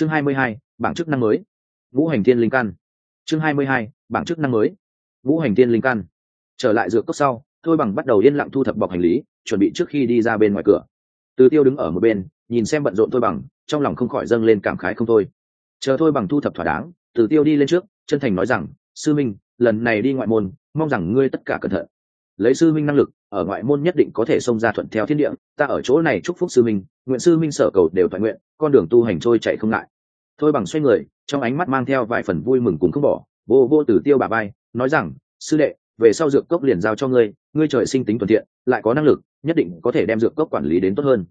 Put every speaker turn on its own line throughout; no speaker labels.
chương 22, bảng chức năng mới. Vũ hành thiên linh căn. Chương 22, bảng chức năng mới. Vũ hành thiên linh căn. Trở lại dược cốc sau thôi bằng bắt đầu yên lặng thu thập bọc hành lý chuẩn bị trước khi đi ra bên ngoài cửa. Từ tiêu đứng ở một bên nhìn xem bận rộn thôi bằng trong lòng không khỏi dâng lên cảm khái không thôi. Chờ thôi bằng thu thập thỏa đáng từ tiêu đi lên trước chân thành nói rằng sư minh lần này đi ngoại môn mong rằng ngươi tất cả cẩn thận. Lấy sư minh năng lực ở ngoại môn nhất định có thể xông ra thuận theo thiên địa, ta ở chỗ này chúc phúc sư minh, nguyện sư minh sở cầu đều thoại nguyện, con đường tu hành trôi chạy không ngại. Thôi bằng xoay người, trong ánh mắt mang theo vài phần vui mừng cùng không bỏ, vô vô tử tiêu bà bay nói rằng, sư đệ, về sau dược cốc liền giao cho ngươi ngươi trời sinh tính thuận thiện, lại có năng lực, nhất định có thể đem dược cốc quản lý đến tốt hơn.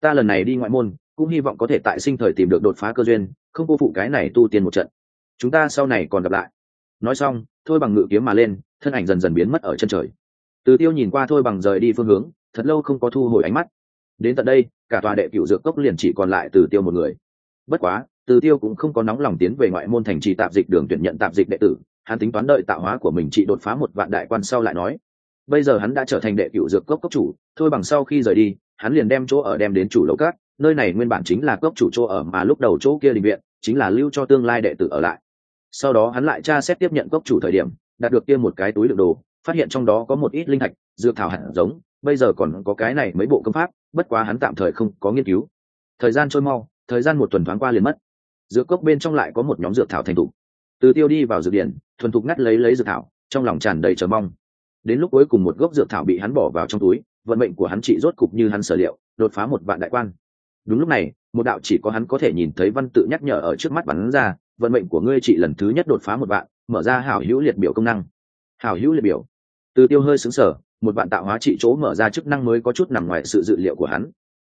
Ta lần này đi ngoại môn, cũng hy vọng có thể tại sinh thời tìm được đột phá cơ duyên, không vô phụ cái này tu tiên một trận. Chúng ta sau này còn gặp lại. Nói xong, thôi bằng ngự kiếm mà lên, thân ảnh dần dần biến mất ở chân trời từ tiêu nhìn qua thôi bằng rời đi phương hướng, thật lâu không có thu hồi ánh mắt. Đến tận đây, cả tòa đệ cựu dược cốc liền chỉ còn lại từ tiêu một người. Bất quá, từ tiêu cũng không có nóng lòng tiến về ngoại môn thành trì tạp dịch đường tuyển nhận tạp dịch đệ tử, hắn tính toán đợi tạo hóa của mình trị đột phá một vạn đại quan sau lại nói. Bây giờ hắn đã trở thành đệ cựu dược cốc cốc chủ, thôi bằng sau khi rời đi, hắn liền đem chỗ ở đem đến chủ lầu cát, nơi này nguyên bản chính là cốc chủ chỗ ở mà lúc đầu chỗ kia định viện, chính là lưu cho tương lai đệ tử ở lại. Sau đó hắn lại tra xét tiếp nhận cốc chủ thời điểm, đạt được kia một cái túi đựng đồ phát hiện trong đó có một ít linh thạch, dược thảo hạt giống, bây giờ còn có cái này mấy bộ công pháp, bất quá hắn tạm thời không có nghiên cứu. Thời gian trôi mau, thời gian một tuần thoáng qua liền mất. Dược cốc bên trong lại có một nhóm dược thảo thành thục. Từ tiêu đi vào dược điển thuần thục ngắt lấy lấy dược thảo, trong lòng tràn đầy chờ mong. Đến lúc cuối cùng một gốc dược thảo bị hắn bỏ vào trong túi, vận mệnh của hắn trị rốt cục như hắn sở liệu, đột phá một vạn đại quan. Đúng lúc này, một đạo chỉ có hắn có thể nhìn thấy văn tự nhắc nhở ở trước mắt bắn ra, vận mệnh của ngươi trị lần thứ nhất đột phá một vạn, mở ra hảo hữu liệt biểu công năng hảo hữu liệt biểu. Từ tiêu hơi xứng sở một vạn tạo hóa trị chỗ mở ra chức năng mới có chút nằm ngoài sự dự liệu của hắn.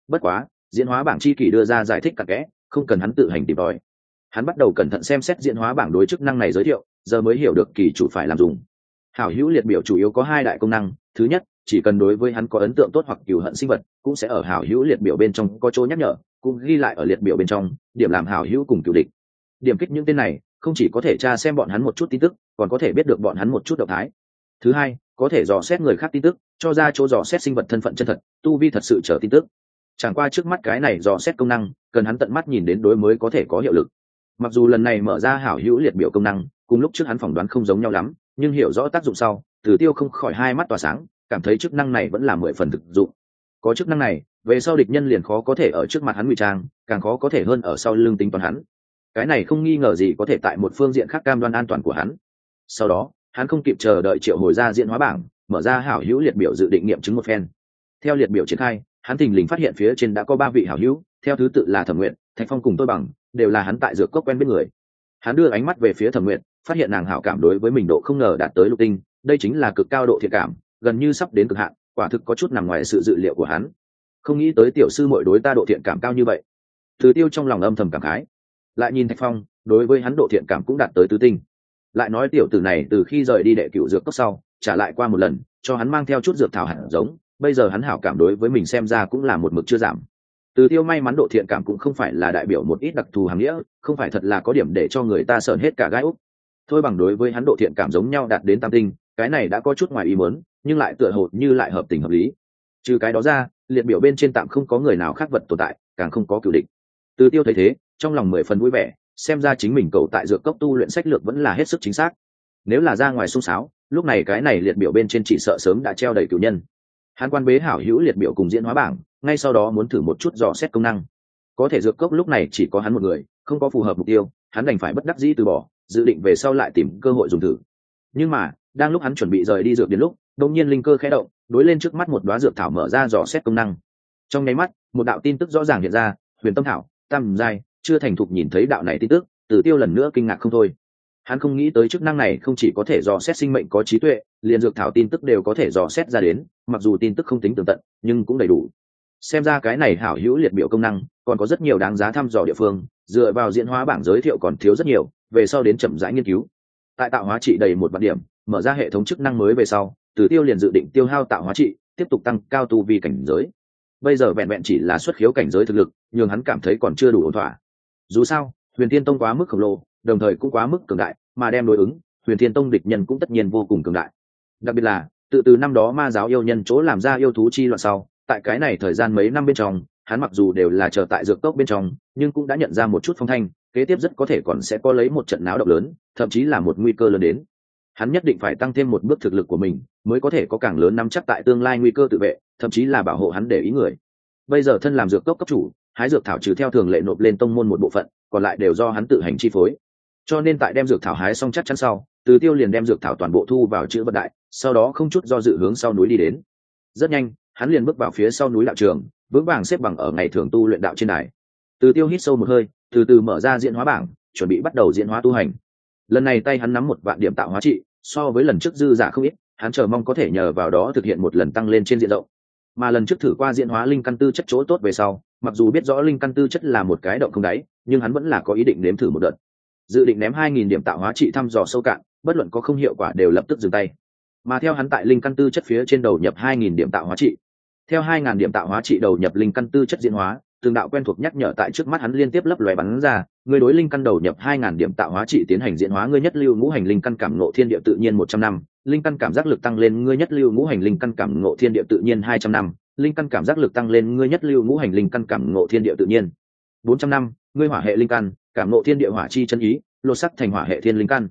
Bất quá, diễn hóa bảng chi kỷ đưa ra giải thích cặn kẽ, không cần hắn tự hành tìm tòi. Hắn bắt đầu cẩn thận xem xét diễn hóa bảng đối chức năng này giới thiệu, giờ mới hiểu được kỳ chủ phải làm dùng. Hảo hữu liệt biểu chủ yếu có hai đại công năng, thứ nhất, chỉ cần đối với hắn có ấn tượng tốt hoặc cừu hận sinh vật, cũng sẽ ở hảo hữu liệt biểu bên trong có chỗ nhắc nhở, cũng ghi lại ở liệt biểu bên trong, điểm làm hảo hữu cùng cựu địch. Điểm kích những tên này không chỉ có thể tra xem bọn hắn một chút tin tức, còn có thể biết được bọn hắn một chút động thái. Thứ hai, có thể dò xét người khác tin tức, cho ra chỗ dò xét sinh vật thân phận chân thật, tu vi thật sự trở tin tức. Chẳng qua trước mắt cái này dò xét công năng, cần hắn tận mắt nhìn đến đối mới có thể có hiệu lực. Mặc dù lần này mở ra hảo hữu liệt biểu công năng, cùng lúc trước hắn phỏng đoán không giống nhau lắm, nhưng hiểu rõ tác dụng sau tử tiêu không khỏi hai mắt tỏa sáng, cảm thấy chức năng này vẫn là mười phần thực dụng. Có chức năng này, về sau địch nhân liền khó có thể ở trước mặt hắn ngụy trang, càng khó có thể hơn ở sau lưng tính toán hắn cái này không nghi ngờ gì có thể tại một phương diện khác cam đoan an toàn của hắn. Sau đó, hắn không kịp chờ đợi triệu hồi ra diện hóa bảng, mở ra hảo hữu liệt biểu dự định nghiệm chứng một phen. Theo liệt biểu triển khai, hắn thình lình phát hiện phía trên đã có ba vị hảo hữu, theo thứ tự là thẩm nguyện thạch phong cùng tôi bằng, đều là hắn tại dược cốc quen biết người. Hắn đưa ánh mắt về phía thẩm nguyện phát hiện nàng hảo cảm đối với mình độ không ngờ đạt tới lục tinh, đây chính là cực cao độ thiện cảm, gần như sắp đến cực hạn, quả thực có chút nằm ngoài sự dự liệu của hắn. Không nghĩ tới tiểu sư mọi đối ta độ thiện cảm cao như vậy. Từ tiêu trong lòng âm thầm cảm khái lại nhìn thạch phong, đối với hắn độ thiện cảm cũng đạt tới tứ tinh. Lại nói tiểu tử này từ khi rời đi đệ cựu dược cốc sau, trả lại qua một lần, cho hắn mang theo chút dược thảo hạt giống, bây giờ hắn hảo cảm đối với mình xem ra cũng là một mực chưa giảm. Từ tiêu may mắn độ thiện cảm cũng không phải là đại biểu một ít đặc thù hàm nghĩa, không phải thật là có điểm để cho người ta sởn hết cả gai úc. Thôi bằng đối với hắn độ thiện cảm giống nhau đạt đến tam tinh, cái này đã có chút ngoài ý muốn, nhưng lại tựa hồ như lại hợp tình hợp lý. Trừ cái đó ra, liệt biểu bên trên tạm không có người nào khác vật tồn tại, càng không có cựu địch. Từ tiêu thấy thế trong lòng mười phần vui vẻ, xem ra chính mình cầu tại dược cốc tu luyện sách lược vẫn là hết sức chính xác. Nếu là ra ngoài xung sáo, lúc này cái này liệt biểu bên trên chỉ sợ sớm đã treo đầy cử nhân. Hắn quan bế hảo hữu liệt biểu cùng diễn hóa bảng, ngay sau đó muốn thử một chút dò xét công năng. Có thể dược cốc lúc này chỉ có hắn một người, không có phù hợp mục tiêu, hắn đành phải bất đắc dĩ từ bỏ, dự định về sau lại tìm cơ hội dùng thử. Nhưng mà, đang lúc hắn chuẩn bị rời đi dược đến lúc đông nhiên linh cơ khẽ động, đối lên trước mắt một đoá dược thảo mở ra dò xét công năng. Trong nháy mắt, một đạo tin tức rõ ràng hiện ra, huyền tâm thảo, tam giai chưa thành thục nhìn thấy đạo này tin tức tử tiêu lần nữa kinh ngạc không thôi. Hắn không nghĩ tới chức năng này không chỉ có thể dò xét sinh mệnh có trí tuệ, liền dược thảo tin tức đều có thể dò xét ra đến, mặc dù tin tức không tính tường tận, nhưng cũng đầy đủ. Xem ra cái này hảo hữu liệt biểu công năng, còn có rất nhiều đáng giá thăm dò địa phương, dựa vào diễn hóa bảng giới thiệu còn thiếu rất nhiều, về sau đến chậm rãi nghiên cứu. Tại tạo hóa trị đầy một vạn điểm, mở ra hệ thống chức năng mới về sau tử tiêu liền dự định tiêu hao tạo hóa trị, tiếp tục tăng cao tu vi cảnh giới. Bây giờ vẹn vẹn chỉ là xuất khiếu cảnh giới thực lực, nhưng hắn cảm thấy còn chưa đủ ổn thỏa dù sao, huyền thiên tông quá mức khổng lồ, đồng thời cũng quá mức cường đại, mà đem đối ứng, huyền thiên tông địch nhân cũng tất nhiên vô cùng cường đại. Đặc biệt là, tự từ năm đó ma giáo yêu nhân chỗ làm ra yêu thú chi loạn sau, tại cái này thời gian mấy năm bên trong, hắn mặc dù đều là chờ tại dược cốc bên trong, nhưng cũng đã nhận ra một chút phong thanh, kế tiếp rất có thể còn sẽ có lấy một trận náo động lớn, thậm chí là một nguy cơ lớn đến. Hắn nhất định phải tăng thêm một bước thực lực của mình, mới có thể có càng lớn nắm chắc tại tương lai nguy cơ tự vệ, thậm chí là bảo hộ hắn để ý người. Bây giờ thân làm dược cốc cấp chủ hái dược thảo trừ theo thường lệ nộp lên tông môn một bộ phận, còn lại đều do hắn tự hành chi phối. Cho nên tại đem dược thảo hái xong chắc chắn sau, từ tiêu liền đem dược thảo toàn bộ thu vào chữ vận đại, sau đó không chút do dự hướng sau núi đi đến. Rất nhanh, hắn liền bước vào phía sau núi đạo trường, vững vàng xếp bằng ở ngày thường tu luyện đạo trên đài. Từ tiêu hít sâu một hơi, từ từ mở ra diễn hóa bảng, chuẩn bị bắt đầu diễn hóa tu hành. Lần này tay hắn nắm một vạn điểm tạo hóa trị, so với lần trước dư giả không ít, hắn chờ mong có thể nhờ vào đó thực hiện một lần tăng lên trên diện rộng. Mà lần trước thử qua diễn hóa linh căn tư chất chỗ tốt về sau mặc dù biết rõ linh căn tư chất là một cái động không đáy, nhưng hắn vẫn là có ý định nếm thử một đợt. Dự định ném hai nghìn điểm tạo hóa trị thăm dò sâu cạn, bất luận có không hiệu quả đều lập tức dừng tay. Mà theo hắn tại linh căn tư chất phía trên đầu nhập hai nghìn điểm tạo hóa trị. Theo hai ngàn điểm tạo hóa trị đầu nhập linh căn tư chất diễn hóa, từng đạo quen thuộc nhắc nhở tại trước mắt hắn liên tiếp lấp lóe bắn ra, người đối linh căn đầu nhập hai ngàn điểm tạo hóa trị tiến hành diễn hóa ngươi nhất lưu ngũ hành linh căn cảm ngộ thiên địa tự nhiên một trăm năm, linh căn cảm giác lực tăng lên ngươi nhất lưu ngũ hành linh căn cảm ngộ thiên địa tự nhiên hai trăm năm linh căn cảm giác lực tăng lên, ngươi nhất lưu ngũ hành linh căn cảm ngộ thiên địa tự nhiên. Bốn trăm năm, ngươi hỏa hệ linh căn, cảm ngộ thiên địa hỏa chi chân ý, lột sắc thành hỏa hệ thiên linh căn.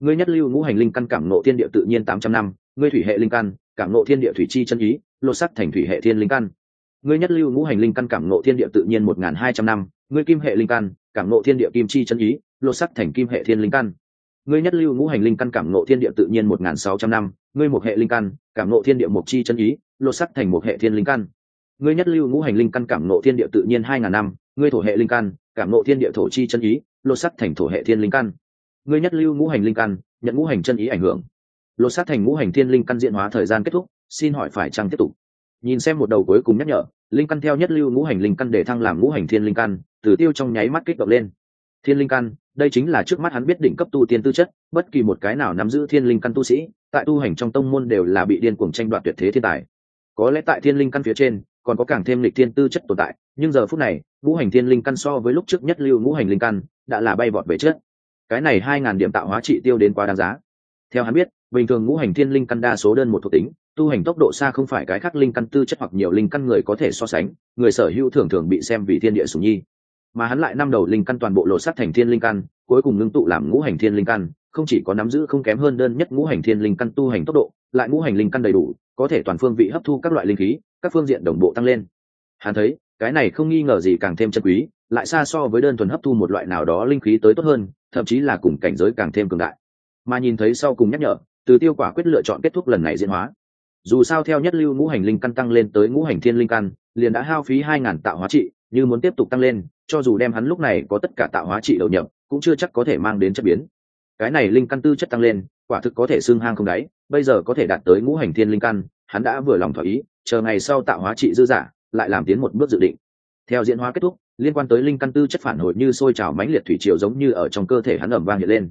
Ngươi nhất lưu ngũ hành linh căn cảm ngộ thiên địa tự nhiên tám trăm năm, ngươi thủy hệ linh căn, cảm ngộ thiên địa thủy chi chân ý, lột sắc thành thủy hệ thiên linh căn. Ngươi nhất lưu ngũ hành linh căn cảm ngộ thiên địa tự nhiên một n hai trăm năm, ngươi kim hệ linh căn, cảm ngộ thiên địa kim chi chân ý, lột sắc thành kim hệ thiên linh căn. Ngươi nhất lưu ngũ hành linh căn cảm ngộ thiên địa tự nhiên một n sáu trăm năm, ngươi một hệ linh căn, cảm ngộ thiên địa mộc chi chân ý lột sắc thành một hệ thiên linh căn. Ngươi nhất lưu ngũ hành linh căn cảm nộ thiên địa tự nhiên hai ngàn năm, ngươi thổ hệ linh căn cảm nộ thiên địa thổ chi chân ý, lột sắc thành thổ hệ thiên linh căn. Ngươi nhất lưu ngũ hành linh căn, nhận ngũ hành chân ý ảnh hưởng. Lột sắc thành ngũ hành thiên linh căn diện hóa thời gian kết thúc, xin hỏi phải chăng tiếp tục? Nhìn xem một đầu cuối cùng nhắc nhở, linh căn theo nhất lưu ngũ hành linh căn để thăng làm ngũ hành thiên linh căn tử tiêu trong nháy mắt kích động lên. Thiên linh căn, đây chính là trước mắt hắn biết đỉnh cấp tu tiên tư chất, bất kỳ một cái nào nắm giữ thiên linh căn tu sĩ, tại tu hành trong tông môn đều là bị điên cuồng tranh đoạt tuyệt thế thiên tài có lẽ tại thiên linh căn phía trên, còn có càng thêm lịch thiên tư chất tồn tại, nhưng giờ phút này, ngũ hành thiên linh căn so với lúc trước nhất lưu ngũ hành linh căn, đã là bay vọt về trước. Cái này hai ngàn điểm tạo hóa trị tiêu đến quá đáng giá. Theo hắn biết, bình thường ngũ hành thiên linh căn đa số đơn một thuộc tính, tu hành tốc độ xa không phải cái khác linh căn tư chất hoặc nhiều linh căn người có thể so sánh, người sở hữu thường thường bị xem vì thiên địa sùng nhi. Mà hắn lại năm đầu linh căn toàn bộ lộ sát thành thiên linh căn, cuối cùng ngưng tụ làm ngũ hành thiên linh căn, không chỉ có nắm giữ không kém hơn đơn nhất ngũ hành thiên linh căn tu hành tốc độ, lại ngũ hành linh căn đầy đủ có thể toàn phương vị hấp thu các loại linh khí, các phương diện đồng bộ tăng lên. Hắn thấy, cái này không nghi ngờ gì càng thêm chân quý, lại xa so với đơn thuần hấp thu một loại nào đó linh khí tới tốt hơn, thậm chí là cùng cảnh giới càng thêm cường đại. Mà nhìn thấy sau cùng nhắc nhở, từ tiêu quả quyết lựa chọn kết thúc lần này diễn hóa. Dù sao theo nhất lưu ngũ hành linh căn tăng lên tới ngũ hành thiên linh căn, liền đã hao phí hai ngàn tạo hóa trị, như muốn tiếp tục tăng lên, cho dù đem hắn lúc này có tất cả tạo hóa trị đầu nhập, cũng chưa chắc có thể mang đến chất biến cái này linh căn tư chất tăng lên, quả thực có thể xương hang không đáy, bây giờ có thể đạt tới ngũ hành thiên linh căn, hắn đã vừa lòng thỏa ý, chờ ngày sau tạo hóa trị dư giả, lại làm tiến một bước dự định. Theo diễn hóa kết thúc, liên quan tới linh căn tư chất phản hồi như sôi trào mãnh liệt thủy triều giống như ở trong cơ thể hắn ẩm vang hiện lên.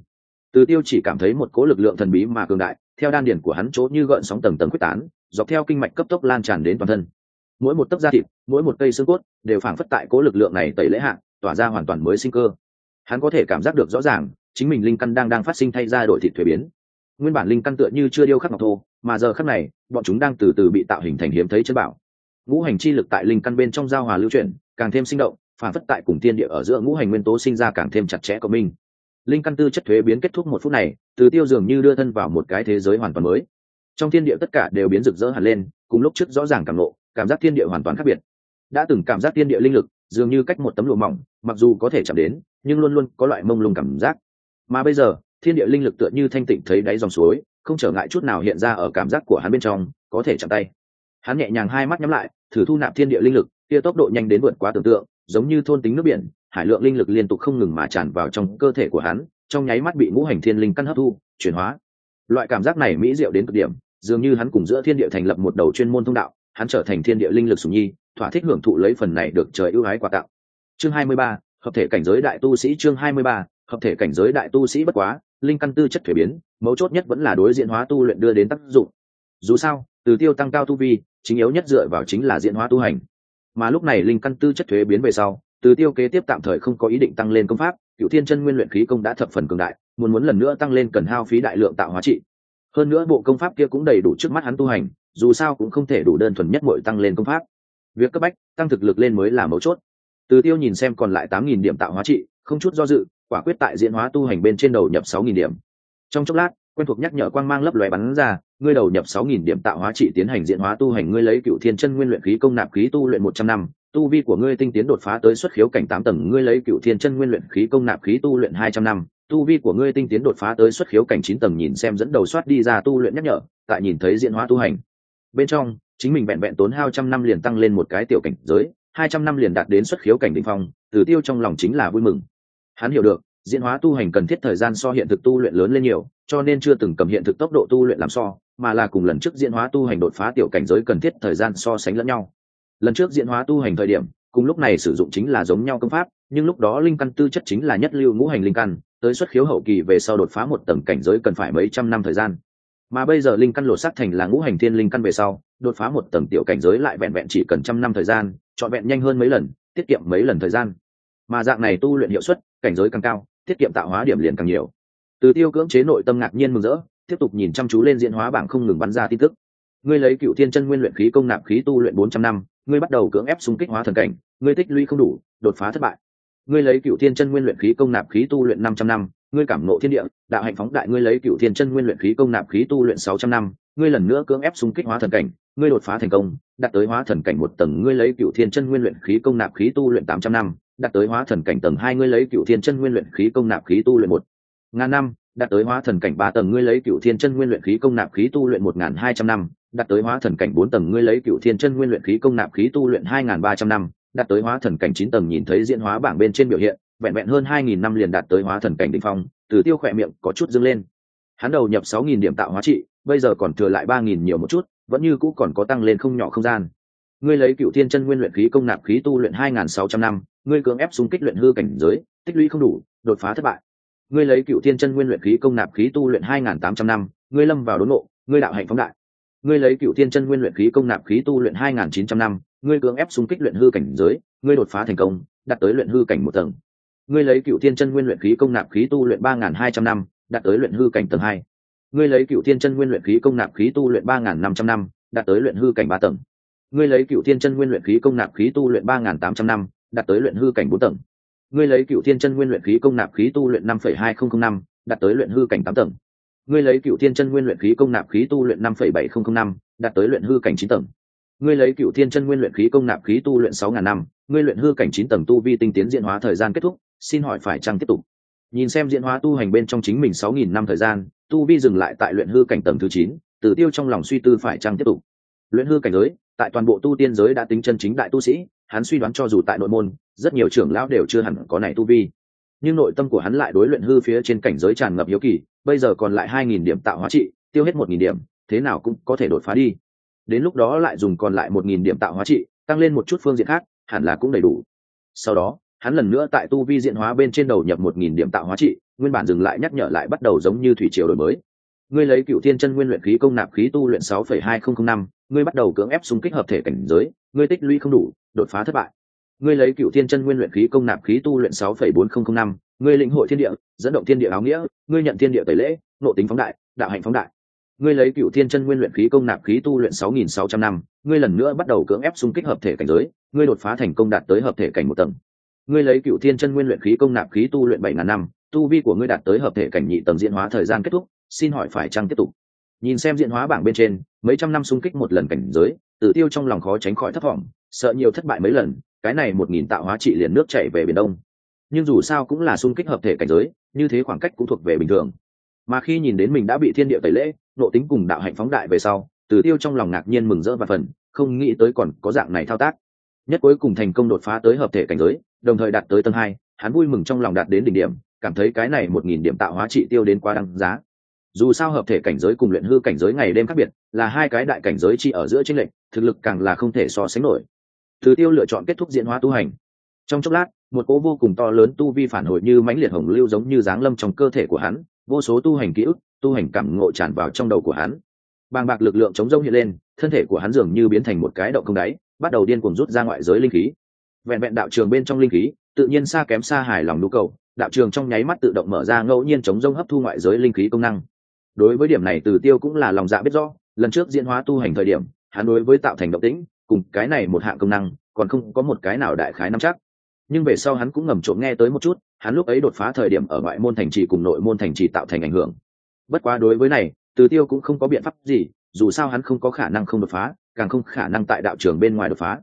Từ tiêu chỉ cảm thấy một cố lực lượng thần bí mà cường đại, theo đan điển của hắn chỗ như gợn sóng tầng tầng quyết tán, dọc theo kinh mạch cấp tốc lan tràn đến toàn thân. Mỗi một tấc da thịt, mỗi một cây xương cốt, đều phảng phất tại cố lực lượng này tẩy lễ hạng tỏa ra hoàn toàn mới sinh cơ. Hắn có thể cảm giác được rõ ràng chính mình linh căn đang đang phát sinh thay ra đổi thịt thuế biến. Nguyên bản linh căn tựa như chưa điêu khắc ngọc thô, mà giờ khắc này, bọn chúng đang từ từ bị tạo hình thành hiếm thấy chân bảo. Ngũ hành chi lực tại linh căn bên trong giao hòa lưu chuyển, càng thêm sinh động, phản phất tại cùng thiên địa ở giữa ngũ hành nguyên tố sinh ra càng thêm chặt chẽ của mình linh căn tư chất thuế biến kết thúc một phút này, từ tiêu dường như đưa thân vào một cái thế giới hoàn toàn mới. Trong thiên địa tất cả đều biến rực rỡ hẳn lên, cùng lúc trước rõ ràng cảm lộ, cảm giác thiên địa hoàn toàn khác biệt. Đã từng cảm giác thiên địa linh lực, dường như cách một tấm lụa mỏng, mặc dù có thể chạm đến, nhưng luôn luôn có loại mông lung cảm giác mà bây giờ thiên địa linh lực tựa như thanh tịnh thấy đáy dòng suối không trở ngại chút nào hiện ra ở cảm giác của hắn bên trong có thể chạm tay. Hắn nhẹ nhàng hai mắt nhắm lại thử thu nạp thiên địa linh lực kia tốc độ nhanh đến vượt quá tưởng tượng giống như thôn tính nước biển hải lượng linh lực liên tục không ngừng mà tràn vào trong cơ thể của hắn trong nháy mắt bị ngũ hành thiên linh căn hấp thu chuyển hóa. Loại cảm giác này mỹ diệu đến cực điểm dường như hắn cùng giữa thiên địa thành lập một đầu chuyên môn thông đạo hắn trở thành thiên địa linh lực sùng nhi thỏa thích hưởng thụ lấy phần này được trời ưu ái quà tặng. Chương 23, hợp thể cảnh giới đại tu sĩ chương 23, hợp thể cảnh giới đại tu sĩ bất quá, linh căn tư chất thuế biến, mấu chốt nhất vẫn là đối diện hóa tu luyện đưa đến tác dụng. Dù sao, từ tiêu tăng cao tu vi, chính yếu nhất dựa vào chính là diễn hóa tu hành. Mà lúc này linh căn tư chất thuế biến về sau, từ tiêu kế tiếp tạm thời không có ý định tăng lên công pháp cựu thiên chân nguyên luyện khí công đã thập phần cường đại, muốn muốn lần nữa tăng lên cần hao phí đại lượng tạo hóa trị. Hơn nữa bộ công pháp kia cũng đầy đủ trước mắt hắn tu hành, dù sao cũng không thể đủ đơn thuần nhất mọi tăng lên công pháp. Việc cấp bách, tăng thực lực lên mới là mấu chốt. Từ tiêu nhìn xem còn lại tám nghìn điểm tạo hóa trị, không chút do dự quả quyết tại diễn hóa tu hành bên trên đầu nhập sáu nghìn điểm. Trong chốc lát, quen thuộc nhắc nhở quang mang lấp lóe bắn ra, ngươi đầu nhập sáu nghìn điểm tạo hóa trị tiến hành diễn hóa tu hành, ngươi lấy cựu thiên chân nguyên luyện khí công nạp khí tu luyện một trăm năm, tu vi của ngươi tinh tiến đột phá tới xuất khiếu cảnh tám tầng, ngươi lấy cựu thiên chân nguyên luyện khí công nạp khí tu luyện hai trăm năm, tu vi của ngươi tinh tiến đột phá tới xuất khiếu cảnh chín tầng, nhìn xem dẫn đầu soát đi ra tu luyện nhắc nhở, tại nhìn thấy diễn hóa tu hành. Bên trong, chính mình vẹn vẹn tốn hao trăm năm liền tăng lên một cái tiểu cảnh giới, hai trăm năm liền đạt đến xuất khiếu cảnh đ ỉ n h phong, từ tiêu trong lòng chính là vui mừng hắn hiểu được, diễn hóa tu hành cần thiết thời gian so hiện thực tu luyện lớn lên nhiều, cho nên chưa từng cầm hiện thực tốc độ tu luyện làm so, mà là cùng lần trước diễn hóa tu hành đột phá tiểu cảnh giới cần thiết thời gian so sánh lẫn nhau. Lần trước diễn hóa tu hành thời điểm, cùng lúc này sử dụng chính là giống nhau công pháp, nhưng lúc đó linh căn tư chất chính là nhất lưu ngũ hành linh căn, tới xuất khiếu hậu kỳ về sau đột phá một tầng cảnh giới cần phải mấy trăm năm thời gian. Mà bây giờ linh căn lột xác thành là ngũ hành thiên linh căn về sau, đột phá một tầng tiểu cảnh giới lại vẹn vẹn chỉ cần trăm năm thời gian, trọn vẹn nhanh hơn mấy lần, tiết kiệm mấy lần thời gian. Mà dạng này tu luyện hiệu suất cảnh giới càng cao, tiết kiệm tạo hóa điểm liền càng nhiều. Từ tiêu cưỡng chế nội tâm ngạc nhiên mừng rỡ, tiếp tục nhìn chăm chú lên diễn hóa bảng không ngừng bắn ra tin tức. Ngươi lấy cựu thiên chân nguyên luyện khí công nạp khí tu luyện bốn trăm năm, ngươi bắt đầu cưỡng ép xung kích hóa thần cảnh, ngươi tích lũy không đủ, đột phá thất bại. Ngươi lấy cựu thiên chân nguyên luyện khí công nạp khí tu luyện năm trăm năm, ngươi cảm nộ thiên địa, đạo hạnh phóng đại, ngươi lấy cựu thiên chân nguyên luyện khí công nạp khí tu luyện sáu trăm năm, ngươi lần nữa cưỡng ép xung kích hóa thần cảnh, ngươi đột phá thành công, đạt tới hóa thần cảnh một tầng, ngươi lấy cựu thiên chân nguyên luyện khí công nạp khí tu luyện tám trăm năm đạt tới hóa thần cảnh tầng hai ngươi lấy cựu thiên chân nguyên luyện khí công nạp khí tu luyện một ngàn năm, đạt tới hóa thần cảnh ba tầng ngươi lấy cựu thiên chân nguyên luyện khí công nạp khí tu luyện một ngàn hai trăm năm, đạt tới hóa thần cảnh bốn tầng ngươi lấy cựu thiên chân nguyên luyện khí công nạp khí tu luyện hai ngàn ba trăm năm, đạt tới hóa thần cảnh chín tầng nhìn thấy diễn hóa bảng bên trên biểu hiện, vẹn vẹn hơn hai nghìn năm liền đạt tới hóa thần cảnh đ ỉ n h phong, từ tiêu khỏe miệng có chút dâng lên. Hắn đầu nhập sáu nghìn điểm tạo hóa trị, bây giờ còn thừa lại ba nghìn nhiều một chút, vẫn như cũ còn có tăng lên không nhỏ không gian. Ngươi lấy cựu thiên chân nguyên luyện khí công nạp khí tu luyện hai nghìn sáu trăm năm ngươi cưỡng ép xung kích luyện hư cảnh giới, tích lũy không đủ, đột phá thất bại. Ngươi lấy cựu thiên chân nguyên luyện khí công nạp khí tu luyện hai nghìn tám trăm năm, ngươi lâm vào đốn nộ ngươi đạo hạnh phóng đại. Ngươi lấy cựu thiên chân nguyên luyện khí công nạp khí tu luyện hai nghìn chín trăm năm, ngươi cưỡng ép xung kích luyện hư cảnh giới, ngươi đột phá thành công, đạt tới luyện hư cảnh một tầng. Ngươi lấy cựu thiên chân nguyên luyện khí công nạp khí tu luyện ba nghìn hai trăm năm, đạt tới luyện hư cảnh tầng hai. Ngươi lấy cựu thiên chân nguyên luyện khí công nạp khí tu luyện ba nghìn năm trăm năm, đạt tới luyện hư cảnh ba tầng. Ngươi lấy cựu thiên chân nguyên luyện khí công nạp khí tu luyện ba nghìn tám trăm năm đạt tới luyện hư cảnh bốn tầng. Ngươi lấy cựu thiên chân nguyên luyện khí công nạp khí tu luyện năm phẩy hai không không năm, đạt tới luyện hư cảnh tám tầng. Ngươi lấy cựu thiên chân nguyên luyện khí công nạp khí tu luyện năm phẩy bảy không không năm, đạt tới luyện hư cảnh chín tầng. Ngươi lấy cựu thiên chân nguyên luyện khí công nạp khí tu luyện sáu ngàn năm, ngươi luyện hư cảnh chín tầng tu vi tinh tiến diễn hóa thời gian kết thúc, xin hỏi phải chăng tiếp tục? Nhìn xem diễn hóa tu hành bên trong chính mình sáu nghìn năm thời gian, tu vi dừng lại tại luyện hư cảnh tầng thứ chín, tử tiêu trong lòng suy tư phải chăng tiếp tục? Luyện hư cảnh giới tại toàn bộ tu tiên giới đã tính chân chính đại tu sĩ, hắn suy đoán cho dù tại nội môn, rất nhiều trưởng lão đều chưa hẳn có này tu vi. Nhưng nội tâm của hắn lại đối luyện hư phía trên cảnh giới tràn ngập hiếu kỳ, bây giờ còn lại hai nghìn điểm tạo hóa trị, tiêu hết một nghìn điểm, thế nào cũng có thể đột phá đi. Đến lúc đó lại dùng còn lại một nghìn điểm tạo hóa trị, tăng lên một chút phương diện khác, hẳn là cũng đầy đủ. Sau đó, hắn lần nữa tại tu vi diện hóa bên trên đầu nhập một nghìn điểm tạo hóa trị, nguyên bản dừng lại nhắc nhở lại bắt đầu giống như thủy triều đổi mới ngươi lấy cựu thiên chân nguyên luyện khí công nạp khí tu luyện sáu phẩy hai không không năm, ngươi bắt đầu cưỡng ép xung kích hợp thể cảnh giới, ngươi tích lũy không đủ, đột phá thất bại. Ngươi lấy cựu thiên chân nguyên luyện khí công nạp khí tu luyện sáu phẩy bốn không không năm, ngươi lĩnh hội thiên địa, dẫn động thiên địa áo nghĩa, ngươi nhận thiên địa tẩy lễ nộ tính phóng đại, đạo hạnh phóng đại. Ngươi lấy cựu thiên chân nguyên luyện khí công nạp khí tu luyện sáu nghìn sáu trăm năm, ngươi lần nữa bắt đầu cưỡng ép xung kích hợp thể cảnh giới, ngươi đột phá thành công đạt tới hợp thể cảnh một tầng. Ngươi lấy cựu thiên chân nguyên luyện khí công nạp khí tu luyện bảy ngàn năm, tu vi của ngươi đạt tới hợp thể cảnh nhị tầng diễn hóa thời gian kết thúc xin hỏi phải chăng tiếp tục? Nhìn xem diễn hóa bảng bên trên, mấy trăm năm xung kích một lần cảnh giới, tử tiêu trong lòng khó tránh khỏi thất vọng, sợ nhiều thất bại mấy lần, cái này một nghìn tạo hóa trị liền nước chảy về biển đông. Nhưng dù sao cũng là xung kích hợp thể cảnh giới, như thế khoảng cách cũng thuộc về bình thường. Mà khi nhìn đến mình đã bị thiên địa tẩy lễ, nộ tính cùng đạo hạnh phóng đại về sau từ tiêu trong lòng ngạc nhiên mừng rỡ và phần, không nghĩ tới còn có dạng này thao tác. Nhất cuối cùng thành công đột phá tới hợp thể cảnh giới, đồng thời đạt tới tầng hai, hắn vui mừng trong lòng đạt đến đỉnh điểm, cảm thấy cái này một nghìn điểm tạo hóa trị tiêu đến quá đăng giá dù sao hợp thể cảnh giới cùng luyện hư cảnh giới ngày đêm khác biệt, là hai cái đại cảnh giới chi ở giữa tranh lệch, thực lực càng là không thể so sánh nổi. Từ tiêu lựa chọn kết thúc diễn hóa tu hành. Trong chốc lát, một cỗ vô cùng to lớn tu vi phản hồi như mãnh liệt hồng lưu giống như dáng lâm trong cơ thể của hắn, vô số tu hành ký ức, tu hành cảm ngộ tràn vào trong đầu của hắn. Bàng bạc lực lượng chống rông hiện lên, thân thể của hắn dường như biến thành một cái động không đáy, bắt đầu điên cuồng rút ra ngoại giới linh khí. Vẹn vẹn đạo trường bên trong linh khí, tự nhiên xa kém xa hài lòng nhu cầu, đạo trường trong nháy mắt tự động mở ra ngẫu nhiên chống rông hấp thu ngoại giới linh khí công năng đối với điểm này từ tiêu cũng là lòng dạ biết rõ, lần trước diễn hóa tu hành thời điểm, hắn đối với tạo thành động tĩnh, cùng cái này một hạng công năng, còn không có một cái nào đại khái nắm chắc. Nhưng về sau hắn cũng ngầm trộm nghe tới một chút, hắn lúc ấy đột phá thời điểm ở ngoại môn thành trì cùng nội môn thành trì tạo thành ảnh hưởng. Bất quá đối với này, từ tiêu cũng không có biện pháp gì, dù sao hắn không có khả năng không đột phá, càng không khả năng tại đạo trường bên ngoài đột phá.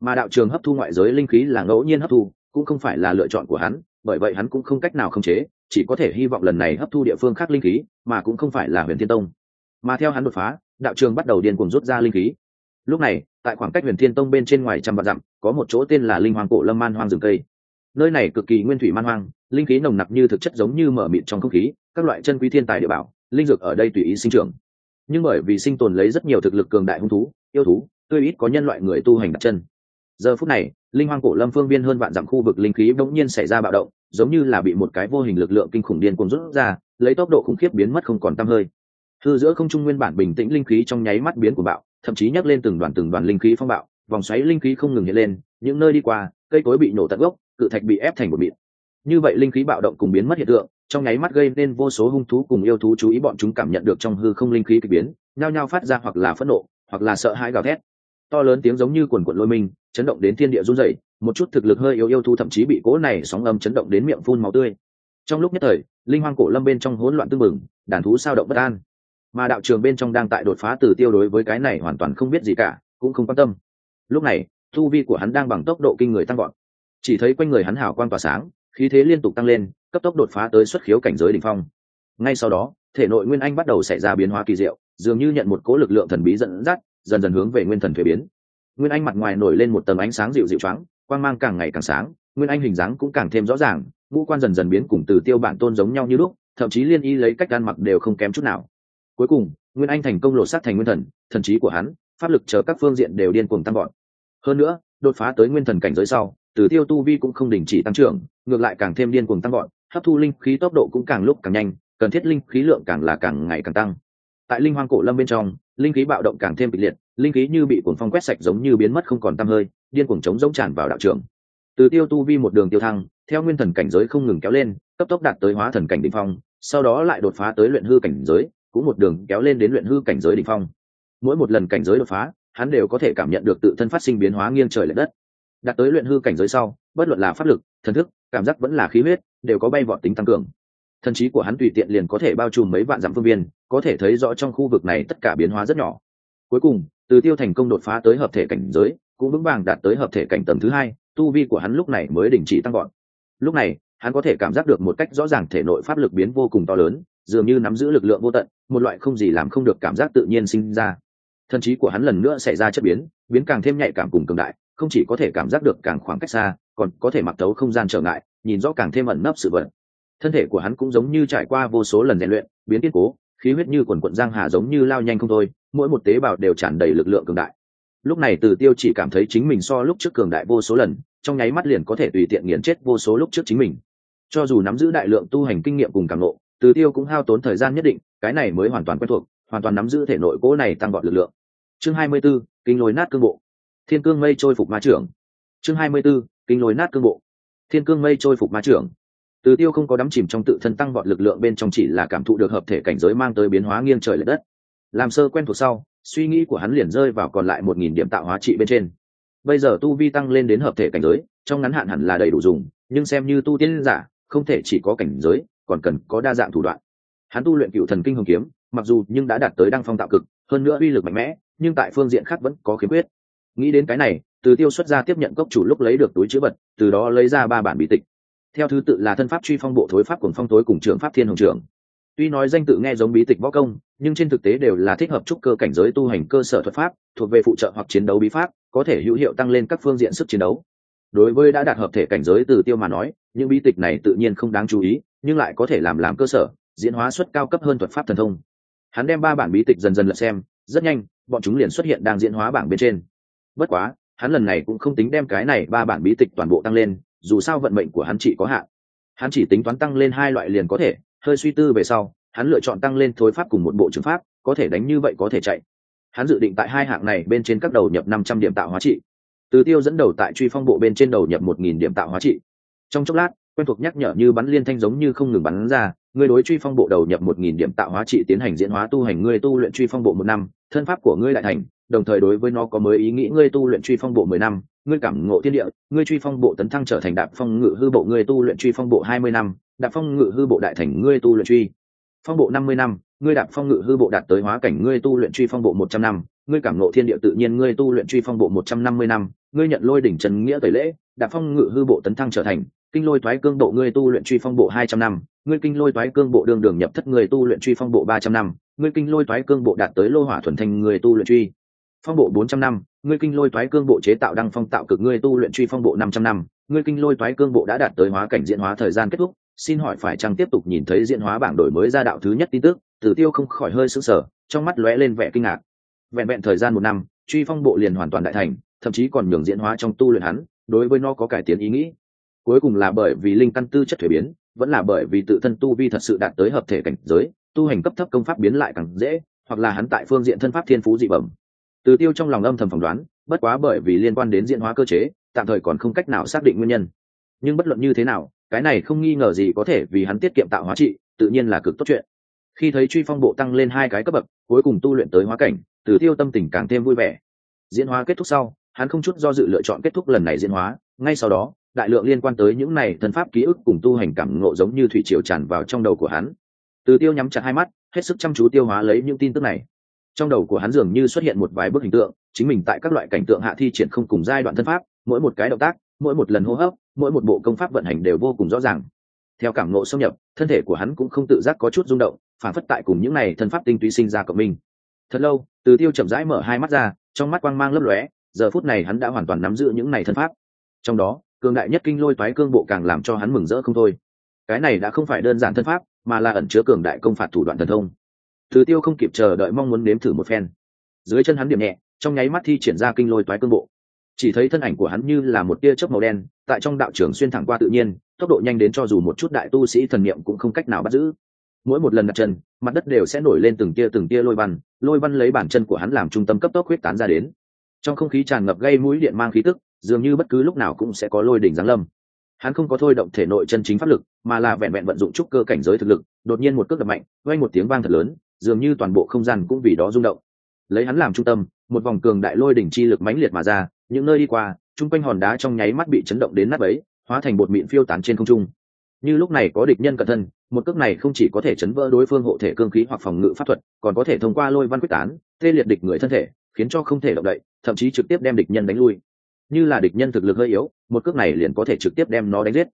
Mà đạo trường hấp thu ngoại giới linh khí là ngẫu nhiên hấp thu, cũng không phải là lựa chọn của hắn, bởi vậy hắn cũng không cách nào khống chế chỉ có thể hy vọng lần này hấp thu địa phương khác linh khí, mà cũng không phải là huyền thiên tông. Mà theo hắn đột phá, đạo trường bắt đầu điên cuồng rút ra linh khí. Lúc này, tại khoảng cách huyền thiên tông bên trên ngoài trăm vạn dặm, có một chỗ tên là linh hoàng cổ lâm man hoang rừng cây. Nơi này cực kỳ nguyên thủy man hoang, linh khí nồng nặc như thực chất giống như mở miệng trong không khí, các loại chân quý thiên tài địa bảo, linh dược ở đây tùy ý sinh trưởng. Nhưng bởi vì sinh tồn lấy rất nhiều thực lực cường đại hung thú, yêu thú, tươi ít có nhân loại người tu hành đặt chân. Giờ phút này, linh hoang cổ lâm phương viên hơn vạn dặm khu vực linh khí bỗng nhiên xảy ra bạo động giống như là bị một cái vô hình lực lượng kinh khủng điên cuồng rút ra, lấy tốc độ khủng khiếp biến mất không còn tăm hơi. Hư giữa không trung nguyên bản bình tĩnh linh khí trong nháy mắt biến của bạo, thậm chí nhắc lên từng đoàn từng đoàn linh khí phong bạo, vòng xoáy linh khí không ngừng hiện lên, những nơi đi qua, cây cối bị nổ tận gốc, cự thạch bị ép thành một mịn. Như vậy linh khí bạo động cùng biến mất hiện tượng, trong nháy mắt gây nên vô số hung thú cùng yêu thú chú ý bọn chúng cảm nhận được trong hư không linh khí k ỳ biến, nhao nhao phát ra hoặc là phẫn nộ, hoặc là sợ hãi gào thét to lớn tiếng giống như quần quần lôi mình, chấn động đến thiên địa run rẩy một chút thực lực hơi yếu yêu thú thậm chí bị cỗ này sóng âm chấn động đến miệng phun máu tươi. Trong lúc nhất thời linh hoang cổ lâm bên trong hỗn loạn tương mừng đàn thú sao động bất an. Mà đạo trường bên trong đang tại đột phá từ tiêu đối với cái này hoàn toàn không biết gì cả cũng không quan tâm. Lúc này thu vi của hắn đang bằng tốc độ kinh người tăng gọn chỉ thấy quanh người hắn hào quang tỏa sáng khí thế liên tục tăng lên cấp tốc đột phá tới xuất khiếu cảnh giới đ ỉ n h phong. Ngay sau đó thể nội nguyên anh bắt đầu xảy ra biến hóa kỳ diệu dường như nhận một cố lực lượng thần bí dẫn dắt dần dần hướng về nguyên thần thuế biến. Nguyên anh mặt ngoài nổi lên một tầm ánh sáng dịu dịu choáng, quang mang càng ngày càng sáng, nguyên anh hình dáng cũng càng thêm rõ ràng, ngũ quan dần dần biến cùng từ tiêu bản tôn giống nhau như lúc, thậm chí liên y lấy cách ăn mặc đều không kém chút nào. Cuối cùng, nguyên anh thành công lột xác thành nguyên thần thần trí của hắn, pháp lực chờ các phương diện đều điên cuồng tăng gọn hơn nữa, đột phá tới nguyên thần cảnh giới sau, từ tiêu tu vi cũng không đình chỉ tăng trưởng, ngược lại càng thêm điên cuồng tăng gọn hấp thu linh khí tốc độ cũng càng lúc càng nhanh, cần thiết linh khí lượng càng là càng ngày càng tăng. Tại linh hoang cổ lâm bên trong linh khí bạo động càng thêm kịch liệt, linh khí như bị cuồng phong quét sạch giống như biến mất không còn tăm hơi, điên cuồng chống giống tràn vào đạo trường từ tiêu tu vi một đường tiêu thăng, theo nguyên thần cảnh giới không ngừng kéo lên, cấp tốc đạt tới hóa thần cảnh đỉnh phong, sau đó lại đột phá tới luyện hư cảnh giới, cũng một đường kéo lên đến luyện hư cảnh giới đỉnh phong. Mỗi một lần cảnh giới đột phá, hắn đều có thể cảm nhận được tự thân phát sinh biến hóa nghiêng trời l ệ đất. Đạt tới luyện hư cảnh giới sau, bất luận là pháp lực, thần thức, cảm giác vẫn là khí huyết, đều có bay vọt tính tăng cường thần trí của hắn tùy tiện liền có thể bao trùm mấy vạn dặm phương viên, có thể thấy rõ trong khu vực này tất cả biến hóa rất nhỏ. Cuối cùng, từ tiêu thành công đột phá tới hợp thể cảnh giới, cũng vững vàng đạt tới hợp thể cảnh tầng thứ hai, tu vi của hắn lúc này mới đình chỉ tăng gọn lúc này, hắn có thể cảm giác được một cách rõ ràng thể nội pháp lực biến vô cùng to lớn, dường như nắm giữ lực lượng vô tận, một loại không gì làm không được cảm giác tự nhiên sinh ra. Thần trí của hắn lần nữa xảy ra chất biến biến càng thêm nhạy cảm cùng cường đại, không chỉ có thể cảm giác được càng khoảng cách xa, còn có thể mặc tấu không gian trở ngại, nhìn rõ càng thêm ẩn nấp sự vật thân thể của hắn cũng giống như trải qua vô số lần rèn luyện biến kiên cố khí huyết như quần quận giang hà giống như lao nhanh không thôi mỗi một tế bào đều tràn đầy lực lượng cường đại. Lúc này từ tiêu chỉ cảm thấy chính mình so lúc trước cường đại vô số lần trong nháy mắt liền có thể tùy tiện nghiền chết vô số lúc trước chính mình. Cho dù nắm giữ đại lượng tu hành kinh nghiệm cùng càng lộ từ tiêu cũng hao tốn thời gian nhất định cái này mới hoàn toàn quen thuộc hoàn toàn nắm giữ thể nội cố này tăng gọn lực lượng. Chương 24, kinh lối nát cương bộ. Thiên cương mây trôi phục ma trưởng. Chương 24, kinh lối nát cương bộ. Thiên cương mây trôi phục ma trưởng từ tiêu không có đắm chìm trong tự thân tăng vọt lực lượng bên trong chỉ là cảm thụ được hợp thể cảnh giới mang tới biến hóa nghiêng trời l ệ đất. Làm sơ quen thuộc sau, suy nghĩ của hắn liền rơi vào còn lại một nghìn điểm tạo hóa trị bên trên. Bây giờ tu vi tăng lên đến hợp thể cảnh giới, trong ngắn hạn hẳn là đầy đủ dùng, nhưng xem như tu tiên giả, không thể chỉ có cảnh giới, còn cần có đa dạng thủ đoạn. Hắn tu luyện cựu thần kinh hồng kiếm, mặc dù nhưng đã đạt tới đăng phong tạo cực, hơn nữa uy lực mạnh mẽ, nhưng tại phương diện khác vẫn có khiếm khuyết. Nghĩ đến cái này, từ tiêu xuất ra tiếp nhận cốc chủ lúc lấy được túi chữ vật, từ đó lấy ra ba bản bí tịch theo thứ tự là thân pháp truy phong bộ thối pháp cùng phong tối cùng trưởng pháp thiên hồng trưởng. Tuy nói danh tự nghe giống bí tịch võ công, nhưng trên thực tế đều là thích hợp trúc cơ cảnh giới tu hành cơ sở thuật pháp, thuộc về phụ trợ hoặc chiến đấu bí pháp, có thể hữu hiệu tăng lên các phương diện sức chiến đấu. Đối với đã đạt hợp thể cảnh giới từ tiêu mà nói, những bí tịch này tự nhiên không đáng chú ý, nhưng lại có thể làm làm cơ sở, diễn hóa suất cao cấp hơn thuật pháp thần thông. Hắn đem ba bản bí tịch dần dần lật xem, rất nhanh, bọn chúng liền xuất hiện đang diễn hóa bảng bên trên. Bất quá, hắn lần này cũng không tính đem cái này ba bản bí tịch toàn bộ tăng lên dù sao vận mệnh của hắn chỉ có hạn. Hắn chỉ tính toán tăng lên hai loại liền có thể, hơi suy tư về sau, hắn lựa chọn tăng lên thối pháp cùng một bộ trừng pháp, có thể đánh như vậy có thể chạy. Hắn dự định tại hai hạng này bên trên các đầu nhập năm trăm điểm tạo hóa trị. Từ tiêu dẫn đầu tại truy phong bộ bên trên đầu nhập một nghìn điểm tạo hóa trị. Trong chốc lát, quen thuộc nhắc nhở như bắn liên thanh giống như không ngừng bắn ra ngươi đối truy phong bộ đầu nhập một nghìn điểm tạo hóa trị tiến hành diễn hóa tu hành ngươi tu luyện truy phong bộ một năm, thân pháp của ngươi lại thành đồng thời đối với nó có mới ý nghĩ, ngươi tu luyện truy phong bộ mười năm, ngươi cảm ngộ thiên địa, ngươi truy phong bộ tấn thăng trở thành đạp phong ngự hư bộ, ngươi tu luyện truy phong bộ hai mươi năm, đạp phong ngự hư bộ đại thành, ngươi tu luyện truy phong bộ năm mươi năm, ngươi đạp phong ngự hư bộ đạt tới hóa cảnh, ngươi tu luyện truy phong bộ một trăm năm, ngươi cảm ngộ thiên địa tự nhiên, ngươi tu luyện truy phong bộ một trăm năm mươi năm, ngươi nhận lôi đỉnh trần nghĩa tẩy lễ, đạp phong ngự hư bộ tấn thăng trở thành kinh lôi thoái cương bộ, ngươi tu luyện truy phong bộ hai trăm năm, ngươi kinh lôi thoái cương bộ đường đường nhập thất, ngươi tu luyện truy phong bộ ba trăm năm, ngươi kinh lôi thoái cương bộ đạt tới lô hỏa thuần thành ngươi tu luyện truy phong bộ bốn trăm năm, ngươi kinh lôi thoái cương bộ chế tạo đăng phong tạo cực ngươi tu luyện truy phong bộ năm trăm năm, ngươi kinh lôi thoái cương bộ đã đạt tới hóa cảnh diễn hóa thời gian kết thúc, xin hỏi phải chăng tiếp tục nhìn thấy diễn hóa bảng đổi mới ra đạo thứ nhất tin tức? Tử tiêu không khỏi hơi sững sờ, trong mắt lóe lên vẻ kinh ngạc. Vẹn vẹn thời gian một năm, truy phong bộ liền hoàn toàn đại thành, thậm chí còn nhường diễn hóa trong tu luyện hắn, đối với nó có cải tiến ý nghĩ. Cuối cùng là bởi vì linh căn tư chất thuế biến, vẫn là bởi vì tự thân tu vi thật sự đạt tới hợp thể cảnh giới, tu hành cấp thấp công pháp biến lại càng dễ, hoặc là hắn tại phương diện thân pháp thiên phú dị bẩm từ tiêu trong lòng âm thầm phỏng đoán, bất quá bởi vì liên quan đến diễn hóa cơ chế, tạm thời còn không cách nào xác định nguyên nhân. Nhưng bất luận như thế nào, cái này không nghi ngờ gì có thể vì hắn tiết kiệm tạo hóa trị, tự nhiên là cực tốt chuyện. Khi thấy truy phong bộ tăng lên hai cái cấp bậc, cuối cùng tu luyện tới hóa cảnh, từ tiêu tâm tình càng thêm vui vẻ. Diễn hóa kết thúc sau, hắn không chút do dự lựa chọn kết thúc lần này diễn hóa, ngay sau đó, đại lượng liên quan tới những này thân pháp ký ức cùng tu hành cảm ngộ giống như thủy triều tràn vào trong đầu của hắn. Từ tiêu nhắm chặt hai mắt, hết sức chăm chú tiêu hóa lấy những tin tức này trong đầu của hắn dường như xuất hiện một vài bức hình tượng, chính mình tại các loại cảnh tượng hạ thi triển không cùng giai đoạn thân pháp, mỗi một cái động tác, mỗi một lần hô hấp, mỗi một bộ công pháp vận hành đều vô cùng rõ ràng. Theo cảm ngộ xâm nhập, thân thể của hắn cũng không tự giác có chút rung động, phản phất tại cùng những này thân pháp tinh túy sinh ra cộng minh. Thật lâu, từ tiêu chậm rãi mở hai mắt ra, trong mắt quang mang lấp lóe, giờ phút này hắn đã hoàn toàn nắm giữ những này thân pháp. Trong đó, cường đại nhất kinh lôi toái cương bộ càng làm cho hắn mừng rỡ không thôi. Cái này đã không phải đơn giản thân pháp, mà là ẩn chứa cường đại công phạt thủ đoạn thần thông từ tiêu không kịp chờ đợi mong muốn nếm thử một phen. Dưới chân hắn điểm nhẹ, trong nháy mắt thi triển ra kinh lôi toái cương bộ. Chỉ thấy thân ảnh của hắn như là một tia chớp màu đen, tại trong đạo trường xuyên thẳng qua tự nhiên, tốc độ nhanh đến cho dù một chút đại tu sĩ thần niệm cũng không cách nào bắt giữ. Mỗi một lần đặt chân, mặt đất đều sẽ nổi lên từng tia từng tia lôi văn lôi văn lấy bản chân của hắn làm trung tâm cấp tốc huyết tán ra đến. Trong không khí tràn ngập gây mũi điện mang khí tức, dường như bất cứ lúc nào cũng sẽ có lôi đỉnh giáng lâm. Hắn không có thôi động thể nội chân chính pháp lực, mà là vẹn vẹn vận dụng trúc cơ cảnh giới thực lực, đột nhiên một cước đập mạnh, vang một tiếng vang thật lớn dường như toàn bộ không gian cũng vì đó rung động. Lấy hắn làm trung tâm, một vòng cường đại lôi đỉnh chi lực mãnh liệt mà ra, những nơi đi qua, chung quanh hòn đá trong nháy mắt bị chấn động đến nát ấy hóa thành bột mịn phiêu tán trên không trung. Như lúc này có địch nhân cẩn thân, một cước này không chỉ có thể chấn vỡ đối phương hộ thể cương khí hoặc phòng ngự pháp thuật, còn có thể thông qua lôi văn quyết tán, tê liệt địch người thân thể, khiến cho không thể động đậy, thậm chí trực tiếp đem địch nhân đánh lui. Như là địch nhân thực lực hơi yếu, một cước này liền có thể trực tiếp đem nó đánh giết.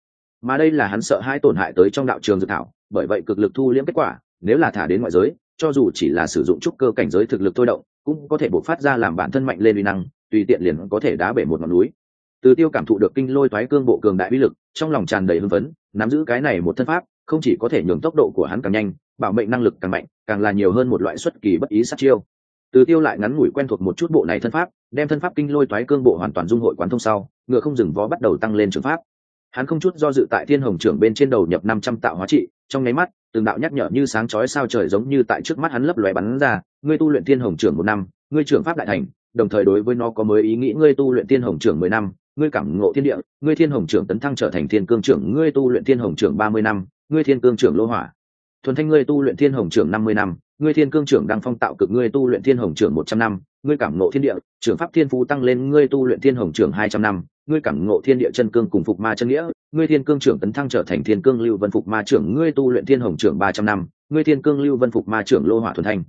Mà đây là hắn sợ hai tổn hại tới trong đạo trường dự thảo, bởi vậy cực lực thu liễm kết quả, nếu là thả đến ngoại giới cho dù chỉ là sử dụng trúc cơ cảnh giới thực lực thôi động, cũng có thể bộc phát ra làm bản thân mạnh lên uy năng, tùy tiện liền có thể đá bể một ngọn núi. Từ tiêu cảm thụ được kinh lôi thoái cương bộ cường đại uy lực, trong lòng tràn đầy hưng phấn, nắm giữ cái này một thân pháp, không chỉ có thể nhường tốc độ của hắn càng nhanh, bảo mệnh năng lực càng mạnh, càng là nhiều hơn một loại xuất kỳ bất ý sát chiêu. Từ tiêu lại ngắn ngủi quen thuộc một chút bộ này thân pháp, đem thân pháp kinh lôi thoái cương bộ hoàn toàn dung hội quán thông sau, ngựa không dừng vó bắt đầu tăng lên trường pháp hắn không chút do dự tại thiên hồng trưởng bên trên đầu nhập năm trăm tạo hóa trị, trong nháy mắt, từng đạo nhắc nhở như sáng chói sao trời giống như tại trước mắt hắn lấp lóe bắn ra, ngươi tu luyện thiên hồng trưởng một năm, ngươi trưởng pháp đại thành, đồng thời đối với nó có mới ý nghĩ, ngươi tu luyện thiên hồng trưởng mười năm, ngươi cảm ngộ thiên địa, ngươi thiên hồng trưởng tấn thăng trở thành thiên cương trưởng, ngươi tu luyện thiên hồng trưởng ba mươi năm, ngươi thiên cương trưởng lô hỏa. Thuần thanh, ngươi tu luyện thiên hồng trưởng năm mươi năm, ngươi thiên cương trưởng đăng phong tạo cực, ngươi tu luyện thiên hồng trưởng một trăm năm, ngươi cảm ngộ thiên địa, trưởng pháp thiên phú tăng lên, ngươi tu luyện thiên hồng trưởng hai trăm năm ngươi cảm ngộ thiên địa chân cương cùng phục ma chân nghĩa, ngươi thiên cương trưởng tấn thăng trở thành thiên cương lưu vân phục ma trưởng, ngươi tu luyện thiên hồng trưởng ba trăm năm, ngươi thiên cương lưu vân phục ma trưởng lô hỏa thuần thanh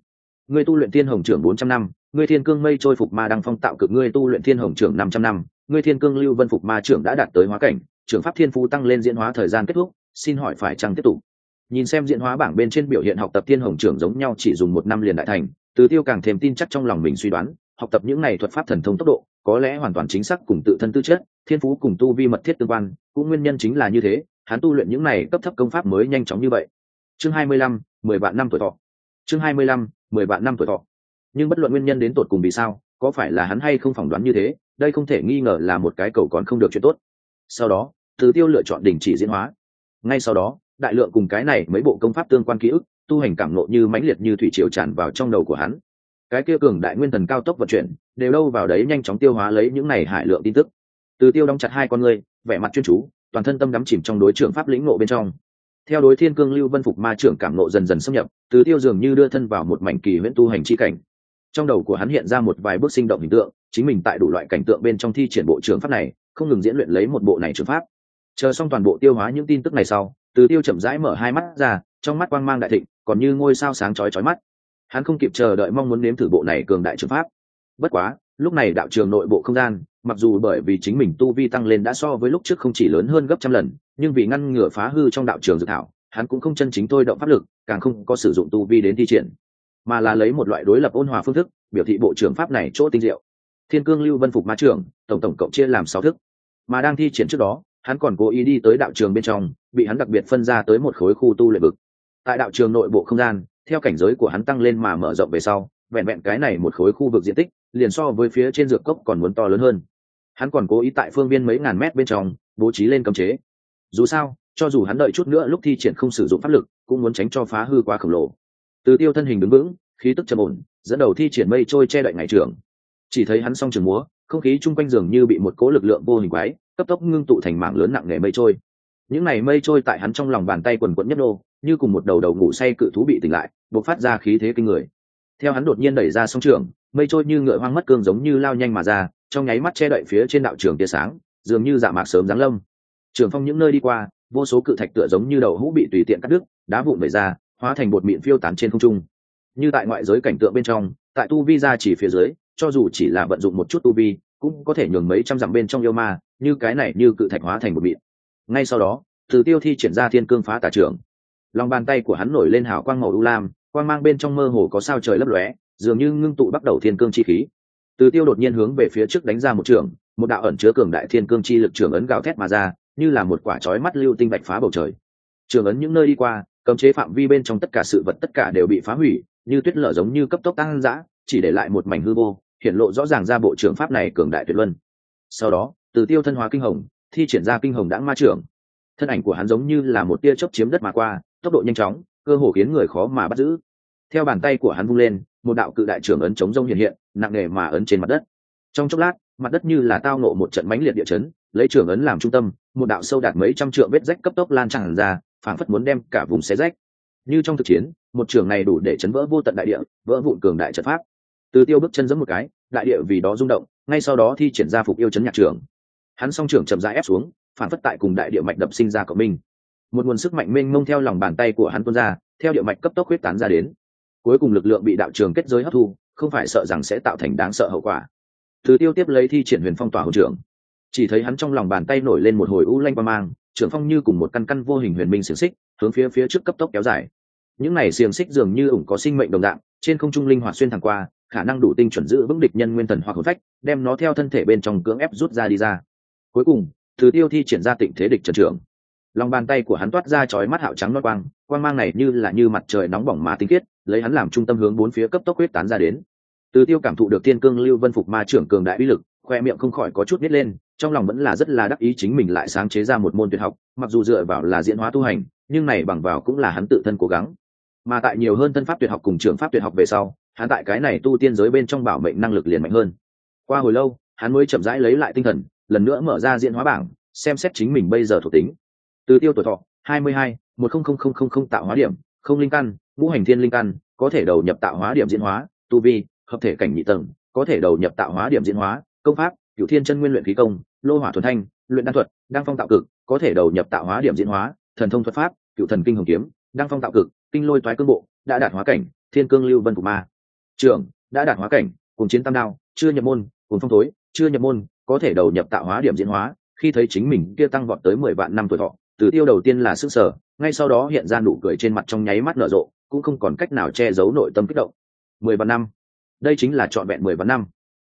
ngươi tu luyện thiên hồng trưởng bốn trăm năm, ngươi thiên cương mây trôi phục ma đăng phong tạo cực, ngươi tu luyện thiên hồng trưởng năm trăm năm, ngươi thiên cương lưu vân phục ma trưởng đã đạt tới hóa cảnh, trưởng pháp thiên phú tăng lên diễn hóa thời gian kết thúc, xin hỏi phải chăng tiếp tục? Nhìn xem diễn hóa bảng bên trên biểu hiện học tập thiên hồng trưởng giống nhau chỉ dùng một năm liền đại thành, từ tiêu càng thêm tin chắc trong lòng mình suy đoán, học tập những này thuật pháp thần thông tốc độ có lẽ hoàn toàn chính xác cùng tự thân tư chất, thiên phú cùng tu vi mật thiết tương quan, cũng nguyên nhân chính là như thế, hắn tu luyện những này cấp thấp công pháp mới nhanh chóng như vậy. Chương hai mươi lăm, mười vạn năm tuổi thọ. Chương hai mươi lăm, mười vạn năm tuổi thọ. Nhưng bất luận nguyên nhân đến tột cùng vì sao, có phải là hắn hay không phỏng đoán như thế, đây không thể nghi ngờ là một cái cầu còn không được chuyện tốt. Sau đó, từ tiêu lựa chọn đình chỉ diễn hóa. Ngay sau đó, đại lượng cùng cái này mấy bộ công pháp tương quan ký ức, tu hành cảm nộ như mãnh liệt như thủy triều tràn vào trong đầu của hắn cái kia cường đại nguyên thần cao tốc vận chuyển, đều đâu vào đấy nhanh chóng tiêu hóa lấy những này hải lượng tin tức. Từ tiêu đóng chặt hai con người, vẻ mặt chuyên chú, toàn thân tâm đắm chìm trong đối trưởng pháp lĩnh ngộ bên trong. Theo đối thiên cương lưu vân phục ma trưởng cảm nộ dần dần xâm nhập, từ tiêu dường như đưa thân vào một mảnh kỳ huyễn tu hành chi cảnh. Trong đầu của hắn hiện ra một vài bước sinh động hình tượng, chính mình tại đủ loại cảnh tượng bên trong thi triển bộ trường pháp này, không ngừng diễn luyện lấy một bộ này trường pháp. Chờ xong toàn bộ tiêu hóa những tin tức này sau, từ tiêu chậm rãi mở hai mắt ra, trong mắt quang mang đại thịnh, còn như ngôi sao sáng chói chói mắt hắn không kịp chờ đợi mong muốn nếm thử bộ này cường đại trường pháp. Bất quá, lúc này đạo trường nội bộ không gian, mặc dù bởi vì chính mình tu vi tăng lên đã so với lúc trước không chỉ lớn hơn gấp trăm lần, nhưng vì ngăn ngừa phá hư trong đạo trường dự thảo, hắn cũng không chân chính thôi động pháp lực, càng không có sử dụng tu vi đến thi triển, mà là lấy một loại đối lập ôn hòa phương thức, biểu thị bộ trưởng pháp này chỗ tinh diệu. Thiên cương lưu vân phục ma trưởng, tổng tổng cộng chia làm sáu thức. Mà đang thi triển trước đó, hắn còn cố ý đi tới đạo trường bên trong, bị hắn đặc biệt phân ra tới một khối khu tu luyện vực. Tại đạo trường nội bộ không gian theo cảnh giới của hắn tăng lên mà mở rộng về sau, vẹn vẹn cái này một khối khu vực diện tích, liền so với phía trên dược cốc còn muốn to lớn hơn. Hắn còn cố ý tại phương viên mấy ngàn mét bên trong, bố trí lên cấm chế. Dù sao, cho dù hắn đợi chút nữa lúc thi triển không sử dụng pháp lực, cũng muốn tránh cho phá hư quá khổng lồ. Từ tiêu thân hình đứng vững, khí tức trầm ổn, dẫn đầu thi triển mây trôi che đậy ngày trường. Chỉ thấy hắn s trường múa, không khí chung quanh giường như bị một cố lực lượng vô hình quái, cấp tốc ngưng tụ thành mảng lớn nặng nề mây trôi. Những này mây trôi tại hắn trong lòng bàn tay quần quẫn nhất đô như cùng một đầu đầu ngủ say cự thú bị tỉnh lại buộc phát ra khí thế kinh người. Theo hắn đột nhiên đẩy ra sông trường, mây trôi như ngựa hoang mất cương giống như lao nhanh mà ra, trong nháy mắt che đậy phía trên đạo trường tia sáng, dường như dạ mạc sớm giáng lâm. Trường phong những nơi đi qua, vô số cự thạch tựa giống như đầu hũ bị tùy tiện cắt đứt, đá vụn vẩy ra, hóa thành bột mịn phiêu tán trên không trung. Như tại ngoại giới cảnh tượng bên trong, tại tu vi ra chỉ phía dưới, cho dù chỉ là vận dụng một chút tu vi, cũng có thể nhường mấy trăm dặm bên trong yêu ma, như cái này như cự thạch hóa thành một mịn. Ngay sau đó, từ tiêu thi triển ra thiên cương phá tả trưởng lòng bàn tay của hắn nổi lên hào quang màu u lam, quang mang bên trong mơ hồ có sao trời lấp lóe, dường như ngưng tụ bắt đầu thiên cương chi khí. Từ tiêu đột nhiên hướng về phía trước đánh ra một trường, một đạo ẩn chứa cường đại thiên cương chi lực trường ấn gào thét mà ra, như là một quả chói mắt lưu tinh bạch phá bầu trời. Trường ấn những nơi đi qua, cấm chế phạm vi bên trong tất cả sự vật tất cả đều bị phá hủy, như tuyết lở giống như cấp tốc tăng dã chỉ để lại một mảnh hư vô, hiện lộ rõ ràng ra bộ trưởng pháp này cường đại tuyệt luân. Sau đó, từ tiêu thân hóa kinh hồng, thi triển ra kinh hồng đãng ma trưởng thân ảnh của hắn giống như là một tia chớp chiếm đất mà qua tốc độ nhanh chóng, cơ hồ khiến người khó mà bắt giữ. Theo bàn tay của hắn vung lên, một đạo cự đại trưởng ấn chống rông hiện hiện, nặng nề mà ấn trên mặt đất. Trong chốc lát, mặt đất như là tao nộ một trận mãnh liệt địa chấn, lấy trưởng ấn làm trung tâm, một đạo sâu đạt mấy trăm trượng vết rách cấp tốc lan tràn ra, phảng phất muốn đem cả vùng xé rách. Như trong thực chiến, một trường này đủ để chấn vỡ vô tận đại địa, vỡ vụn cường đại trận pháp. Từ tiêu bước chân giẫm một cái, đại địa vì đó rung động, ngay sau đó thi triển ra phục yêu chấn nhạc trường. Hắn song trưởng chậm rãi ép xuống phản phất tại cùng đại địa mạch đập sinh ra của mình một nguồn sức mạnh mênh mông theo lòng bàn tay của hắn tuôn ra, theo địa mạch cấp tốc huyết tán ra đến. Cuối cùng lực lượng bị đạo trường kết giới hấp thu, không phải sợ rằng sẽ tạo thành đáng sợ hậu quả. Từ tiêu tiếp lấy thi triển huyền phong tỏa hậu trưởng. Chỉ thấy hắn trong lòng bàn tay nổi lên một hồi u lanh qua mang, trưởng phong như cùng một căn căn vô hình huyền minh xiềng xích, hướng phía phía trước cấp tốc kéo dài. Những này xiềng xích dường như ủng có sinh mệnh đồng dạng, trên không trung linh hoạt xuyên thẳng qua, khả năng đủ tinh chuẩn giữ vững địch nhân nguyên thần hoặc hồn phách, đem nó theo thân thể bên trong cưỡng ép rút ra đi ra. Cuối cùng, từ tiêu thi triển ra tịnh thế địch trần trưởng lòng bàn tay của hắn toát ra chói mắt hạo trắng nói quang quang mang này như là như mặt trời nóng bỏng má tinh khiết, lấy hắn làm trung tâm hướng bốn phía cấp tốc huyết tán ra đến. Từ tiêu cảm thụ được thiên cương lưu vân phục ma trưởng cường đại uy lực, khoe miệng không khỏi có chút nít lên, trong lòng vẫn là rất là đắc ý chính mình lại sáng chế ra một môn tuyệt học, mặc dù dựa vào là diễn hóa tu hành, nhưng này bằng vào cũng là hắn tự thân cố gắng. Mà tại nhiều hơn thân pháp tuyệt học cùng trường pháp tuyệt học về sau, hắn tại cái này tu tiên giới bên trong bảo mệnh năng lực liền mạnh hơn. Qua hồi lâu, hắn mới chậm rãi lấy lại tinh thần, lần nữa mở ra diễn hóa bảng, xem xét chính mình bây giờ thuộc tính từ tiêu tuổi thọ, hai mươi hai, một không không không không không tạo hóa điểm, không linh căn, ngũ hành thiên linh căn, có thể đầu nhập tạo hóa điểm diễn hóa, tu vi, hợp thể cảnh nhị tầng, có thể đầu nhập tạo hóa điểm diễn hóa, công pháp cựu thiên chân nguyên luyện khí công, lô hỏa thuần thanh, luyện đan thuật, đăng phong tạo cực, có thể đầu nhập tạo hóa điểm diễn hóa, thần thông thuật pháp cựu thần kinh hồng kiếm, đăng phong tạo cực, kinh lôi toái cương bộ, đã đạt hóa cảnh, thiên cương lưu vân của ma. Trưởng, đã đạt hóa cảnh, cùng chiến tam đao, chưa nhập môn, cùng phong tối chưa nhập môn, có thể đầu nhập tạo hóa điểm diễn hóa, khi thấy chính mình kia tăng vọt tới mười vạn năm tuổi thọ từ tiêu đầu tiên là sức sở, ngay sau đó hiện ra nụ cười trên mặt trong nháy mắt nở rộ, cũng không còn cách nào che giấu nội tâm kích động. Mười vạn năm. Đây chính là trọn vẹn mười vạn năm.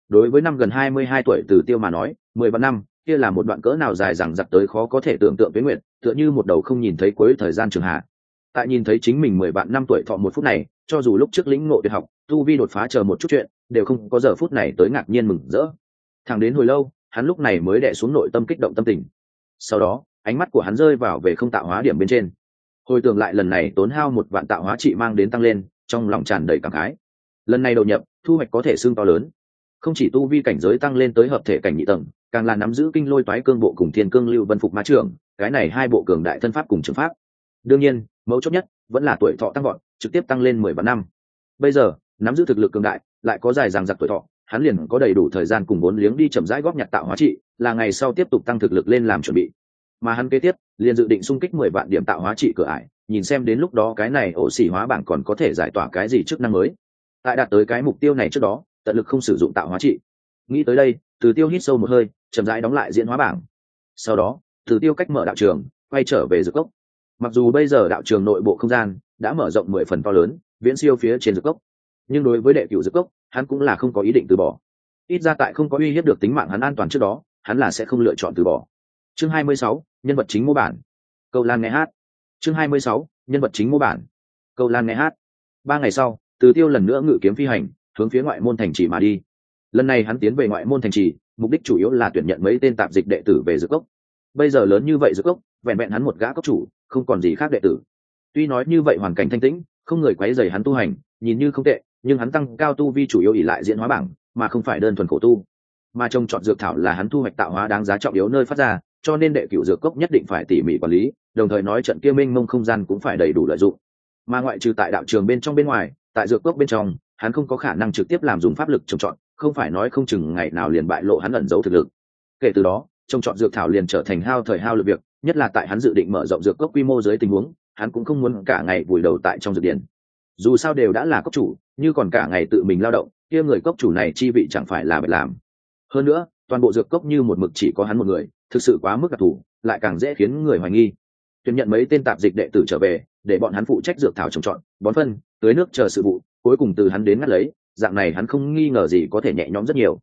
Đối với năm gần hai mươi hai tuổi từ tiêu mà nói, mười vạn năm, kia là một đoạn cỡ nào dài rằng giặc tới khó có thể tưởng tượng với nguyện, tựa như một đầu không nhìn thấy cuối thời gian trường hạ. Tại nhìn thấy chính mình mười vạn năm tuổi thọ một phút này, cho dù lúc trước lĩnh ngộ tuyệt học, tu vi đột phá chờ một chút chuyện, đều không có giờ phút này tới ngạc nhiên mừng rỡ. Thẳng đến hồi lâu, hắn lúc này mới đẻ xuống nội tâm kích động tâm tình. Sau đó ánh mắt của hắn rơi vào về không tạo hóa điểm bên trên. Hồi tưởng lại lần này tốn hao một vạn tạo hóa trị mang đến tăng lên, trong lòng tràn đầy cảm khái. Lần này đầu nhập, thu hoạch có thể xương to lớn. Không chỉ tu vi cảnh giới tăng lên tới hợp thể cảnh nhị tầng, càng là nắm giữ kinh lôi toái cương bộ cùng thiên cương lưu vân phục ma trưởng, cái này hai bộ cường đại thân pháp cùng trường pháp. Đương nhiên, mấu chốt nhất, vẫn là tuổi thọ tăng gọn trực tiếp tăng lên mười vạn năm. Bây giờ, nắm giữ thực lực cường đại, lại có dài dằng dặc tuổi thọ, hắn liền có đầy đủ thời gian cùng bốn liếng đi chậm rãi góp nhặt tạo hóa trị, là ngày sau tiếp tục tăng thực lực lên làm chuẩn bị mà hắn kế tiếp, liền dự định xung kích mười vạn điểm tạo hóa trị cửa ải, nhìn xem đến lúc đó cái này ổ xỉ hóa bảng còn có thể giải tỏa cái gì chức năng mới. Tại đạt tới cái mục tiêu này trước đó, tận lực không sử dụng tạo hóa trị. Nghĩ tới đây, từ tiêu hít sâu một hơi, chậm rãi đóng lại diễn hóa bảng. Sau đó, từ tiêu cách mở đạo trường, quay trở về dược cốc. Mặc dù bây giờ đạo trường nội bộ không gian đã mở rộng mười phần to lớn, viễn siêu phía trên dược cốc. Nhưng đối với đệ cửu dược cốc, hắn cũng là không có ý định từ bỏ. Ít ra tại không có uy hiếp được tính mạng hắn an toàn trước đó, hắn là sẽ không lựa chọn từ bỏ chương 26, nhân vật chính mô bản. Câu lan nghe hát. Chương 26, nhân vật chính mô bản. Câu lan nghe hát. Ba ngày sau từ tiêu lần nữa ngự kiếm phi hành hướng phía ngoại môn thành trì mà đi. Lần này hắn tiến về ngoại môn thành trì mục đích chủ yếu là tuyển nhận mấy tên tạp dịch đệ tử về dược cốc. Bây giờ lớn như vậy dược cốc vẹn vẹn hắn một gã cốc chủ không còn gì khác đệ tử. Tuy nói như vậy hoàn cảnh thanh tĩnh không người quấy rầy hắn tu hành nhìn như không tệ nhưng hắn tăng cao tu vi chủ yếu ỉ lại diễn hóa bảng mà không phải đơn thuần khổ tu. Mà trông chọn dược thảo là hắn thu hoạch tạo hóa đáng giá trọng yếu nơi phát ra cho nên đệ cửu dược cốc nhất định phải tỉ mỉ quản lý, đồng thời nói trận kia minh mông không gian cũng phải đầy đủ lợi dụng. Mà ngoại trừ tại đạo trường bên trong bên ngoài, tại dược cốc bên trong, hắn không có khả năng trực tiếp làm dùng pháp lực trồng trọt, không phải nói không chừng ngày nào liền bại lộ hắn ẩn giấu thực lực. Kể từ đó, trồng trọt dược thảo liền trở thành hao thời hao lực việc, nhất là tại hắn dự định mở rộng dược cốc quy mô dưới tình huống, hắn cũng không muốn cả ngày vùi đầu tại trong dược điển dù sao đều đã là cốc chủ, như còn cả ngày tự mình lao động, kia người cốc chủ này chi vị chẳng phải là bạch làm. Hơn nữa toàn bộ dược cốc như một mực chỉ có hắn một người, thực sự quá mức đặc thù, lại càng dễ khiến người hoài nghi. Tuyển nhận mấy tên tạp dịch đệ tử trở về, để bọn hắn phụ trách dược thảo trồng trọt, bón phân, tưới nước chờ sự vụ, cuối cùng từ hắn đến ngắt lấy, dạng này hắn không nghi ngờ gì có thể nhẹ nhõm rất nhiều.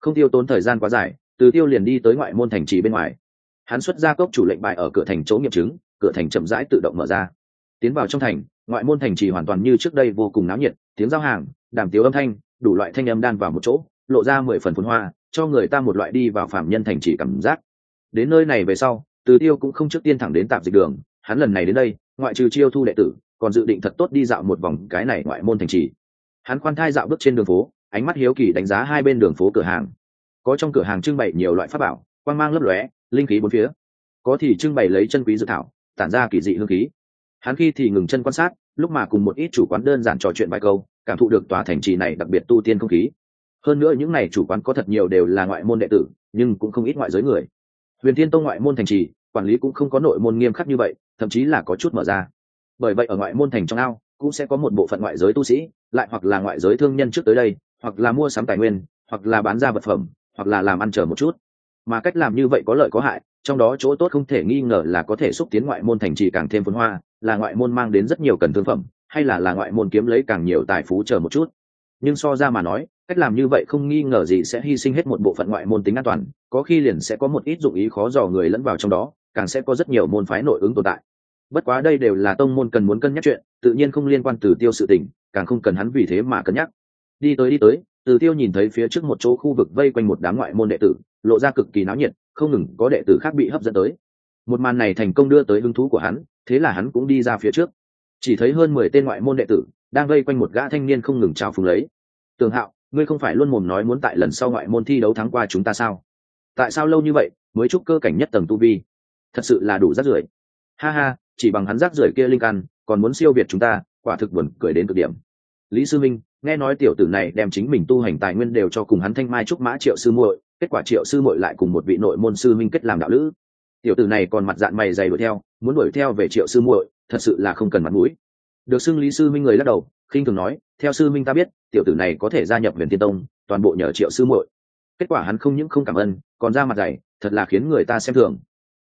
Không tiêu tốn thời gian quá dài, từ tiêu liền đi tới ngoại môn thành trì bên ngoài. Hắn xuất ra cốc chủ lệnh bài ở cửa thành chỗ nghiệm chứng, cửa thành chậm rãi tự động mở ra. Tiến vào trong thành, ngoại môn thành trì hoàn toàn như trước đây vô cùng náo nhiệt, tiếng giao hàng, đàm tiếu âm thanh, đủ loại thanh âm đan vào một chỗ, lộ ra mười phần phun hoa cho người ta một loại đi vào phạm nhân thành trì cảm giác. Đến nơi này về sau, từ tiêu cũng không trước tiên thẳng đến tạm dịch đường, hắn lần này đến đây, ngoại trừ chiêu thu đệ tử, còn dự định thật tốt đi dạo một vòng cái này ngoại môn thành trì. Hắn khoan thai dạo bước trên đường phố, ánh mắt hiếu kỳ đánh giá hai bên đường phố cửa hàng. Có trong cửa hàng trưng bày nhiều loại pháp bảo quan g mang lấp lóe, linh khí bốn phía. Có thì trưng bày lấy chân quý dự thảo, tản ra kỳ dị hương khí. Hắn khi thì ngừng chân quan sát, lúc mà cùng một ít chủ quán đơn giản trò chuyện vài câu, cảm thụ được tòa thành trì này đặc biệt tu tiên không khí hơn nữa những n à y chủ quán có thật nhiều đều là ngoại môn đệ tử, nhưng cũng không ít ngoại giới người. Huyền thiên tông ngoại môn thành trì, quản lý cũng không có nội môn nghiêm khắc như vậy, thậm chí là có chút mở ra. Bởi vậy ở ngoại môn thành trong ao, cũng sẽ có một bộ phận ngoại giới tu sĩ, lại hoặc là ngoại giới thương nhân trước tới đây, hoặc là mua sắm tài nguyên, hoặc là bán ra vật phẩm, hoặc là làm ăn chờ một chút. Mà cách làm như vậy có lợi có hại, trong đó chỗ tốt không thể nghi ngờ là có thể xúc tiến ngoại môn thành trì càng thêm phồn hoa, là ngoại môn mang đến rất nhiều cần thương phẩm, hay là là ngoại môn kiếm lấy càng nhiều tài phú chờ một chút nhưng so ra mà nói, cách làm như vậy không nghi ngờ gì sẽ hy sinh hết một bộ phận ngoại môn tính an toàn, có khi liền sẽ có một ít dụng ý khó dò người lẫn vào trong đó, càng sẽ có rất nhiều môn phái nội ứng tồn tại. Bất quá đây đều là tông môn cần muốn cân nhắc chuyện, tự nhiên không liên quan từ tiêu sự tình, càng không cần hắn vì thế mà cân nhắc. Đi tới đi tới, từ tiêu nhìn thấy phía trước một chỗ khu vực vây quanh một đám ngoại môn đệ tử, lộ ra cực kỳ náo nhiệt, không ngừng có đệ tử khác bị hấp dẫn tới. Một màn này thành công đưa tới hứng thú của hắn, thế là hắn cũng đi ra phía trước. Chỉ thấy hơn mười tên ngoại môn đệ tử đang vây quanh một gã thanh niên không ngừng trao phúng lấy tường hạo, ngươi không phải luôn mồm nói muốn tại lần sau ngoại môn thi đấu thắng qua chúng ta sao? Tại sao lâu như vậy mới chúc cơ cảnh nhất tầng tu vi? Thật sự là đủ rác rưởi. Ha ha, chỉ bằng hắn rác rưởi kia linh căn, còn muốn siêu việt chúng ta, quả thực buồn cười đến cực điểm. Lý sư minh, nghe nói tiểu tử này đem chính mình tu hành tài nguyên đều cho cùng hắn thanh mai trúc mã triệu sư muội, kết quả triệu sư muội lại cùng một vị nội môn sư minh kết làm đạo lữ. Tiểu tử này còn mặt dạng mày dày đuổi theo, muốn đuổi theo về triệu sư muội, thật sự là không cần mặt mũi được xưng lý sư minh người lắc đầu, khinh thường nói, theo sư minh ta biết, tiểu tử này có thể gia nhập huyền tiên tông, toàn bộ nhờ triệu sư muội. Kết quả hắn không những không cảm ơn, còn ra mặt dày thật là khiến người ta xem thường.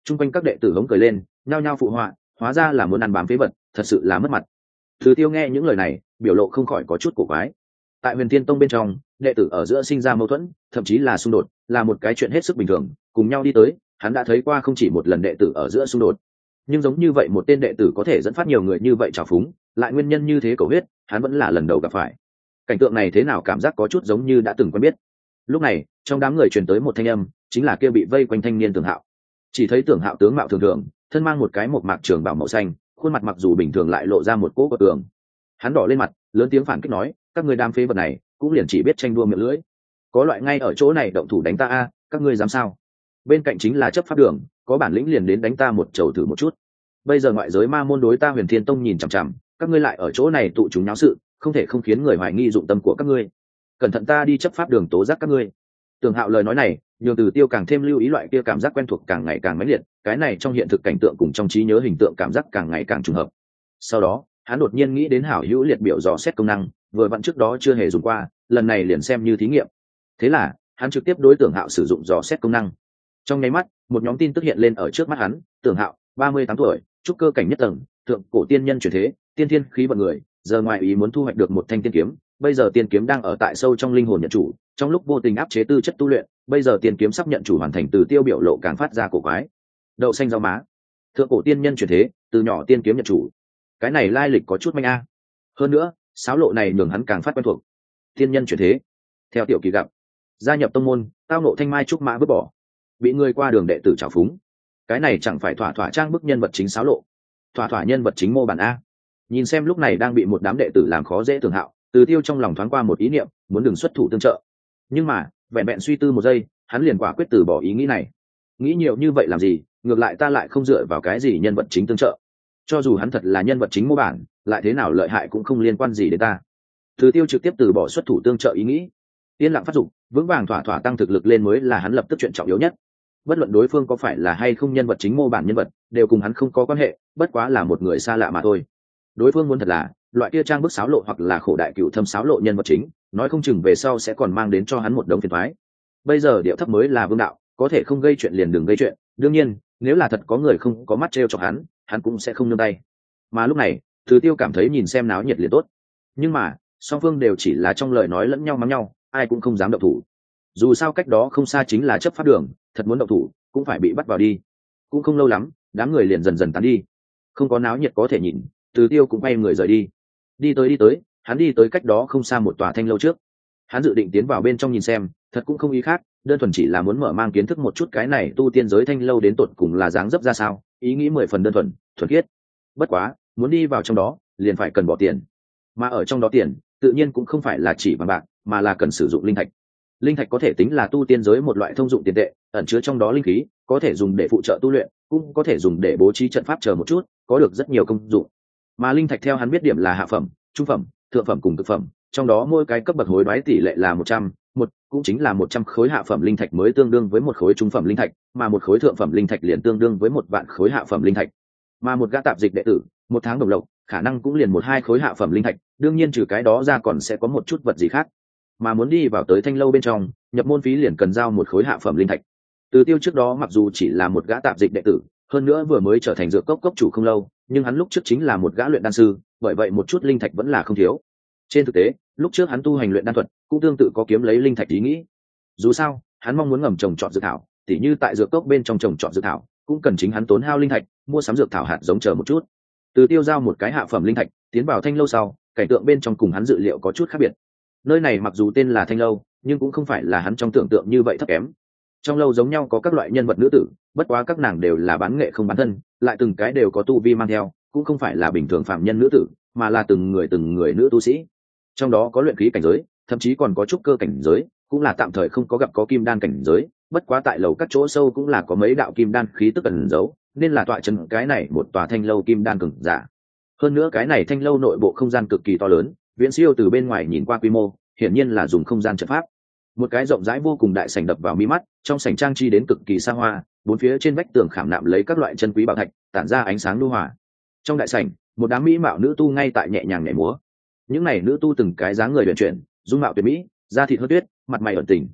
T r u n g quanh các đệ tử hống cười lên, nhao nhao phụ họa, hóa ra là muốn ăn bám phế vật, thật sự là mất mặt. Thứ tiêu nghe những lời này, biểu lộ không khỏi có chút cổ quái. Tại huyền tiên tông bên trong, đệ tử ở giữa sinh ra mâu thuẫn, thậm chí là xung đột, là một cái chuyện hết sức bình thường, cùng nhau đi tới, hắn đã thấy qua không chỉ một lần đệ tử ở giữa xung đột. Nhưng giống như vậy một tên đệ tử có thể dẫn phát nhiều người như vậy trào phúng lại nguyên nhân như thế cầu huyết, hắn vẫn là lần đầu gặp phải. Cảnh tượng này thế nào cảm giác có chút giống như đã từng quen biết. Lúc này, trong đám người truyền tới một thanh âm, chính là kia bị vây quanh thanh niên tưởng hạo. Chỉ thấy tưởng hạo tướng mạo thường thường, thân mang một cái một mạc trường bảo màu xanh, khuôn mặt mặc dù bình thường lại lộ ra một cỗ cờ tường hắn đỏ lên mặt, lớn tiếng phản kích nói, các người đam phế vật này, cũng liền chỉ biết tranh đua miệng lưỡi. Có loại ngay ở chỗ này động thủ đánh ta a, các ngươi dám sao? Bên cạnh chính là chấp pháp đường, có bản lĩnh liền đến đánh ta một chầu thử một chút. Bây giờ ngoại giới ma môn đối ta huyền thiên tông nhìn chằm chằm các ngươi lại ở chỗ này tụ chúng náo sự, không thể không khiến người hoài nghi dụng tâm của các ngươi. Cẩn thận ta đi chấp pháp đường tố giác các ngươi. Tưởng hạo lời nói này, nhường từ tiêu càng thêm lưu ý loại kia cảm giác quen thuộc càng ngày càng mãnh liệt, cái này trong hiện thực cảnh tượng cùng trong trí nhớ hình tượng cảm giác càng ngày càng trùng hợp. Sau đó, hắn đột nhiên nghĩ đến hảo hữu liệt biểu dò xét công năng, vừa vặn trước đó chưa hề dùng qua, lần này liền xem như thí nghiệm. Thế là, hắn trực tiếp đối tượng hạo sử dụng dò xét công năng. Trong nháy mắt, một nhóm tin tức hiện lên ở trước mắt hắn tưởng hạo, ba mươi tám tuổi, trúc cơ cảnh nhất tầng, thượng cổ tiên nhân truyền thế tiên thiên khí vận người, giờ ngoài ý muốn thu hoạch được một thanh tiên kiếm, bây giờ tiên kiếm đang ở tại sâu trong linh hồn nhận chủ, trong lúc vô tình áp chế tư chất tu luyện, bây giờ tiên kiếm sắp nhận chủ hoàn thành từ tiêu biểu lộ càng phát ra cổ quái. Đậu xanh rau má. Thượng cổ tiên nhân truyền thế, từ nhỏ tiên kiếm nhận chủ. Cái này lai lịch có chút manh a. Hơn nữa sáo lộ này nhường hắn càng phát quen thuộc. Tiên nhân truyền thế. Theo tiểu kỳ gặp, gia nhập tông môn, tao nộ thanh mai trúc mã vứt bỏ. Bị người qua đường đệ tử trào phúng. Cái này chẳng phải thỏa thỏa trang bức nhân vật chính sáo lộ. Thỏa thỏa nhân vật chính mô bản a nhìn xem lúc này đang bị một đám đệ tử làm khó dễ thường hạo, từ tiêu trong lòng thoáng qua một ý niệm, muốn đừng xuất thủ tương trợ. Nhưng mà, vẹn vẹn suy tư một giây, hắn liền quả quyết từ bỏ ý nghĩ này. Nghĩ nhiều như vậy làm gì, ngược lại ta lại không dựa vào cái gì nhân vật chính tương trợ. Cho dù hắn thật là nhân vật chính mô bản, lại thế nào lợi hại cũng không liên quan gì đến ta. Từ tiêu trực tiếp từ bỏ xuất thủ tương trợ ý nghĩ. Yên lặng phát dụng vững vàng thỏa thỏa tăng thực lực lên mới là hắn lập tức chuyện trọng yếu nhất. Bất luận đối phương có phải là hay không nhân vật chính mô bản nhân vật, đều cùng hắn không có quan hệ, bất quá là một người xa lạ mà thôi đối phương muốn thật là, loại kia trang bức sáo lộ hoặc là khổ đại cựu thâm sáo lộ nhân vật chính, nói không chừng về sau sẽ còn mang đến cho hắn một đống phiền thoái bây giờ điệu thấp mới là vương đạo, có thể không gây chuyện liền đừng gây chuyện, đương nhiên, nếu là thật có người không có mắt t r e o cho hắn hắn cũng sẽ không nương tay. Mà lúc này thứ tiêu cảm thấy nhìn xem náo nhiệt liền tốt. Nhưng mà, song phương đều chỉ là trong lời nói lẫn nhau mắng nhau, ai cũng không dám động thủ. Dù sao cách đó không xa chính là chấp pháp đường, thật muốn động thủ, cũng phải bị bắt vào đi. Cũng không lâu lắm, đám người liền dần dần tán đi. Không có náo nhiệt có thể nhìn từ tiêu cũng bay người rời đi. Đi tới đi tới, hắn đi tới cách đó không xa một tòa thanh lâu trước. Hắn dự định tiến vào bên trong nhìn xem, thật cũng không ý khác, đơn thuần chỉ là muốn mở mang kiến thức một chút cái này tu tiên giới thanh lâu đến tột cùng là dáng dấp ra sao, ý nghĩ mười phần đơn thuần thuần khiết. Bất quá, muốn đi vào trong đó, liền phải cần bỏ tiền. Mà ở trong đó tiền, tự nhiên cũng không phải là chỉ bằng bạc, mà là cần sử dụng linh thạch. Linh thạch có thể tính là tu tiên giới một loại thông dụng tiền tệ, ẩn chứa trong đó linh khí, có thể dùng để phụ trợ tu luyện, cũng có thể dùng để bố trí trận pháp chờ một chút, có được rất nhiều công dụng mà linh thạch theo hắn biết điểm là hạ phẩm, trung phẩm, thượng phẩm cùng thực phẩm. Trong đó mỗi cái cấp bậc hối đoái tỷ lệ là một trăm, một, cũng chính là một trăm khối hạ phẩm linh thạch mới tương đương với một khối trung phẩm linh thạch, mà một khối thượng phẩm linh thạch liền tương đương với một vạn khối hạ phẩm linh thạch. Mà một gã tạp dịch đệ tử, một tháng đồng lộc, khả năng cũng liền một hai khối hạ phẩm linh thạch, đương nhiên trừ cái đó ra còn sẽ có một chút vật gì khác. Mà muốn đi vào tới thanh lâu bên trong, nhập môn phí liền cần giao một khối hạ phẩm linh thạch. Từ tiêu trước đó mặc dù chỉ là một gã tạp dịch đệ tử, hơn nữa vừa mới trở thành dược cốc cốc chủ không lâu nhưng hắn lúc trước chính là một gã luyện đan sư, bởi vậy một chút linh thạch vẫn là không thiếu. Trên thực tế, lúc trước hắn tu hành luyện đan thuật, cũng tương tự có kiếm lấy linh thạch ý nghĩ. Dù sao, hắn mong muốn ngầm trồng trọt dược thảo, tỉ như tại dược cốc bên trong trồng trọt dược thảo, cũng cần chính hắn tốn hao linh thạch, mua sắm dược thảo hạt giống chờ một chút. Từ tiêu giao một cái hạ phẩm linh thạch, tiến vào thanh lâu sau, cảnh tượng bên trong cùng hắn dự liệu có chút khác biệt. Nơi này mặc dù tên là thanh lâu, nhưng cũng không phải là hắn trong tưởng tượng như vậy thấp kém trong lâu giống nhau có các loại nhân vật nữ tử, bất quá các nàng đều là bán nghệ không bán thân, lại từng cái đều có tu vi mang theo, cũng không phải là bình thường phạm nhân nữ tử, mà là từng người từng người nữ tu sĩ. Trong đó có luyện khí cảnh giới, thậm chí còn có trúc cơ cảnh giới, cũng là tạm thời không có gặp có kim đan cảnh giới, bất quá tại lầu các chỗ sâu cũng là có mấy đạo kim đan khí tức ẩn giấu, nên là tọa chân cái này một tòa thanh lâu kim đan cừng giả. Hơn nữa cái này thanh lâu nội bộ không gian cực kỳ to lớn, viễn siêu từ bên ngoài nhìn qua quy mô, hiển nhiên là dùng không gian trận pháp. Một cái rộng rãi vô cùng đại sành đập vào mi mắt trong sảnh trang trí đến cực kỳ xa hoa, bốn phía trên vách tường khảm nạm lấy các loại chân quý bảo thạch, tản ra ánh sáng lưu hòa. Trong đại sảnh, một đám mỹ mạo nữ tu ngay tại nhẹ nhàng nhảy múa. Những n à y nữ tu từng cái dáng người vận chuyển, dung mạo tuyệt mỹ, da thịt hớt tuyết, mặt mày ẩn tình.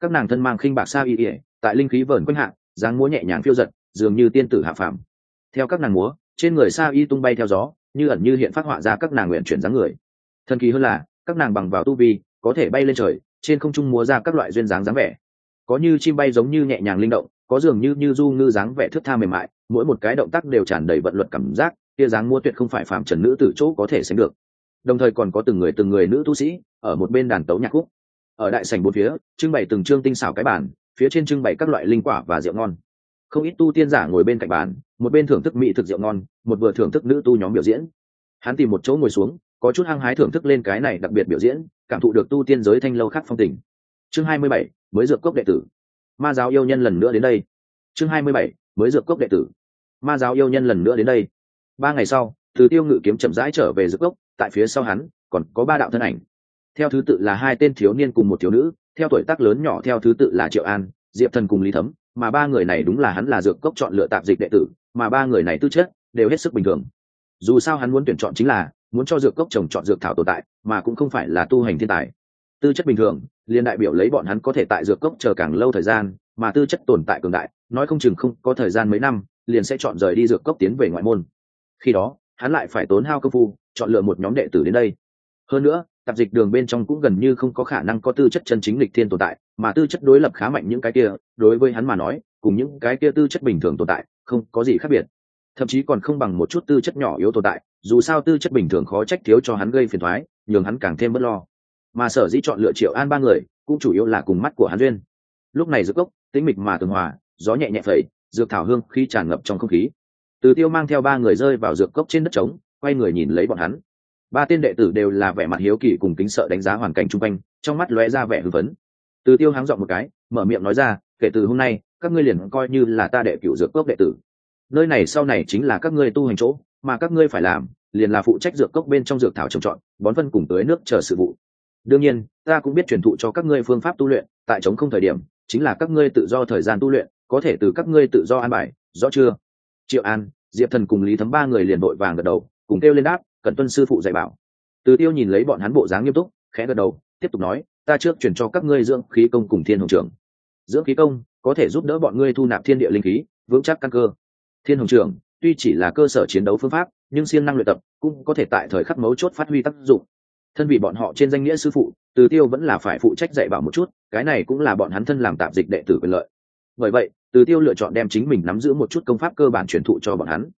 Các nàng thân mang khinh bạc sa y ỉa tại linh khí vờn quanh hạ, dáng múa nhẹ nhàng phiêu giật, dường như tiên tử hạ phàm. Theo các nàng múa, trên người sa y tung bay theo gió, như ẩn như hiện phát họa ra các nàng nguyện chuyển dáng người. Thần kỳ hơn là, các nàng bằng vào tu vi, có thể bay lên trời, trên không trung múa ra các loại duyên dáng dáng vẻ có như chim bay giống như nhẹ nhàng linh động, có dường như như du ngư dáng vẻ thước tha mềm mại, mỗi một cái động tác đều tràn đầy vận luật cảm giác, tia dáng mua tuyệt không phải phạm trần nữ từ chỗ có thể sánh được. Đồng thời còn có từng người từng người nữ tu sĩ, ở một bên đàn tấu nhạc khúc. Ở đại sảnh bốn phía, trưng bày từng trương tinh xảo cái bàn, phía trên trưng bày các loại linh quả và rượu ngon. Không ít tu tiên giả ngồi bên cạnh bàn, một bên thưởng thức mỹ thực rượu ngon, một vừa thưởng thức nữ tu nhóm biểu diễn. Hắn tìm một chỗ ngồi xuống, có chút hăng hái thưởng thức lên cái này đặc biệt biểu diễn, cảm thụ được tu tiên giới thanh lâu khác phong tình. Chương hai mươi bảy mới dược cốc đệ tử. Ma giáo yêu nhân lần nữa đến đây. Chương hai mươi bảy, mới dược cốc đệ tử. Ma giáo yêu nhân lần nữa đến đây. Ba ngày sau, từ tiêu ngự kiếm chậm rãi trở về dược cốc, tại phía sau hắn, còn có ba đạo thân ảnh. Theo thứ tự là hai tên thiếu niên cùng một thiếu nữ, theo tuổi tác lớn nhỏ theo thứ tự là triệu an, diệp thần cùng lý thấm, mà ba người này đúng là hắn là dược cốc chọn lựa tạp dịch đệ tử, mà ba người này tư chất đều hết sức bình thường. Dù sao hắn muốn tuyển chọn chính là muốn cho dược cốc trồng chọn dược thảo tồn tại, mà cũng không phải là tu hành thiên tài tư chất bình thường liên đại biểu lấy bọn hắn có thể tại dược cốc chờ càng lâu thời gian, mà tư chất tồn tại cường đại, nói không chừng không có thời gian mấy năm, liền sẽ chọn rời đi dược cốc tiến về ngoại môn. Khi đó, hắn lại phải tốn hao công phu, chọn lựa một nhóm đệ tử đến đây. Hơn nữa, tạp dịch đường bên trong cũng gần như không có khả năng có tư chất chân chính lịch thiên tồn tại, mà tư chất đối lập khá mạnh những cái kia, đối với hắn mà nói, cùng những cái kia tư chất bình thường tồn tại, không có gì khác biệt. Thậm chí còn không bằng một chút tư chất nhỏ yếu tồn tại, dù sao tư chất bình thường khó trách thiếu cho hắn gây phiền thoái nhường hắn càng thêm bất lo mà sở dĩ chọn lựa triệu an ba người, cũng chủ yếu là cùng mắt của hắn duyên. Lúc này dược cốc, tĩnh mịch mà tường hòa, gió nhẹ nhẹ phẩy, dược thảo hương khi tràn ngập trong không khí. Từ tiêu mang theo ba người rơi vào dược cốc trên đất trống, quay người nhìn lấy bọn hắn. Ba tên đệ tử đều là vẻ mặt hiếu kỳ cùng kính sợ đánh giá hoàn cảnh chung quanh, trong mắt lóe ra vẻ hư vấn từ tiêu háng dọn một cái, mở miệng nói ra, kể từ hôm nay, các ngươi liền coi như là ta đệ cựu dược cốc đệ tử. Nơi này sau này chính là các ngươi tu hành chỗ, mà các ngươi phải làm, liền là phụ trách dược cốc bên trong dược thảo trồng trọt, bón phân cùng tưới nước chờ sự vụ đương nhiên, ta cũng biết truyền thụ cho các ngươi phương pháp tu luyện, tại chống không thời điểm, chính là các ngươi tự do thời gian tu luyện, có thể từ các ngươi tự do an bài, rõ chưa? Triệu an, diệp thần cùng lý thấm ba người liền đội vàng gật đầu, cùng kêu lên đáp cần tuân sư phụ dạy bảo. Từ tiêu nhìn lấy bọn hắn bộ dáng nghiêm túc, khẽ gật đầu, tiếp tục nói, ta trước chuyển cho các ngươi dưỡng khí công cùng thiên hồng trưởng dưỡng khí công có thể giúp đỡ bọn ngươi thu nạp thiên địa linh khí, vững chắc căn cơ. Thiên hồng trưởng tuy chỉ là cơ sở chiến đấu phương pháp, nhưng siêng năng luyện tập cũng có thể tại thời khắc mấu chốt phát huy tác dụng thân vì bọn họ trên danh nghĩa sư phụ, từ tiêu vẫn là phải phụ trách dạy bảo một chút, cái này cũng là bọn hắn thân làm tạp dịch đệ tử quyền lợi. Bởi vậy, từ tiêu lựa chọn đem chính mình nắm giữ một chút công pháp cơ bản truyền thụ cho bọn hắn.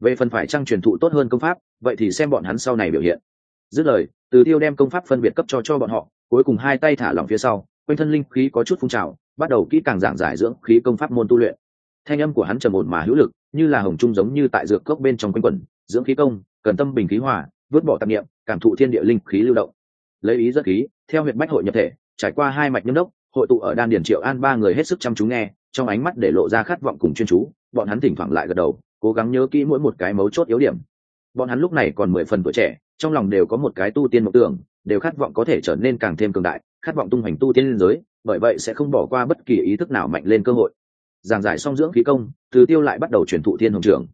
Về phần phải trăng truyền thụ tốt hơn công pháp, vậy thì xem bọn hắn sau này biểu hiện. Dứt lời, từ tiêu đem công pháp phân biệt cấp cho cho bọn họ, cuối cùng hai tay thả lỏng phía sau, quanh thân linh khí có chút phun trào, bắt đầu kỹ càng giảng giải dưỡng khí công pháp môn tu luyện. Thanh âm của hắn trầm ổn mà hữu lực, như là hồng trung giống như tại dược cốc bên trong quanh quẩn, dưỡng khí công, cần tâm bình khí hòa, vứt bỏ tạp niệm cảm thụ thiên địa linh khí lưu động. Lấy ý dẫn khí, theo huyện bách hội nhập thể, trải qua hai mạch nhâm đốc, hội tụ ở đan điển triệu an ba người hết sức chăm chú nghe, trong ánh mắt để lộ ra khát vọng cùng chuyên chú, bọn hắn thỉnh thoảng lại gật đầu, cố gắng nhớ kỹ mỗi một cái mấu chốt yếu điểm. Bọn hắn lúc này còn mười phần tuổi trẻ, trong lòng đều có một cái tu tiên mộng tưởng, đều khát vọng có thể trở nên càng thêm cường đại, khát vọng tung hoành tu tiên liên giới, bởi vậy sẽ không bỏ qua bất kỳ ý thức nào mạnh lên cơ hội. Giảng giải xong dưỡng khí công, từ tiêu lại bắt đầu truyền thụ thiên hồng trưởng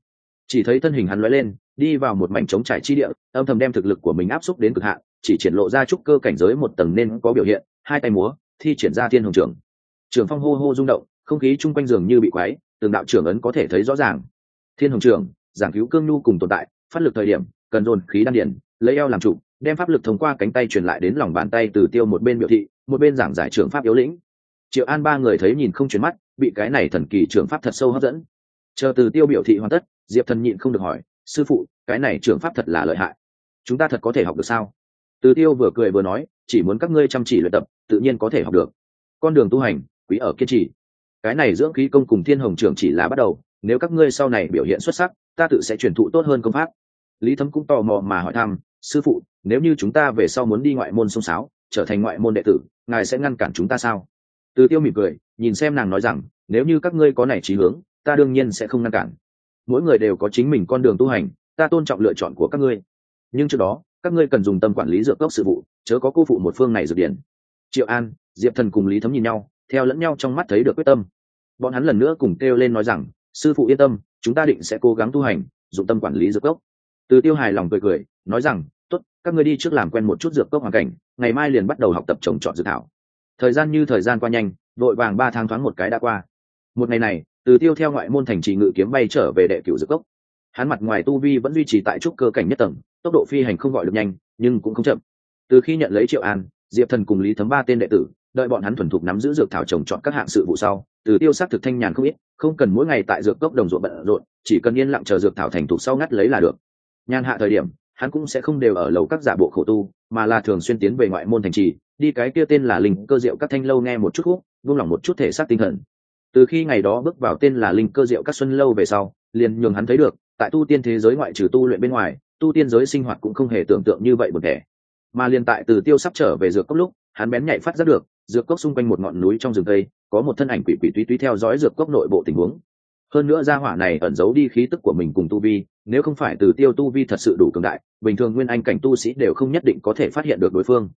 chỉ thấy thân hình hắn lóe lên, đi vào một mảnh trống trải chi địa, âm thầm đem thực lực của mình áp xúc đến cực hạn, chỉ triển lộ ra trúc cơ cảnh giới một tầng nên có biểu hiện, hai tay múa, thi triển ra thiên hồng trưởng trường phong hô hô rung động, không khí chung quanh giường như bị quáy từng đạo trưởng ấn có thể thấy rõ ràng. Thiên hồng trưởng giảng cứu cương nhu cùng tồn tại, phát lực thời điểm, cần dồn khí đan điển lấy eo làm trụ đem pháp lực thông qua cánh tay truyền lại đến lòng bàn tay từ tiêu một bên biểu thị, một bên giảng giải trưởng pháp yếu lĩnh. Triệu an ba người thấy nhìn không chuyển mắt, bị cái này thần kỳ trưởng pháp thật sâu hấp dẫn. Chờ từ tiêu biểu thị hoàn tất diệp thần nhịn không được hỏi, sư phụ, cái này trưởng pháp thật là lợi hại. Chúng ta thật có thể học được sao? Từ tiêu vừa cười vừa nói, chỉ muốn các ngươi chăm chỉ luyện tập, tự nhiên có thể học được. Con đường tu hành, quý ở kiên trì. Cái này dưỡng khí công cùng thiên hồng trưởng chỉ là bắt đầu, nếu các ngươi sau này biểu hiện xuất sắc, ta tự sẽ truyền thụ tốt hơn công pháp. Lý thấm cũng tò mò mà hỏi thăm, sư phụ, nếu như chúng ta về sau muốn đi ngoại môn sông sáo, trở thành ngoại môn đệ tử, ngài sẽ ngăn cản chúng ta sao? Từ tiêu mỉm cười, nhìn xem nàng nói rằng, nếu như các ngươi có này trí hướng, ta đương nhiên sẽ không ngăn cản mỗi người đều có chính mình con đường tu hành, ta tôn trọng lựa chọn của các ngươi. Nhưng trước đó, các ngươi cần dùng tâm quản lý dược cốc sự vụ, chớ có cô phụ một phương này dược điển. Triệu an, diệp thần cùng lý thấm nhìn nhau, theo lẫn nhau trong mắt thấy được quyết tâm. Bọn hắn lần nữa cùng kêu lên nói rằng, sư phụ yên tâm, chúng ta định sẽ cố gắng tu hành, dụng tâm quản lý dược cốc từ tiêu hài lòng cười cười, nói rằng, tốt, các ngươi đi trước làm quen một chút dược cốc hoàn cảnh, ngày mai liền bắt đầu học tập trồng trọt dược thảo. Thời gian như thời gian qua nhanh, đội vàng ba tháng thoáng một cái đã qua. Một ngày này từ tiêu theo ngoại môn thành trì ngự kiếm bay trở về đệ cửu dược cốc. Hắn mặt ngoài tu vi vẫn duy trì tại trúc cơ cảnh nhất tầng, tốc độ phi hành không gọi được nhanh, nhưng cũng không chậm. Từ khi nhận lấy triệu an, diệp thần cùng lý thấm ba tên đệ tử, đợi bọn hắn thuần thục nắm giữ dược thảo trồng chọn các hạng sự vụ sau, từ tiêu sắc thực thanh nhàn không ít, không cần mỗi ngày tại dược cốc đồng ruộng bận rộn, chỉ cần yên lặng chờ dược thảo thành thục sau ngắt lấy là được. Nhàn hạ thời điểm, hắn cũng sẽ không đều ở lầu các giả bộ khổ tu, mà là thường xuyên tiến về ngoại môn thành trì, đi cái kia tên là linh cơ diệu các thanh lâu nghe một chút khúc vung lòng một chút thể xác tinh thần từ khi ngày đó bước vào tên là linh cơ diệu các xuân lâu về sau, liền nhường hắn thấy được, tại tu tiên thế giới ngoại trừ tu luyện bên ngoài, tu tiên giới sinh hoạt cũng không hề tưởng tượng như vậy một thể mà liền tại từ tiêu sắp trở về dược cốc lúc, hắn bén nhạy phát giác được, dược cốc xung quanh một ngọn núi trong rừng tây có một thân ảnh quỷ quỷ túy túy theo dõi dược cốc nội bộ tình huống. Hơn nữa gia hỏa này ẩn giấu đi khí tức của mình cùng tu vi, nếu không phải từ tiêu tu vi thật sự đủ cường đại, bình thường nguyên anh cảnh tu sĩ đều không nhất định có thể phát hiện được đối phương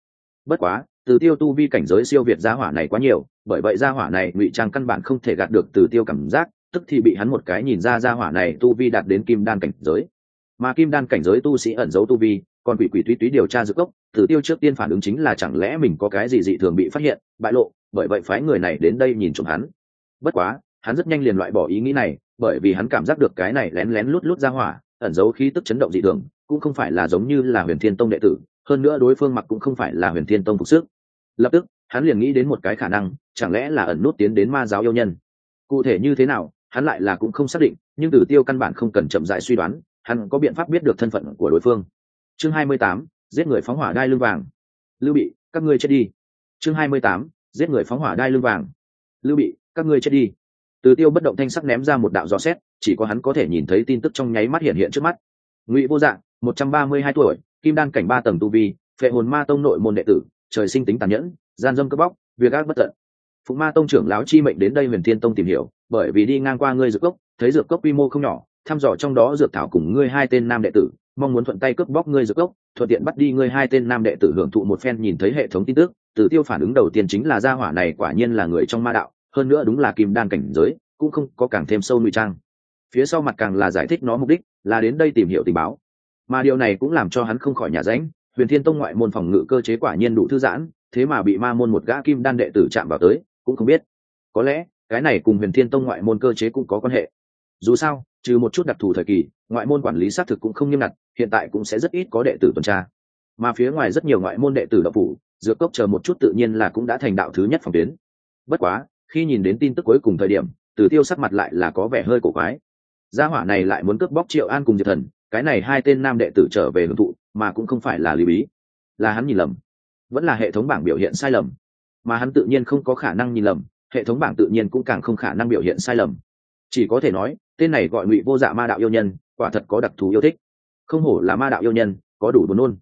bất quá từ tiêu tu vi cảnh giới siêu việt gia hỏa này quá nhiều bởi vậy gia hỏa này ngụy trang căn bản không thể gạt được từ tiêu cảm giác tức thì bị hắn một cái nhìn ra gia hỏa này tu vi đạt đến kim đan cảnh giới. Mà kim đan cảnh giới tu sĩ ẩn giấu tu vi còn quỷ quỷ túy túy điều tra dược gốc, từ tiêu trước tiên phản ứng chính là chẳng lẽ mình có cái gì dị thường bị phát hiện bại lộ bởi vậy phái người này đến đây nhìn trộm hắn. Bất quá hắn rất nhanh liền loại bỏ ý nghĩ này bởi vì hắn cảm giác được cái này lén lén lút lút ra hỏa ẩn giấu khí tức chấn động dị thường cũng không phải là giống như là huyền thiên tông đệ tử hơn nữa đối phương mặc cũng không phải là huyền thiên tông phục sức. Lập tức hắn liền nghĩ đến một cái khả năng chẳng lẽ là ẩn nút tiến đến ma giáo yêu nhân. Cụ thể như thế nào hắn lại là cũng không xác định nhưng tử tiêu căn bản không cần chậm dại suy đoán hắn có biện pháp biết được thân phận của đối phương. Chương 28, giết người phóng hỏa đai lưng vàng. Lưu bị các ngươi chết đi. Chương 28, giết người phóng hỏa đai lưng vàng. Lưu bị các ngươi chết đi. Từ tiêu bất động thanh sắc ném ra một đạo gió xét chỉ có hắn có thể nhìn thấy tin tức trong nháy mắt hiện hiện trước mắt. Ngụy vô dạng một trăm ba mươi hai tuổi kim đan cảnh ba tầng tu vi, phệ hồn ma tông nội môn đệ tử, trời sinh tính tàn nhẫn, gian dâm cướp bóc, việc ác bất tận. Phụng ma tông trưởng lão chi mệnh đến đây huyền thiên tông tìm hiểu, bởi vì đi ngang qua ngươi dược cốc, thấy dược cốc quy mô không nhỏ, thăm dò trong đó dược thảo cùng ngươi hai tên nam đệ tử, mong muốn thuận tay cướp bóc ngươi dược cốc, thuận tiện bắt đi ngươi hai tên nam đệ tử hưởng thụ một phen nhìn thấy hệ thống tin tức tử tiêu phản ứng đầu tiên chính là gia hỏa này quả nhiên là người trong ma đạo, hơn nữa đúng là kim đan cảnh giới, cũng không có càng thêm sâu ngụy trang. Phía sau mặt càng là giải thích nó mục đích, là đến đây tìm hiểu tình báo mà điều này cũng làm cho hắn không khỏi nhà ránh. Huyền thiên tông ngoại môn phòng ngự cơ chế quả nhiên đủ thư giãn, thế mà bị ma môn một gã kim đan đệ tử chạm vào tới, cũng không biết. Có lẽ, cái này cùng huyền thiên tông ngoại môn cơ chế cũng có quan hệ. Dù sao, trừ một chút đặc thù thời kỳ, ngoại môn quản lý xác thực cũng không nghiêm ngặt, hiện tại cũng sẽ rất ít có đệ tử tuần tra. Mà phía ngoài rất nhiều ngoại môn đệ tử đậu phủ dược cốc chờ một chút tự nhiên là cũng đã thành đạo thứ nhất phòng tuyến. Bất quá, khi nhìn đến tin tức cuối cùng thời điểm tử tiêu sắc mặt lại là có vẻ hơi cổ quái. Gia hỏa này lại muốn cướp bóc triệu an cùng diệt thần cái này hai tên nam đệ tử trở về hưởng thụ, mà cũng không phải là lý bí. Là hắn nhìn lầm. Vẫn là hệ thống bảng biểu hiện sai lầm. Mà hắn tự nhiên không có khả năng nhìn lầm, hệ thống bảng tự nhiên cũng càng không khả năng biểu hiện sai lầm. Chỉ có thể nói, tên này gọi ngụy vô dạ ma đạo yêu nhân, quả thật có đặc thù yêu thích. Không hổ là ma đạo yêu nhân, có đủ buồn nôn.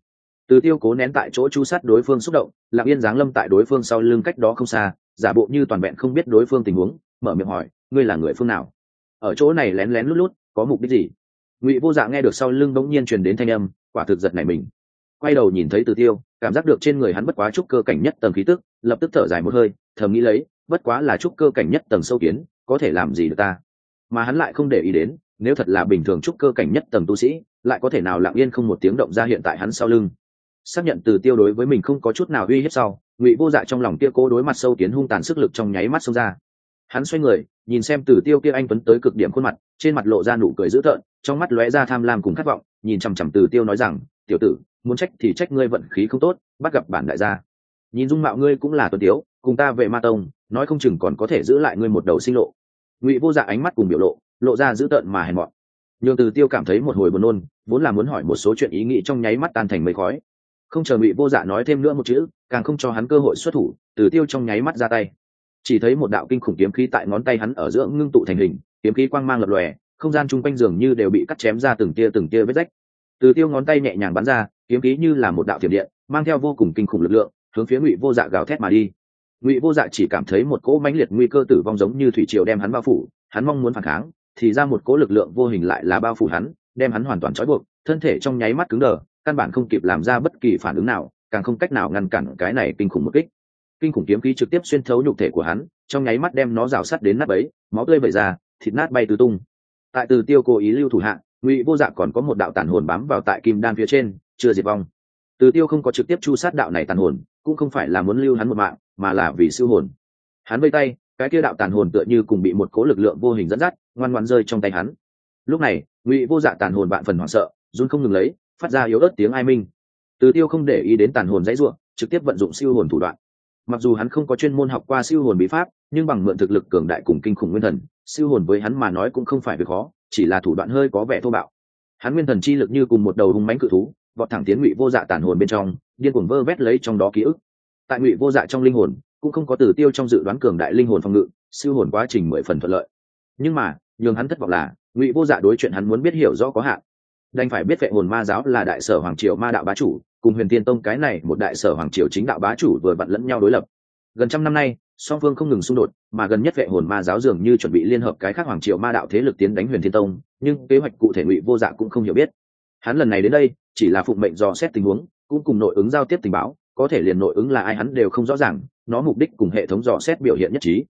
Từ tiêu cố nén tại chỗ chu sát đối phương xúc động, lặng yên giáng lâm tại đối phương sau lưng cách đó không xa, giả bộ như toàn vẹn không biết đối phương tình huống, mở miệng hỏi, ngươi là người phương nào? Ở chỗ này lén lén lút lút, có mục đích gì? Ngụy vô dạ nghe được sau lưng bỗng nhiên truyền đến thanh âm, quả thực giật này mình. Quay đầu nhìn thấy từ tiêu, cảm giác được trên người hắn bất quá trúc cơ cảnh nhất tầng khí tức, lập tức thở dài một hơi, thầm nghĩ lấy, bất quá là trúc cơ cảnh nhất tầng sâu kiến, có thể làm gì được ta? Mà hắn lại không để ý đến, nếu thật là bình thường trúc cơ cảnh nhất tầng tu sĩ, lại có thể nào lặng yên không một tiếng động ra hiện tại hắn sau lưng? Xác nhận từ tiêu đối với mình không có chút nào uy hiếp sau, ngụy vô dạ trong lòng kia cố đối mặt sâu kiến hung tàn sức lực trong nháy mắt xông ra hắn xoay người, nhìn xem từ tiêu kia anh tuấn tới cực điểm khuôn mặt, trên mặt lộ ra nụ cười dữ tợn, trong mắt lóe ra tham lam cùng khát vọng, nhìn chằm chằm từ tiêu nói rằng, tiểu tử, muốn trách thì trách ngươi vận khí không tốt, bắt gặp bản đại gia. Nhìn dung mạo ngươi cũng là tuấn tiếu, cùng ta về ma tông, nói không chừng còn có thể giữ lại ngươi một đầu sinh lộ. Ngụy vô dạ ánh mắt cùng biểu lộ lộ ra dữ tợn mà hèn mọn. Nhường từ tiêu cảm thấy một hồi buồn nôn, vốn là muốn hỏi một số chuyện ý nghĩ trong nháy mắt tan thành mây khói. Không chờ ngụy vô dạ nói thêm nữa một chữ, càng không cho hắn cơ hội xuất thủ từ tiêu trong nháy mắt ra tay chỉ thấy một đạo kinh khủng kiếm khí tại ngón tay hắn ở giữa ngưng tụ thành hình, kiếm khí quang mang lập lòe, không gian chung quanh dường như đều bị cắt chém ra từng tia từng tia vết rách. Từ tiêu ngón tay nhẹ nhàng bắn ra, kiếm khí như là một đạo thiểm điện, mang theo vô cùng kinh khủng lực lượng, hướng phía ngụy vô dạ gào thét mà đi. Ngụy vô dạ chỉ cảm thấy một cỗ mãnh liệt nguy cơ tử vong giống như thủy triều đem hắn bao phủ, hắn mong muốn phản kháng, thì ra một cỗ lực lượng vô hình lại là bao phủ hắn, đem hắn hoàn toàn trói buộc, thân thể trong nháy mắt cứng đờ, căn bản không kịp làm ra bất kỳ phản ứng nào, càng không cách nào ngăn cản cái này kinh khủng một kích kinh khủng kiếm khí trực tiếp xuyên thấu nhục thể của hắn, trong nháy mắt đem nó rào sắt đến nát ấy máu tươi vẩy ra, thịt nát bay tứ tung. Tại từ tiêu cố ý lưu thủ hạ, ngụy vô dạ còn có một đạo tàn hồn bám vào tại kim đan phía trên, chưa diệt vong. Từ tiêu không có trực tiếp chu sát đạo này tàn hồn, cũng không phải là muốn lưu hắn một mạng, mà là vì siêu hồn. Hắn vây tay, cái kia đạo tàn hồn tựa như cùng bị một cố lực lượng vô hình dẫn dắt, ngoan ngoan rơi trong tay hắn. Lúc này, ngụy vô dạ tàn hồn bạn phần hoảng sợ, run không ngừng lấy, phát ra yếu ớt tiếng ai minh. Từ tiêu không để ý đến tàn hồn dãy ruộng trực tiếp vận dụng siêu hồn thủ đoạn mặc dù hắn không có chuyên môn học qua siêu hồn bí pháp, nhưng bằng mượn thực lực cường đại cùng kinh khủng nguyên thần, siêu hồn với hắn mà nói cũng không phải việc khó, chỉ là thủ đoạn hơi có vẻ thô bạo. Hắn nguyên thần chi lực như cùng một đầu hung mánh cự thú, vọt thẳng tiến ngụy vô dạ tàn hồn bên trong, điên cuồng vơ vét lấy trong đó ký ức. Tại ngụy vô dạ trong linh hồn, cũng không có từ tiêu trong dự đoán cường đại linh hồn phòng ngự, siêu hồn quá trình mười phần thuận lợi. Nhưng mà, nhường hắn thất vọng là, ngụy vô dạ đối chuyện hắn muốn biết hiểu rõ có hạn. Đành phải biết vệ hồn ma giáo là đại sở hoàng triều ma đạo bá chủ cùng huyền tiên tông cái này một đại sở hoàng triều chính đạo bá chủ vừa vặn lẫn nhau đối lập. Gần trăm năm nay, song phương không ngừng xung đột, mà gần nhất vệ hồn ma giáo dường như chuẩn bị liên hợp cái khác hoàng triều ma đạo thế lực tiến đánh huyền thiên tông, nhưng kế hoạch cụ thể ngụy vô dạ cũng không hiểu biết. Hắn lần này đến đây, chỉ là phụng mệnh dò xét tình huống, cũng cùng nội ứng giao tiếp tình báo, có thể liền nội ứng là ai hắn đều không rõ ràng, nó mục đích cùng hệ thống dò xét biểu hiện nhất trí.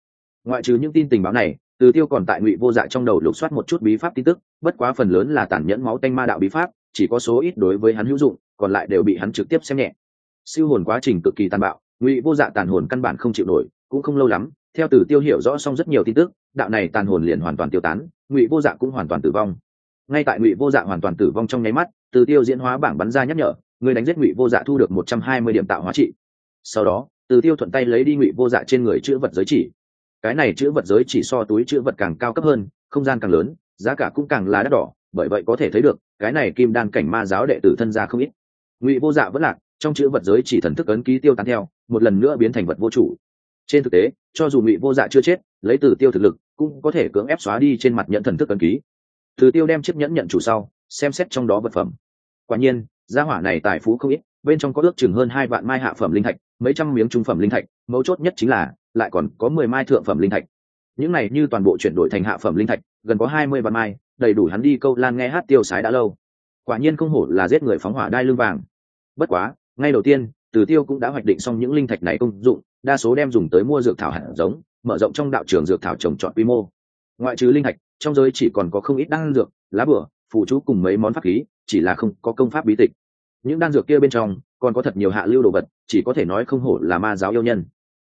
Ngoại trừ những tin tình báo này, từ tiêu còn tại ngụy vô dạ trong đầu lục soát một chút bí pháp tin tức, bất quá phần lớn là tàn nhẫn máu tanh ma đạo bí pháp chỉ có số ít đối với hắn hữu dụng, còn lại đều bị hắn trực tiếp xem nhẹ. Siêu hồn quá trình cực kỳ tàn bạo, ngụy vô dạ tàn hồn căn bản không chịu nổi, cũng không lâu lắm, theo từ tiêu hiểu rõ xong rất nhiều tin tức, đạo này tàn hồn liền hoàn toàn tiêu tán, ngụy vô dạ cũng hoàn toàn tử vong. Ngay tại ngụy vô dạ hoàn toàn tử vong trong nháy mắt, từ tiêu diễn hóa bảng bắn ra nhắc nhở, người đánh giết ngụy vô dạ thu được một trăm hai mươi điểm tạo hóa trị. Sau đó, từ tiêu thuận tay lấy đi ngụy vô dạ trên người chữ vật giới chỉ. Cái này chữ vật giới chỉ so túi chữ vật càng cao cấp hơn, không gian càng lớn, giá cả cũng càng là đắt đỏ, bởi vậy có thể thấy được cái này kim đan cảnh ma giáo đệ tử thân gia không ít. Ngụy vô dạ vẫn lạc, trong chữ vật giới chỉ thần thức ấn ký tiêu tán theo, một lần nữa biến thành vật vô chủ. Trên thực tế, cho dù ngụy vô dạ chưa chết, lấy từ tiêu thực lực, cũng có thể cưỡng ép xóa đi trên mặt nhận thần thức ấn ký. Từ tiêu đem chiếc nhẫn nhận chủ sau, xem xét trong đó vật phẩm. Quả nhiên, gia hỏa này tài phú không ít, bên trong có ước chừng hơn hai vạn mai hạ phẩm linh thạch, mấy trăm miếng trung phẩm linh thạch, mấu chốt nhất chính là, lại còn có mười mai thượng phẩm linh thạch. Những này như toàn bộ chuyển đổi thành hạ phẩm linh thạch, gần có hai mươi vạn mai đầy đủ hắn đi câu lan nghe hát tiêu sái đã lâu. Quả nhiên không hổ là giết người phóng hỏa đai lưng vàng. Bất quá, ngay đầu tiên, từ tiêu cũng đã hoạch định xong những linh thạch này công dụng, đa số đem dùng tới mua dược thảo hạt giống, mở rộng trong đạo trường dược thảo trồng trọt quy mô. Ngoại trừ linh thạch, trong giới chỉ còn có không ít đan dược, lá bửa phụ chú cùng mấy món pháp khí, chỉ là không có công pháp bí tịch. Những đan dược kia bên trong, còn có thật nhiều hạ lưu đồ vật, chỉ có thể nói không hổ là ma giáo yêu nhân.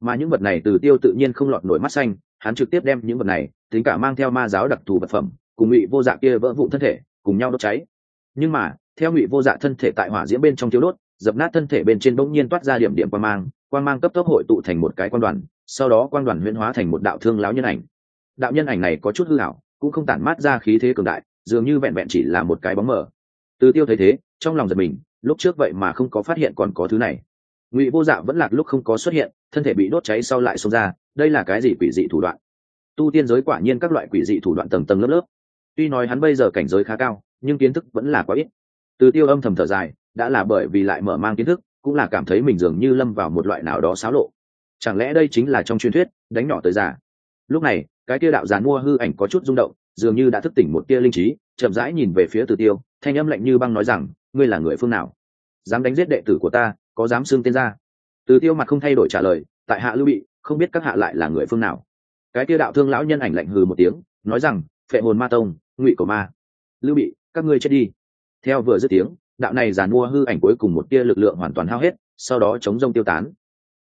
Mà những vật này từ tiêu tự nhiên không lọt nổi mắt xanh, hắn trực tiếp đem những vật này, tính cả mang theo ma giáo đặc thù vật phẩm cùng ngụy vô dạ kia vỡ vụn thân thể, cùng nhau đốt cháy. Nhưng mà, theo ngụy vô dạ thân thể tại hỏa diễm bên trong thiếu đốt, dập nát thân thể bên trên bỗng nhiên toát ra điểm điểm quan mang quan mang cấp tốc hội tụ thành một cái quan đoàn, sau đó quan đoàn huyễn hóa thành một đạo thương láo nhân ảnh. Đạo nhân ảnh này có chút hư hảo cũng không tản mát ra khí thế cường đại, dường như vẹn vẹn chỉ là một cái bóng mờ. Từ tiêu thấy thế, trong lòng giật mình, lúc trước vậy mà không có phát hiện còn có thứ này. Ngụy vô dạ vẫn lạc lúc không có xuất hiện, thân thể bị đốt cháy sau lại xông ra, đây là cái gì quỷ dị thủ đoạn? Tu tiên giới quả nhiên các loại quỷ dị thủ đoạn tầng tầng lớp lớp tuy nói hắn bây giờ cảnh giới khá cao, nhưng kiến thức vẫn là quá ít. Từ tiêu âm thầm thở dài, đã là bởi vì lại mở mang kiến thức, cũng là cảm thấy mình dường như lâm vào một loại nào đó xáo lộ. Chẳng lẽ đây chính là trong truyền thuyết, đánh nhỏ tới già? Lúc này, cái kia đạo giàn mua hư ảnh có chút rung động, dường như đã thức tỉnh một tia linh trí, chậm rãi nhìn về phía từ tiêu, thanh âm lạnh như băng nói rằng, ngươi là người phương nào? Dám đánh giết đệ tử của ta, có dám xưng tên ra? Từ tiêu mặt không thay đổi trả lời, tại hạ lưu bị, không biết các hạ lại là người phương nào. Cái kia đạo thương lão nhân ảnh lạnh hừ một tiếng, nói rằng, phệ hồn ma tông ngụy cổ ma. Lưu bị các ngươi chết đi. Theo vừa dứt tiếng, đạo này giàn mua hư ảnh cuối cùng một tia lực lượng hoàn toàn hao hết, sau đó chống rông tiêu tán.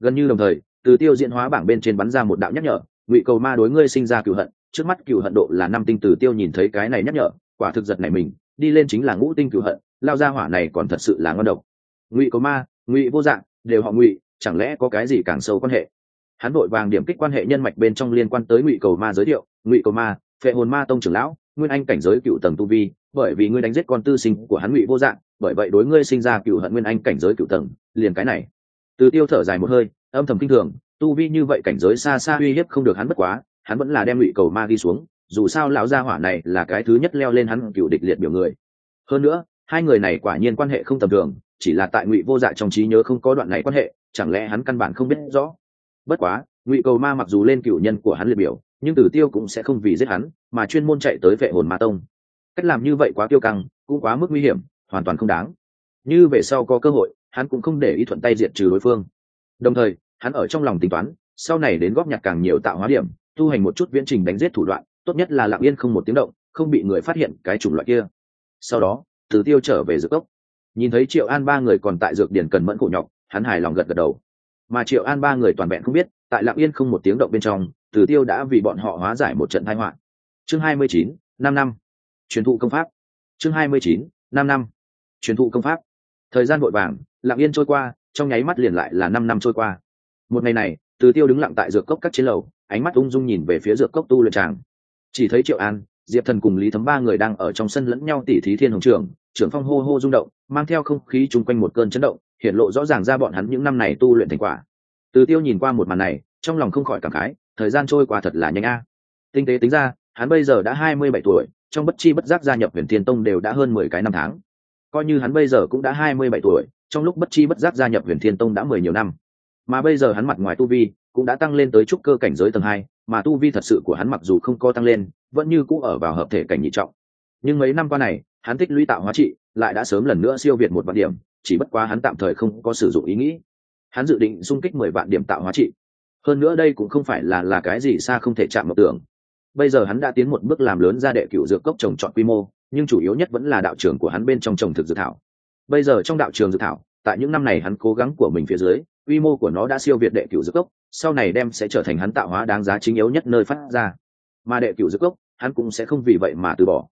Gần như đồng thời, từ tiêu diễn hóa bảng bên trên bắn ra một đạo nhắc nhở, ngụy cầu ma đối ngươi sinh ra cựu hận, trước mắt cựu hận độ là năm tinh từ tiêu nhìn thấy cái này nhắc nhở, quả thực giật này mình, đi lên chính là ngũ tinh cựu hận, lao ra hỏa này còn thật sự là ngon độc. Ngụy cầu ma, ngụy vô dạng, đều họ ngụy, chẳng lẽ có cái gì càng sâu quan hệ? Hắn vội vàng điểm kích quan hệ nhân mạch bên trong liên quan tới ngụy cầu ma giới thiệu, ngụy cầu ma, phệ hồn ma tông trưởng lão nguyên anh cảnh giới cựu tầng tu vi, bởi vì ngươi đánh giết con tư sinh của hắn ngụy vô dạng, bởi vậy đối ngươi sinh ra cựu hận nguyên anh cảnh giới cựu tầng, liền cái này. Từ tiêu thở dài một hơi, âm thầm kinh thường, tu vi như vậy cảnh giới xa xa uy hiếp không được hắn bất quá, hắn vẫn là đem ngụy cầu ma đi xuống, dù sao lão gia hỏa này là cái thứ nhất leo lên hắn cựu địch liệt biểu người. Hơn nữa, hai người này quả nhiên quan hệ không tầm thường, chỉ là tại ngụy vô dạ trong trí nhớ không có đoạn này quan hệ, chẳng lẽ hắn căn bản không biết rõ? Bất quá, ngụy cầu ma mặc dù lên cựu nhân của hắn liệt biểu nhưng tử tiêu cũng sẽ không vì giết hắn, mà chuyên môn chạy tới vệ hồn ma tông. Cách làm như vậy quá tiêu căng, cũng quá mức nguy hiểm, hoàn toàn không đáng. Như về sau có cơ hội, hắn cũng không để ý thuận tay diệt trừ đối phương. Đồng thời, hắn ở trong lòng tính toán, sau này đến góp nhặt càng nhiều tạo hóa điểm, tu hành một chút viễn trình đánh giết thủ đoạn, tốt nhất là lặng yên không một tiếng động, không bị người phát hiện cái chủng loại kia. Sau đó, tử tiêu trở về dược cốc nhìn thấy triệu an ba người còn tại dược điển cần mẫn cổ nhọc, hắn hài lòng gật gật đầu. Mà triệu an ba người toàn vẹn không biết, tại lặng yên không một tiếng động bên trong tử tiêu đã vì bọn họ hóa giải một trận tai họa. Chương hai mươi chín, năm năm. Truyền thụ công pháp. Chương hai mươi chín, năm năm. Truyền thụ công pháp. Thời gian vội vàng, lặng yên trôi qua, trong nháy mắt liền lại là năm năm trôi qua. Một ngày này, từ tiêu đứng lặng tại dược cốc các chiến lầu, ánh mắt ung dung nhìn về phía dược cốc tu luyện tràng. Chỉ thấy triệu an, diệp thần cùng lý thấm ba người đang ở trong sân lẫn nhau tỉ thí thiên hồng trường, trưởng phong hô hô rung động, mang theo không khí chung quanh một cơn chấn động hiện lộ rõ ràng ra bọn hắn những năm này tu luyện thành quả. Từ tiêu nhìn qua một màn này, trong lòng không khỏi cảm khái thời gian trôi qua thật là nhanh a. Tinh tế tính ra, hắn bây giờ đã hai mươi bảy tuổi, trong bất chi bất giác gia nhập huyền thiên tông đều đã hơn mười cái năm tháng. Coi như hắn bây giờ cũng đã hai mươi bảy tuổi, trong lúc bất chi bất giác gia nhập huyền thiên tông đã mười nhiều năm. Mà bây giờ hắn mặt ngoài tu vi cũng đã tăng lên tới trúc cơ cảnh giới tầng hai, mà tu vi thật sự của hắn mặc dù không có tăng lên, vẫn như cũ ở vào hợp thể cảnh nhị trọng. Nhưng mấy năm qua này, hắn tích lũy tạo hóa trị lại đã sớm lần nữa siêu việt một vạn điểm, chỉ bất quá hắn tạm thời không có sử dụng ý nghĩ. Hắn dự định xung kích mười vạn điểm tạo hóa trị hơn nữa đây cũng không phải là là cái gì xa không thể chạm mộng tưởng. Bây giờ hắn đã tiến một bước làm lớn ra đệ cựu dược cốc trồng trọt quy mô, nhưng chủ yếu nhất vẫn là đạo trường của hắn bên trong trồng thực dược thảo. Bây giờ trong đạo trường dược thảo, tại những năm này hắn cố gắng của mình phía dưới, quy mô của nó đã siêu việt đệ cựu dược cốc, sau này đem sẽ trở thành hắn tạo hóa đáng giá chính yếu nhất nơi phát ra. Mà đệ cựu dược cốc, hắn cũng sẽ không vì vậy mà từ bỏ.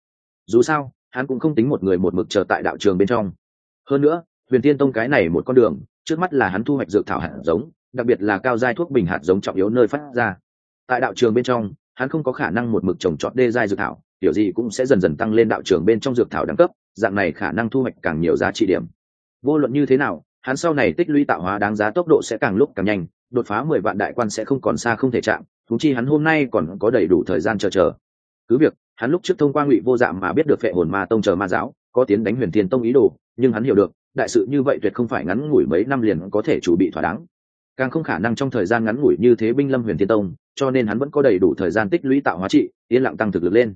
Dù sao, hắn cũng không tính một người một mực chờ tại đạo trường bên trong. Hơn nữa, huyền tiên tông cái này một con đường, trước mắt là hắn thu hoạch dược thảo hạt giống đặc biệt là cao giai thuốc bình hạt giống trọng yếu nơi phát ra. Tại đạo trường bên trong, hắn không có khả năng một mực trồng trọt đê giai dược thảo tiểu gì cũng sẽ dần dần tăng lên đạo trường bên trong dược thảo đẳng cấp, dạng này khả năng thu hoạch càng nhiều giá trị điểm. Vô luận như thế nào, hắn sau này tích lũy tạo hóa đáng giá tốc độ sẽ càng lúc càng nhanh, đột phá mười vạn đại quan sẽ không còn xa không thể chạm thú chi hắn hôm nay còn có đầy đủ thời gian chờ chờ. Cứ việc, hắn lúc trước thông qua ngụy vô dạng mà biết được phệ hồn ma tông chờ ma giáo, có tiến đánh huyền thiên tông ý đồ, nhưng hắn hiểu được, đại sự như vậy tuyệt không phải ngắn ngủi mấy năm liền có thể chủ bị thỏa đáng càng không khả năng trong thời gian ngắn ngủi như thế binh lâm huyền thiên tông, cho nên hắn vẫn có đầy đủ thời gian tích lũy tạo hóa trị, yên lặng tăng thực lực lên.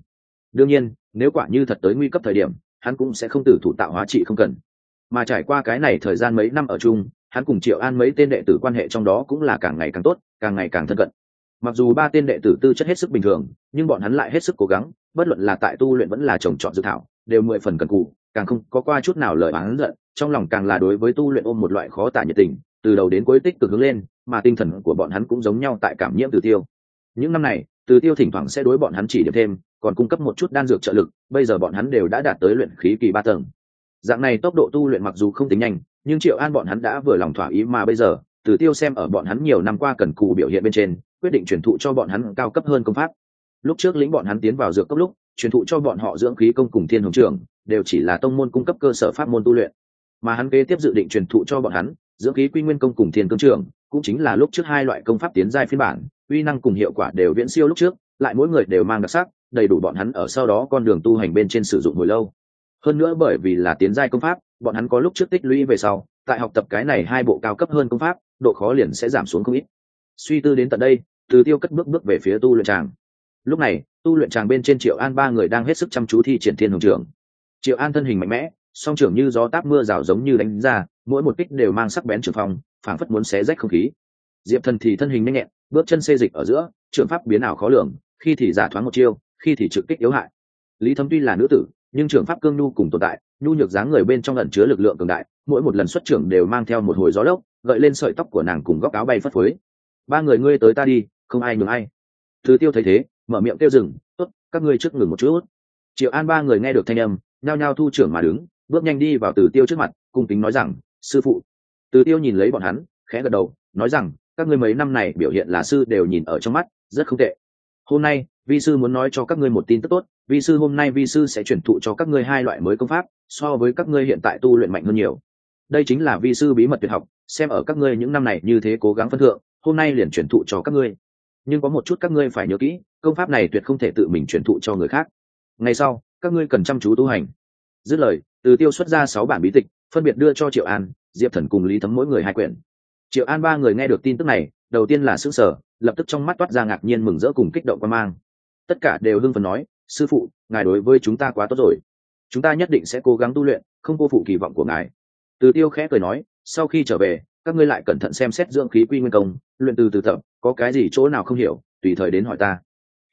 Đương nhiên, nếu quả như thật tới nguy cấp thời điểm, hắn cũng sẽ không tử thủ tạo hóa trị không cần. Mà trải qua cái này thời gian mấy năm ở chung, hắn cùng triệu an mấy tên đệ tử quan hệ trong đó cũng là càng ngày càng tốt, càng ngày càng thân cận. Mặc dù ba tên đệ tử tư chất hết sức bình thường, nhưng bọn hắn lại hết sức cố gắng, bất luận là tại tu luyện vẫn là trồng trọt dự thảo, đều mười phần cần cụ càng không có qua chút nào lời oán giận, trong lòng càng là đối với tu luyện ôm một loại khó tả nhiệt tình từ đầu đến cuối tích cực hướng lên, mà tinh thần của bọn hắn cũng giống nhau tại cảm nhiễm từ tiêu. Những năm này, từ tiêu thỉnh thoảng sẽ đối bọn hắn chỉ điểm thêm, còn cung cấp một chút đan dược trợ lực, bây giờ bọn hắn đều đã đạt tới luyện khí kỳ ba tầng. Dạng này tốc độ tu luyện mặc dù không tính nhanh, nhưng triệu an bọn hắn đã vừa lòng thỏa ý mà bây giờ, từ tiêu xem ở bọn hắn nhiều năm qua cần cù biểu hiện bên trên, quyết định truyền thụ cho bọn hắn cao cấp hơn công pháp. Lúc trước lĩnh bọn hắn tiến vào dược cấp lúc, truyền thụ cho bọn họ dưỡng khí công cùng thiên hồng trường, đều chỉ là tông môn cung cấp cơ sở pháp môn tu luyện. Mà hắn kế tiếp dự định truyền thụ cho bọn hắn dưỡng khí quy nguyên công cùng thiên cương trưởng cũng chính là lúc trước hai loại công pháp tiến giai phiên bản, uy năng cùng hiệu quả đều viễn siêu lúc trước, lại mỗi người đều mang đặc sắc, đầy đủ bọn hắn ở sau đó con đường tu hành bên trên sử dụng hồi lâu. Hơn nữa bởi vì là tiến giai công pháp, bọn hắn có lúc trước tích lũy về sau, tại học tập cái này hai bộ cao cấp hơn công pháp, độ khó liền sẽ giảm xuống không ít. Suy tư đến tận đây, từ tiêu cất bước bước về phía tu luyện tràng. Lúc này, tu luyện tràng bên trên triệu an ba người đang hết sức chăm chú thi triển thiên hồng trường. Triệu an thân hình mạnh mẽ song trưởng như gió táp mưa rào giống như đánh ra, mỗi một kích đều mang sắc bén trưởng phong, phảng phất muốn xé rách không khí. Diệp thần thì thân hình nhanh nhẹn, bước chân xê dịch ở giữa, trường pháp biến ảo khó lường, khi thì giả thoáng một chiêu, khi thì trực kích yếu hại. Lý thấm tuy là nữ tử, nhưng trường pháp cương nhu cùng tồn tại, nhu nhược dáng người bên trong ẩn chứa lực lượng cường đại, mỗi một lần xuất trưởng đều mang theo một hồi gió lốc, gợi lên sợi tóc của nàng cùng góc áo bay phất phới. Ba người ngươi tới ta đi, không ai nhường ai. Thứ tiêu thấy thế, mở miệng tiêu dừng, tốt, các ngươi trước ngừng một chút. Triệu an ba người nghe được thanh âm, nhao nhao thu trưởng mà đứng bước nhanh đi vào từ tiêu trước mặt, cung kính nói rằng, sư phụ. Từ tiêu nhìn lấy bọn hắn, khẽ gật đầu, nói rằng, các ngươi mấy năm này biểu hiện là sư đều nhìn ở trong mắt, rất không tệ. Hôm nay, vi sư muốn nói cho các ngươi một tin tức tốt, vi sư hôm nay vi sư sẽ chuyển thụ cho các ngươi hai loại mới công pháp, so với các ngươi hiện tại tu luyện mạnh hơn nhiều. Đây chính là vi sư bí mật tuyệt học, xem ở các ngươi những năm này như thế cố gắng phân thượng, hôm nay liền chuyển thụ cho các ngươi. Nhưng có một chút các ngươi phải nhớ kỹ, công pháp này tuyệt không thể tự mình chuyển thụ cho người khác. Ngày sau, các ngươi cần chăm chú tu hành. Dứt lời từ tiêu xuất ra sáu bản bí tịch, phân biệt đưa cho triệu an, diệp thần cùng lý thấm mỗi người hai quyển. Triệu an ba người nghe được tin tức này, đầu tiên là s ư ơ n g sở lập tức trong mắt toát ra ngạc nhiên mừng rỡ cùng kích động quan mang. Tất cả đều hưng phần nói, sư phụ, ngài đối với chúng ta quá tốt rồi. Chúng ta nhất định sẽ cố gắng tu luyện, không cô phụ kỳ vọng của ngài. Từ tiêu khẽ cười nói, sau khi trở về, các ngươi lại cẩn thận xem xét dưỡng khí quy nguyên công, luyện từ từ tập, có cái gì chỗ nào không hiểu, tùy thời đến hỏi ta.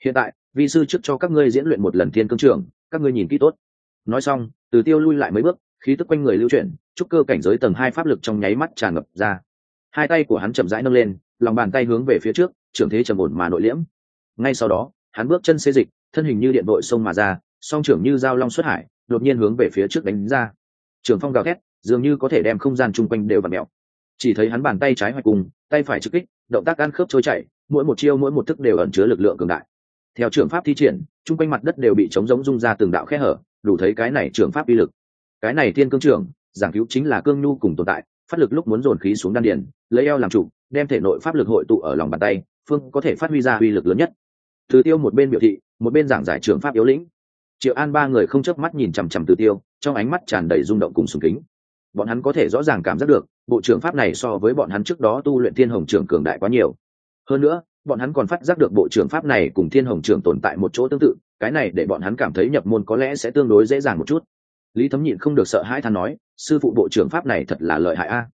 Hiện tại, vi sư trước cho các ngươi diễn luyện một lần thiên cương trường các ngươi nhìn kỹ tốt. Nói xong từ tiêu lui lại mấy bước, khí tức quanh người lưu chuyển chúc cơ cảnh giới tầng hai pháp lực trong nháy mắt tràn ngập ra. Hai tay của hắn chậm rãi nâng lên, lòng bàn tay hướng về phía trước, trưởng thế trầm ổn mà nội liễm. Ngay sau đó, hắn bước chân xê dịch, thân hình như điện đội sông mà ra, song trưởng như dao long xuất hải, đột nhiên hướng về phía trước đánh ra. Trường phong gào thét, dường như có thể đem không gian chung quanh đều vặn mẹo chỉ thấy hắn bàn tay trái hoạch cùng, tay phải trực kích, động tác ăn khớp trôi chảy, mỗi một chiêu mỗi một thức đều ẩn chứa lực lượng cường đại. Theo trường pháp thi triển, chung quanh mặt đất đều bị chống giống rung ra từng đạo khe hở đủ thấy cái này trường pháp uy lực. Cái này thiên cương trường, giảng cứu chính là cương nhu cùng tồn tại phát lực lúc muốn dồn khí xuống đan điền lấy eo làm trụ đem thể nội pháp lực hội tụ ở lòng bàn tay phương có thể phát huy ra uy lực lớn nhất. Từ tiêu một bên biểu thị một bên giảng giải trường pháp yếu lĩnh. Triệu an ba người không chớp mắt nhìn chằm chằm từ tiêu trong ánh mắt tràn đầy rung động cùng sùng kính. Bọn hắn có thể rõ ràng cảm giác được bộ trưởng pháp này so với bọn hắn trước đó tu luyện thiên hồng trưởng cường đại quá nhiều. Hơn nữa bọn hắn còn phát giác được bộ trưởng pháp này cùng thiên hồng trưởng tồn tại một chỗ tương tự, cái này để bọn hắn cảm thấy nhập môn có lẽ sẽ tương đối dễ dàng một chút. Lý thấm nhịn không được sợ hãi than nói, sư phụ bộ trưởng pháp này thật là lợi hại a.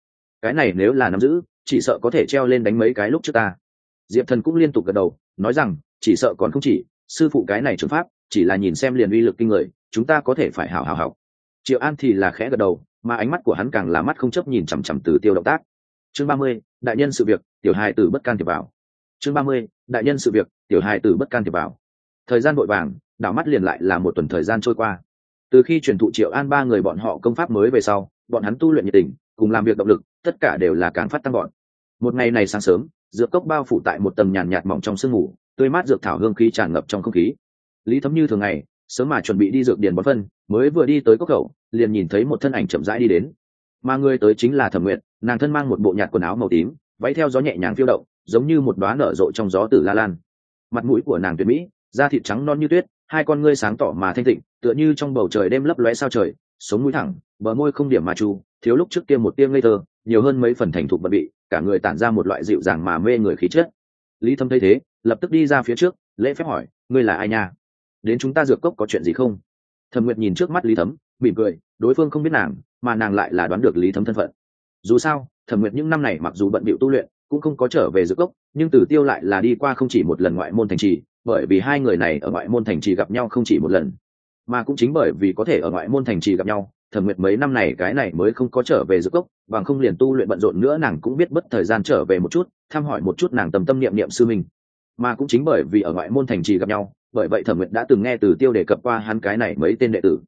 Cái này nếu là nắm giữ, chỉ sợ có thể treo lên đánh mấy cái lúc trước ta. Diệp thần cũng liên tục gật đầu, nói rằng, chỉ sợ còn không chỉ, sư phụ cái này trường pháp, chỉ là nhìn xem liền uy lực kinh người, chúng ta có thể phải hào hào học. Triệu an thì là khẽ gật đầu, mà ánh mắt của hắn càng là mắt không chấp nhìn chằm chằm từ tiêu động tác. Chương ba mươi, đại nhân sự việc, tiểu hài tử bất can thiệp vào chương ba mươi, đại nhân sự việc, tiểu hài tử bất can thiệp vào. Thời gian vội vàng, đảo mắt liền lại là một tuần thời gian trôi qua. Từ khi truyền thụ triệu an ba người bọn họ công pháp mới về sau, bọn hắn tu luyện nhiệt tình, cùng làm việc động lực, tất cả đều là càng phát tăng bọn. một ngày này sáng sớm, dược cốc bao phủ tại một tầng nhàn nhạt mỏng trong sương mù, tươi mát dược thảo hương khí tràn ngập trong không khí. Lý thấm như thường ngày, sớm mà chuẩn bị đi dược điền bón phân, mới vừa đi tới cốc khẩu, liền nhìn thấy một thân ảnh chậm rãi đi đến. Mà người tới chính là thẩm nguyện nàng thân mang một bộ nhạt quần áo màu tím, váy theo gió nhẹ nhàng phiêu động giống như một đoá nở rộ trong gió tử la lan. Mặt mũi của nàng tuyệt mỹ, da thịt trắng non như tuyết, hai con ngươi sáng tỏ mà thanh tịnh, tựa như trong bầu trời đêm lấp lóe sao trời, sống mũi thẳng, bờ môi không điểm mà chu, thiếu lúc trước kia một tiêm ngây thơ, nhiều hơn mấy phần thành thục bận bị, cả người tản ra một loại dịu dàng mà mê người khí chất. Lý thâm thấy thế, lập tức đi ra phía trước, lễ phép hỏi, ngươi là ai nha? Đến chúng ta dược cốc có chuyện gì không? Thẩm nguyệt nhìn trước mắt lý thấm, mỉm cười, đối phương không biết nàng, mà nàng lại là đoán được lý thấm thân phận. Dù sao, thẩm nguyệt những năm này mặc dù bận bịu tu luyện cũng không có trở về dược cốc, nhưng tử tiêu lại là đi qua không chỉ một lần ngoại môn thành trì, bởi vì hai người này ở ngoại môn thành trì gặp nhau không chỉ một lần, mà cũng chính bởi vì có thể ở ngoại môn thành trì gặp nhau, thẩm nguyệt mấy năm này cái này mới không có trở về dược cốc, bằng không liền tu luyện bận rộn nữa nàng cũng biết mất thời gian trở về một chút, thăm hỏi một chút nàng tầm tâm niệm niệm sư mình. Mà cũng chính bởi vì ở ngoại môn thành trì gặp nhau, bởi vậy thẩm nguyệt đã từng nghe từ tiêu đề cập qua hắn cái này mấy tên đệ tử.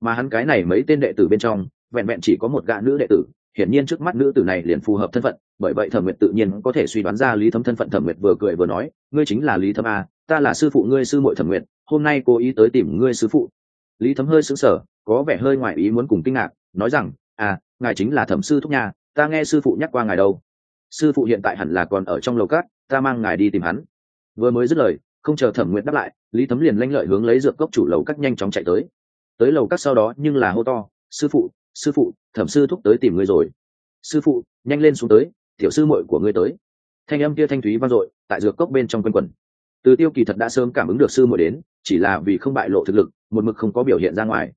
Mà hắn cái này mấy tên đệ tử bên trong, vẹn vẹn chỉ có một gã nữ đệ tử hiển nhiên trước mắt nữ tử này liền phù hợp thân phận, bởi vậy thẩm nguyệt tự nhiên có thể suy đoán ra lý thấm thân phận. Thẩm nguyệt vừa cười vừa nói, ngươi chính là lý thấm a à, ta là sư phụ ngươi sư muội thẩm nguyệt, hôm nay cố ý tới tìm ngươi sư phụ. Lý thấm hơi sững sờ, có vẻ hơi ngoại ý muốn cùng kinh ngạc, nói rằng à ngài chính là thẩm sư thúc nhà ta nghe sư phụ nhắc qua ngài đâu. Sư phụ hiện tại hẳn là còn ở trong lầu cát ta mang ngài đi tìm hắn. Vừa mới dứt lời, không chờ thẩm nguyệt đáp lại, lý thấm liền lanh lợi hướng lấy dược cốc chủ lầu cát nhanh chóng chạy tới. Tới lầu cát sau đó nhưng là hô to, sư phụ sư phụ, thẩm sư thúc tới tìm ngươi rồi. Sư phụ, nhanh lên xuống tới, tiểu sư muội của ngươi tới. Thanh âm kia thanh thúy vang dội, tại dược cốc bên trong quanh quần từ tiêu kỳ thật đã sớm cảm ứng được sư muội đến, chỉ là vì không bại lộ thực lực, một mực không có biểu hiện ra ngoài.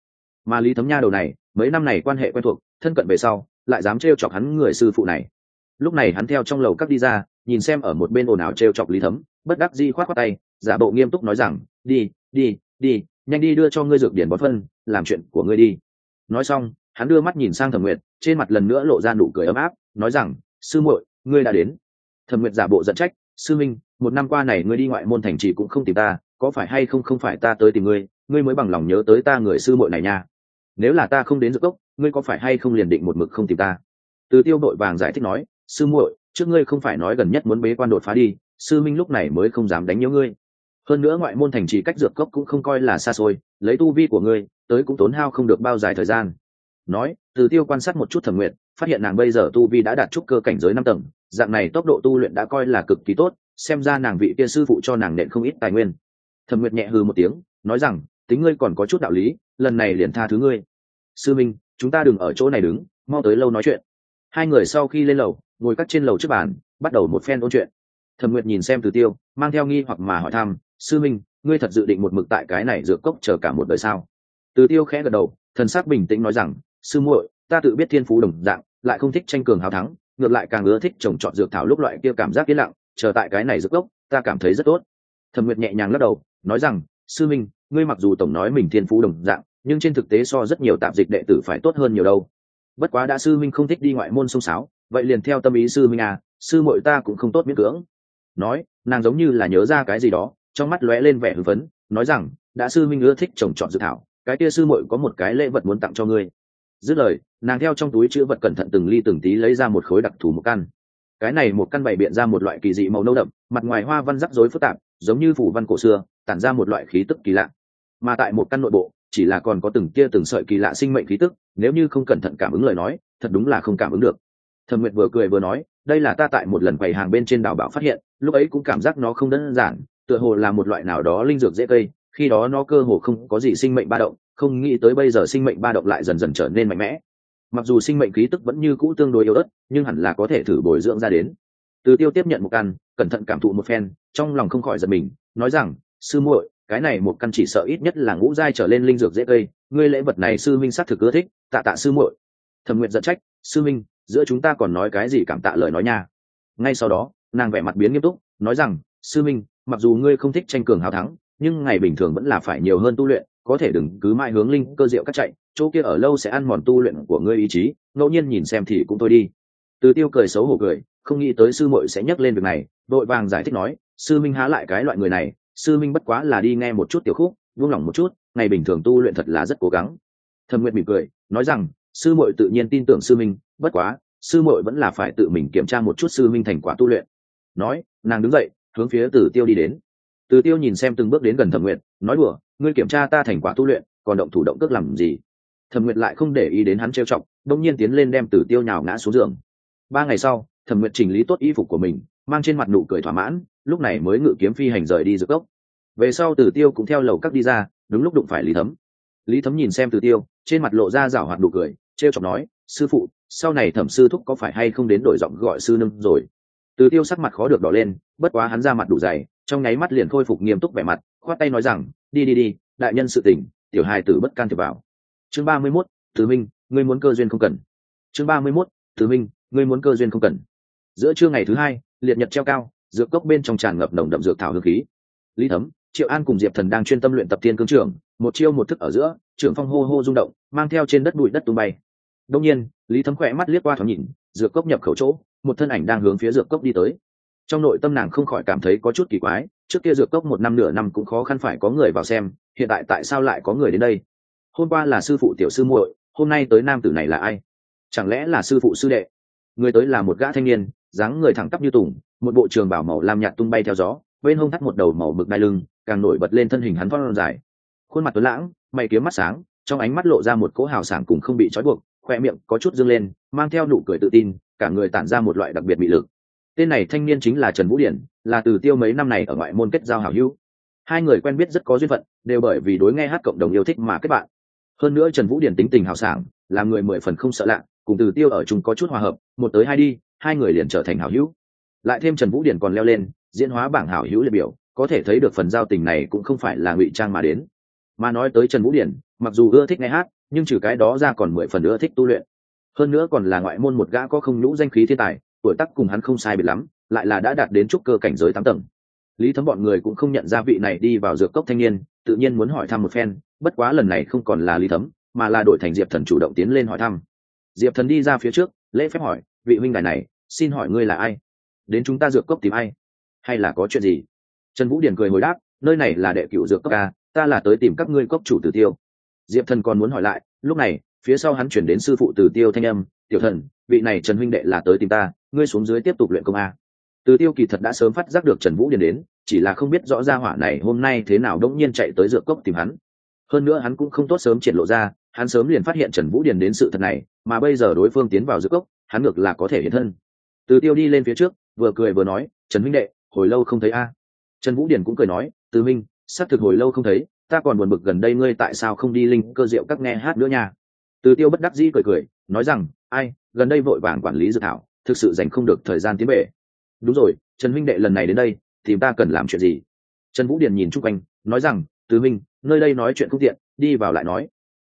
Mà lý thấm nha đầu này, mấy năm này quan hệ quen thuộc, thân cận về sau, lại dám trêu chọc hắn người sư phụ này. Lúc này hắn theo trong lầu cắt đi ra, nhìn xem ở một bên ồn ào trêu chọc lý thấm, bất đắc di khoát khoát tay, giả bộ nghiêm túc nói rằng, đi đi đi, nhanh đi đưa cho ngươi dược điển bón phân, làm chuyện của ngươi đi. Nói xong hắn đưa mắt nhìn sang thẩm nguyệt, trên mặt lần nữa lộ ra nụ cười ấm áp, nói rằng, sư muội, ngươi đã đến. Thẩm nguyệt giả bộ dẫn trách, sư minh, một năm qua này ngươi đi ngoại môn thành trì cũng không tìm ta, có phải hay không không phải ta tới tìm ngươi ngươi mới bằng lòng nhớ tới ta người sư muội này nha. Nếu là ta không đến giữa cốc ngươi có phải hay không liền định một mực không tìm ta? Từ tiêu đội vàng giải thích nói, sư muội, trước ngươi không phải nói gần nhất muốn bế quan đột phá đi, sư minh lúc này mới không dám đánh nhớ ngươi. Hơn nữa ngoại môn thành trì cách dược cốc cũng không coi là xa xôi, lấy tu vi của ngươi, tới cũng tốn hao không được bao dài thời gian nói, từ tiêu quan sát một chút thẩm nguyện phát hiện nàng bây giờ tu vi đã đạt trúc cơ cảnh giới năm tầng, dạng này tốc độ tu luyện đã coi là cực kỳ tốt, xem ra nàng vị tiên sư phụ cho nàng nện không ít tài nguyên. Thẩm nguyệt nhẹ hư một tiếng, nói rằng, tính ngươi còn có chút đạo lý, lần này liền tha thứ ngươi. Sư minh, chúng ta đừng ở chỗ này đứng, mau tới lâu nói chuyện. Hai người sau khi lên lầu, ngồi cắt trên lầu trước bàn, bắt đầu một phen ôn chuyện. Thẩm nguyệt nhìn xem từ tiêu, mang theo nghi hoặc mà hỏi thăm, sư minh, ngươi thật dự định một mực tại cái này dựa cốc chờ cả một đời sao? Từ tiêu khẽ gật đầu, thần sắc bình tĩnh nói rằng sư muội ta tự biết thiên phú đồng dạng lại không thích tranh cường hào thắng ngược lại càng ưa thích trồng trọt dược thảo lúc loại kia cảm giác yên lặng chờ tại cái này dược gốc, ta cảm thấy rất tốt. Thẩm nguyệt nhẹ nhàng lắc đầu nói rằng sư minh ngươi mặc dù tổng nói mình thiên phú đồng dạng nhưng trên thực tế so rất nhiều tạp dịch đệ tử phải tốt hơn nhiều đâu. Bất quá đã sư minh không thích đi ngoại môn sông sáo vậy liền theo tâm ý sư minh à sư muội ta cũng không tốt miễn cưỡng. Nói nàng giống như là nhớ ra cái gì đó trong mắt lóe lên vẻ hưng phấn nói rằng đã sư minh ưa thích trồng trọt dược thảo cái kia sư muội có một cái lễ vật muốn tặng cho ngươi dứt lời, nàng theo trong túi chữ vật cẩn thận từng ly từng tí lấy ra một khối đặc thù một căn. Cái này một căn bày biện ra một loại kỳ dị màu nâu đậm, mặt ngoài hoa văn rắc rối phức tạp, giống như phủ văn cổ xưa, tản ra một loại khí tức kỳ lạ. Mà tại một căn nội bộ, chỉ là còn có từng kia từng sợi kỳ lạ sinh mệnh khí tức, nếu như không cẩn thận cảm ứng lời nói, thật đúng là không cảm ứng được. Thẩm nguyệt vừa cười vừa nói, đây là ta tại một lần quầy hàng bên trên đảo bảo phát hiện, lúc ấy cũng cảm giác nó không đơn giản, tựa hồ là một loại nào đó linh dược dễ cây khi đó nó cơ hồ không có gì sinh mệnh ba động, không nghĩ tới bây giờ sinh mệnh ba động lại dần dần trở nên mạnh mẽ. Mặc dù sinh mệnh khí tức vẫn như cũ tương đối yếu ớt, nhưng hẳn là có thể thử bồi dưỡng ra đến. Từ tiêu tiếp nhận một căn, cẩn thận cảm thụ một phen, trong lòng không khỏi giật mình, nói rằng, sư muội, cái này một căn chỉ sợ ít nhất là ngũ giai trở lên linh dược dễ cây, ngươi lễ vật này sư minh xác thực ưa thích, tạ tạ sư muội. Thẩm nguyện giận trách, sư minh, giữa chúng ta còn nói cái gì cảm tạ lời nói nha? Ngay sau đó, nàng vẻ mặt biến nghiêm túc, nói rằng, sư minh, mặc dù ngươi không thích tranh cường hào thắng nhưng ngày bình thường vẫn là phải nhiều hơn tu luyện, có thể đừng cứ mãi hướng linh cơ diệu các chạy, chỗ kia ở lâu sẽ ăn mòn tu luyện của ngươi ý chí, ngẫu nhiên nhìn xem thì cũng thôi đi. Từ tiêu cười xấu hổ cười, không nghĩ tới sư muội sẽ nhắc lên việc này, vội vàng giải thích nói, sư minh há lại cái loại người này, sư minh bất quá là đi nghe một chút tiểu khúc, buông lỏng một chút, ngày bình thường tu luyện thật là rất cố gắng. Thẩm nguyệt mỉm cười, nói rằng, sư muội tự nhiên tin tưởng sư minh, bất quá, sư muội vẫn là phải tự mình kiểm tra một chút sư minh thành quả tu luyện. Nói, nàng đứng dậy, hướng phía tử tiêu đi đến từ tiêu nhìn xem từng bước đến gần thẩm nguyệt, nói đùa, ngươi kiểm tra ta thành quả tu luyện, còn động thủ động cước làm gì? Thẩm nguyệt lại không để ý đến hắn trêu chọc đông nhiên tiến lên đem Từ tiêu nhào ngã xuống giường. Ba ngày sau, thẩm nguyệt chỉnh lý tốt y phục của mình, mang trên mặt nụ cười thỏa mãn, lúc này mới ngự kiếm phi hành rời đi dược cốc về sau Từ tiêu cũng theo lầu các đi ra, đúng lúc đụng phải lý thấm. Lý thấm nhìn xem Từ tiêu, trên mặt lộ ra rảo hoạt nụ cười, trêu chọc nói, sư phụ, sau này thẩm sư thúc có phải hay không đến đổi giọng gọi sư nương rồi? Từ tiêu sắc mặt khó được đỏ lên, bất quá hắn ra mặt đủ dày trong nháy mắt liền khôi phục nghiêm túc vẻ mặt, khoát tay nói rằng, đi đi đi, đại nhân sự tỉnh tiểu hài tử bất can thiệp vào. Chương ba mươi mốt, thứ minh, ngươi muốn cơ duyên không cần. Chương ba mươi mốt, thứ minh, ngươi muốn cơ duyên không cần. Giữa trưa ngày thứ hai, liệt nhật treo cao, dược cốc bên trong tràn ngập nồng đậm dược thảo hương khí. Lý thấm, triệu an cùng diệp thần đang chuyên tâm luyện tập thiên cương trưởng một chiêu một thức ở giữa, trưởng phong hô hô rung động, mang theo trên đất bụi đất tung bay. Đông nhiên, lý thấm khỏe mắt liếc qua thoáng nhìn, dược cốc nhập khẩu chỗ, một thân ảnh đang hướng phía dược cốc đi tới trong nội tâm nàng không khỏi cảm thấy có chút kỳ quái, trước kia dược cốc một năm nửa năm cũng khó khăn phải có người vào xem, hiện tại tại sao lại có người đến đây? Hôm qua là sư phụ tiểu sư muội, hôm nay tới nam tử này là ai? Chẳng lẽ là sư phụ sư đệ? Người tới là một gã thanh niên, dáng người thẳng tắp như tùng, một bộ trường bảo màu lam nhạt tung bay theo gió, bên hông thắt một đầu màu mực đai lưng, càng nổi bật lên thân hình hắn phong dài. Khuôn mặt tuấn lãng, mày kiếm mắt sáng, trong ánh mắt lộ ra một cỗ hào sảng cùng không bị trói buộc, khoe miệng có chút dâng lên, mang theo nụ cười tự tin, cả người tản ra một loại đặc biệt bị lực tên này thanh niên chính là trần vũ điển, là từ tiêu mấy năm này ở ngoại môn kết giao hảo hữu. Hai người quen biết rất có duyên phận, đều bởi vì đối nghe hát cộng đồng yêu thích mà kết bạn. Hơn nữa trần vũ điển tính tình hào sảng, là người mười phần không sợ lạ, cùng từ tiêu ở chung có chút hòa hợp, một tới hai đi, hai người liền trở thành hảo hữu. Lại thêm trần vũ điển còn leo lên, diễn hóa bảng hảo hữu liệt biểu, có thể thấy được phần giao tình này cũng không phải là ngụy trang mà đến. Mà nói tới trần vũ điển, mặc dù ưa thích nghe hát, nhưng trừ cái đó ra còn mười phần ưa thích tu luyện. Hơn nữa còn là ngoại môn một gã có không nhũ danh khí thiên tài tuổi tác cùng hắn không sai biệt lắm, lại là đã đạt đến trúc cơ cảnh giới tám tầng. Lý thấm bọn người cũng không nhận ra vị này đi vào dược cốc thanh niên, tự nhiên muốn hỏi thăm một phen, bất quá lần này không còn là lý thấm, mà là đội thành diệp thần chủ động tiến lên hỏi thăm. Diệp thần đi ra phía trước, lễ phép hỏi, vị huynh đài này, xin hỏi ngươi là ai? Đến chúng ta dược cốc tìm ai? Hay là có chuyện gì? Trần vũ điển cười hồi đáp, nơi này là đệ cựu dược cốc ca ta là tới tìm các ngươi cốc chủ tử tiêu. Diệp thần còn muốn hỏi lại, lúc này, phía sau hắn chuyển đến sư phụ tử tiêu thanh âm, tiểu thần, vị này trần huynh đệ là tới tìm ta ngươi xuống dưới tiếp tục luyện công a. Từ tiêu kỳ thật đã sớm phát giác được trần vũ điền đến, chỉ là không biết rõ ra hỏa này hôm nay thế nào đống nhiên chạy tới dựa cốc tìm hắn. Hơn nữa hắn cũng không tốt sớm triển lộ ra, hắn sớm liền phát hiện trần vũ điền đến sự thật này, mà bây giờ đối phương tiến vào dựa cốc, hắn ngược là có thể hiện thân. Từ tiêu đi lên phía trước, vừa cười vừa nói, trần huynh đệ, hồi lâu không thấy a. Trần vũ điền cũng cười nói, từ minh, xác thực hồi lâu không thấy, ta còn buồn bực gần đây ngươi tại sao không đi linh cơ rượu các nghe hát nữa nha. Từ tiêu bất đắc dĩ cười cười, nói rằng, ai, gần đây vội vàng quản lý dự thảo thực sự dành không được thời gian tiến về. Đúng rồi, trần huynh đệ lần này đến đây, thì ta cần làm chuyện gì? Trần vũ điền nhìn chung quanh, nói rằng tứ minh, nơi đây nói chuyện không tiện, đi vào lại nói.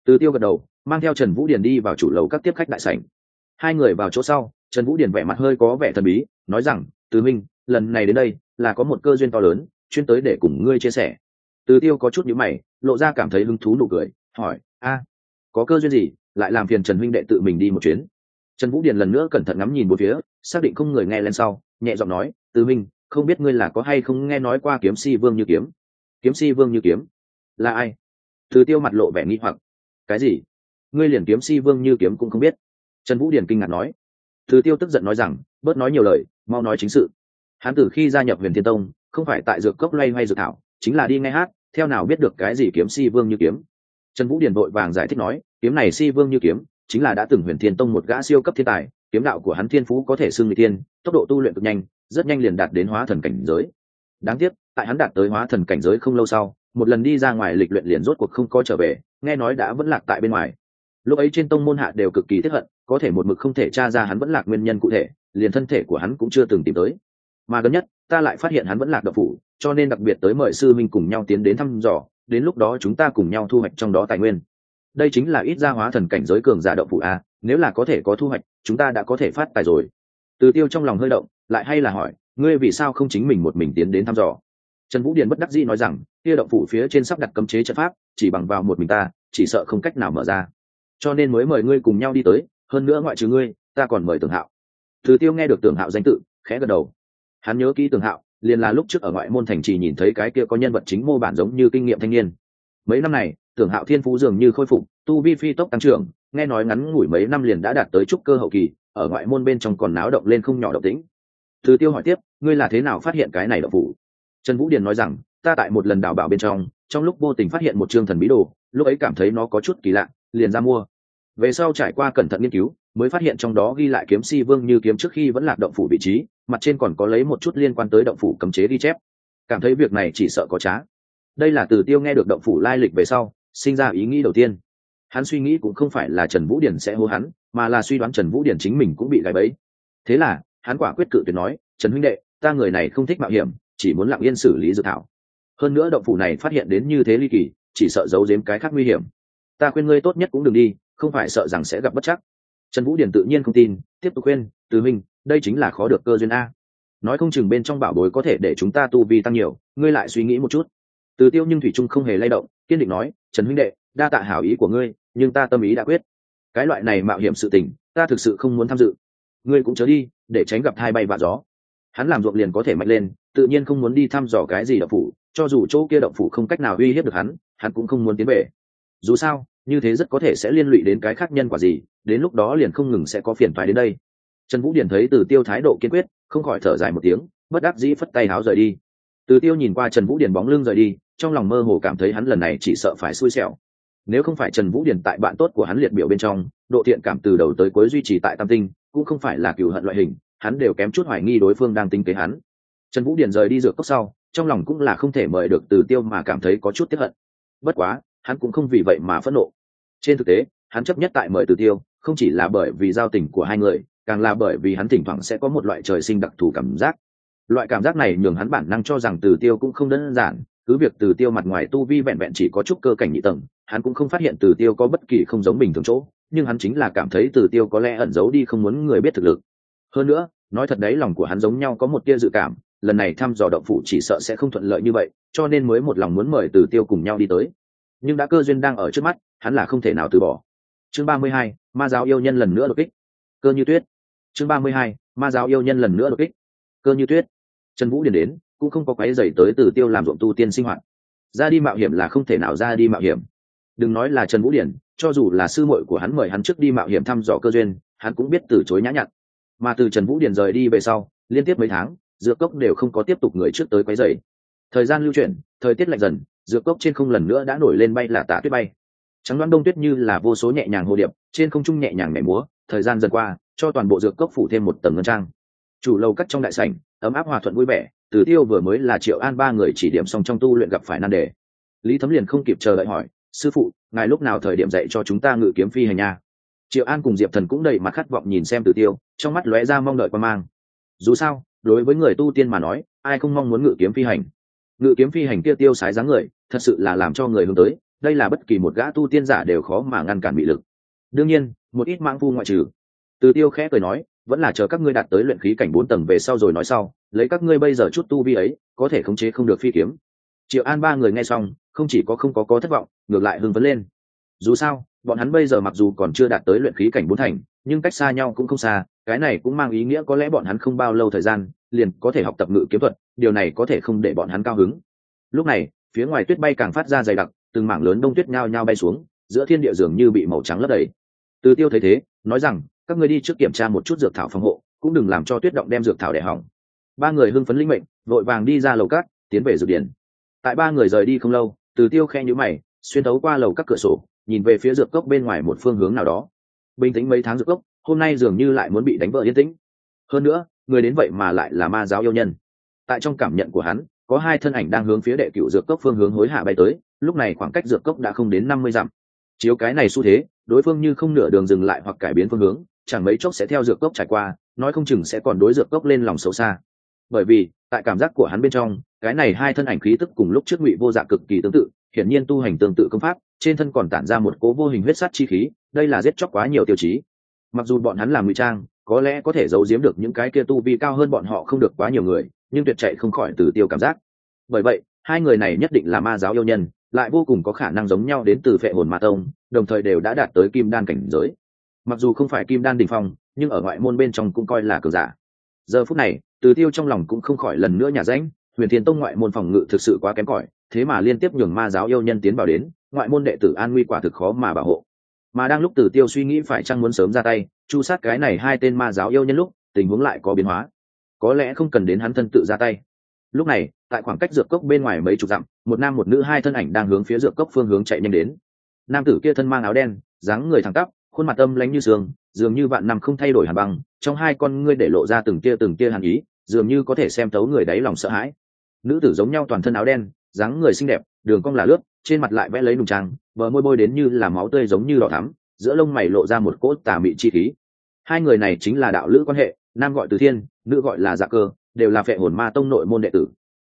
Từ tiêu gật đầu, mang theo trần vũ điền đi vào chủ lầu các tiếp khách đại sảnh. Hai người vào chỗ sau, trần vũ điền vẻ mặt hơi có vẻ thần bí, nói rằng tứ minh, lần này đến đây là có một cơ duyên to lớn, chuyên tới để cùng ngươi chia sẻ. Từ tiêu có chút nhữ mày, lộ ra cảm thấy hứng thú nụ cười, hỏi, a, có cơ duyên gì? Lại làm phiền trần huynh đệ tự mình đi một chuyến trần vũ điền lần nữa cẩn thận ngắm nhìn một phía, xác định không người nghe lên sau, nhẹ giọng nói, từ minh, không biết ngươi là có hay không nghe nói qua kiếm si vương như kiếm? Kiếm si vương như kiếm? Là ai? Từ tiêu mặt lộ vẻ nghi hoặc. Cái gì? Ngươi liền kiếm si vương như kiếm cũng không biết? Trần vũ điền kinh ngạc nói. Từ tiêu tức giận nói rằng, bớt nói nhiều lời, mau nói chính sự. Hắn từ khi gia nhập huyền thiên tông, không phải tại dược cốc loay hoay dược thảo, chính là đi ngay hát, theo nào biết được cái gì kiếm si vương như kiếm. Trần vũ điền vội vàng giải thích nói, kiếm này si vương như kiếm chính là đã từng huyền thiên tông một gã siêu cấp thiên tài, kiếm đạo của hắn thiên phú có thể xưng người tiên tốc độ tu luyện cực nhanh, rất nhanh liền đạt đến hóa thần cảnh giới. Đáng tiếc, tại hắn đạt tới hóa thần cảnh giới không lâu sau, một lần đi ra ngoài lịch luyện liền rốt cuộc không có trở về, nghe nói đã vẫn lạc tại bên ngoài. Lúc ấy trên tông môn hạ đều cực kỳ tiếp hận, có thể một mực không thể tra ra hắn vẫn lạc nguyên nhân cụ thể, liền thân thể của hắn cũng chưa từng tìm tới. Mà gần nhất, ta lại phát hiện hắn vẫn lạc độc phủ, cho nên đặc biệt tới mời sư minh cùng nhau tiến đến thăm dò, đến lúc đó chúng ta cùng nhau thu hoạch trong đó tài nguyên đây chính là ít ra hóa thần cảnh giới cường giả động phủ a, nếu là có thể có thu hoạch, chúng ta đã có thể phát tài rồi. Từ tiêu trong lòng hơi động, lại hay là hỏi, ngươi vì sao không chính mình một mình tiến đến thăm dò? Trần vũ điền bất đắc dĩ nói rằng, kia động phủ phía trên sắp đặt cấm chế trận pháp, chỉ bằng vào một mình ta, chỉ sợ không cách nào mở ra. Cho nên mới mời ngươi cùng nhau đi tới, hơn nữa ngoại trừ ngươi, ta còn mời tưởng hạo. Từ tiêu nghe được tưởng hạo danh tự, khẽ gật đầu. Hắn nhớ kỹ tưởng hạo, liền là lúc trước ở ngoại môn thành trì nhìn thấy cái kia có nhân vật chính mô bản giống như kinh nghiệm thanh niên mấy năm này, tưởng hạo thiên phú dường như khôi phục, tu vi phi tốc tăng trưởng, nghe nói ngắn ngủi mấy năm liền đã đạt tới trúc cơ hậu kỳ, ở ngoại môn bên trong còn náo động lên không nhỏ động tĩnh. Từ tiêu hỏi tiếp, ngươi là thế nào phát hiện cái này động phủ? Trần vũ điền nói rằng, ta tại một lần đào bảo bên trong trong lúc vô tình phát hiện một chương thần bí đồ, lúc ấy cảm thấy nó có chút kỳ lạ, liền ra mua. Về sau trải qua cẩn thận nghiên cứu, mới phát hiện trong đó ghi lại kiếm si vương như kiếm trước khi vẫn lạc động phủ vị trí, mặt trên còn có lấy một chút liên quan tới động phủ cấm chế ghi chép. Cảm thấy việc này chỉ sợ có trá đây là từ tiêu nghe được động phủ lai lịch về sau, sinh ra ý nghĩ đầu tiên. Hắn suy nghĩ cũng không phải là trần vũ điển sẽ hô hắn, mà là suy đoán trần vũ điển chính mình cũng bị gãy bẫy. Thế là, hắn quả quyết cự tuyệt nói, trần huynh đệ, ta người này không thích mạo hiểm, chỉ muốn lặng yên xử lý dự thảo. Hơn nữa động phủ này phát hiện đến như thế ly kỳ, chỉ sợ giấu giếm cái khác nguy hiểm. Ta khuyên ngươi tốt nhất cũng đừng đi, không phải sợ rằng sẽ gặp bất chắc. Trần vũ điển tự nhiên không tin, tiếp tục khuyên, từ minh đây chính là khó được cơ duyên a. Nói không chừng bên trong bảo bối có thể để chúng ta tu vi tăng nhiều, ngươi lại suy nghĩ một chút từ tiêu nhưng thủy trung không hề lay động, kiên định nói, trần huynh đệ, đa tạ hảo ý của ngươi, nhưng ta tâm ý đã quyết. Cái loại này mạo hiểm sự tình, ta thực sự không muốn tham dự. Ngươi cũng chớ đi, để tránh gặp thai bay và gió. Hắn làm ruộng liền có thể mạnh lên, tự nhiên không muốn đi thăm dò cái gì động phủ, cho dù chỗ kia động phủ không cách nào uy hiếp được hắn hắn cũng không muốn tiến về. Dù sao, như thế rất có thể sẽ liên lụy đến cái khác nhân quả gì, đến lúc đó liền không ngừng sẽ có phiền thoái đến đây. Trần vũ điển thấy từ tiêu thái độ kiên quyết, không khỏi thở dài một tiếng, bất đắc dĩ phất tay háo rời đi. Từ tiêu nhìn qua trần vũ điển bóng lưng rời đi trong lòng mơ hồ cảm thấy hắn lần này chỉ sợ phải xui xẻo. Nếu không phải trần vũ điển tại bạn tốt của hắn liệt biểu bên trong, độ thiện cảm từ đầu tới cuối duy trì tại tam tinh, cũng không phải là cựu hận loại hình, hắn đều kém chút hoài nghi đối phương đang tính kế hắn. Trần vũ điển rời đi dược cốc sau, trong lòng cũng là không thể mời được từ tiêu mà cảm thấy có chút tiếp hận. Bất quá, hắn cũng không vì vậy mà phẫn nộ. Trên thực tế, hắn chấp nhất tại mời từ tiêu, không chỉ là bởi vì giao tình của hai người, càng là bởi vì hắn thỉnh thoảng sẽ có một loại trời sinh đặc thù cảm giác. Loại cảm giác này nhường hắn bản năng cho rằng từ tiêu cũng không đơn giản cứ việc từ tiêu mặt ngoài tu vi vẹn vẹn chỉ có chút cơ cảnh nhị tầng, hắn cũng không phát hiện từ tiêu có bất kỳ không giống bình thường chỗ, nhưng hắn chính là cảm thấy từ tiêu có lẽ ẩn giấu đi không muốn người biết thực lực. Hơn nữa, nói thật đấy, lòng của hắn giống nhau có một tia dự cảm, lần này thăm dò động phủ chỉ sợ sẽ không thuận lợi như vậy, cho nên mới một lòng muốn mời từ tiêu cùng nhau đi tới. Nhưng đã cơ duyên đang ở trước mắt, hắn là không thể nào từ bỏ. Chương ba mươi hai, ma giáo yêu nhân lần nữa đột kích. Cơ như tuyết. Chương ba mươi hai, ma giáo yêu nhân lần nữa đột kích. Cơ như tuyết. Trần vũ điền đến cũng không có quái dày tới từ tiêu làm ruộng tu tiên sinh hoạt. Ra đi mạo hiểm là không thể nào ra đi mạo hiểm. Đừng nói là trần vũ điển, cho dù là sư muội của hắn mời hắn trước đi mạo hiểm thăm dò cơ duyên, hắn cũng biết từ chối nhã nhặn. Mà từ trần vũ điển rời đi về sau, liên tiếp mấy tháng, dược cốc đều không có tiếp tục người trước tới quấy dày thời gian lưu chuyển, thời tiết lạnh dần, dược cốc trên không lần nữa đã nổi lên bay là tả tuyết bay. Trắng đoán đông tuyết như là vô số nhẹ nhàng hồ điệp, trên không trung nhẹ nhàng nhảy múa, thời gian dần qua, cho toàn bộ dược cốc phủ thêm một tầng ngân trang. Chủ lâu cắt trong đại sảnh, ấm áp hòa thuận vui vẻ từ tiêu vừa mới là triệu an ba người chỉ điểm xong trong tu luyện gặp phải nan đề. Lý thấm liền không kịp chờ đợi hỏi, sư phụ, ngài lúc nào thời điểm dạy cho chúng ta ngự kiếm phi hành nha? Triệu an cùng diệp thần cũng đầy mặt khát vọng nhìn xem từ tiêu, trong mắt lóe ra mong đợi qua mang. Dù sao, đối với người tu tiên mà nói, ai không mong muốn ngự kiếm phi hành? Ngự kiếm phi hành kia tiêu sái dáng người, thật sự là làm cho người hướng tới, đây là bất kỳ một gã tu tiên giả đều khó mà ngăn cản bị lực. Đương nhiên, một ít mãng phu ngoại trừ. Từ tiêu khẽ cười nói vẫn là chờ các ngươi đạt tới luyện khí cảnh bốn tầng về sau rồi nói sau, lấy các ngươi bây giờ chút tu vi ấy, có thể khống chế không được phi kiếm. Triệu an ba người nghe xong, không chỉ có không có có thất vọng, ngược lại hưng phấn lên. Dù sao, bọn hắn bây giờ mặc dù còn chưa đạt tới luyện khí cảnh bốn thành, nhưng cách xa nhau cũng không xa, cái này cũng mang ý nghĩa có lẽ bọn hắn không bao lâu thời gian, liền có thể học tập ngự kiếm thuật, điều này có thể không để bọn hắn cao hứng. Lúc này, phía ngoài tuyết bay càng phát ra dày đặc, từng mảng lớn đông tuyết nhao nhao bay xuống, giữa thiên địa dường như bị màu trắng lấp đầy. Từ tiêu thấy thế, nói rằng các ngươi đi trước kiểm tra một chút dược thảo phòng hộ, cũng đừng làm cho tuyết động đem dược thảo để hỏng. Ba người hưng phấn linh mệnh, vội vàng đi ra lầu cát, tiến về dược điển tại ba người rời đi không lâu, từ tiêu khe nhữ mày, xuyên tấu qua lầu các cửa sổ, nhìn về phía dược cốc bên ngoài một phương hướng nào đó. Bình tĩnh mấy tháng dược cốc, hôm nay dường như lại muốn bị đánh vỡ yên tĩnh. Hơn nữa, người đến vậy mà lại là ma giáo yêu nhân. Tại trong cảm nhận của hắn, có hai thân ảnh đang hướng phía đệ cựu dược cốc phương hướng hối hạ bay tới, lúc này khoảng cách dược cốc đã không đến năm mươi dặm. Chiếu cái này xu thế, đối phương như không nửa đường dừng lại hoặc cải biến phương hướng chẳng mấy chốc sẽ theo dược cốc trải qua, nói không chừng sẽ còn đối dược cốc lên lòng xấu xa. Bởi vì, tại cảm giác của hắn bên trong, cái này hai thân ảnh khí tức cùng lúc trước ngụy vô dạ cực kỳ tương tự, hiển nhiên tu hành tương tự công pháp, trên thân còn tản ra một cố vô hình huyết sát chi khí, đây là giết chóc quá nhiều tiêu chí. Mặc dù bọn hắn là ngụy trang, có lẽ có thể giấu giếm được những cái kia tu vi cao hơn bọn họ không được quá nhiều người, nhưng tuyệt chạy không khỏi từ tiêu cảm giác. Bởi vậy, hai người này nhất định là ma giáo yêu nhân, lại vô cùng có khả năng giống nhau đến từ phệ hồn ma tông, đồng thời đều đã đạt tới kim đan cảnh giới mặc dù không phải kim đan đình phong, nhưng ở ngoại môn bên trong cũng coi là cờ giả. Giờ phút này, từ tiêu trong lòng cũng không khỏi lần nữa nhà ránh huyền thiên tông ngoại môn phòng ngự thực sự quá kém cỏi, thế mà liên tiếp nhường ma giáo yêu nhân tiến vào đến, ngoại môn đệ tử an nguy quả thực khó mà bảo hộ. Mà đang lúc tử tiêu suy nghĩ phải chăng muốn sớm ra tay, chu sát cái này hai tên ma giáo yêu nhân lúc, tình huống lại có biến hóa. Có lẽ không cần đến hắn thân tự ra tay. Lúc này, tại khoảng cách dược cốc bên ngoài mấy chục dặm, một nam một nữ hai thân ảnh đang hướng phía dược cốc phương hướng chạy nhanh đến. Nam tử kia thân mang áo đen, dáng người thẳng tắp khuôn mặt âm lánh như sương, dường như vạn năm không thay đổi hàn băng, trong hai con ngươi để lộ ra từng tia từng tia hàn ý, dường như có thể xem thấu người đáy lòng sợ hãi. Nữ tử giống nhau toàn thân áo đen, dáng người xinh đẹp, đường cong là lướt, trên mặt lại vẽ lấy nùng trang, bờ môi bôi đến như là máu tươi giống như đỏ thắm, giữa lông mày lộ ra một cốt tà mị chi khí. Hai người này chính là đạo lữ quan hệ, nam gọi từ thiên, nữ gọi là dạ cơ, đều là phệ hồn ma tông nội môn đệ tử.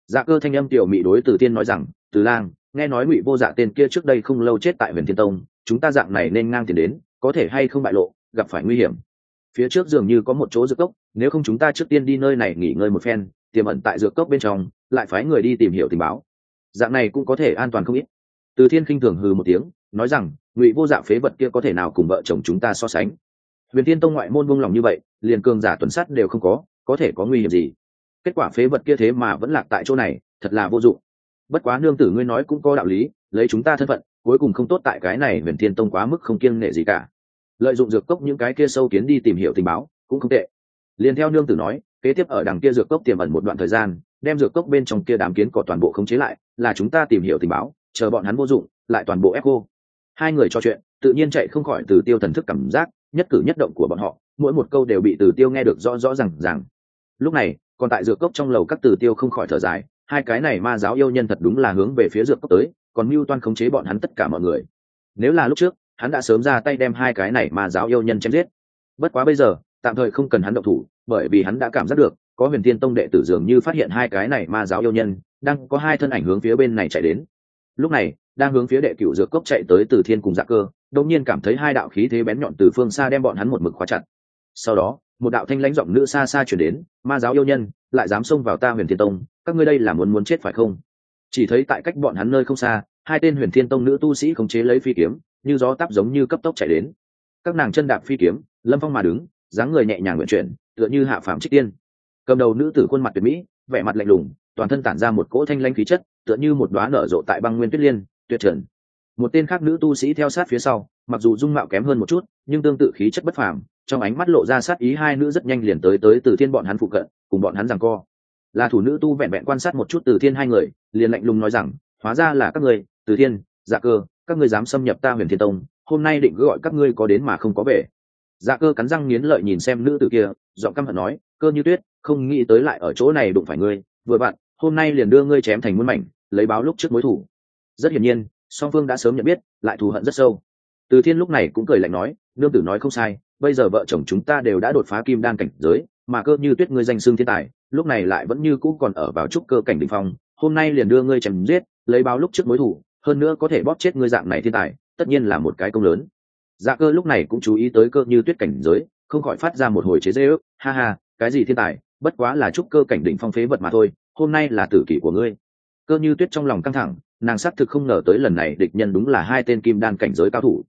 Dạ cơ thanh âm tiểu mị đối từ thiên nói rằng, từ lang, nghe nói ngụy vô dạ tên kia trước đây không lâu chết tại huyền thiên tông, chúng ta dạng này nên ngang tiền đến có thể hay không bại lộ, gặp phải nguy hiểm. Phía trước dường như có một chỗ dược cốc, nếu không chúng ta trước tiên đi nơi này nghỉ ngơi một phen, tiềm ẩn tại dược cốc bên trong, lại phái người đi tìm hiểu tình báo. Dạng này cũng có thể an toàn không ít. Từ thiên khinh thường hừ một tiếng, nói rằng, ngụy vô dạ phế vật kia có thể nào cùng vợ chồng chúng ta so sánh? Huyền tiên tông ngoại môn buông lòng như vậy, liền cường giả tuần sát đều không có có thể có nguy hiểm gì? Kết quả phế vật kia thế mà vẫn lạc tại chỗ này, thật là vô dụng. Bất quá nương tử ngươi nói cũng có đạo lý, lấy chúng ta thân phận cuối cùng không tốt tại cái này huyền thiên tông quá mức không kiêng nghệ gì cả. Lợi dụng dược cốc những cái kia sâu kiến đi tìm hiểu tình báo, cũng không tệ. Liền theo nương tử nói, kế tiếp ở đằng kia dược cốc tiềm ẩn một đoạn thời gian, đem dược cốc bên trong kia đám kiến có toàn bộ khống chế lại, là chúng ta tìm hiểu tình báo, chờ bọn hắn vô dụng, lại toàn bộ ép cô hai người trò chuyện, tự nhiên chạy không khỏi từ tiêu thần thức cảm giác, nhất cử nhất động của bọn họ, mỗi một câu đều bị từ tiêu nghe được rõ rõ rằng rằng lúc này, còn tại dược cốc trong lầu các từ tiêu không khỏi thở dài, hai cái này ma giáo yêu nhân thật đúng là hướng về phía dược cốc tới còn mưu toan khống chế bọn hắn tất cả mọi người. Nếu là lúc trước, hắn đã sớm ra tay đem hai cái này mà giáo yêu nhân chém giết. Bất quá bây giờ, tạm thời không cần hắn động thủ, bởi vì hắn đã cảm giác được, có huyền thiên tông đệ tử dường như phát hiện hai cái này ma giáo yêu nhân, đang có hai thân ảnh hướng phía bên này chạy đến. Lúc này, đang hướng phía đệ cựu dược cốc chạy tới từ thiên cùng dạ cơ, đột nhiên cảm thấy hai đạo khí thế bén nhọn từ phương xa đem bọn hắn một mực khóa chặt. Sau đó, một đạo thanh lãnh giọng nữ xa xa chuyển đến, ma giáo yêu nhân, lại dám xông vào ta huyền thiên tông, các ngươi đây là muốn muốn chết phải không? Chỉ thấy tại cách bọn hắn nơi không xa, hai tên huyền thiên tông nữ tu sĩ khống chế lấy phi kiếm, như gió tắp giống như cấp tốc chạy đến. Các nàng chân đạp phi kiếm, lâm phong mà đứng, dáng người nhẹ nhàng nguyện chuyển, tựa như hạ phạm trích tiên. Cầm đầu nữ tử khuôn mặt tuyệt mỹ, vẻ mặt lạnh lùng, toàn thân tản ra một cỗ thanh lanh khí chất, tựa như một đoá nở rộ tại băng nguyên tuyết liên, tuyệt trần. Một tên khác nữ tu sĩ theo sát phía sau, mặc dù dung mạo kém hơn một chút, nhưng tương tự khí chất bất phàm, trong ánh mắt lộ ra sát ý hai nữ rất nhanh liền tới tới từ thiên bọn hắn phụ cận, cùng bọn hắn rằng co là thủ nữ tu vẹn vẹn quan sát một chút từ thiên hai người, liền lạnh lùng nói rằng, hóa ra là các người từ thiên dạ cơ, các ngươi dám xâm nhập ta huyền thiên tông, hôm nay định gọi các ngươi có đến mà không có về. Dạ cơ cắn răng nghiến lợi nhìn xem nữ tử kia, giọng căm hận nói, cơ như tuyết, không nghĩ tới lại ở chỗ này đụng phải ngươi, vừa bạn, hôm nay liền đưa ngươi chém thành muôn mảnh, lấy báo lúc trước mối thủ. Rất hiển nhiên, song phương đã sớm nhận biết, lại thù hận rất sâu. Từ thiên lúc này cũng cười lạnh nói, nương tử nói không sai bây giờ vợ chồng chúng ta đều đã đột phá kim đan cảnh giới, mà cơ như tuyết ngươi danh xương thiên tài, lúc này lại vẫn như cũ còn ở vào trúc cơ cảnh đ ỉ n h phong, hôm nay liền đưa ngươi chém giết, lấy báo lúc trước mối thủ hơn nữa có thể bóp chết ngươi dạng này thiên tài, tất nhiên là một cái công lớn. Dạ cơ lúc này cũng chú ý tới cơ như tuyết cảnh giới, không khỏi phát ra một hồi chế dê ước, ha ha, cái gì thiên tài, bất quá là trúc cơ cảnh đỉnh phong phế vật mà thôi, hôm nay là tử kỷ của ngươi. Cơ như tuyết trong lòng căng thẳng, nàng xác thực không ngờ tới lần này địch nhân đúng là hai tên kim đan cảnh giới cao thủ.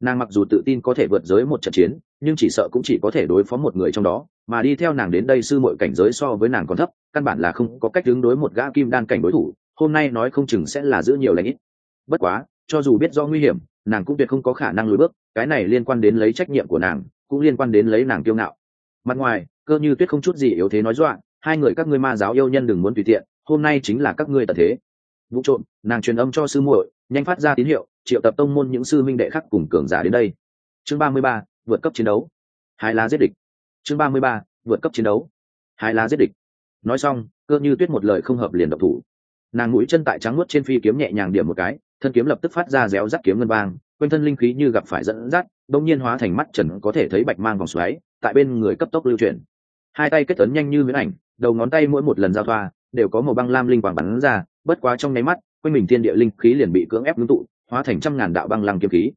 Nàng mặc dù tự tin có thể vượt giới một trận chiến nhưng chỉ sợ cũng chỉ có thể đối phó một người trong đó, mà đi theo nàng đến đây sư mọi cảnh giới so với nàng còn thấp, căn bản là không có cách đứng đối một gã kim đan cảnh đối thủ, hôm nay nói không chừng sẽ là giữ nhiều lãnh ít. Bất quá, cho dù biết do nguy hiểm, nàng cũng tuyệt không có khả năng lùi bước, cái này liên quan đến lấy trách nhiệm của nàng, cũng liên quan đến lấy nàng kiêu ngạo. Mặt ngoài, cơ như tuyết không chút gì yếu thế nói dọa, hai người các ngươi ma giáo yêu nhân đừng muốn tùy tiện, hôm nay chính là các ngươi tật thế. Vụ trộm, nàng truyền âm cho sư muội, nhanh phát ra tín hiệu, triệu tập tông môn những sư minh đệ khác cùng cường giả đến đây. Chương ba mươi ba vượt cấp chiến đấu. Hai lá giết địch. Chương ba mươi ba, vượt cấp chiến đấu. Hai lá giết địch. Nói xong, cơ như tuyết một lời không hợp liền độc thủ. Nàng mũi chân tại trắng nuốt trên phi kiếm nhẹ nhàng điểm một cái, thân kiếm lập tức phát ra réo rắt kiếm ngân vang, quanh thân linh khí như gặp phải dẫn dắt đông nhiên hóa thành mắt trần có thể thấy bạch mang vòng xoáy, tại bên người cấp tốc lưu chuyển. Hai tay kết tấn nhanh như miễn ảnh, đầu ngón tay mỗi một lần giao thoa, đều có màu băng lam linh quang bắn ra, bất quá trong nháy mắt, quanh mình thiên địa linh khí liền bị cưỡng ép ngưng tụ, hóa thành trăm ngàn đạo băng lăng kiếm khí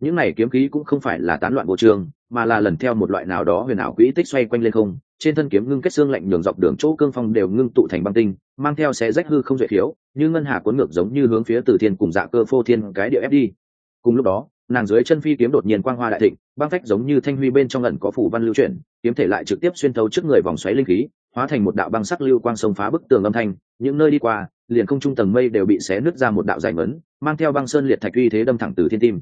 những này kiếm khí cũng không phải là tán loạn vô trường, mà là lần theo một loại nào đó huyền ảo quỹ tích xoay quanh lên không. Trên thân kiếm ngưng kết xương lạnh nhường dọc đường chỗ cương phong đều ngưng tụ thành băng tinh, mang theo xé rách hư không dễ thiếu như ngân hà cuốn ngược giống như hướng phía từ thiên cùng dạ cơ phô thiên cái địa ép đi. Cùng lúc đó, nàng dưới chân phi kiếm đột nhiên quang hoa đại thịnh, băng phách giống như thanh huy bên trong ẩn có phủ văn lưu chuyển, kiếm thể lại trực tiếp xuyên thấu trước người vòng xoáy linh khí, hóa thành một đạo băng sắc lưu quang sông phá bức tường âm thanh. Những nơi đi qua, liền không trung tầng mây đều bị xé nứt ra một đạo dài mấn mang theo băng sơn liệt thạch uy thế đâm thẳng từ thiên tim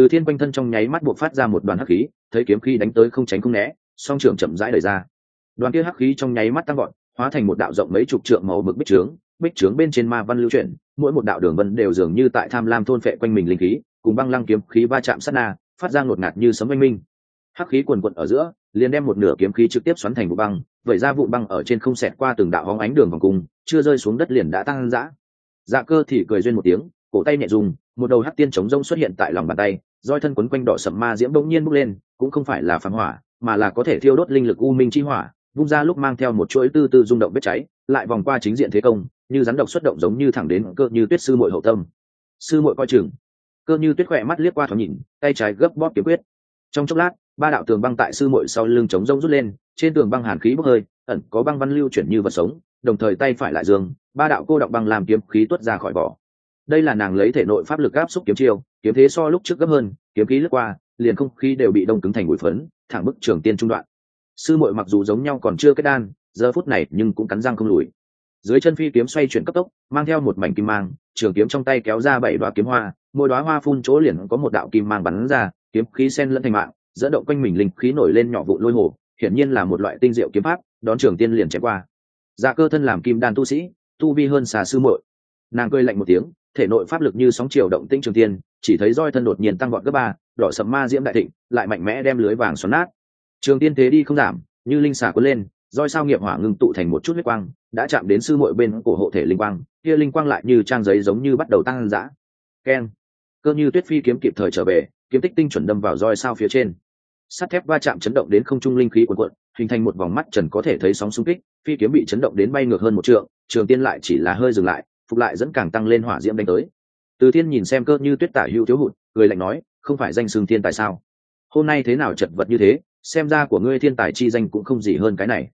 từ thiên quanh thân trong nháy mắt buộc phát ra một đoàn hắc khí, thấy kiếm khí đánh tới không tránh không né, song trường chậm rãi đời ra. Đoàn kia hắc khí trong nháy mắt tăng gọn hóa thành một đạo rộng mấy chục trượng màu mực bích trướng bích trướng bên trên ma văn lưu chuyển, mỗi một đạo đường vân đều dường như tại tham lam thôn phệ quanh mình linh khí, cùng băng lăng kiếm khí va chạm sát na, phát ra ngột ngạt như sấm oanh minh. Hắc khí quần quận ở giữa, liền đem một nửa kiếm khí trực tiếp xoắn thành vụ băng, vẩy ra vụ băng ở trên không xẹt qua từng đạo hóng ánh đường vòng cung chưa rơi xuống đất liền đã tăng dã dạ cơ thì cười duyên một tiếng, cổ tay nhẹ dùng, một đầu hắc tiên chống rông xuất hiện tại lòng bàn tay roi thân quấn quanh đỏ sậm ma diễm bỗng nhiên bốc lên, cũng không phải là phản hỏa, mà là có thể thiêu đốt linh lực u minh chi hỏa, vung ra lúc mang theo một chuỗi tư tư rung động vết cháy, lại vòng qua chính diện thế công, như rắn độc xuất động giống như thẳng đến cơ như tuyết sư muội hậu tâm. Sư muội coi chừng. Cơ như tuyết khỏe mắt liếc qua thoáng nhìn, tay trái gấp bóp kiếm quyết. Trong chốc lát, ba đạo tường băng tại sư muội sau lưng chống rông rút lên, trên tường băng hàn khí bốc hơi, ẩn có băng văn lưu chuyển như vật sống, đồng thời tay phải lại dương, ba đạo cô đọng băng làm kiếm khí tuốt ra khỏi vỏ. Đây là nàng lấy thể nội pháp lực áp xúc kiếm chiêu kiếm thế so lúc trước gấp hơn, kiếm khí lướt qua, liền không khí đều bị đông cứng thành bụi phấn, thẳng bức trường tiên trung đoạn. Sư muội mặc dù giống nhau còn chưa kết đan, giờ phút này nhưng cũng cắn răng không lùi. Dưới chân phi kiếm xoay chuyển cấp tốc, mang theo một mảnh kim mang, trường kiếm trong tay kéo ra bảy đoá kiếm hoa, mỗi đoá hoa phun chỗ liền có một đạo kim mang bắn ra, kiếm khí sen lẫn thành mạng, dẫn động quanh mình linh khí nổi lên nhỏ vụ lôi hồ, hiển nhiên là một loại tinh diệu kiếm pháp, đón trường tiên liền chém qua. Dạ cơ thân làm kim đan tu sĩ, tu vi hơn xà sư muội. Nàng cười lạnh một tiếng thể nội pháp lực như sóng chiều động tinh trường tiên, chỉ thấy roi thân đột nhiên tăng gọn gấp ba, đỏ sầm ma diễm đại thịnh, lại mạnh mẽ đem lưới vàng xoắn nát. Trường tiên thế đi không giảm, như linh xà cuốn lên, roi sao nghiệp hỏa ngưng tụ thành một chút huyết quang, đã chạm đến sư muội bên cổ hộ thể linh quang, kia linh quang lại như trang giấy giống như bắt đầu tăng dã. Keng cơ như tuyết phi kiếm kịp thời trở về, kiếm tích tinh chuẩn đâm vào roi sao phía trên. Sắt thép va chạm chấn động đến không trung linh khí cuộn cuộn, hình thành một vòng mắt trần có thể thấy sóng xung kích, phi kiếm bị chấn động đến bay ngược hơn một trượng, trường tiên lại chỉ là hơi dừng lại phục lại dẫn càng tăng lên hỏa diễm đánh tới. Từ thiên nhìn xem cơ như tuyết tả hữu thiếu hụt người lạnh nói, không phải danh xương thiên tài sao? Hôm nay thế nào chật vật như thế, xem ra của ngươi thiên tài chi danh cũng không gì hơn cái này.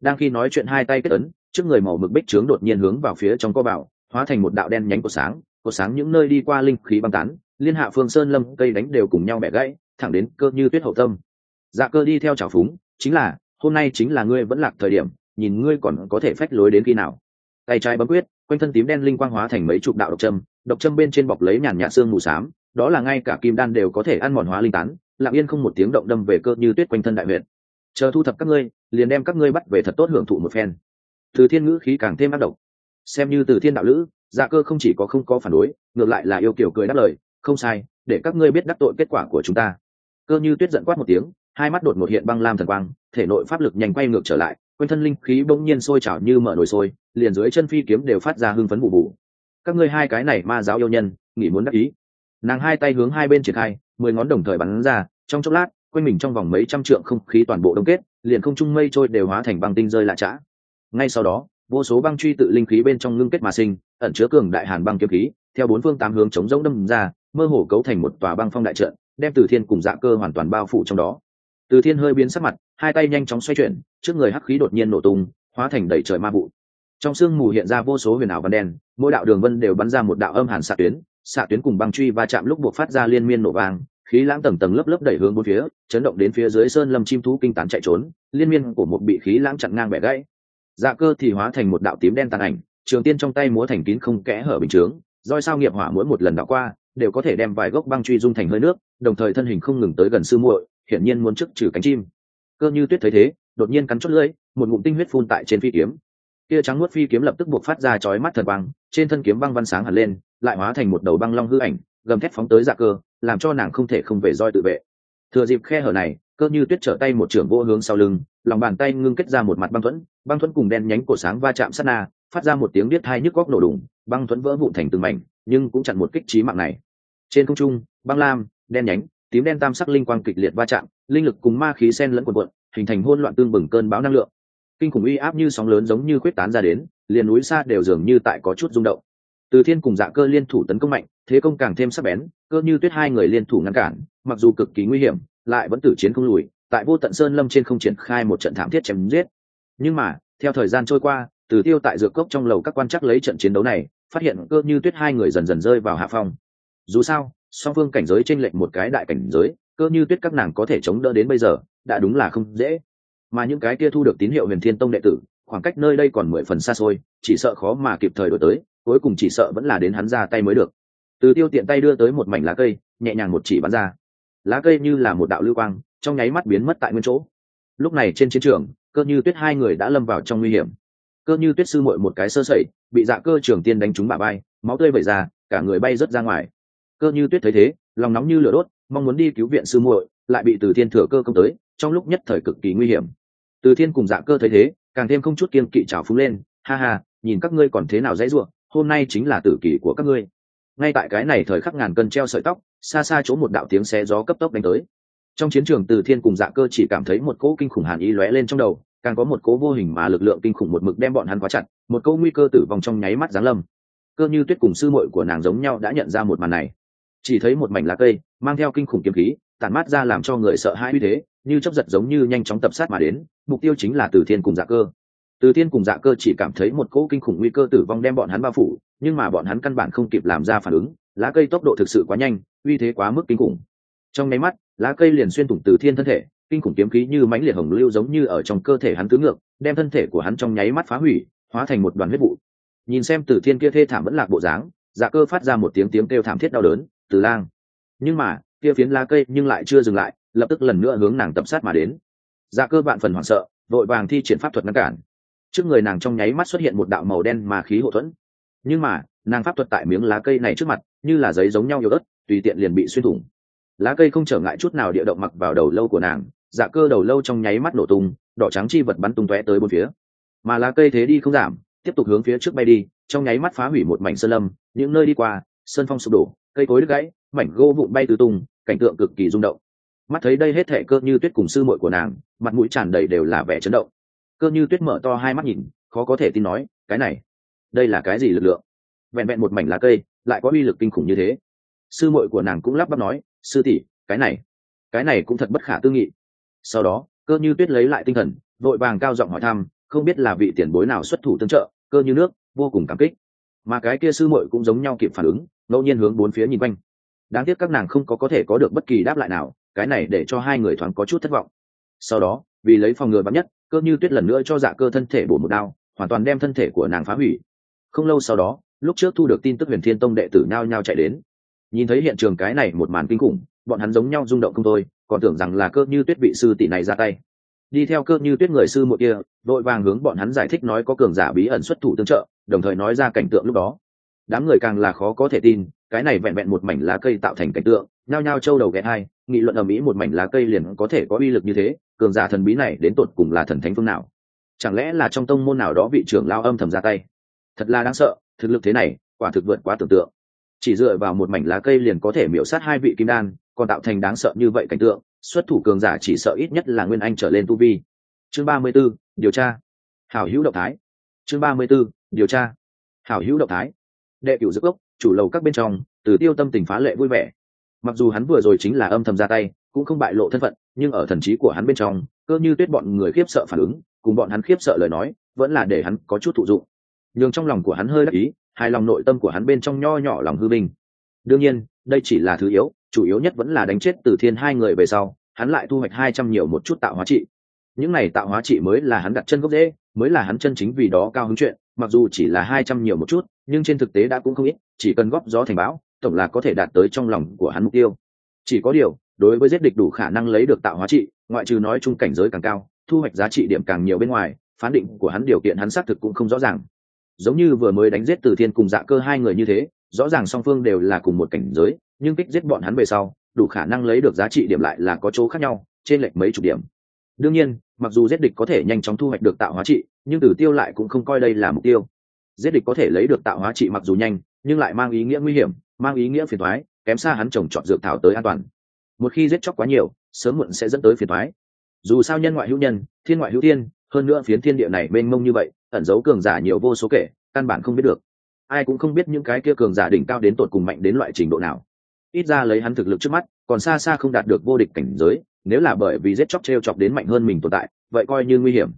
Đang khi nói chuyện hai tay kết ấn, trước người màu mực bích trướng đột nhiên hướng vào phía trong co bảo, hóa thành một đạo đen nhánh của sáng của sáng những nơi đi qua linh khí băng tán, liên hạ phương sơn lâm, cây đánh đều cùng nhau bẻ gãy, thẳng đến cơ như tuyết hậu tâm. Dạ cơ đi theo trào phúng, chính là, hôm nay chính là ngươi vẫn lạc thời điểm, nhìn ngươi còn có thể phách lối đến khi nào? Tay trái bấm quyết quanh thân tím đen linh quang hóa thành mấy chục đạo độc châm độc châm bên trên bọc lấy nhàn nhạt xương mù xám, đó là ngay cả kim đan đều có thể ăn mòn hóa linh tán, lặng yên không một tiếng động đâm về cơ như tuyết quanh thân đại huyện chờ thu thập các ngươi, liền đem các ngươi bắt về thật tốt hưởng thụ một phen. Từ thiên ngữ khí càng thêm ác độc. Xem như từ thiên đạo lữ dạ cơ không chỉ có không có phản đối, ngược lại là yêu kiểu cười đáp lời, không sai, để các ngươi biết đắc tội kết quả của chúng ta. Cơ như tuyết giận quát một tiếng, hai mắt đột một hiện băng lam thần quang, thể nội pháp lực nhanh quay ngược trở lại quanh thân linh khí bỗng nhiên sôi trào như mở nồi sôi, liền dưới chân phi kiếm đều phát ra hưng phấn bù bù. Các ngươi hai cái này ma giáo yêu nhân, nghĩ muốn đắc ý. Nàng hai tay hướng hai bên triển khai, mười ngón đồng thời bắn ra, trong chốc lát, quanh mình trong vòng mấy trăm trượng không khí toàn bộ đông kết, liền không trung mây trôi đều hóa thành băng tinh rơi lạ chã ngay sau đó, vô số băng truy tự linh khí bên trong ngưng kết mà sinh, ẩn chứa cường đại hàn băng kiếm khí, theo bốn phương tám hướng chống rỗng đâm ra, mơ hồ cấu thành một tòa băng phong đại trận, đem từ thiên cùng dạ cơ hoàn toàn bao phủ trong đó. Từ thiên hơi biến sắc mặt, hai tay nhanh chóng xoay chuyển trước người hắc khí đột nhiên nổ tung hóa thành đầy trời ma vụ. Trong sương mù hiện ra vô số huyền ảo văn đen mỗi đạo đường vân đều bắn ra một đạo âm hàn xạ tuyến xạ tuyến cùng băng truy va chạm lúc buộc phát ra liên miên nổ vang, khí lãng tầng tầng lớp lớp đẩy hướng bốn phía chấn động đến phía dưới sơn lâm chim thú kinh tán chạy trốn liên miên của một bị khí lãng chặn ngang bẻ gãy. Dạ cơ thì hóa thành một đạo tím đen tàn ảnh trường tiên trong tay múa thành kín không kẽ hở bình chướng roi sao nghiệp hỏa mỗi một lần đảo qua đều có thể đem vài gốc băng truy dung thành hơi nước đồng thời thân hình không ngừng tới gần sư muội hiển nhiên muốn chức trừ cánh chim. Cơ như tuyết thấy thế đột nhiên cắn chốt lưỡi, một ngụm tinh huyết phun tại trên phi kiếm. Kia trắng nuốt phi kiếm lập tức buộc phát ra chói mắt thần băng trên thân kiếm băng văn sáng hẳn lên, lại hóa thành một đầu băng long hư ảnh, gầm thét phóng tới dạ cơ, làm cho nàng không thể không về roi tự vệ. Thừa dịp khe hở này, cơ như tuyết trở tay một trưởng vô hướng sau lưng, lòng bàn tay ngưng kết ra một mặt băng thuẫn băng thuẫn cùng đen nhánh cổ sáng va chạm sát na, phát ra một tiếng biết hai nhức góc nổ đùng, băng thuẫn vỡ vụn thành từng mảnh, nhưng cũng chặn một kích trí mạng này. Trên không trung, băng lam, đen nhánh, tím đen tam sắc linh quang kịch liệt va chạm, linh lực cùng ma khí sen lẫn quần quận hình thành hôn loạn tương bừng cơn bão năng lượng. Kinh khủng uy áp như sóng lớn giống như quyết tán ra đến, liền núi xa đều dường như tại có chút rung động. Từ thiên cùng dạ cơ liên thủ tấn công mạnh, thế công càng thêm sắc bén, cơ như tuyết hai người liên thủ ngăn cản, mặc dù cực kỳ nguy hiểm, lại vẫn tử chiến không lùi, tại vô tận sơn lâm trên không triển khai một trận thảm thiết chém giết. Nhưng mà, theo thời gian trôi qua, từ tiêu tại dược cốc trong lầu các quan chắc lấy trận chiến đấu này, phát hiện cơ như tuyết hai người dần dần rơi vào hạ phong. Dù sao, song phương cảnh giới t r ê n lệch một cái đại cảnh giới cơ như tuyết các nàng có thể chống đỡ đến bây giờ, đã đúng là không dễ. Mà những cái kia thu được tín hiệu huyền thiên tông đệ tử, khoảng cách nơi đây còn mười phần xa xôi, chỉ sợ khó mà kịp thời đổi tới, cuối cùng chỉ sợ vẫn là đến hắn ra tay mới được. Từ tiêu tiện tay đưa tới một mảnh lá cây, nhẹ nhàng một chỉ bắn ra. Lá cây như là một đạo lưu quang, trong nháy mắt biến mất tại nguyên chỗ. Lúc này trên chiến trường, cơ như tuyết hai người đã lâm vào trong nguy hiểm. Cơ như tuyết sư muội một cái sơ sẩy, bị dạ cơ trường tiên đánh trúng bả bay máu tươi vẩy ra, cả người bay rớt ra ngoài. Cơ như tuyết thấy thế, lòng nóng như lửa đốt mong muốn đi cứu viện sư muội, lại bị từ thiên thừa cơ công tới, trong lúc nhất thời cực kỳ nguy hiểm. Từ thiên cùng dạ cơ thấy thế, càng thêm không chút kiên kỵ trào phúng lên, ha ha, nhìn các ngươi còn thế nào dãy ruộng, hôm nay chính là tử kỷ của các ngươi. Ngay tại cái này thời khắc ngàn cân treo sợi tóc, xa xa chỗ một đạo tiếng xe gió cấp tốc đánh tới. Trong chiến trường từ thiên cùng dạ cơ chỉ cảm thấy một cỗ kinh khủng hàn ý lóe lên trong đầu, càng có một cỗ vô hình mà lực lượng kinh khủng một mực đem bọn hắn khóa chặt, một câu nguy cơ tử vong trong nháy mắt giáng lâm. Cơ như tuyết cùng sư muội của nàng giống nhau đã nhận ra một màn này chỉ thấy một mảnh lá cây, mang theo kinh khủng kiếm khí, tản mát ra làm cho người sợ hãi như thế, như chấp giật giống như nhanh chóng tập sát mà đến, mục tiêu chính là từ thiên cùng dạ cơ. Từ thiên cùng dạ cơ chỉ cảm thấy một cỗ kinh khủng nguy cơ tử vong đem bọn hắn bao phủ, nhưng mà bọn hắn căn bản không kịp làm ra phản ứng, lá cây tốc độ thực sự quá nhanh, uy thế quá mức kinh khủng. Trong nháy mắt, lá cây liền xuyên thủng từ thiên thân thể, kinh khủng kiếm khí như mãnh liệt hồng lưu giống như ở trong cơ thể hắn tứ ngược, đem thân thể của hắn trong nháy mắt phá hủy, hóa thành một đoàn huyết vụ. Nhìn xem từ thiên kia thê thảm vẫn lạc bộ dáng dạ cơ phát ra một tiếng tiếng kêu thảm thiết đau đớn từ lang. Nhưng mà, kia phiến lá cây nhưng lại chưa dừng lại, lập tức lần nữa hướng nàng tập sát mà đến. Dạ cơ bạn phần hoảng sợ, vội vàng thi triển pháp thuật ngăn cản. Trước người nàng trong nháy mắt xuất hiện một đạo màu đen mà khí hậu thuẫn. Nhưng mà, nàng pháp thuật tại miếng lá cây này trước mặt, như là giấy giống nhau yếu ớt, tùy tiện liền bị xuyên thủng. Lá cây không trở ngại chút nào địa động mặc vào đầu lâu của nàng dạ cơ đầu lâu trong nháy mắt nổ tung, đỏ trắng chi vật bắn tung tóe tới bốn phía. Mà lá cây thế đi không giảm, tiếp tục hướng phía trước bay đi, trong nháy mắt phá hủy một mảnh sơn lâm, những nơi đi qua, sơn phong sụp đổ cây cối đứt gãy, mảnh gỗ vụn bay tứ tung, cảnh tượng cực kỳ rung động. Mắt thấy đây hết thể cơ như tuyết cùng sư muội của nàng, mặt mũi tràn đầy đều là vẻ chấn động. Cơ như tuyết mở to hai mắt nhìn, khó có thể tin nói, cái này, đây là cái gì lực lượng? Vẹn vẹn một mảnh lá cây, lại có uy lực kinh khủng như thế. Sư muội của nàng cũng lắp bắp nói, sư tỷ, cái này cái này cũng thật bất khả tư nghị. Sau đó, cơ như tuyết lấy lại tinh thần, vội vàng cao giọng hỏi thăm, không biết là vị tiền bối nào xuất thủ tương trợ, cơ như nước, vô cùng cảm kích. Mà cái kia sư muội cũng giống nhau kịp phản ứng ngẫu nhiên hướng bốn phía nhìn quanh. Đáng tiếc các nàng không có có thể có được bất kỳ đáp lại nào, cái này để cho hai người thoáng có chút thất vọng. Sau đó, vì lấy phòng ngừa bắn nhất, cơ như tuyết lần nữa cho dạ cơ thân thể bổ một đao, hoàn toàn đem thân thể của nàng phá hủy. Không lâu sau đó, lúc trước thu được tin tức huyền thiên tông đệ tử nhao nhao chạy đến. Nhìn thấy hiện trường cái này một màn kinh khủng, bọn hắn giống nhau rung động không thôi, còn tưởng rằng là cơ như tuyết vị sư tỷ này ra tay. Đi theo cơ như tuyết người sư một kia, đội vàng hướng bọn hắn giải thích nói có cường giả bí ẩn xuất thủ tương trợ, đồng thời nói ra cảnh tượng lúc đó đám người càng là khó có thể tin cái này vẹn vẹn một mảnh lá cây tạo thành cảnh tượng nhao nhao châu đầu ghé hai nghị luận ở mỹ một mảnh lá cây liền có thể có uy lực như thế cường giả thần bí này đến tột cùng là thần thánh phương nào? Chẳng lẽ là trong tông môn nào đó vị trưởng lao âm thầm ra tay? Thật là đáng sợ thực lực thế này quả thực vượt quá tưởng tượng. Chỉ dựa vào một mảnh lá cây liền có thể miễu sát hai vị kim đan còn tạo thành đáng sợ như vậy cảnh tượng xuất thủ cường giả chỉ sợ ít nhất là nguyên anh trở lên tu vi. Chương ba mươi 34, điều tra. Hảo hữu động thái. Chương ba mươi 34, điều tra. Hảo hữu động thái đệ cửu dứt gốc, chủ lầu các bên trong, từ tiêu tâm tình phá lệ vui vẻ. Mặc dù hắn vừa rồi chính là âm thầm ra tay, cũng không bại lộ thân phận, nhưng ở thần trí của hắn bên trong, cơ như tuyết bọn người khiếp sợ phản ứng, cùng bọn hắn khiếp sợ lời nói, vẫn là để hắn có chút thụ dụng. Nhưng trong lòng của hắn hơi đắc ý, hài lòng nội tâm của hắn bên trong nho nhỏ lòng hư binh đương nhiên, đây chỉ là thứ yếu, chủ yếu nhất vẫn là đánh chết từ thiên hai người về sau, hắn lại thu hoạch hai trăm nhiều một chút tạo hóa trị. Những này tạo hóa trị mới là hắn đặt chân gốc dễ mới là hắn chân chính vì đó cao hứng chuyện mặc dù chỉ là hai trăm nhiều một chút, nhưng trên thực tế đã cũng không ít, chỉ cần góp gió thành bão, tổng là có thể đạt tới trong lòng của hắn mục tiêu. Chỉ có điều, đối với giết địch đủ khả năng lấy được tạo hóa trị, ngoại trừ nói chung cảnh giới càng cao, thu hoạch giá trị điểm càng nhiều bên ngoài, phán định của hắn điều kiện hắn xác thực cũng không rõ ràng. Giống như vừa mới đánh giết từ thiên cùng dạ cơ hai người như thế, rõ ràng song phương đều là cùng một cảnh giới, nhưng kích giết bọn hắn về sau, đủ khả năng lấy được giá trị điểm lại là có chỗ khác nhau, trên lệch mấy chục điểm đương nhiên, mặc dù giết địch có thể nhanh chóng thu hoạch được tạo hóa trị, nhưng tử tiêu lại cũng không coi đây là mục tiêu. Giết địch có thể lấy được tạo hóa trị mặc dù nhanh, nhưng lại mang ý nghĩa nguy hiểm, mang ý nghĩa phiền thoái kém xa hắn trồng trọt dược thảo tới an toàn. Một khi giết chóc quá nhiều, sớm muộn sẽ dẫn tới phiền thoái dù sao nhân ngoại hữu nhân, thiên ngoại hữu thiên, hơn nữa phiến thiên địa này mênh mông như vậy, ẩn giấu cường giả nhiều vô số kể, căn bản không biết được. Ai cũng không biết những cái kia cường giả đỉnh cao đến tột cùng mạnh đến loại trình độ nào. Ít ra lấy hắn thực lực trước mắt, còn xa xa không đạt được vô địch cảnh giới nếu là bởi vì giết chóc t r e o chọc đến mạnh hơn mình tồn tại, vậy coi như nguy hiểm.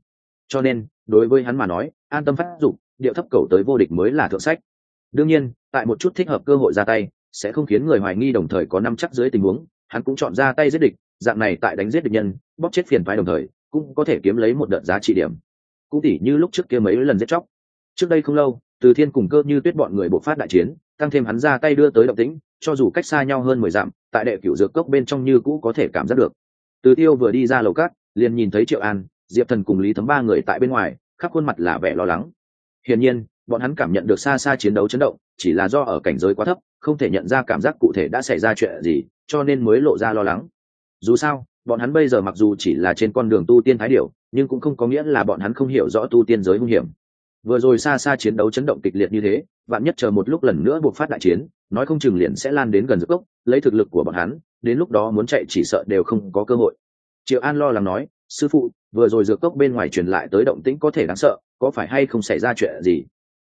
Cho nên, đối với hắn mà nói, an tâm phát dục, điệu thấp cầu tới vô địch mới là thượng sách. Đương nhiên, tại một chút thích hợp cơ hội ra tay, sẽ không khiến người hoài nghi đồng thời có năm chắc dưới tình huống, hắn cũng chọn ra tay giết địch, dạng này tại đánh giết địch nhân, bóp chết phiền phái đồng thời, cũng có thể kiếm lấy một đợt giá trị điểm. Cũng tỉ như lúc trước kia mấy lần giết chóc. Trước đây không lâu, từ thiên cùng cơ như tuyết bọn người bộc phát đại chiến, tăng thêm hắn ra tay đưa tới động tĩnh, cho dù cách xa nhau hơn mười dặm, tại đệ cửu dược cốc bên trong như cũ có thể cảm giác được từ tiêu vừa đi ra lầu cát, liền nhìn thấy triệu an, diệp thần cùng lý thấm ba người tại bên ngoài, khắp khuôn mặt là vẻ lo lắng. Hiển nhiên, bọn hắn cảm nhận được xa xa chiến đấu chấn động, chỉ là do ở cảnh giới quá thấp, không thể nhận ra cảm giác cụ thể đã xảy ra chuyện gì, cho nên mới lộ ra lo lắng. Dù sao, bọn hắn bây giờ mặc dù chỉ là trên con đường tu tiên thái điểu, nhưng cũng không có nghĩa là bọn hắn không hiểu rõ tu tiên giới hung hiểm. Vừa rồi xa xa chiến đấu chấn động kịch liệt như thế bạn nhất chờ một lúc lần nữa buộc phát đại chiến, nói không chừng liền sẽ lan đến gần dược cốc, lấy thực lực của bọn hắn đến lúc đó muốn chạy chỉ sợ đều không có cơ hội. Triệu an lo lắng nói, sư phụ, vừa rồi dược cốc bên ngoài truyền lại tới động tĩnh có thể đáng sợ, có phải hay không xảy ra chuyện gì?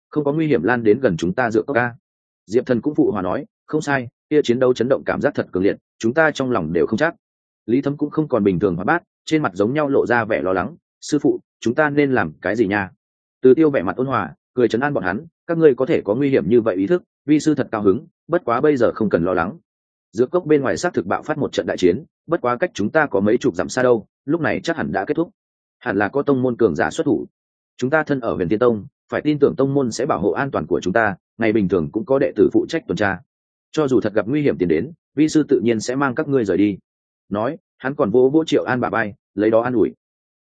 Không có nguy hiểm lan đến gần chúng ta dược cốc ca diệp thần cũng phụ hòa nói, không sai, kia chiến đấu chấn động cảm giác thật cường liệt, chúng ta trong lòng đều không chắc. Lý thấm cũng không còn bình thường hóa bát, trên mặt giống nhau lộ ra vẻ lo lắng, sư phụ, chúng ta nên làm cái gì nha? Từ tiêu vẻ mặt ôn hòa, cười chấn an bọn hắn, các ngươi có thể có nguy hiểm như vậy ý thức, vi sư thật cao hứng, bất quá bây giờ không cần lo lắng giữa cốc bên ngoài xác thực bạo phát một trận đại chiến, bất quá cách chúng ta có mấy chục dặm xa đâu, lúc này chắc hẳn đã kết thúc. Hẳn là có tông môn cường giả xuất thủ. Chúng ta thân ở huyền tiên tông, phải tin tưởng tông môn sẽ bảo hộ an toàn của chúng ta, ngày bình thường cũng có đệ tử phụ trách tuần tra. Cho dù thật gặp nguy hiểm tiền đến, vi sư tự nhiên sẽ mang các ngươi rời đi. Nói, hắn còn vỗ vỗ triệu an bà bay, lấy đó an ủi.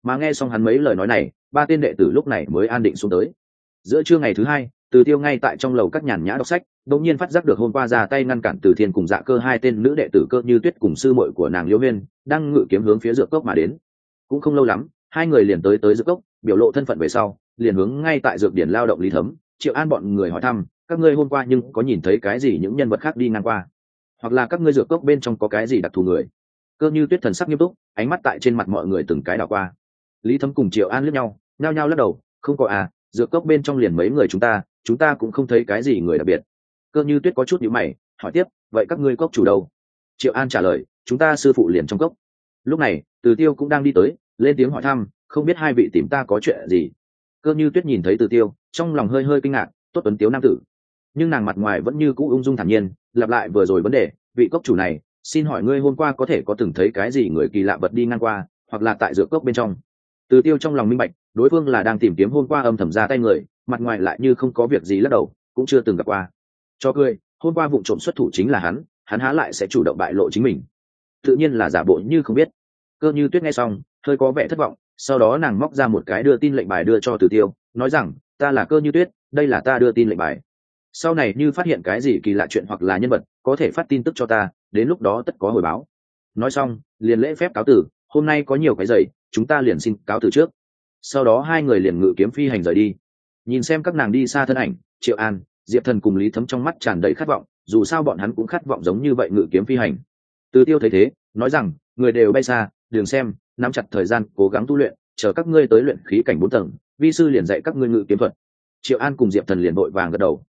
Mà nghe xong hắn mấy lời nói này, ba tên đệ tử lúc này mới an định xuống tới. Giữa trưa ngày thứ hai, từ tiêu ngay tại trong lầu các nhàn nhã đọc sách đột nhiên phát giác được hôm qua ra tay ngăn cản từ thiên cùng dạ cơ hai tên nữ đệ tử cơ như tuyết cùng sư muội của nàng liễu huyên, đang ngự kiếm hướng phía dược cốc mà đến. Cũng không lâu lắm, hai người liền tới tới dược cốc, biểu lộ thân phận về sau, liền hướng ngay tại dược điển lao động lý thấm, triệu an bọn người hỏi thăm, các ngươi hôm qua nhưng có nhìn thấy cái gì những nhân vật khác đi ngang qua? Hoặc là các ngươi dược cốc bên trong có cái gì đặc thù người? Cơ như tuyết thần sắc nghiêm túc, ánh mắt tại trên mặt mọi người từng cái đảo qua. Lý thấm cùng triệu an lướt nhau, nhao nhao lắc đầu, không có à dược cốc bên trong liền mấy người chúng ta chúng ta cũng không thấy cái gì người đặc biệt cơ như tuyết có chút nhữ mày, hỏi tiếp, vậy các ngươi cốc chủ đâu? Triệu an trả lời, chúng ta sư phụ liền trong cốc. Lúc này, từ tiêu cũng đang đi tới, lên tiếng hỏi thăm, không biết hai vị tìm ta có chuyện gì? Cơ như tuyết nhìn thấy từ tiêu, trong lòng hơi hơi kinh ngạc, tốt tuấn tiếu nam tử. Nhưng nàng mặt ngoài vẫn như cũ ung dung thản nhiên, lặp lại vừa rồi vấn đề, vị cốc chủ này, xin hỏi ngươi hôm qua có thể có từng thấy cái gì người kỳ lạ vật đi ngang qua, hoặc là tại giữa cốc bên trong? Từ tiêu trong lòng minh bạch, đối phương là đang tìm kiếm hôm qua âm thầm ra tay người, mặt ngoài lại như không có việc gì lắc đầu, cũng chưa từng gặp qua cho cười, hôm qua vụ trộm xuất thủ chính là hắn hắn há lại sẽ chủ động bại lộ chính mình. Tự nhiên là giả bộ như không biết. Cơ như tuyết nghe xong, hơi có vẻ thất vọng, sau đó nàng móc ra một cái đưa tin lệnh bài đưa cho Tử tiêu, nói rằng, ta là cơ như tuyết, đây là ta đưa tin lệnh bài. Sau này như phát hiện cái gì kỳ lạ chuyện hoặc là nhân vật, có thể phát tin tức cho ta, đến lúc đó tất có hồi báo. Nói xong, liền lễ phép cáo tử, hôm nay có nhiều cái giày, chúng ta liền xin cáo từ trước. Sau đó hai người liền ngự kiếm phi hành rời đi. Nhìn xem các nàng đi xa thân ảnh, triệu an diệp thần cùng lý thấm trong mắt tràn đầy khát vọng, dù sao bọn hắn cũng khát vọng giống như vậy ngự kiếm phi hành. Từ tiêu thấy thế, nói rằng, người đều bay xa, đường xem, nắm chặt thời gian, cố gắng tu luyện, chờ các ngươi tới luyện khí cảnh bốn tầng, vi sư liền dạy các ngươi ngự kiếm thuật. Triệu an cùng diệp thần liền vội vàng gật đầu.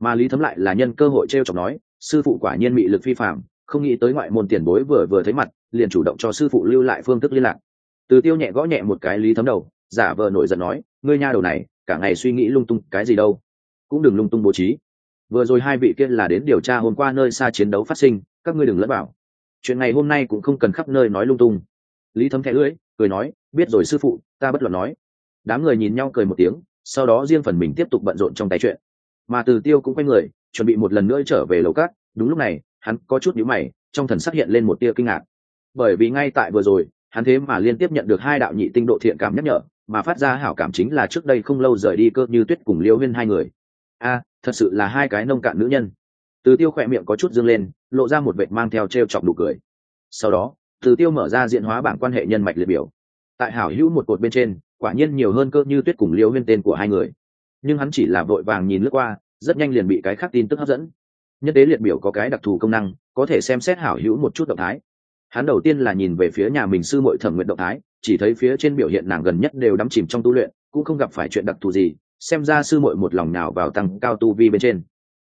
Mà lý thấm lại là nhân cơ hội t r e o chọc nói, sư phụ quả nhiên mị lực phi phạm không nghĩ tới ngoại môn tiền bối vừa vừa thấy mặt, liền chủ động cho sư phụ lưu lại phương thức liên lạc. Từ tiêu nhẹ gõ nhẹ một cái lý thấm đầu, giả vờ nổi giận nói, ngươi nha đầu này, cả ngày suy nghĩ lung tung, cái gì đâu? Cũng đừng lung tung bố trí. Vừa rồi hai vị kia là đến điều tra hôm qua nơi xa chiến đấu phát sinh, các ngươi đừng lẫn bảo chuyện này hôm nay cũng không cần khắp nơi nói lung tung. Lý thấm thẻ lưỡi, cười nói, biết rồi sư phụ, ta bất luận nói. Đám người nhìn nhau cười một tiếng, sau đó riêng phần mình tiếp tục bận rộn trong tay chuyện. Mà từ tiêu cũng quay người, chuẩn bị một lần nữa trở về lầu cát đúng lúc này, hắn có chút nhíu mày, trong thần sắc hiện lên một tia kinh ngạc. Bởi vì ngay tại vừa rồi, hắn thế mà liên tiếp nhận được hai đạo nhị tinh độ thiện cảm nhắc nhở, mà phát ra hảo cảm chính là trước đây không lâu rời đi cơ như tuyết cùng liêu huyên hai người a, thật sự là hai cái nông cạn nữ nhân. Từ tiêu khỏe miệng có chút dương lên, lộ ra một vệt mang theo t r e o chọc nụ cười. Sau đó, từ tiêu mở ra diện hóa bảng quan hệ nhân mạch liệt biểu. Tại hảo hữu một cột bên trên, quả nhiên nhiều hơn cơ như tuyết cùng liêu huyên tên của hai người. Nhưng hắn chỉ là vội vàng nhìn lướt qua, rất nhanh liền bị cái khác tin tức hấp dẫn. Nhân tế liệt biểu có cái đặc thù công năng, có thể xem xét hảo hữu một chút động thái. Hắn đầu tiên là nhìn về phía nhà mình sư mội thẩm nguyện động thái, chỉ thấy phía trên biểu hiện nàng gần nhất đều đắm chìm trong tu luyện, cũng không gặp phải chuyện đặc thù gì xem ra sư muội một lòng nào vào tăng cao tu vi bên trên.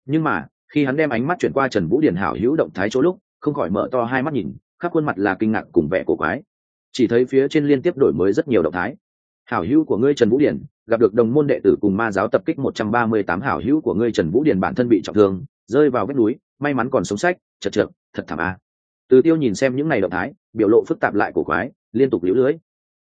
Nhưng mà, khi hắn đem ánh mắt chuyển qua trần vũ điển hảo hữu động thái chỗ lúc, không khỏi mở to hai mắt nhìn, khắp khuôn mặt là kinh ngạc cùng vẻ cổ quái. Chỉ thấy phía trên liên tiếp đổi mới rất nhiều động thái. Hảo hữu của ngươi trần vũ điển gặp được đồng môn đệ tử cùng ma giáo tập kích một trăm ba mươi tám hảo hữu của ngươi trần vũ điển bản thân bị trọng thương, rơi vào vết núi, may mắn còn sống sách chật chật thật thảm a. Từ tiêu nhìn xem những này động thái, biểu lộ phức tạp lại cổ quái, liên tục liễu lưới.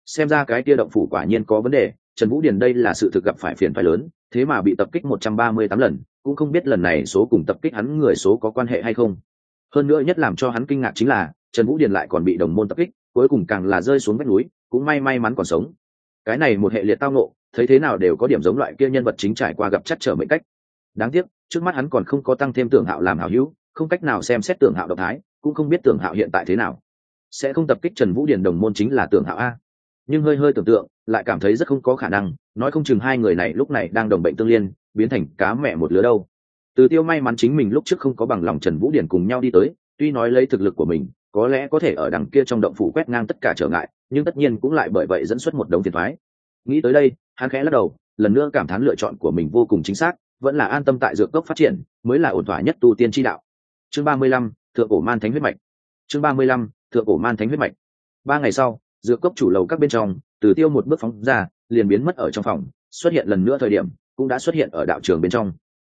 Xem ra cái kia động phủ quả nhiên có vấn đề trần vũ điền đây là sự thực gặp phải phiền phái lớn, thế mà bị tập kích một trăm ba mươi tám lần, cũng không biết lần này số cùng tập kích hắn người số có quan hệ hay không. Hơn nữa nhất làm cho hắn kinh ngạc chính là, trần vũ điền lại còn bị đồng môn tập kích, cuối cùng càng là rơi xuống vách núi, cũng may may mắn còn sống. Cái này một hệ liệt tao nộ thấy thế nào đều có điểm giống loại kia nhân vật chính trải qua gặp chắc trở mệnh cách. Đáng tiếc, trước mắt hắn còn không có tăng thêm tưởng hạo làm hảo hữu, không cách nào xem xét tưởng hạo độc thái, cũng không biết tưởng hạo hiện tại thế nào. Sẽ không tập kích trần vũ điền đồng môn chính là tưởng hạo a nhưng hơi hơi tưởng tượng, lại cảm thấy rất không có khả năng, nói không chừng hai người này lúc này đang đồng bệnh tương liên, biến thành cá mẹ một lứa đâu. Từ tiêu may mắn chính mình lúc trước không có bằng lòng trần vũ điển cùng nhau đi tới, tuy nói lấy thực lực của mình, có lẽ có thể ở đằng kia trong động phủ quét ngang tất cả trở ngại, nhưng tất nhiên cũng lại bởi vậy dẫn xuất một đống phiền thoái nghĩ tới đây, hắn khẽ lắc đầu, lần nữa cảm thán lựa chọn của mình vô cùng chính xác, vẫn là an tâm tại dược cốc phát triển, mới là ổn thỏa nhất tu tiên tri đạo. Chương ba mươi lăm, thượng cổ man thánh huyết mạch. Chương ba mươi lăm, thượng cổ man thánh huyết mạch. Ba ngày sau dựa cốc chủ lầu các bên trong, từ tiêu một bước phóng ra, liền biến mất ở trong phòng, xuất hiện lần nữa thời điểm, cũng đã xuất hiện ở đạo trường bên trong.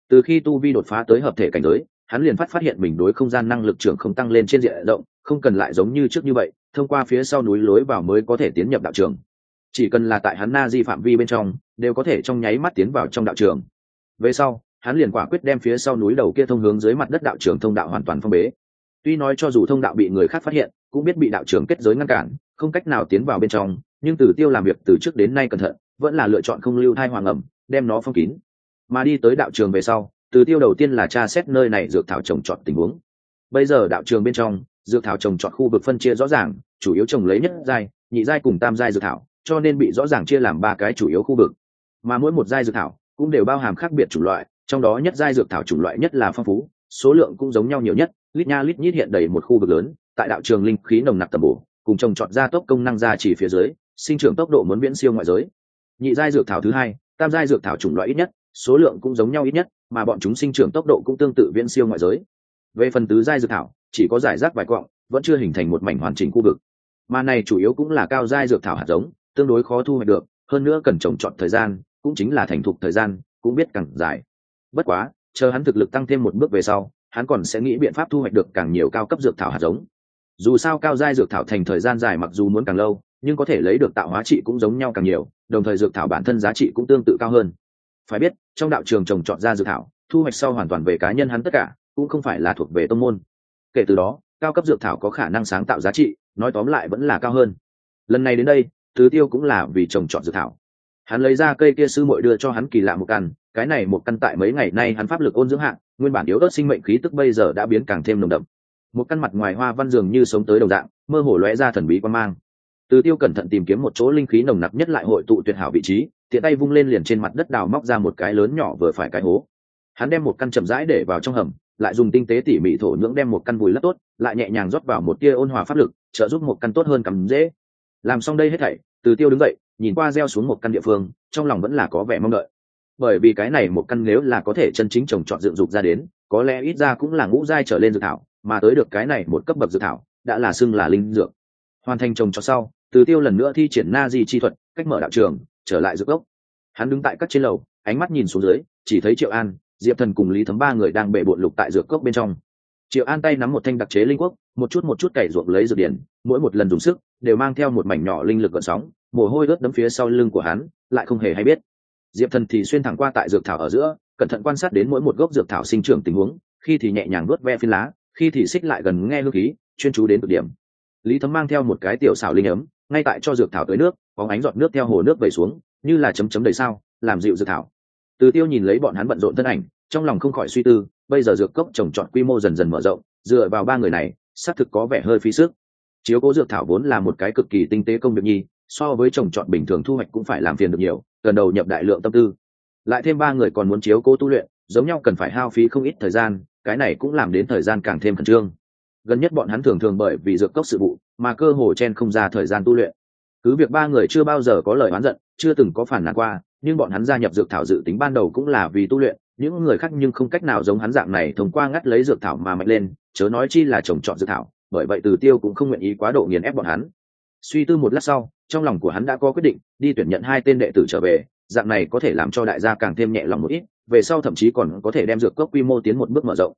Từ khi tu vi đột phá tới hợp thể cảnh giới, hắn liền phát phát hiện mình đối không gian năng lực trưởng không tăng lên trên diện rộng, không cần lại giống như trước như vậy, thông qua phía sau núi lối vào mới có thể tiến nhập đạo trường. Chỉ cần là tại hắn na di phạm vi bên trong, đều có thể trong nháy mắt tiến vào trong đạo trường. Về sau, hắn liền quả quyết đem phía sau núi đầu kia thông hướng dưới mặt đất đạo trường thông đạo hoàn toàn phong bế. Tuy nói cho dù thông đạo bị người khác phát hiện cũng biết bị đạo trường kết giới ngăn cản, không cách nào tiến vào bên trong, nhưng tử tiêu làm việc từ trước đến nay cẩn thận, vẫn là lựa chọn không lưu thai hoàng ẩm, đem nó phong kín. Mà đi tới đạo trường về sau từ tiêu đầu tiên là tra xét nơi này dược thảo trồng trọt tình huống. Bây giờ đạo trường bên trong, dược thảo trồng trọt khu vực phân chia rõ ràng, chủ yếu trồng lấy nhất giai, nhị giai cùng tam giai dược thảo, cho nên bị rõ ràng chia làm ba cái chủ yếu khu vực. Mà mỗi một giai dược thảo cũng đều bao hàm khác biệt chủng loại, trong đó nhất giai dược thảo chủng loại nhất là phong phú, số lượng cũng giống nhau nhiều nhất, lít nha lít nhít hiện đầy một khu vực lớn tại đạo trường linh khí nồng nặc tầm bổ, cùng trồng trọt ra tốc công năng gia chỉ phía dưới, sinh trưởng tốc độ muốn viễn siêu ngoại giới. Nhị giai dược thảo thứ hai, tam giai dược thảo chủng loại ít nhất, số lượng cũng giống nhau ít nhất, mà bọn chúng sinh trưởng tốc độ cũng tương tự viễn siêu ngoại giới. Về phần tứ giai dược thảo, chỉ có giải rác vài quọng vẫn chưa hình thành một mảnh hoàn chỉnh khu vực. Mà này chủ yếu cũng là cao giai dược thảo hạt giống, tương đối khó thu hoạch được, hơn nữa cần trồng trọt thời gian, cũng chính là thành thục thời gian, cũng biết càng dài. Bất quá, chờ hắn thực lực tăng thêm một bước về sau, hắn còn sẽ nghĩ biện pháp thu hoạch được càng nhiều cao cấp dược thảo hạt giống dù sao cao giai dược thảo thành thời gian dài mặc dù muốn càng lâu, nhưng có thể lấy được tạo hóa trị cũng giống nhau càng nhiều, đồng thời dược thảo bản thân giá trị cũng tương tự cao hơn. Phải biết, trong đạo trường trồng trọt ra dược thảo, thu hoạch sau hoàn toàn về cá nhân hắn tất cả, cũng không phải là thuộc về tông môn. Kể từ đó, cao cấp dược thảo có khả năng sáng tạo giá trị, nói tóm lại vẫn là cao hơn. Lần này đến đây tứ tiêu cũng là vì trồng trọt dược thảo. Hắn lấy ra cây kia sư muội đưa cho hắn kỳ lạ một căn, cái này một căn tại mấy ngày nay hắn pháp lực ôn dưỡng hạng nguyên bản yếu ớt sinh mệnh khí tức bây giờ đã biến càng thêm nồng đậm một căn mặt ngoài hoa văn dường như sống tới đồng dạng, mơ hồ lóe ra thần bí quan mang. Từ tiêu cẩn thận tìm kiếm một chỗ linh khí nồng nặc nhất lại hội tụ tuyệt hảo vị trí, tiện tay vung lên liền trên mặt đất đào móc ra một cái lớn nhỏ vừa phải cái hố. Hắn đem một căn chậm rãi để vào trong hầm, lại dùng tinh tế tỉ mỉ thổ nhưỡng đem một căn vùi lấp tốt, lại nhẹ nhàng rót vào một tia ôn hòa pháp lực, trợ giúp một căn tốt hơn cắm dễ. Làm xong đây hết thảy, từ tiêu đứng dậy, nhìn qua gieo xuống một căn địa phương, trong lòng vẫn là có vẻ mong đợi. Bởi vì cái này một căn nếu là có thể chân chính trồng trọt dựng dục ra đến, có lẽ ít ra cũng là ngũ giai trở lên dự thảo mà tới được cái này một cấp bậc dược thảo, đã là xưng là linh dược. Hoàn thành trồng cho sau, từ tiêu lần nữa thi triển na di chi thuật, cách mở đạo trường, trở lại dược gốc. Hắn đứng tại các trên lầu, ánh mắt nhìn xuống dưới, chỉ thấy triệu an, diệp thần cùng lý thấm ba người đang bệ bộn lục tại dược cốc bên trong. Triệu an tay nắm một thanh đặc chế linh quốc, một chút một chút cày ruộng lấy dược điển, mỗi một lần dùng sức, đều mang theo một mảnh nhỏ linh lực gợn sóng, mồ hôi ướt đấm phía sau lưng của hắn, lại không hề hay biết. Diệp thần thì xuyên thẳng qua tại dược thảo ở giữa, cẩn thận quan sát đến mỗi một gốc dược thảo sinh trưởng tình huống, khi thì nhẹ nhàng nuốt ve phiên lá khi thì xích lại gần nghe hương khí, chuyên chú đến cực điểm. Lý thấm mang theo một cái tiểu xảo linh ấm, ngay tại cho dược thảo tới nước có ánh giọt nước theo hồ nước về xuống, như là chấm chấm đầy sao, làm dịu dược thảo. Từ tiêu nhìn lấy bọn hắn bận rộn thân ảnh, trong lòng không khỏi suy tư, bây giờ dược cốc trồng trọt quy mô dần dần mở rộng, dựa vào ba người này, xác thực có vẻ hơi phí sức. Chiếu cố dược thảo vốn là một cái cực kỳ tinh tế công việc nhi, so với trồng trọt bình thường thu hoạch cũng phải làm phiền được nhiều, cần đầu nhập đại lượng tâm tư. Lại thêm ba người còn muốn chiếu cố tu luyện, giống nhau cần phải hao phí không ít thời gian cái này cũng làm đến thời gian càng thêm khẩn trương. Gần nhất bọn hắn thường thường bởi vì dược cốc sự vụ mà cơ hồ chen không ra thời gian tu luyện. Cứ việc ba người chưa bao giờ có lời oán giận, chưa từng có phản nàn qua, nhưng bọn hắn gia nhập dược thảo dự tính ban đầu cũng là vì tu luyện, những người khác nhưng không cách nào giống hắn dạng này thông qua ngắt lấy dược thảo mà mạnh lên, chớ nói chi là trồng trọt dược thảo, bởi vậy từ tiêu cũng không nguyện ý quá độ nghiền ép bọn hắn. Suy tư một lát sau, trong lòng của hắn đã có quyết định, đi tuyển nhận hai tên đệ tử trở về, dạng này có thể làm cho đại gia càng thêm nhẹ lòng một ít về sau thậm chí còn có thể đem dược cốc quy mô tiến một bước mở rộng.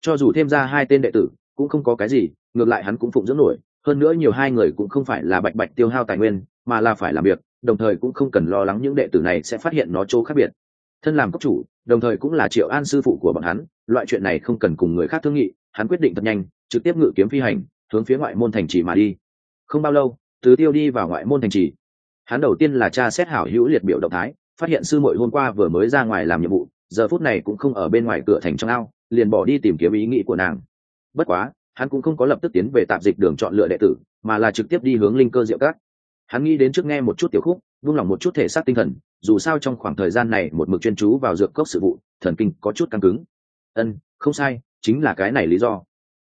Cho dù thêm ra hai tên đệ tử, cũng không có cái gì, ngược lại hắn cũng phụng dưỡng nổi. Hơn nữa nhiều hai người cũng không phải là bạch bạch tiêu hao tài nguyên, mà là phải làm việc, đồng thời cũng không cần lo lắng những đệ tử này sẽ phát hiện nó chỗ khác biệt. Thân làm cấp chủ, đồng thời cũng là triệu an sư phụ của bọn hắn, loại chuyện này không cần cùng người khác thương nghị, hắn quyết định thật nhanh, trực tiếp ngự kiếm phi hành, hướng phía ngoại môn thành trì mà đi. Không bao lâu, tứ tiêu đi vào ngoại môn thành trì. Hắn đầu tiên là cha xét hảo hữu liệt biểu động thái, phát hiện sư muội hôm qua vừa mới ra ngoài làm nhiệm vụ giờ phút này cũng không ở bên ngoài cửa thành trong ao, liền bỏ đi tìm kiếm ý nghĩ của nàng. Bất quá, hắn cũng không có lập tức tiến về tạp dịch đường chọn lựa đệ tử, mà là trực tiếp đi hướng linh cơ diệu cát. hắn nghĩ đến trước nghe một chút tiểu khúc, buông lỏng một chút thể xác tinh thần, dù sao trong khoảng thời gian này một mực chuyên chú vào dược cốc sự vụ, thần kinh có chút căng cứng. Ân, không sai, chính là cái này lý do.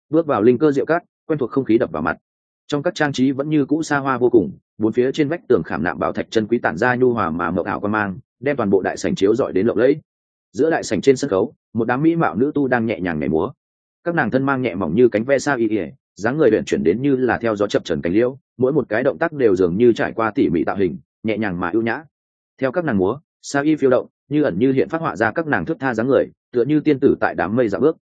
Bước vào linh cơ diệu cát quen thuộc không khí đập vào mặt. Trong các trang trí vẫn như cũ xa hoa vô cùng, bốn phía trên vách tường khảm nạm bảo thạch chân quý tản ra nhu hòa mà mậu ảo quan mang, đem toàn bộ đại sảnh chiếu dọi đến lộng lẫy giữa đại sảnh trên sân khấu, một đám mỹ mạo nữ tu đang nhẹ nhàng nhảy múa. Các nàng thân mang nhẹ mỏng như cánh ve sa y ỉa dáng người luyện chuyển đến như là theo gió chập trần cánh liễu, mỗi một cái động tác đều dường như trải qua tỉ mỉ tạo hình, nhẹ nhàng mà ưu nhã. Theo các nàng múa, sa y phiêu động, như ẩn như hiện phát họa ra các nàng thức tha dáng người, tựa như tiên tử tại đám mây dạ bước.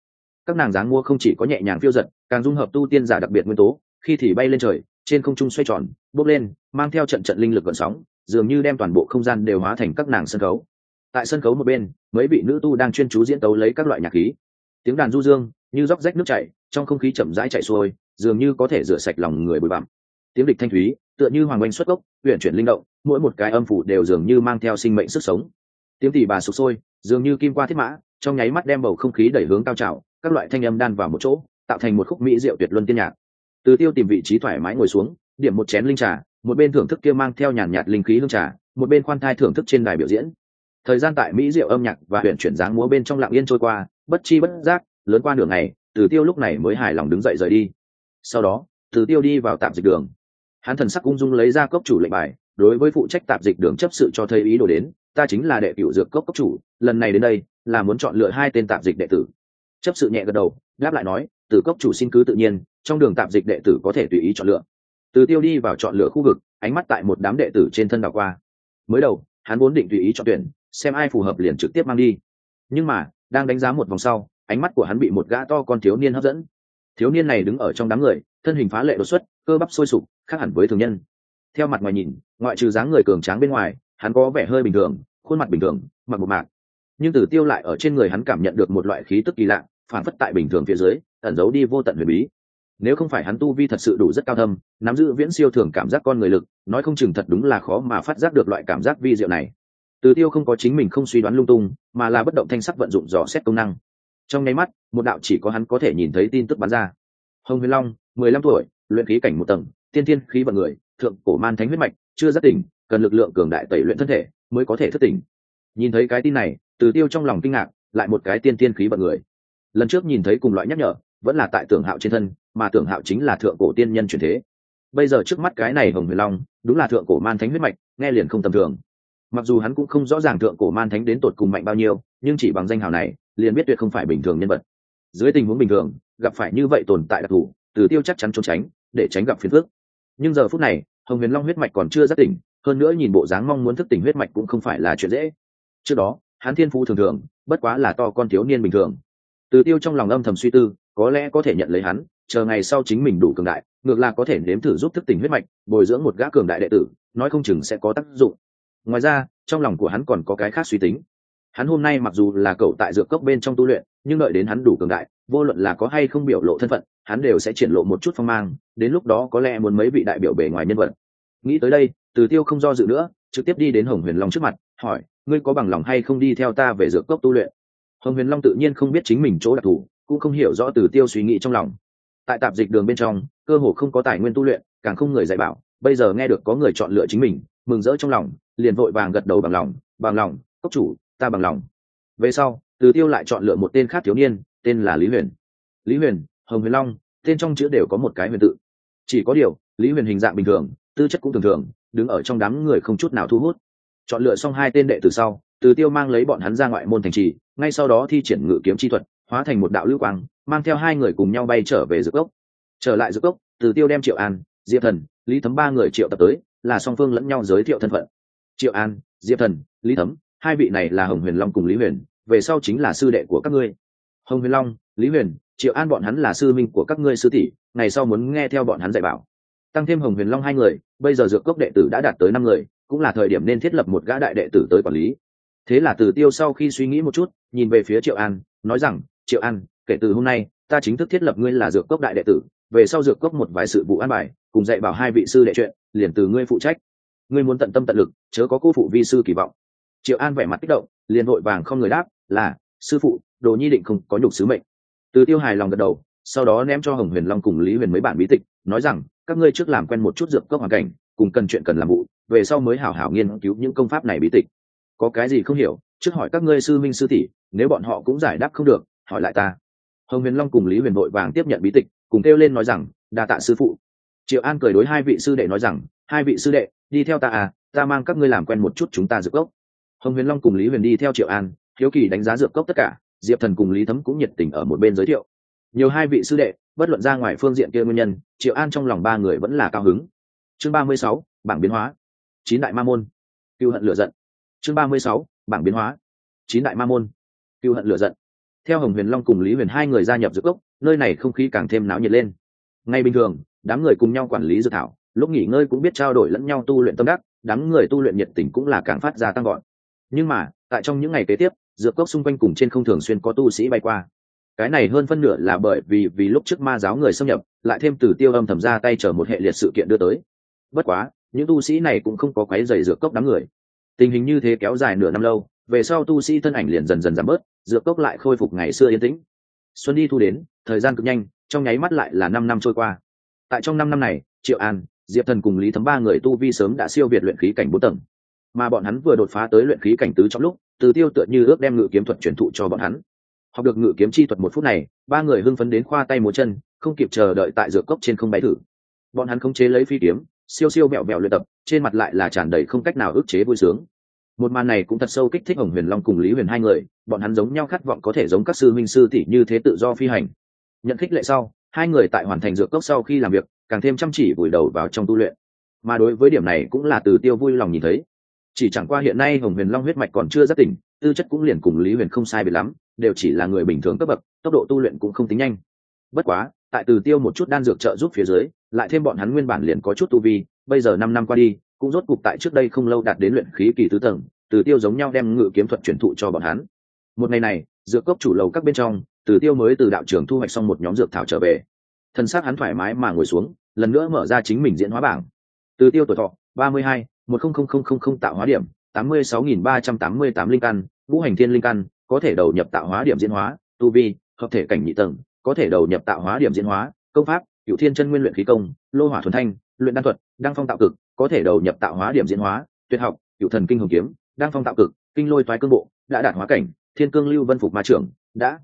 Các nàng dáng mua không chỉ có nhẹ nhàng phiêu giật, càng dung hợp tu tiên giả đặc biệt nguyên tố, khi thì bay lên trời, trên không trung xoay tròn bốc lên, mang theo trận trận linh lực gợn sóng, dường như đem toàn bộ không gian đều hóa thành các nàng sân khấu tại sân khấu một bên, mấy vị nữ tu đang chuyên chú diễn tấu lấy các loại nhạc khí. Tiếng đàn du dương, như róc rách nước chảy, trong không khí chậm rãi chạy xuôi, dường như có thể rửa sạch lòng người bụi bặm. Tiếng địch thanh thúy, tựa như hoàng oanh xuất gốc huyện chuyển linh động, mỗi một cái âm phủ đều dường như mang theo sinh mệnh sức sống. Tiếng tỉ bà sụp sôi, dường như kim qua thiết mã, trong nháy mắt đem bầu không khí đẩy hướng cao trào, các loại thanh âm đan vào một chỗ, tạo thành một khúc mỹ rượu tuyệt luân tiên nhạc. Từ tiêu tìm vị trí thoải mái ngồi xuống, điểm một chén linh trà, một bên thưởng thức kia mang theo nhàn nhạt linh khí hương trà, một bên khoan thai thưởng thức trên đài biểu diễn thời gian tại mỹ diệu âm nhạc và huyện chuyển dáng múa bên trong lặng yên trôi qua, bất chi bất giác, lớn qua đường này từ tiêu lúc này mới hài lòng đứng dậy rời đi. Sau đó, từ tiêu đi vào tạm dịch đường. Hắn thần sắc ung dung lấy ra cốc chủ lệnh bài, đối với phụ trách tạp dịch đường chấp sự cho thấy ý đồ đến, ta chính là đệ cựu dược cốc cốc chủ, lần này đến đây, là muốn chọn lựa hai tên tạp dịch đệ tử. Chấp sự nhẹ gật đầu, đáp lại nói, từ cốc chủ xin cứ tự nhiên, trong đường tạp dịch đệ tử có thể tùy ý chọn lựa. Từ tiêu đi vào chọn lựa khu vực, ánh mắt tại một đám đệ tử trên thân đảo qua. Mới đầu, hắn vốn định tùy ý chọn tuyển xem ai phù hợp liền trực tiếp mang đi. Nhưng mà, đang đánh giá một vòng sau, ánh mắt của hắn bị một gã to con thiếu niên hấp dẫn. Thiếu niên này đứng ở trong đám người, thân hình phá lệ đột xuất, cơ bắp sôi sục, khác hẳn với thường nhân. Theo mặt ngoài nhìn, ngoại trừ dáng người cường tráng bên ngoài, hắn có vẻ hơi bình thường, khuôn mặt bình thường, mặc một mạc. Nhưng tử tiêu lại ở trên người hắn cảm nhận được một loại khí tức kỳ lạ, phản phất tại bình thường phía dưới, ẩn giấu đi vô tận huyền bí. Nếu không phải hắn tu vi thật sự đủ rất cao thâm, nắm giữ viễn siêu thường cảm giác con người lực, nói không chừng thật đúng là khó mà phát giác được loại cảm giác vi diệu này từ tiêu không có chính mình không suy đoán lung tung, mà là bất động thanh sắc vận dụng dò xét công năng. Trong nháy mắt, một đạo chỉ có hắn có thể nhìn thấy tin tức bắn ra. Hồng huyền long, mười lăm tuổi, luyện khí cảnh một tầng, tiên thiên khí vận người, thượng cổ man thánh huyết mạch, chưa giác tỉnh, cần lực lượng cường đại tẩy luyện thân thể, mới có thể thức tỉnh. Nhìn thấy cái tin này, từ tiêu trong lòng kinh ngạc, lại một cái tiên tiên khí vận người. Lần trước nhìn thấy cùng loại nhắc nhở, vẫn là tại tưởng hạo trên thân, mà tưởng hạo chính là thượng cổ tiên nhân truyền thế. Bây giờ trước mắt cái này hồng huyền long, đúng là thượng cổ man thánh huyết mạch, nghe liền không tầm thường mặc dù hắn cũng không rõ ràng thượng cổ man thánh đến tột cùng mạnh bao nhiêu, nhưng chỉ bằng danh hào này, liền biết tuyệt không phải bình thường nhân vật. Dưới tình huống bình thường, gặp phải như vậy tồn tại đặc thù, từ tiêu chắc chắn trốn tránh, để tránh gặp phiền phước nhưng giờ phút này, hồng huyền long huyết mạch còn chưa giác tỉnh, hơn nữa nhìn bộ dáng mong muốn thức tỉnh huyết mạch cũng không phải là chuyện dễ. Trước đó, hắn thiên phú thường thường, bất quá là to con thiếu niên bình thường. Từ tiêu trong lòng âm thầm suy tư, có lẽ có thể nhận lấy hắn, chờ ngày sau chính mình đủ cường đại, ngược là có thể nếm thử giúp thức tỉnh huyết mạch, bồi dưỡng một gã cường đại đệ tử, nói không chừng sẽ có tác dụng ngoài ra, trong lòng của hắn còn có cái khác suy tính. Hắn hôm nay mặc dù là cậu tại dược cốc bên trong tu luyện, nhưng đợi đến hắn đủ cường đại, vô luận là có hay không biểu lộ thân phận, hắn đều sẽ triển lộ một chút phong mang, đến lúc đó có lẽ muốn mấy vị đại biểu bề ngoài nhân vật. Nghĩ tới đây, từ tiêu không do dự nữa, trực tiếp đi đến hồng huyền long trước mặt, hỏi, ngươi có bằng lòng hay không đi theo ta về dược cốc tu luyện? Hồng huyền long tự nhiên không biết chính mình chỗ đặc thù, cũng không hiểu rõ từ tiêu suy nghĩ trong lòng. Tại tạp dịch đường bên trong, cơ hồ không có tài nguyên tu luyện, càng không người dạy bảo, bây giờ nghe được có người chọn lựa chính mình, mừng rỡ trong lòng liền vội vàng gật đầu bằng lòng bằng lòng, cốc chủ, ta bằng lòng. Về sau, từ tiêu lại chọn lựa một tên khác thiếu niên, tên là lý huyền. Lý huyền, hồng huyền long, tên trong chữ đều có một cái huyền tự. Chỉ có điều, lý huyền hình dạng bình thường, tư chất cũng thường thường, đứng ở trong đám người không chút nào thu hút. Chọn lựa xong hai tên đệ từ sau, từ tiêu mang lấy bọn hắn ra ngoại môn thành trì, ngay sau đó thi triển ngự kiếm chi thuật, hóa thành một đạo lưu quang, mang theo hai người cùng nhau bay trở về dược cốc. Trở lại dược cốc, từ tiêu đem triệu an, diệp thần, lý thấm ba người triệu tập tới, là song phương lẫn nhau giới thiệu thân phận triệu an, diệp thần, lý thấm, hai vị này là hồng huyền long cùng lý huyền, về sau chính là sư đệ của các ngươi. Hồng huyền long, lý huyền, triệu an bọn hắn là sư minh của các ngươi sư tỷ, ngày sau muốn nghe theo bọn hắn dạy bảo. Tăng thêm hồng huyền long hai người, bây giờ dược cốc đệ tử đã đạt tới năm người, cũng là thời điểm nên thiết lập một gã đại đệ tử tới quản lý. Thế là từ tiêu sau khi suy nghĩ một chút, nhìn về phía triệu an, nói rằng, triệu an, kể từ hôm nay, ta chính thức thiết lập ngươi là dược cốc đại đệ tử, về sau dược cốc một vài sự vụ an bài, cùng dạy bảo hai vị sư đệ chuyện, liền từ ngươi phụ trách ngươi muốn tận tâm tận lực, chớ có cô phụ vi sư kỳ vọng. Triệu an vẻ mặt kích động, liền vội vàng không người đáp, là, sư phụ, đồ nhi định không có nhục sứ mệnh. Từ tiêu hài lòng gật đầu, sau đó ném cho hồng huyền long cùng lý huyền mấy bản bí tịch, nói rằng, các ngươi trước làm quen một chút dược cốc hoàn cảnh, cùng cần chuyện cần làm vụ, về sau mới hảo hảo nghiên cứu những công pháp này bí tịch. Có cái gì không hiểu, trước hỏi các ngươi sư minh sư tỷ, nếu bọn họ cũng giải đáp không được, hỏi lại ta. Hồng huyền long cùng lý huyền vội vàng tiếp nhận bí tịch, cùng kêu lên nói rằng, đa tạ sư phụ. Triệu an cười đối hai vị sư đệ nói rằng, hai vị sư đệ đi theo ta à ta mang các ngươi làm quen một chút chúng ta dược cốc. Hồng huyền long cùng lý huyền đi theo triệu an, hiếu kỳ đánh giá dược cốc tất cả, diệp thần cùng lý thấm cũng nhiệt tình ở một bên giới thiệu. Nhiều hai vị sư đệ, bất luận ra ngoài phương diện kia nguyên nhân, triệu an trong lòng ba người vẫn là cao hứng. Chương ba mươi sáu, bảng biến hóa. Chín đại ma môn. Cựu hận lửa giận. Chương ba mươi sáu, bảng biến hóa. Chín đại ma môn. Cựu hận lửa giận. Theo hồng huyền long cùng lý huyền hai người gia nhập dược cốc, nơi này không khí càng thêm náo nhiệt lên. Ngay bình thường, đám người cùng nhau quản lý dược thảo lúc nghỉ ngơi cũng biết trao đổi lẫn nhau tu luyện tâm đắc, đám người tu luyện nhiệt tình cũng là càng phát ra tăng gọn nhưng mà, tại trong những ngày kế tiếp, dược cốc xung quanh cùng trên không thường xuyên có tu sĩ bay qua. Cái này hơn phân nửa là bởi vì vì lúc trước ma giáo người xâm nhập, lại thêm từ tiêu âm thầm ra tay chờ một hệ liệt sự kiện đưa tới. Bất quá, những tu sĩ này cũng không có quấy dày dược cốc đám người. Tình hình như thế kéo dài nửa năm lâu, về sau tu sĩ thân ảnh liền dần dần giảm bớt, dược cốc lại khôi phục ngày xưa yên tĩnh. Xuân đi thu đến, thời gian cực nhanh, trong nháy mắt lại là năm năm trôi qua. Tại trong năm năm này, triệu an diệp thần cùng lý thấm ba người tu vi sớm đã siêu việt luyện khí cảnh bốn tầng. Mà bọn hắn vừa đột phá tới luyện khí cảnh tứ trong lúc, từ tiêu tựa như ước đem ngự kiếm thuật truyền thụ cho bọn hắn. Học được ngự kiếm chi thuật một phút này, ba người hưng phấn đến khoa tay múa chân, không kịp chờ đợi tại dược cốc trên không bay thử. Bọn hắn không chế lấy phi kiếm, siêu siêu mẹo mẹo luyện tập, trên mặt lại là tràn đầy không cách nào ức chế vui sướng. Một màn này cũng thật sâu kích thích hồng huyền long cùng lý huyền hai người, bọn hắn giống nhau khát vọng có thể giống các sư minh sư tỷ như thế tự do phi hành. Nhận khích lệ sau, hai người tại hoàn thành dược cốc sau khi làm việc càng thêm chăm chỉ vùi đầu vào trong tu luyện. Mà đối với điểm này cũng là từ tiêu vui lòng nhìn thấy. Chỉ chẳng qua hiện nay hồng huyền long huyết mạch còn chưa rất tỉnh, tư chất cũng liền cùng lý huyền không sai biệt lắm, đều chỉ là người bình thường cấp bậc, tốc độ tu luyện cũng không tính nhanh. Bất quá, tại từ tiêu một chút đan dược trợ giúp phía dưới, lại thêm bọn hắn nguyên bản liền có chút tu vi, bây giờ năm năm qua đi, cũng rốt cục tại trước đây không lâu đạt đến luyện khí kỳ tứ tầng, từ tiêu giống nhau đem ngự kiếm thuật truyền thụ cho bọn hắn. Một ngày này, dược cốc chủ lầu các bên trong, từ tiêu mới từ đạo trường thu hoạch xong một nhóm dược thảo trở về. Thân xác hắn thoải mái mà ngồi xuống lần nữa mở ra chính mình diễn hóa bảng. Từ tiêu tuổi thọ, ba mươi hai, một không không không không tạo hóa điểm, tám mươi sáu nghìn ba trăm tám mươi tám linh căn vũ hành thiên linh căn, có thể đầu nhập tạo hóa điểm diễn hóa, tu vi, hợp thể cảnh nhị tầng, có thể đầu nhập tạo hóa điểm diễn hóa, công pháp cựu thiên chân nguyên luyện khí công, lô hỏa thuần thanh, luyện đan thuật, đăng phong tạo cực, có thể đầu nhập tạo hóa điểm diễn hóa, tuyệt học cựu thần kinh hồng kiếm, đăng phong tạo cực, kinh lôi thoái cương bộ, đã đạt hóa cảnh, thiên cương lưu vân phục ma trưởng, đã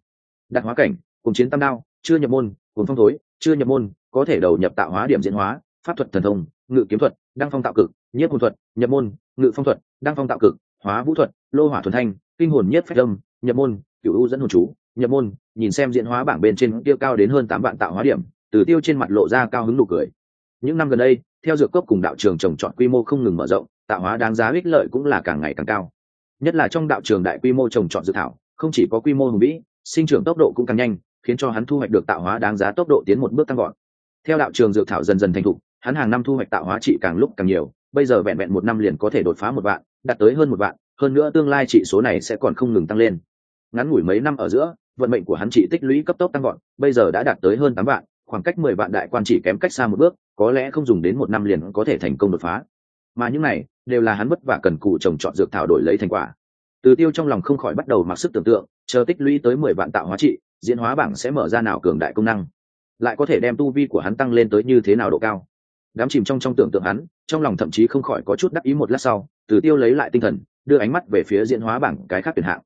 đạt hóa cảnh, cùng chiến tam đao, chưa nhập môn, cùng phong thối chưa nhập môn, có thể đầu nhập tạo hóa điểm diễn hóa, pháp thuật thần thông, ngự kiếm thuật, đăng phong tạo cực, nhiếp hồn thuật, nhập môn, ngự phong thuật, đăng phong tạo cực, hóa vũ thuật, lô hỏa thuần thanh, kinh hồn nhất phách lâm nhập môn cựu u dẫn hồn chú, nhập môn, nhìn xem diễn hóa bảng bên trên tiêu cao đến hơn tám vạn tạo hóa điểm, từ tiêu trên mặt lộ ra cao hứng nụ cười. Những năm gần đây, theo dược cốc cùng đạo trường trồng trọt quy mô không ngừng mở rộng, tạo hóa đáng giá ích lợi cũng là càng ngày càng cao. Nhất là trong đạo trường đại quy mô trồng trọt dự thảo, không chỉ có quy mô hùng vĩ, sinh trưởng tốc độ cũng càng nhanh khiến cho hắn thu hoạch được tạo hóa đáng giá tốc độ tiến một bước tăng gọn theo đạo trường dược thảo dần dần thành thục, hắn hàng năm thu hoạch tạo hóa trị càng lúc càng nhiều, bây giờ vẹn vẹn một năm liền có thể đột phá một vạn, đạt tới hơn một vạn, hơn nữa tương lai trị số này sẽ còn không ngừng tăng lên. Ngắn ngủi mấy năm ở giữa, vận mệnh của hắn trị tích lũy cấp tốc tăng gọn bây giờ đã đạt tới hơn tám vạn, khoảng cách mười vạn đại quan chỉ kém cách xa một bước, có lẽ không dùng đến một năm liền có thể thành công đột phá. Mà những này, đều là hắn vất vả cần cù trồng trọt dược thảo đổi lấy thành quả. Từ tiêu trong lòng không khỏi bắt đầu mặc sức tưởng tượng, chờ tích lũy tới mười vạn tạo hóa trị diễn hóa bảng sẽ mở ra nào cường đại công năng? Lại có thể đem tu vi của hắn tăng lên tới như thế nào độ cao? Đám chìm trong trong tưởng tượng hắn, trong lòng thậm chí không khỏi có chút đắc ý một lát sau, từ tiêu lấy lại tinh thần, đưa ánh mắt về phía diễn hóa bảng cái khác tuyển hạng.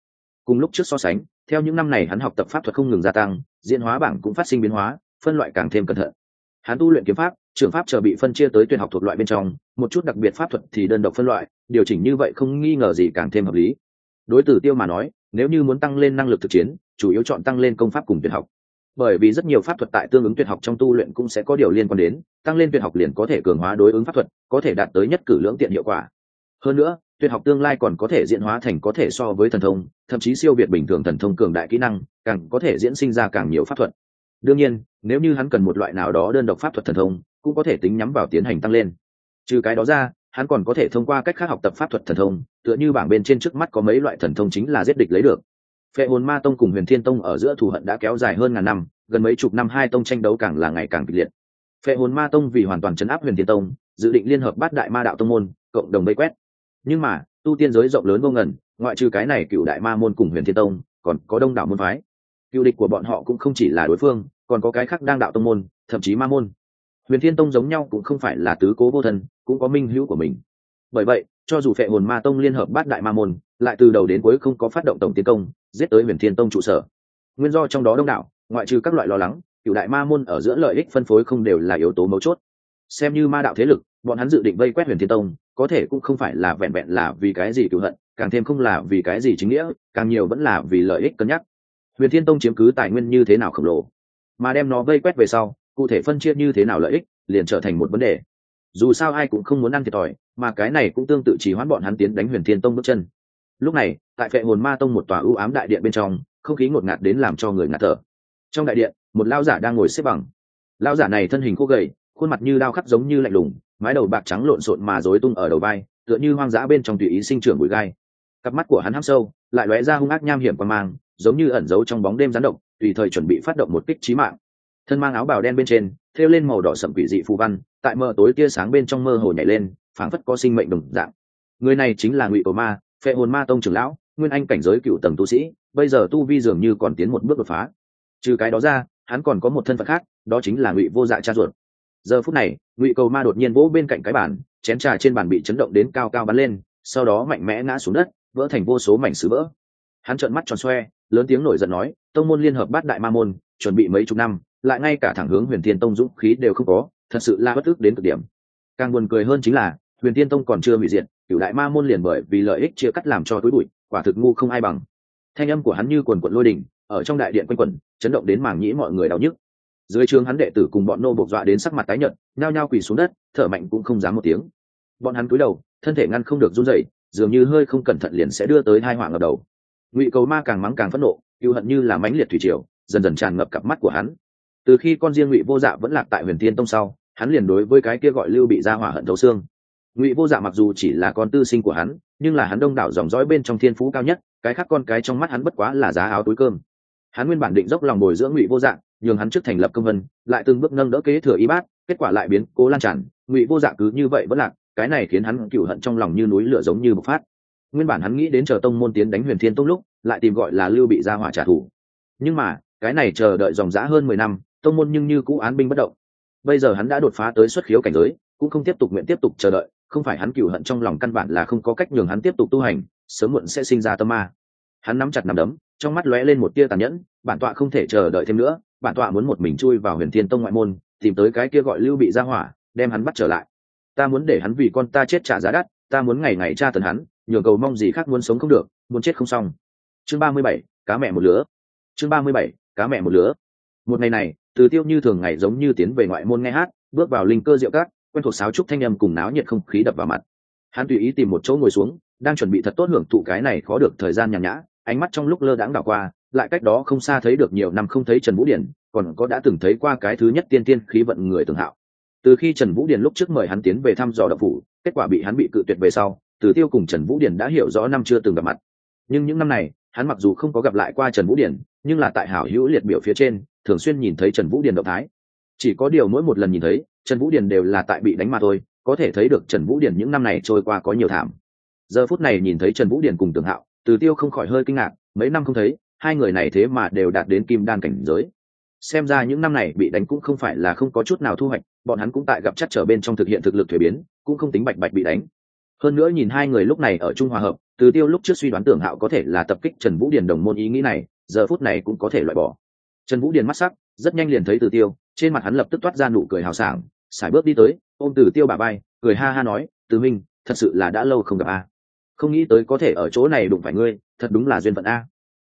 Cùng lúc trước so sánh, theo những năm này hắn học tập pháp thuật không ngừng gia tăng, diễn hóa bảng cũng phát sinh biến hóa, phân loại càng thêm cẩn thận. Hắn tu luyện kiếm pháp trường pháp chờ bị phân chia tới tuyển học thuộc loại bên trong, một chút đặc biệt pháp thuật thì đơn độc phân loại, điều chỉnh như vậy không nghi ngờ gì càng thêm hợp lý. Đối tử tiêu mà nói, nếu như muốn tăng lên năng lực thực chiến chủ yếu chọn tăng lên công pháp cùng tuyệt học. Bởi vì rất nhiều pháp thuật tại tương ứng tuyệt học trong tu luyện cũng sẽ có điều liên quan đến, tăng lên tuyệt học liền có thể cường hóa đối ứng pháp thuật, có thể đạt tới nhất cử lưỡng tiện hiệu quả. Hơn nữa, tuyệt học tương lai còn có thể diễn hóa thành có thể so với thần thông, thậm chí siêu việt bình thường thần thông cường đại kỹ năng, càng có thể diễn sinh ra càng nhiều pháp thuật. Đương nhiên, nếu như hắn cần một loại nào đó đơn độc pháp thuật thần thông, cũng có thể tính nhắm vào tiến hành tăng lên. Trừ cái đó ra, hắn còn có thể thông qua cách khác học tập pháp thuật thần thông, tựa như bảng bên trên trước mắt có mấy loại thần thông chính là giết địch lấy được phệ hồn ma tông cùng huyền thiên tông ở giữa thù hận đã kéo dài hơn ngàn năm, gần mấy chục năm hai tông tranh đấu càng là ngày càng kịch liệt. Phệ hồn ma tông vì hoàn toàn chấn áp huyền thiên tông, dự định liên hợp bát đại ma đạo tông môn, cộng đồng vây quét. Nhưng mà, tu tiên giới rộng lớn vô ngần, ngoại trừ cái này cựu đại ma môn cùng huyền thiên tông, còn có đông đảo môn phái. Cựu địch của bọn họ cũng không chỉ là đối phương, còn có cái khác đang đạo tông môn, thậm chí ma môn. Huyền thiên tông giống nhau cũng không phải là tứ cố vô thân, cũng có minh hữu của mình. Bởi vậy, cho dù phệ hồn ma tông liên hợp bát đại ma môn lại từ đầu đến cuối không có phát động tổng tiến công, giết tới huyền thiên tông trụ sở. Nguyên do trong đó đông đảo, ngoại trừ các loại lo lắng, cựu đại ma môn ở giữa lợi ích phân phối không đều là yếu tố mấu chốt. Xem như ma đạo thế lực, bọn hắn dự định vây quét huyền thiên tông, có thể cũng không phải là vẹn vẹn là vì cái gì cựu hận, càng thêm không là vì cái gì chính nghĩa, càng nhiều vẫn là vì lợi ích cân nhắc. Huyền thiên tông chiếm cứ tài nguyên như thế nào khổng lồ, mà đem nó vây quét về sau, cụ thể phân chia như thế nào lợi ích, liền trở thành một vấn đề. Dù sao ai cũng không muốn ăn thiệt thòi, mà cái này cũng tương tự chỉ hoãn bọn hắn tiến đánh huyền thiên tông bước chân lúc này, tại phệ hồn ma tông một tòa ưu ám đại điện bên trong, không khí ngột ngạt đến làm cho người ngạt thở. Trong đại điện, một lao giả đang ngồi xếp bằng. Lao giả này thân hình khô gầy, khuôn mặt như đao khắc giống như lạnh lùng, mái đầu bạc trắng lộn xộn mà rối tung ở đầu vai, tựa như hoang dã bên trong tùy ý sinh trưởng bụi gai. Cặp mắt của hắn hăm sâu, lại lóe ra hung ác nham hiểm qua mang, giống như ẩn giấu trong bóng đêm gián độc, tùy thời chuẩn bị phát động một kích trí mạng. Thân mang áo bào đen bên trên, thêu lên màu đỏ sậm quỷ dị phù văn, tại mờ tối tia sáng bên trong mơ hồ nhảy lên, phảng phất có sinh mệnh đồng dạng. Người này chính là ngụy cổ ma phệ hồn ma tông trưởng lão, nguyên anh cảnh giới cựu tầng tu sĩ, bây giờ tu vi dường như còn tiến một bước đột phá. Trừ cái đó ra, hắn còn có một thân phận khác, đó chính là ngụy vô dạ cha ruột. Giờ phút này, ngụy cầu ma đột nhiên vỗ bên cạnh cái bàn, chén trà trên bàn bị chấn động đến cao cao bắn lên, sau đó mạnh mẽ ngã xuống đất, vỡ thành vô số mảnh sứ vỡ. Hắn trợn mắt tròn xoe, lớn tiếng nổi giận nói, tông môn liên hợp bát đại ma môn, chuẩn bị mấy chục năm, lại ngay cả thẳng hướng huyền thiên tông dũng khí đều không có, thật sự là bất ức đến cực điểm. Càng buồn cười hơn chính là, huyền thiên tông còn chưa hủy diệt cựu đại ma môn liền bởi vì lợi ích chia cắt làm cho túi bụi, quả thực ngu không ai bằng. Thanh âm của hắn như quần quận lôi đình, ở trong đại điện quanh quẩn, chấn động đến màng nhĩ mọi người đau nhức. Dưới trường hắn đệ tử cùng bọn nô bộc dọa đến sắc mặt tái nhợt, nhao nhao quỳ xuống đất, thở mạnh cũng không dám một tiếng. Bọn hắn cúi đầu, thân thể ngăn không được run rẩy, dường như hơi không cẩn thận liền sẽ đưa tới hai họa ngập đầu. Ngụy cầu ma càng mắng càng phẫn nộ yêu hận như là mãnh liệt thủy triều, dần dần tràn ngập cặp mắt của hắn. Từ khi con riêng ngụy vô dạ vẫn lạc tại huyền thiên tông sau, hắn liền đối với cái kia gọi lưu bị ra hỏa hận thấu xương ngụy vô dạ mặc dù chỉ là con tư sinh của hắn, nhưng là hắn đông đảo dòng dõi bên trong thiên phú cao nhất, cái khác con cái trong mắt hắn bất quá là giá áo túi cơm. Hắn nguyên bản định dốc lòng bồi dưỡng ngụy vô dạng nhường hắn trước thành lập công vân, lại từng bước nâng đỡ kế thừa y bát, kết quả lại biến cố lan tràn, ngụy vô dạng cứ như vậy vẫn lạc, cái này khiến hắn cựu hận trong lòng như núi lửa giống như bộc phát. Nguyên bản hắn nghĩ đến chờ tông môn tiến đánh huyền thiên tông lúc, lại tìm gọi là lưu bị ra hỏa trả thù. Nhưng mà, cái này chờ đợi dòng dã hơn mười năm, tông môn nhưng như cũ án binh bất động. Bây giờ hắn đã đột phá tới xuất khiếu cảnh giới, cũng không tiếp tục nguyện tiếp tục chờ đợi không phải hắn cựu hận trong lòng căn bản là không có cách nhường hắn tiếp tục tu hành, sớm muộn sẽ sinh ra tâm ma. Hắn nắm chặt nắm đấm, trong mắt lóe lên một tia tàn nhẫn, bản tọa không thể chờ đợi thêm nữa, bản tọa muốn một mình chui vào huyền thiên tông ngoại môn, tìm tới cái kia gọi lưu bị ra hỏa, đem hắn bắt trở lại. Ta muốn để hắn vì con ta chết trả giá đắt, ta muốn ngày ngày tra tấn hắn, nhường cầu mong gì khác muốn sống không được, muốn chết không xong. Chương ba mươi bảy, cá mẹ một lứa. Chương ba mươi bảy, cá mẹ một lứa. Một ngày này, từ tiêu như thường ngày giống như tiến về ngoại môn nghe hát, bước vào linh cơ diệu cát quen thuộc sáo trúc thanh âm cùng náo nhiệt không khí đập vào mặt. Hắn tùy ý tìm một chỗ ngồi xuống, đang chuẩn bị thật tốt hưởng thụ cái này khó được thời gian nhàn nhã, ánh mắt trong lúc lơ đãng đảo qua, lại cách đó không xa thấy được nhiều năm không thấy trần vũ điển còn có đã từng thấy qua cái thứ nhất tiên tiên khí vận người tường hạo. Từ khi trần vũ điển lúc trước mời hắn tiến về thăm dò đậu phủ, kết quả bị hắn bị cự tuyệt về sau, từ tiêu cùng trần vũ điển đã hiểu rõ năm chưa từng gặp mặt. Nhưng những năm này, hắn mặc dù không có gặp lại qua trần vũ điển nhưng là tại hảo hữu liệt biểu phía trên, thường xuyên nhìn thấy trần vũ điển động thái. Chỉ có điều mỗi một lần nhìn thấy trần vũ Điền đều là tại bị đánh mà thôi, có thể thấy được trần vũ Điền những năm này trôi qua có nhiều thảm. Giờ phút này nhìn thấy trần vũ Điền cùng tường hạo, từ tiêu không khỏi hơi kinh ngạc, mấy năm không thấy, hai người này thế mà đều đạt đến kim đan cảnh giới. Xem ra những năm này bị đánh cũng không phải là không có chút nào thu hoạch, bọn hắn cũng tại gặp chắc trở bên trong thực hiện thực lực thuế biến, cũng không tính bạch bạch bị đánh. Hơn nữa nhìn hai người lúc này ở trung hòa hợp, từ tiêu lúc trước suy đoán tưởng hạo có thể là tập kích trần vũ điền đồng môn ý nghĩ này, giờ phút này cũng có thể loại bỏ. Trần vũ điền mắt sắc, rất nhanh liền thấy từ tiêu trên mặt hắn lập tức toát ra nụ cười hào sảng, sải bước đi tới, ôm tử tiêu bà bay, cười ha ha nói, từ minh, thật sự là đã lâu không gặp a. Không nghĩ tới có thể ở chỗ này đụng phải ngươi, thật đúng là duyên phận a.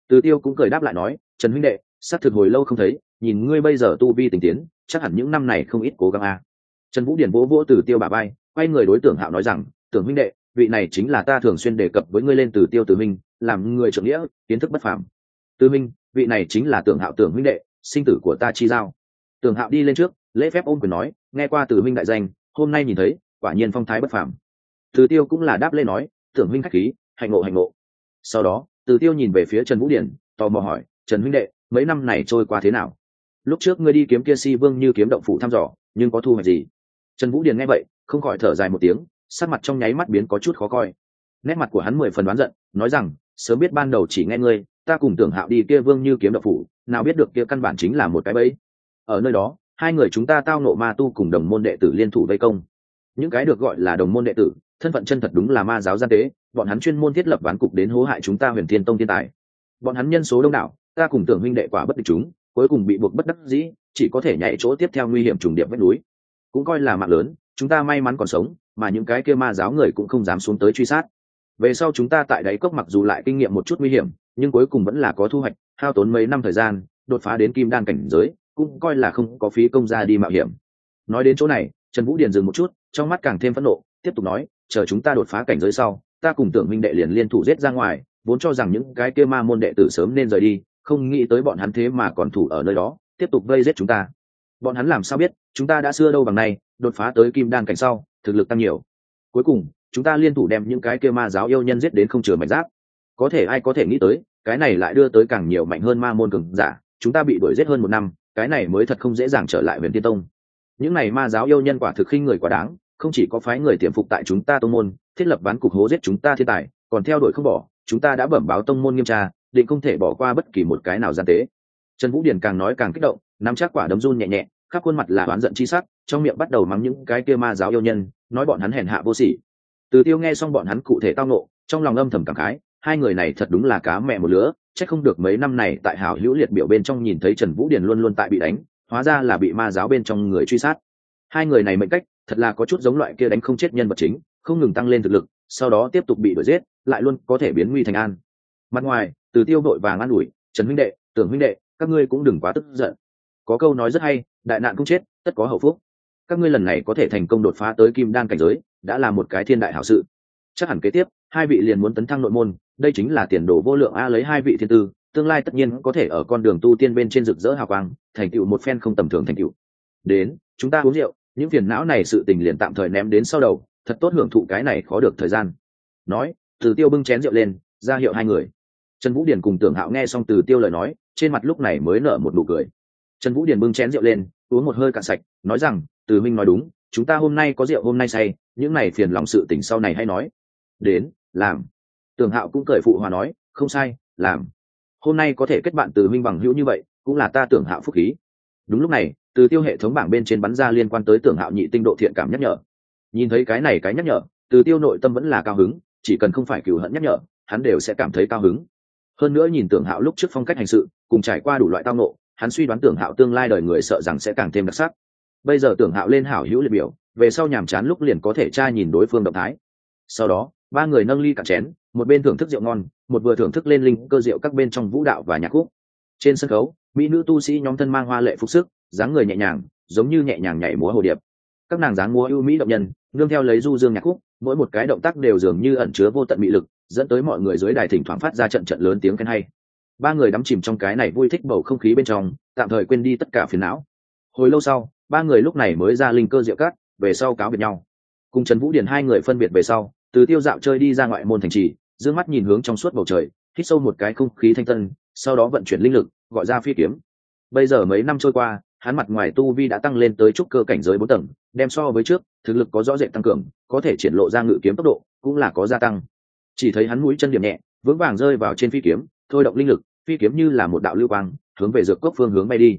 Từ tiêu cũng cười đáp lại nói, trần huynh đệ s c thực hồi lâu không thấy, nhìn ngươi bây giờ tu vi tình tiến, chắc hẳn những năm này không ít cố gắng a. Trần vũ điển vỗ vỗ từ tiêu bà bay, quay người đối tượng hạo nói rằng, tưởng huynh đệ, vị này chính là ta thường xuyên đề cập với ngươi lên từ tiêu từ minh, làm người trưởng nghĩa, kiến thức bất phàm. Từ minh, vị này chính là tưởng hạo tưởng huynh đệ, sinh tử của ta chi giao tưởng hạo đi lên trước, lễ phép ôm quyền nói, nghe qua từ minh đại danh, hôm nay nhìn thấy, quả nhiên phong thái bất phàm. Từ tiêu cũng là đáp lên nói tưởng huynh khách khí, hạnh ngộ hạnh ngộ. Sau đó, từ tiêu nhìn về phía trần vũ điển, tò mò hỏi, trần huynh đệ, mấy năm này trôi qua thế nào? Lúc trước ngươi đi kiếm kia si vương như kiếm động phủ thăm dò, nhưng có thu hoạch gì? Trần vũ điền nghe vậy, không khỏi thở dài một tiếng, sắc mặt trong nháy mắt biến có chút khó coi. Nét mặt của hắn mười phần đoán giận, nói rằng, sớm biết ban đầu chỉ nghe ngươi, ta cùng tưởng hạo đi kia vương như kiếm động phủ, nào biết được kia căn bản chính là một cái bẫy ở nơi đó, hai người chúng ta tao nộ ma tu cùng đồng môn đệ tử liên thủ vây công. Những cái được gọi là đồng môn đệ tử, thân phận chân thật đúng là ma giáo gian tế, bọn hắn chuyên môn thiết lập ván cục đến hố hại chúng ta huyền thiên tông thiên tài. Bọn hắn nhân số đông đảo, ta cùng tưởng huynh đệ quả bất địch chúng, cuối cùng bị buộc bất đắc dĩ, chỉ có thể nhảy chỗ tiếp theo nguy hiểm trùng điệp vách núi. Cũng coi là mạng lớn, chúng ta may mắn còn sống, mà những cái kia ma giáo người cũng không dám xuống tới truy sát. Về sau chúng ta tại đáy cốc mặc dù lại kinh nghiệm một chút nguy hiểm, nhưng cuối cùng vẫn là có thu hoạch, hao tốn mấy năm thời gian, đột phá đến kim đan cảnh giới cũng coi là không có phí công ra đi mạo hiểm. Nói đến chỗ này, trần vũ điền dừng một chút, trong mắt càng thêm phẫn nộ, tiếp tục nói, chờ chúng ta đột phá cảnh giới sau, ta cùng tưởng minh đệ liền liên thủ giết ra ngoài, vốn cho rằng những cái kia ma môn đệ tử sớm nên rời đi, không nghĩ tới bọn hắn thế mà còn thủ ở nơi đó, tiếp tục vây giết chúng ta. Bọn hắn làm sao biết, chúng ta đã xưa đâu bằng này đột phá tới kim đan cảnh sau, thực lực tăng nhiều. Cuối cùng, chúng ta liên thủ đem những cái kia ma giáo yêu nhân giết đến không chừa mảnh giáp. Có thể ai có thể nghĩ tới, cái này lại đưa tới càng nhiều mạnh hơn ma môn cường giả, chúng ta bị đuổi giết hơn một năm cái này mới thật không dễ dàng trở lại huyền tiên tông. Những này ma giáo yêu nhân quả thực khinh người quá đáng, không chỉ có phái người tiềm phục tại chúng ta tông môn, thiết lập ván cục hố giết chúng ta thiên tài, còn theo đuổi không bỏ, chúng ta đã bẩm báo tông môn nghiêm tra, định không thể bỏ qua bất kỳ một cái nào gian tế. Trần vũ điển càng nói càng kích động, nắm chắc quả đấm run nhẹ nhẹ, khắp khuôn mặt là oán giận chi sắc, trong miệng bắt đầu mắng những cái kia ma giáo yêu nhân, nói bọn hắn hèn hạ vô sỉ. Từ tiêu nghe xong bọn hắn cụ thể tao nộ trong lòng âm thầm cảm khái hai người này thật đúng là cá mẹ một lứa, chắc không được mấy năm này tại hảo hữu liệt biểu bên trong nhìn thấy trần vũ điền luôn luôn tại bị đánh, hóa ra là bị ma giáo bên trong người truy sát. Hai người này mệnh cách, thật là có chút giống loại kia đánh không chết nhân vật chính, không ngừng tăng lên thực lực, sau đó tiếp tục bị đuổi giết, lại luôn có thể biến nguy thành an. Mặt ngoài, từ tiêu đội vàng an ủi, trần huynh đệ, tưởng huynh đệ, các ngươi cũng đừng quá tức giận. Có câu nói rất hay, đại nạn cũng chết, tất có hậu phúc. Các ngươi lần này có thể thành công đột phá tới kim đan cảnh giới, đã là một cái thiên đại hảo sự chắc hẳn kế tiếp, hai vị liền muốn tấn thăng nội môn, đây chính là tiền đồ vô lượng a lấy hai vị thiên tư, tương lai tất nhiên có thể ở con đường tu tiên bên trên rực rỡ hào quang, thành tựu một phen không tầm thường thành tựu. Đến, chúng ta uống rượu, những phiền não này sự tình liền tạm thời ném đến sau đầu, thật tốt hưởng thụ cái này khó được thời gian. Nói, từ tiêu bưng chén rượu lên, ra hiệu hai người. Trần vũ điền cùng tưởng hạo nghe xong từ tiêu lời nói, trên mặt lúc này mới nở một nụ cười. Trần vũ điền bưng chén rượu lên, uống một hơi cạn sạch, nói rằng, từ minh nói đúng, chúng ta hôm nay có rượu hôm nay say, những này phiền lòng sự tình sau này hay nói đến, làm. Tưởng hạo cũng cởi phụ hòa nói, không sai, làm. Hôm nay có thể kết bạn từ minh bằng hữu như vậy, cũng là ta tưởng hạo phúc khí. Đúng lúc này, từ tiêu hệ thống bảng bên trên bắn ra liên quan tới tưởng hạo nhị tinh độ thiện cảm nhắc nhở. Nhìn thấy cái này cái nhắc nhở, từ tiêu nội tâm vẫn là cao hứng, chỉ cần không phải cựu hận nhắc nhở, hắn đều sẽ cảm thấy cao hứng. Hơn nữa nhìn tưởng hạo lúc trước phong cách hành sự, cùng trải qua đủ loại tao nộ hắn suy đoán tưởng hạo tương lai đời người sợ rằng sẽ càng thêm đặc sắc. Bây giờ tưởng hạo lên hảo hữu liệt biểu, về sau nhàm chán lúc liền có thể tra nhìn đối phương động thái. Sau đó ba người nâng ly cạn chén, một bên thưởng thức rượu ngon, một vừa thưởng thức lên linh cơ rượu các bên trong vũ đạo và nhạc khúc. Trên sân khấu, mỹ nữ tu sĩ nhóm thân mang hoa lệ phục sức, dáng người nhẹ nhàng, giống như nhẹ nhàng nhảy múa hồ điệp. Các nàng dáng múa ưu mỹ động nhân, nương theo lấy du dương nhạc khúc, mỗi một cái động tác đều dường như ẩn chứa vô tận mị lực, dẫn tới mọi người dưới đài thỉnh thoảng phát ra trận trận lớn tiếng khen hay. Ba người đắm chìm trong cái này vui thích bầu không khí bên trong, tạm thời quên đi tất cả phiền não. Hồi lâu sau, ba người lúc này mới ra linh cơ diệu cát, về sau cáo biệt nhau. Cùng trần vũ điền hai người phân biệt về sau từ tiêu dạo chơi đi ra ngoại môn thành trì giữ mắt nhìn hướng trong suốt bầu trời, hít sâu một cái không khí thanh tân, sau đó vận chuyển linh lực, gọi ra phi kiếm. Bây giờ mấy năm trôi qua, hắn mặt ngoài tu vi đã tăng lên tới trúc cơ cảnh giới bốn tầng, đem so với trước, thực lực có rõ rệt tăng cường, có thể triển lộ ra ngự kiếm tốc độ, cũng là có gia tăng. Chỉ thấy hắn mũi chân điểm nhẹ, vững vàng rơi vào trên phi kiếm, thôi động linh lực, phi kiếm như là một đạo lưu quang, hướng về dược cốc phương hướng bay đi.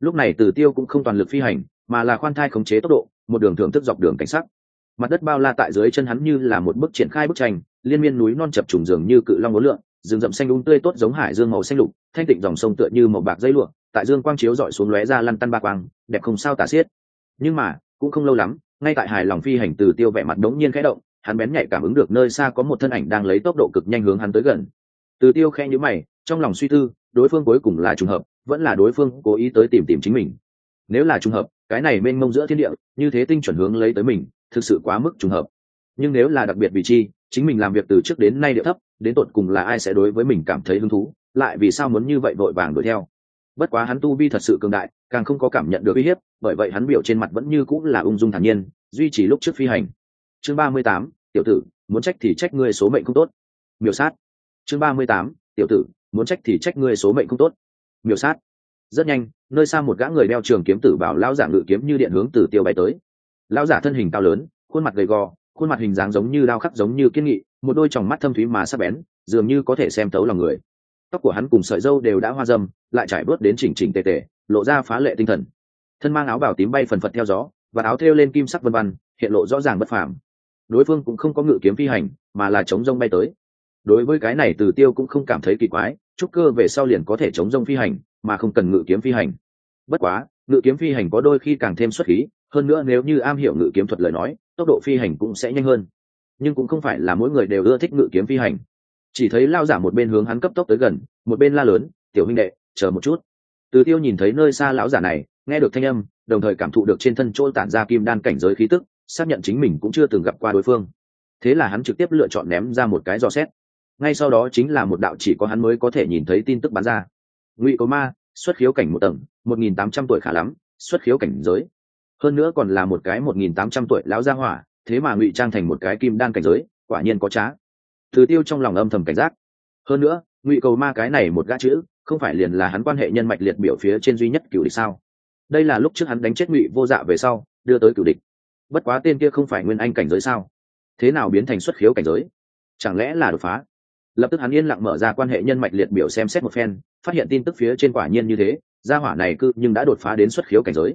Lúc này tử tiêu cũng không toàn lực phi hành, mà là khoan thai khống chế tốc độ, một đường thưởng thức dọc đường cảnh sắc mặt đất bao la tại dưới chân hắn như là một bức triển khai bức tranh, liên miên núi non chập trùng dường như cự long ngố lượng, rừng rậm xanh đúng tươi tốt giống hải dương màu xanh lục, thanh tịnh dòng sông tựa như màu bạc dây lụa, tại dương quang chiếu dọi xuống lóe ra lăn tăn ba quang, đẹp không sao tả xiết. Nhưng mà, cũng không lâu lắm, ngay tại hài lòng phi hành từ tiêu vẻ mặt đống nhiên khẽ động, hắn bén nhạy cảm ứng được nơi xa có một thân ảnh đang lấy tốc độ cực nhanh hướng hắn tới gần. Từ tiêu khe nhữ mày, trong lòng suy tư, đối phương cuối cùng là trùng hợp, vẫn là đối phương cố ý tới tìm tìm chính mình. Nếu là trùng hợp, cái này mênh mông giữa thiên địa, như thế tinh chuẩn hướng lấy tới mình thực sự quá mức trùng hợp. Nhưng nếu là đặc biệt vị chi, chính mình làm việc từ trước đến nay địa thấp, đến tột cùng là ai sẽ đối với mình cảm thấy hứng thú, lại vì sao muốn như vậy vội vàng đuổi theo? Bất quá hắn tu vi thật sự cường đại, càng không có cảm nhận được uy hiếp, bởi vậy hắn biểu trên mặt vẫn như cũng là ung dung thản nhiên, duy trì lúc trước phi hành. Chương ba mươi tám, tiểu tử, muốn trách thì trách ngươi số mệnh không tốt. Miểu sát. Chương ba mươi tám, tiểu tử, muốn trách thì trách ngươi số mệnh không tốt. Miểu sát. Rất nhanh, nơi xa một gã người đeo trường kiếm tử bảo lão giả ngự kiếm như điện hướng từ tiêu bay tới lão giả thân hình cao lớn, khuôn mặt gầy gò, khuôn mặt hình dáng giống như đao khắc giống như kiên nghị, một đôi tròng mắt thâm thúy mà sắc bén, dường như có thể xem tấu lòng người. Tóc của hắn cùng sợi dâu đều đã hoa dâm, lại trải bớt đến chỉnh chỉnh tề tề, lộ ra phá lệ tinh thần. Thân mang áo bảo tím bay phần phật theo gió, và áo thêu lên kim sắc vân vân, hiện lộ rõ ràng bất phàm. Đối phương cũng không có ngự kiếm phi hành, mà là chống rông bay tới. Đối với cái này từ tiêu cũng không cảm thấy kỳ quái trúc cơ về sau liền có thể chống rông phi hành, mà không cần ngự kiếm phi hành. Bất quá, ngự kiếm phi hành có đôi khi càng thêm xuất khí hơn nữa nếu như am hiểu ngự kiếm thuật lời nói, tốc độ phi hành cũng sẽ nhanh hơn. Nhưng cũng không phải là mỗi người đều ưa thích ngự kiếm phi hành. Chỉ thấy lao giả một bên hướng hắn cấp tốc tới gần, một bên la lớn, tiểu huynh đệ, chờ một chút. Từ tiêu nhìn thấy nơi xa lão giả này, nghe được thanh âm, đồng thời cảm thụ được trên thân trôi tản ra kim đan cảnh giới khí tức, xác nhận chính mình cũng chưa từng gặp qua đối phương. Thế là hắn trực tiếp lựa chọn ném ra một cái dò xét. Ngay sau đó chính là một đạo chỉ có hắn mới có thể nhìn thấy tin tức bắn ra. Ngụy cố ma, xuất khiếu cảnh một tầng, một nghìn tám trăm tuổi khả lắm, xuất khiếu cảnh giới hơn nữa còn là một cái một nghìn tám trăm tuổi lão gia hỏa, thế mà ngụy trang thành một cái kim đan cảnh giới, quả nhiên có trá. Thứ tiêu trong lòng âm thầm cảnh giác. Hơn nữa, ngụy cầu ma cái này một gã chữ, không phải liền là hắn quan hệ nhân mạch liệt biểu phía trên duy nhất cửu địch sao? Đây là lúc trước hắn đánh chết ngụy vô dạ về sau, đưa tới cửu địch. Bất quá tên kia không phải nguyên anh cảnh giới sao? Thế nào biến thành xuất khiếu cảnh giới? Chẳng lẽ là đột phá? Lập tức hắn yên lặng mở ra quan hệ nhân mạch liệt biểu xem xét một phen, phát hiện tin tức phía trên quả nhiên như thế, gia hỏa này cư nhưng đã đột phá đến xuất khiếu cảnh giới.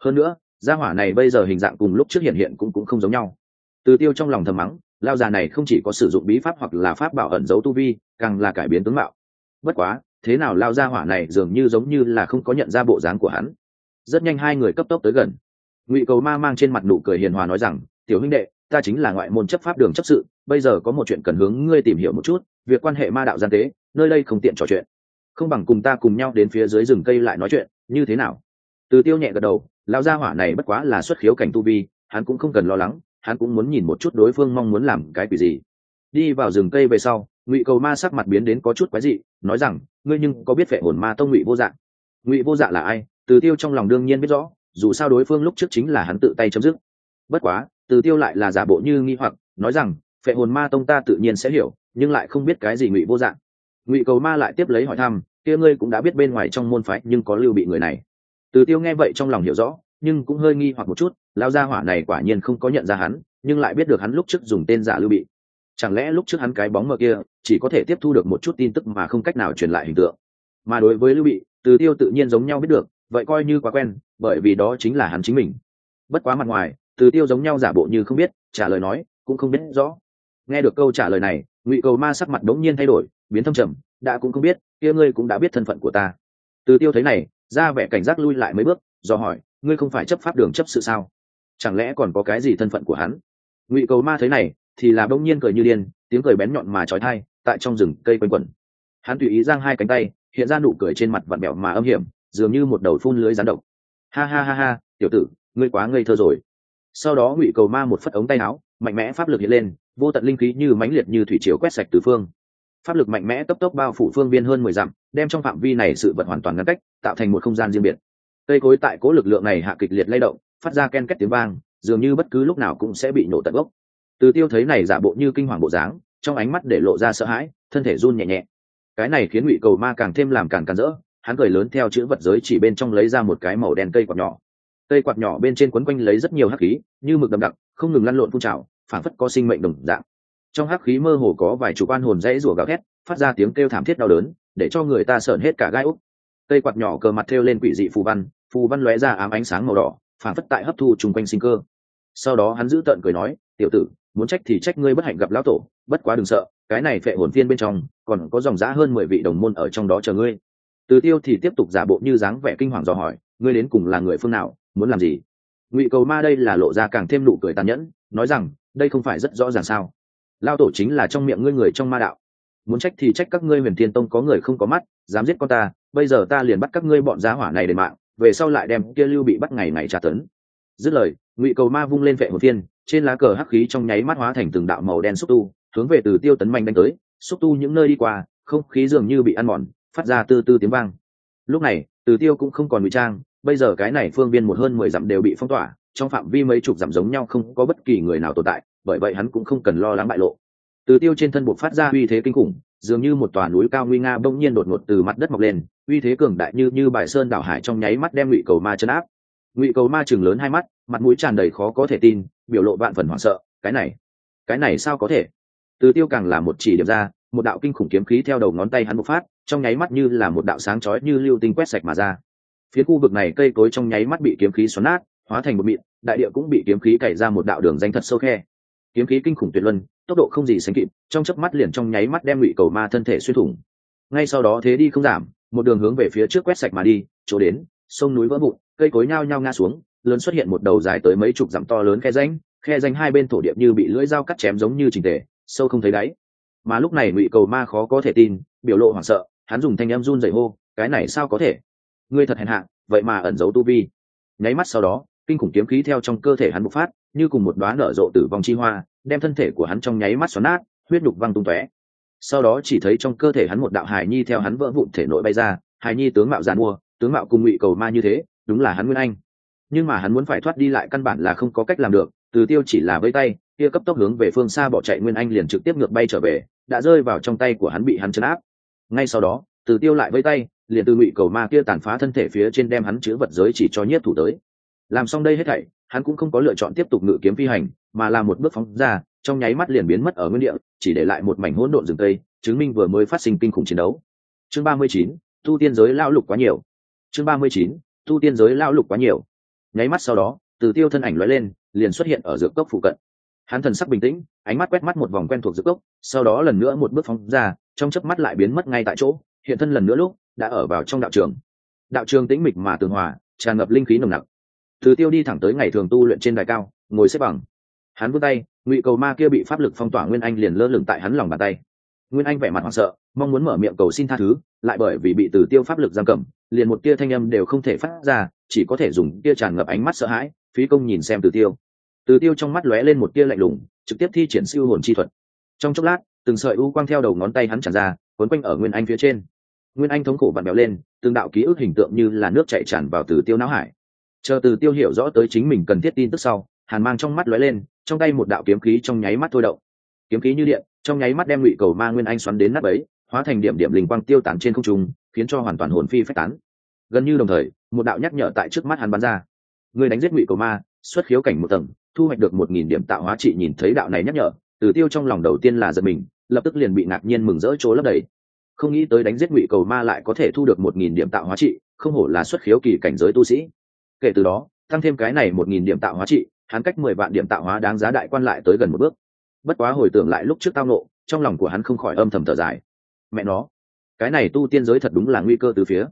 Hơn nữa gia hỏa này bây giờ hình dạng cùng lúc trước hiện hiện cũng cũng không giống nhau. Từ tiêu trong lòng thầm mắng, lao già này không chỉ có sử dụng bí pháp hoặc là pháp bảo ẩn giấu tu vi, càng là cải biến tướng mạo. Bất quá, thế nào lao gia hỏa này dường như giống như là không có nhận ra bộ dáng của hắn. Rất nhanh hai người cấp tốc tới gần. Ngụy cầu ma mang trên mặt nụ cười hiền hòa nói rằng, tiểu huynh đệ, ta chính là ngoại môn chấp pháp đường chấp sự, bây giờ có một chuyện cần hướng ngươi tìm hiểu một chút, việc quan hệ ma đạo gian tế, nơi đây không tiện trò chuyện. Không bằng cùng ta cùng nhau đến phía dưới rừng cây lại nói chuyện, như thế nào? Từ tiêu nhẹ gật đầu lão gia hỏa này bất quá là xuất khiếu cảnh tu vi, hắn cũng không cần lo lắng, hắn cũng muốn nhìn một chút đối phương mong muốn làm cái quỷ gì. Đi vào rừng cây về sau, ngụy cầu ma sắc mặt biến đến có chút quái dị, nói rằng, ngươi nhưng có biết vệ hồn ma tông ngụy vô dạng ngụy vô dạ là ai? Từ tiêu trong lòng đương nhiên biết rõ, dù sao đối phương lúc trước chính là hắn tự tay chấm dứt. Bất quá, từ tiêu lại là giả bộ như nghi hoặc, nói rằng, phệ hồn ma tông ta tự nhiên sẽ hiểu, nhưng lại không biết cái gì ngụy vô dạng ngụy cầu ma lại tiếp lấy hỏi thăm, kia ngươi cũng đã biết bên ngoài trong môn phái nhưng có lưu bị người này? Từ tiêu nghe vậy trong lòng hiểu rõ, nhưng cũng hơi nghi hoặc một chút lao gia hỏa này quả nhiên không có nhận ra hắn, nhưng lại biết được hắn lúc trước dùng tên giả lưu bị. Chẳng lẽ lúc trước hắn cái bóng mờ kia, chỉ có thể tiếp thu được một chút tin tức mà không cách nào truyền lại hình tượng? Mà đối với lưu bị, từ tiêu tự nhiên giống nhau biết được, vậy coi như quá quen, bởi vì đó chính là hắn chính mình. Bất quá mặt ngoài, từ tiêu giống nhau giả bộ như không biết, trả lời nói, cũng không biết rõ. Nghe được câu trả lời này, ngụy cầu ma sắc mặt đột nhiên thay đổi, biến thâm trầm, đã cũng không biết, kia ngươi cũng đã biết thân phận của ta. Từ tiêu thấy này ra vẻ cảnh giác lui lại mấy bước, do hỏi, ngươi không phải chấp pháp đường chấp sự sao? Chẳng lẽ còn có cái gì thân phận của hắn? Ngụy cầu ma thấy này, thì là bỗng nhiên cười như điên, tiếng cười bén nhọn mà trói thai, tại trong rừng cây quanh quẩn. Hắn tùy ý giang hai cánh tay, hiện ra nụ cười trên mặt vặn bẹo mà âm hiểm, dường như một đầu phun lưới rán độc. Ha ha ha ha, tiểu tử, ngươi quá ngây thơ rồi. Sau đó ngụy cầu ma một phất ống tay áo, mạnh mẽ pháp lực hiện lên, vô tận linh khí như mãnh liệt như thủy chiều quét sạch từ phương pháp lực mạnh mẽ cấp tốc bao phủ phương viên hơn mười dặm, đem trong phạm vi này sự vật hoàn toàn ngăn cách, tạo thành một không gian riêng biệt. Cây cối tại cố lực lượng này hạ kịch liệt lay động, phát ra ken két tiếng vang, dường như bất cứ lúc nào cũng sẽ bị nổ tận gốc. Từ tiêu thấy này giả bộ như kinh hoàng bộ dáng, trong ánh mắt để lộ ra sợ hãi, thân thể run nhẹ nhẹ. Cái này khiến ngụy cầu ma càng thêm làm càng càng rỡ, hắn cười lớn theo chữ vật giới chỉ bên trong lấy ra một cái màu đen cây quạt nhỏ. Cây quạt nhỏ bên trên quấn quanh lấy rất nhiều hắc khí, như mực đậm đặc, không ngừng lăn lộn phun trào phản phất có sinh mệnh đồng dạng trong hắc khí mơ hồ có vài chủ quan hồn dãy rủa gào thét, phát ra tiếng kêu thảm thiết đau đớn, để cho người ta sợn hết cả gai úc. Cây quạt nhỏ cờ mặt thêu lên quỷ dị phù văn phù văn lóe ra ám ánh sáng màu đỏ, phản phất tại hấp thu chung quanh sinh cơ. Sau đó hắn giữ tợn cười nói, tiểu tử, muốn trách thì trách ngươi bất hạnh gặp lão tổ, bất quá đừng sợ, cái này phệ hồn phiên bên trong, còn có dòng giã hơn mười vị đồng môn ở trong đó chờ ngươi. Từ tiêu thì tiếp tục giả bộ như dáng vẻ kinh hoàng dò hỏi, ngươi đến cùng là người phương nào, muốn làm gì? Ngụy cầu ma đây là lộ ra càng thêm nụ cười tàn nhẫn, nói rằng, đây không phải rất rõ ràng sao lao tổ chính là trong miệng ngươi người trong ma đạo. Muốn trách thì trách các ngươi huyền thiên tông có người không có mắt, dám giết con ta, bây giờ ta liền bắt các ngươi bọn giá hỏa này để mạng, về sau lại đem kia lưu bị bắt ngày ngày tra tấn. Dứt lời, ngụy cầu ma vung lên vệ hồn thiên, trên lá cờ hắc khí trong nháy mắt hóa thành từng đạo màu đen xúc tu, hướng về từ tiêu tấn manh đánh tới. Xúc tu những nơi đi qua, không khí dường như bị ăn mòn, phát ra tư tư tiếng vang. Lúc này, từ tiêu cũng không còn ngụy trang, bây giờ cái này phương viên một hơn mười dặm đều bị phong tỏa, trong phạm vi mấy chục dặm giống nhau không có bất kỳ người nào tồn tại bởi vậy hắn cũng không cần lo lắng bại lộ. Từ tiêu trên thân buộc phát ra uy thế kinh khủng, dường như một tòa núi cao nguy nga bỗng nhiên đột ngột từ mặt đất mọc lên, uy thế cường đại như như bài sơn đảo hải trong nháy mắt đem ngụy cầu ma chân áp. Ngụy cầu ma chừng lớn hai mắt, mặt mũi tràn đầy khó có thể tin, biểu lộ vạn phần hoảng sợ, cái này cái này sao có thể? Từ tiêu càng là một chỉ điểm ra, một đạo kinh khủng kiếm khí theo đầu ngón tay hắn bộc phát, trong nháy mắt như là một đạo sáng chói như lưu tinh quét sạch mà ra. Phía khu vực này cây cối trong nháy mắt bị kiếm khí xoắn nát, hóa thành một mịn, đại địa cũng bị kiếm khí cày ra một đạo đường danh thật sâu khe kiếm khí kinh khủng tuyệt luân, tốc độ không gì sánh kịp, trong chớp mắt liền trong nháy mắt đem ngụy cầu ma thân thể xuyên thủng. Ngay sau đó thế đi không giảm, một đường hướng về phía trước quét sạch mà đi, chỗ đến, sông núi vỡ vụn, cây cối nhao nhao ngã xuống, lớn xuất hiện một đầu dài tới mấy chục dặm to lớn khe ránh khe ránh hai bên thổ điệp như bị lưỡi dao cắt chém giống như trình tề, sâu không thấy đáy. Mà lúc này ngụy cầu ma khó có thể tin, biểu lộ hoảng sợ, hắn dùng thanh em run dậy hô, cái này sao có thể? Ngươi thật hèn hạ, vậy mà ẩn giấu tu vi. Nháy mắt sau đó, kinh khủng kiếm khí theo trong cơ thể hắn bộc phát như cùng một đoá nở rộ tử vong chi hoa, đem thân thể của hắn trong nháy mắt xoắn nát, huyết đục văng tung tóe. Sau đó chỉ thấy trong cơ thể hắn một đạo hài nhi theo hắn vỡ vụn thể nội bay ra, hài nhi tướng mạo giàn mua tướng mạo cùng ngụy cầu ma như thế, đúng là hắn nguyên anh. Nhưng mà hắn muốn phải thoát đi lại căn bản là không có cách làm được, từ tiêu chỉ là vây tay, kia cấp tốc hướng về phương xa bỏ chạy nguyên anh liền trực tiếp ngược bay trở về, đã rơi vào trong tay của hắn bị hắn chấn áp. Ngay sau đó, từ tiêu lại vây tay, liền từ ngụy cầu ma kia tàn phá thân thể phía trên đem hắn chữ vật giới chỉ cho nhiếp thủ tới. Làm xong đây hết thảy hắn cũng không có lựa chọn tiếp tục ngự kiếm phi hành, mà là một bước phóng ra, trong nháy mắt liền biến mất ở nguyên địa, chỉ để lại một mảnh hỗn độn rừng tây, chứng minh vừa mới phát sinh kinh khủng chiến đấu. Chương ba mươi chín, tu tiên giới lao lục quá nhiều. Chương ba mươi chín, tu tiên giới lao lục quá nhiều. Nháy mắt sau đó, từ tiêu thân ảnh lóe lên, liền xuất hiện ở dược cốc phụ cận. Hắn thần sắc bình tĩnh, ánh mắt quét mắt một vòng quen thuộc dược cốc, sau đó lần nữa một bước phóng ra, trong chớp mắt lại biến mất ngay tại chỗ, hiện thân lần nữa lúc, đã ở vào trong đạo trường. Đạo trường tĩnh mịch mà tường hòa, tràn ngập linh khí nồng nặc từ tiêu đi thẳng tới ngày thường tu luyện trên đài cao, ngồi xếp bằng. Hắn vươn tay, ngụy cầu ma kia bị pháp lực phong tỏa nguyên anh liền lơ lửng tại hắn lòng bàn tay. Nguyên anh vẻ mặt hoảng sợ, mong muốn mở miệng cầu xin tha thứ, lại bởi vì bị từ tiêu pháp lực giam cầm, liền một tia thanh âm đều không thể phát ra, chỉ có thể dùng tia tràn ngập ánh mắt sợ hãi, phí công nhìn xem từ tiêu. Từ tiêu trong mắt lóe lên một tia lạnh lùng, trực tiếp thi triển siêu hồn chi thuật. Trong chốc lát, từng sợi u quang theo đầu ngón tay hắn tràn ra, quấn quanh ở nguyên anh phía trên. Nguyên anh thống khổ vặn béo lên, từng đạo ký ức hình tượng như là nước chạy tràn vào từ tiêu não hải chờ từ tiêu hiểu rõ tới chính mình cần thiết tin tức sau, hàn mang trong mắt lóe lên, trong tay một đạo kiếm khí trong nháy mắt thôi động. Kiếm khí như điện, trong nháy mắt đem ngụy cầu ma nguyên anh xoắn đến nắp ấy hóa thành điểm điểm linh quang tiêu tán trên không trung, khiến cho hoàn toàn hồn phi phách tán. Gần như đồng thời, một đạo nhắc nhở tại trước mắt hắn bắn ra. Người đánh giết ngụy cầu ma, xuất khiếu cảnh một tầng, thu hoạch được một nghìn điểm tạo hóa trị nhìn thấy đạo này nhắc nhở, từ tiêu trong lòng đầu tiên là giật mình, lập tức liền bị ngạc nhiên mừng rỡ chỗ lấp đầy. Không nghĩ tới đánh giết ngụy cầu ma lại có thể thu được một nghìn điểm tạo hóa trị, không hổ là xuất khiếu kỳ cảnh giới tu sĩ kể từ đó, tăng thêm cái này một nghìn điểm tạo hóa trị, hắn cách mười vạn điểm tạo hóa đáng giá đại quan lại tới gần một bước. Bất quá hồi tưởng lại lúc trước tao nộ, trong lòng của hắn không khỏi âm thầm thở dài. Mẹ nó, cái này tu tiên giới thật đúng là nguy cơ từ phía.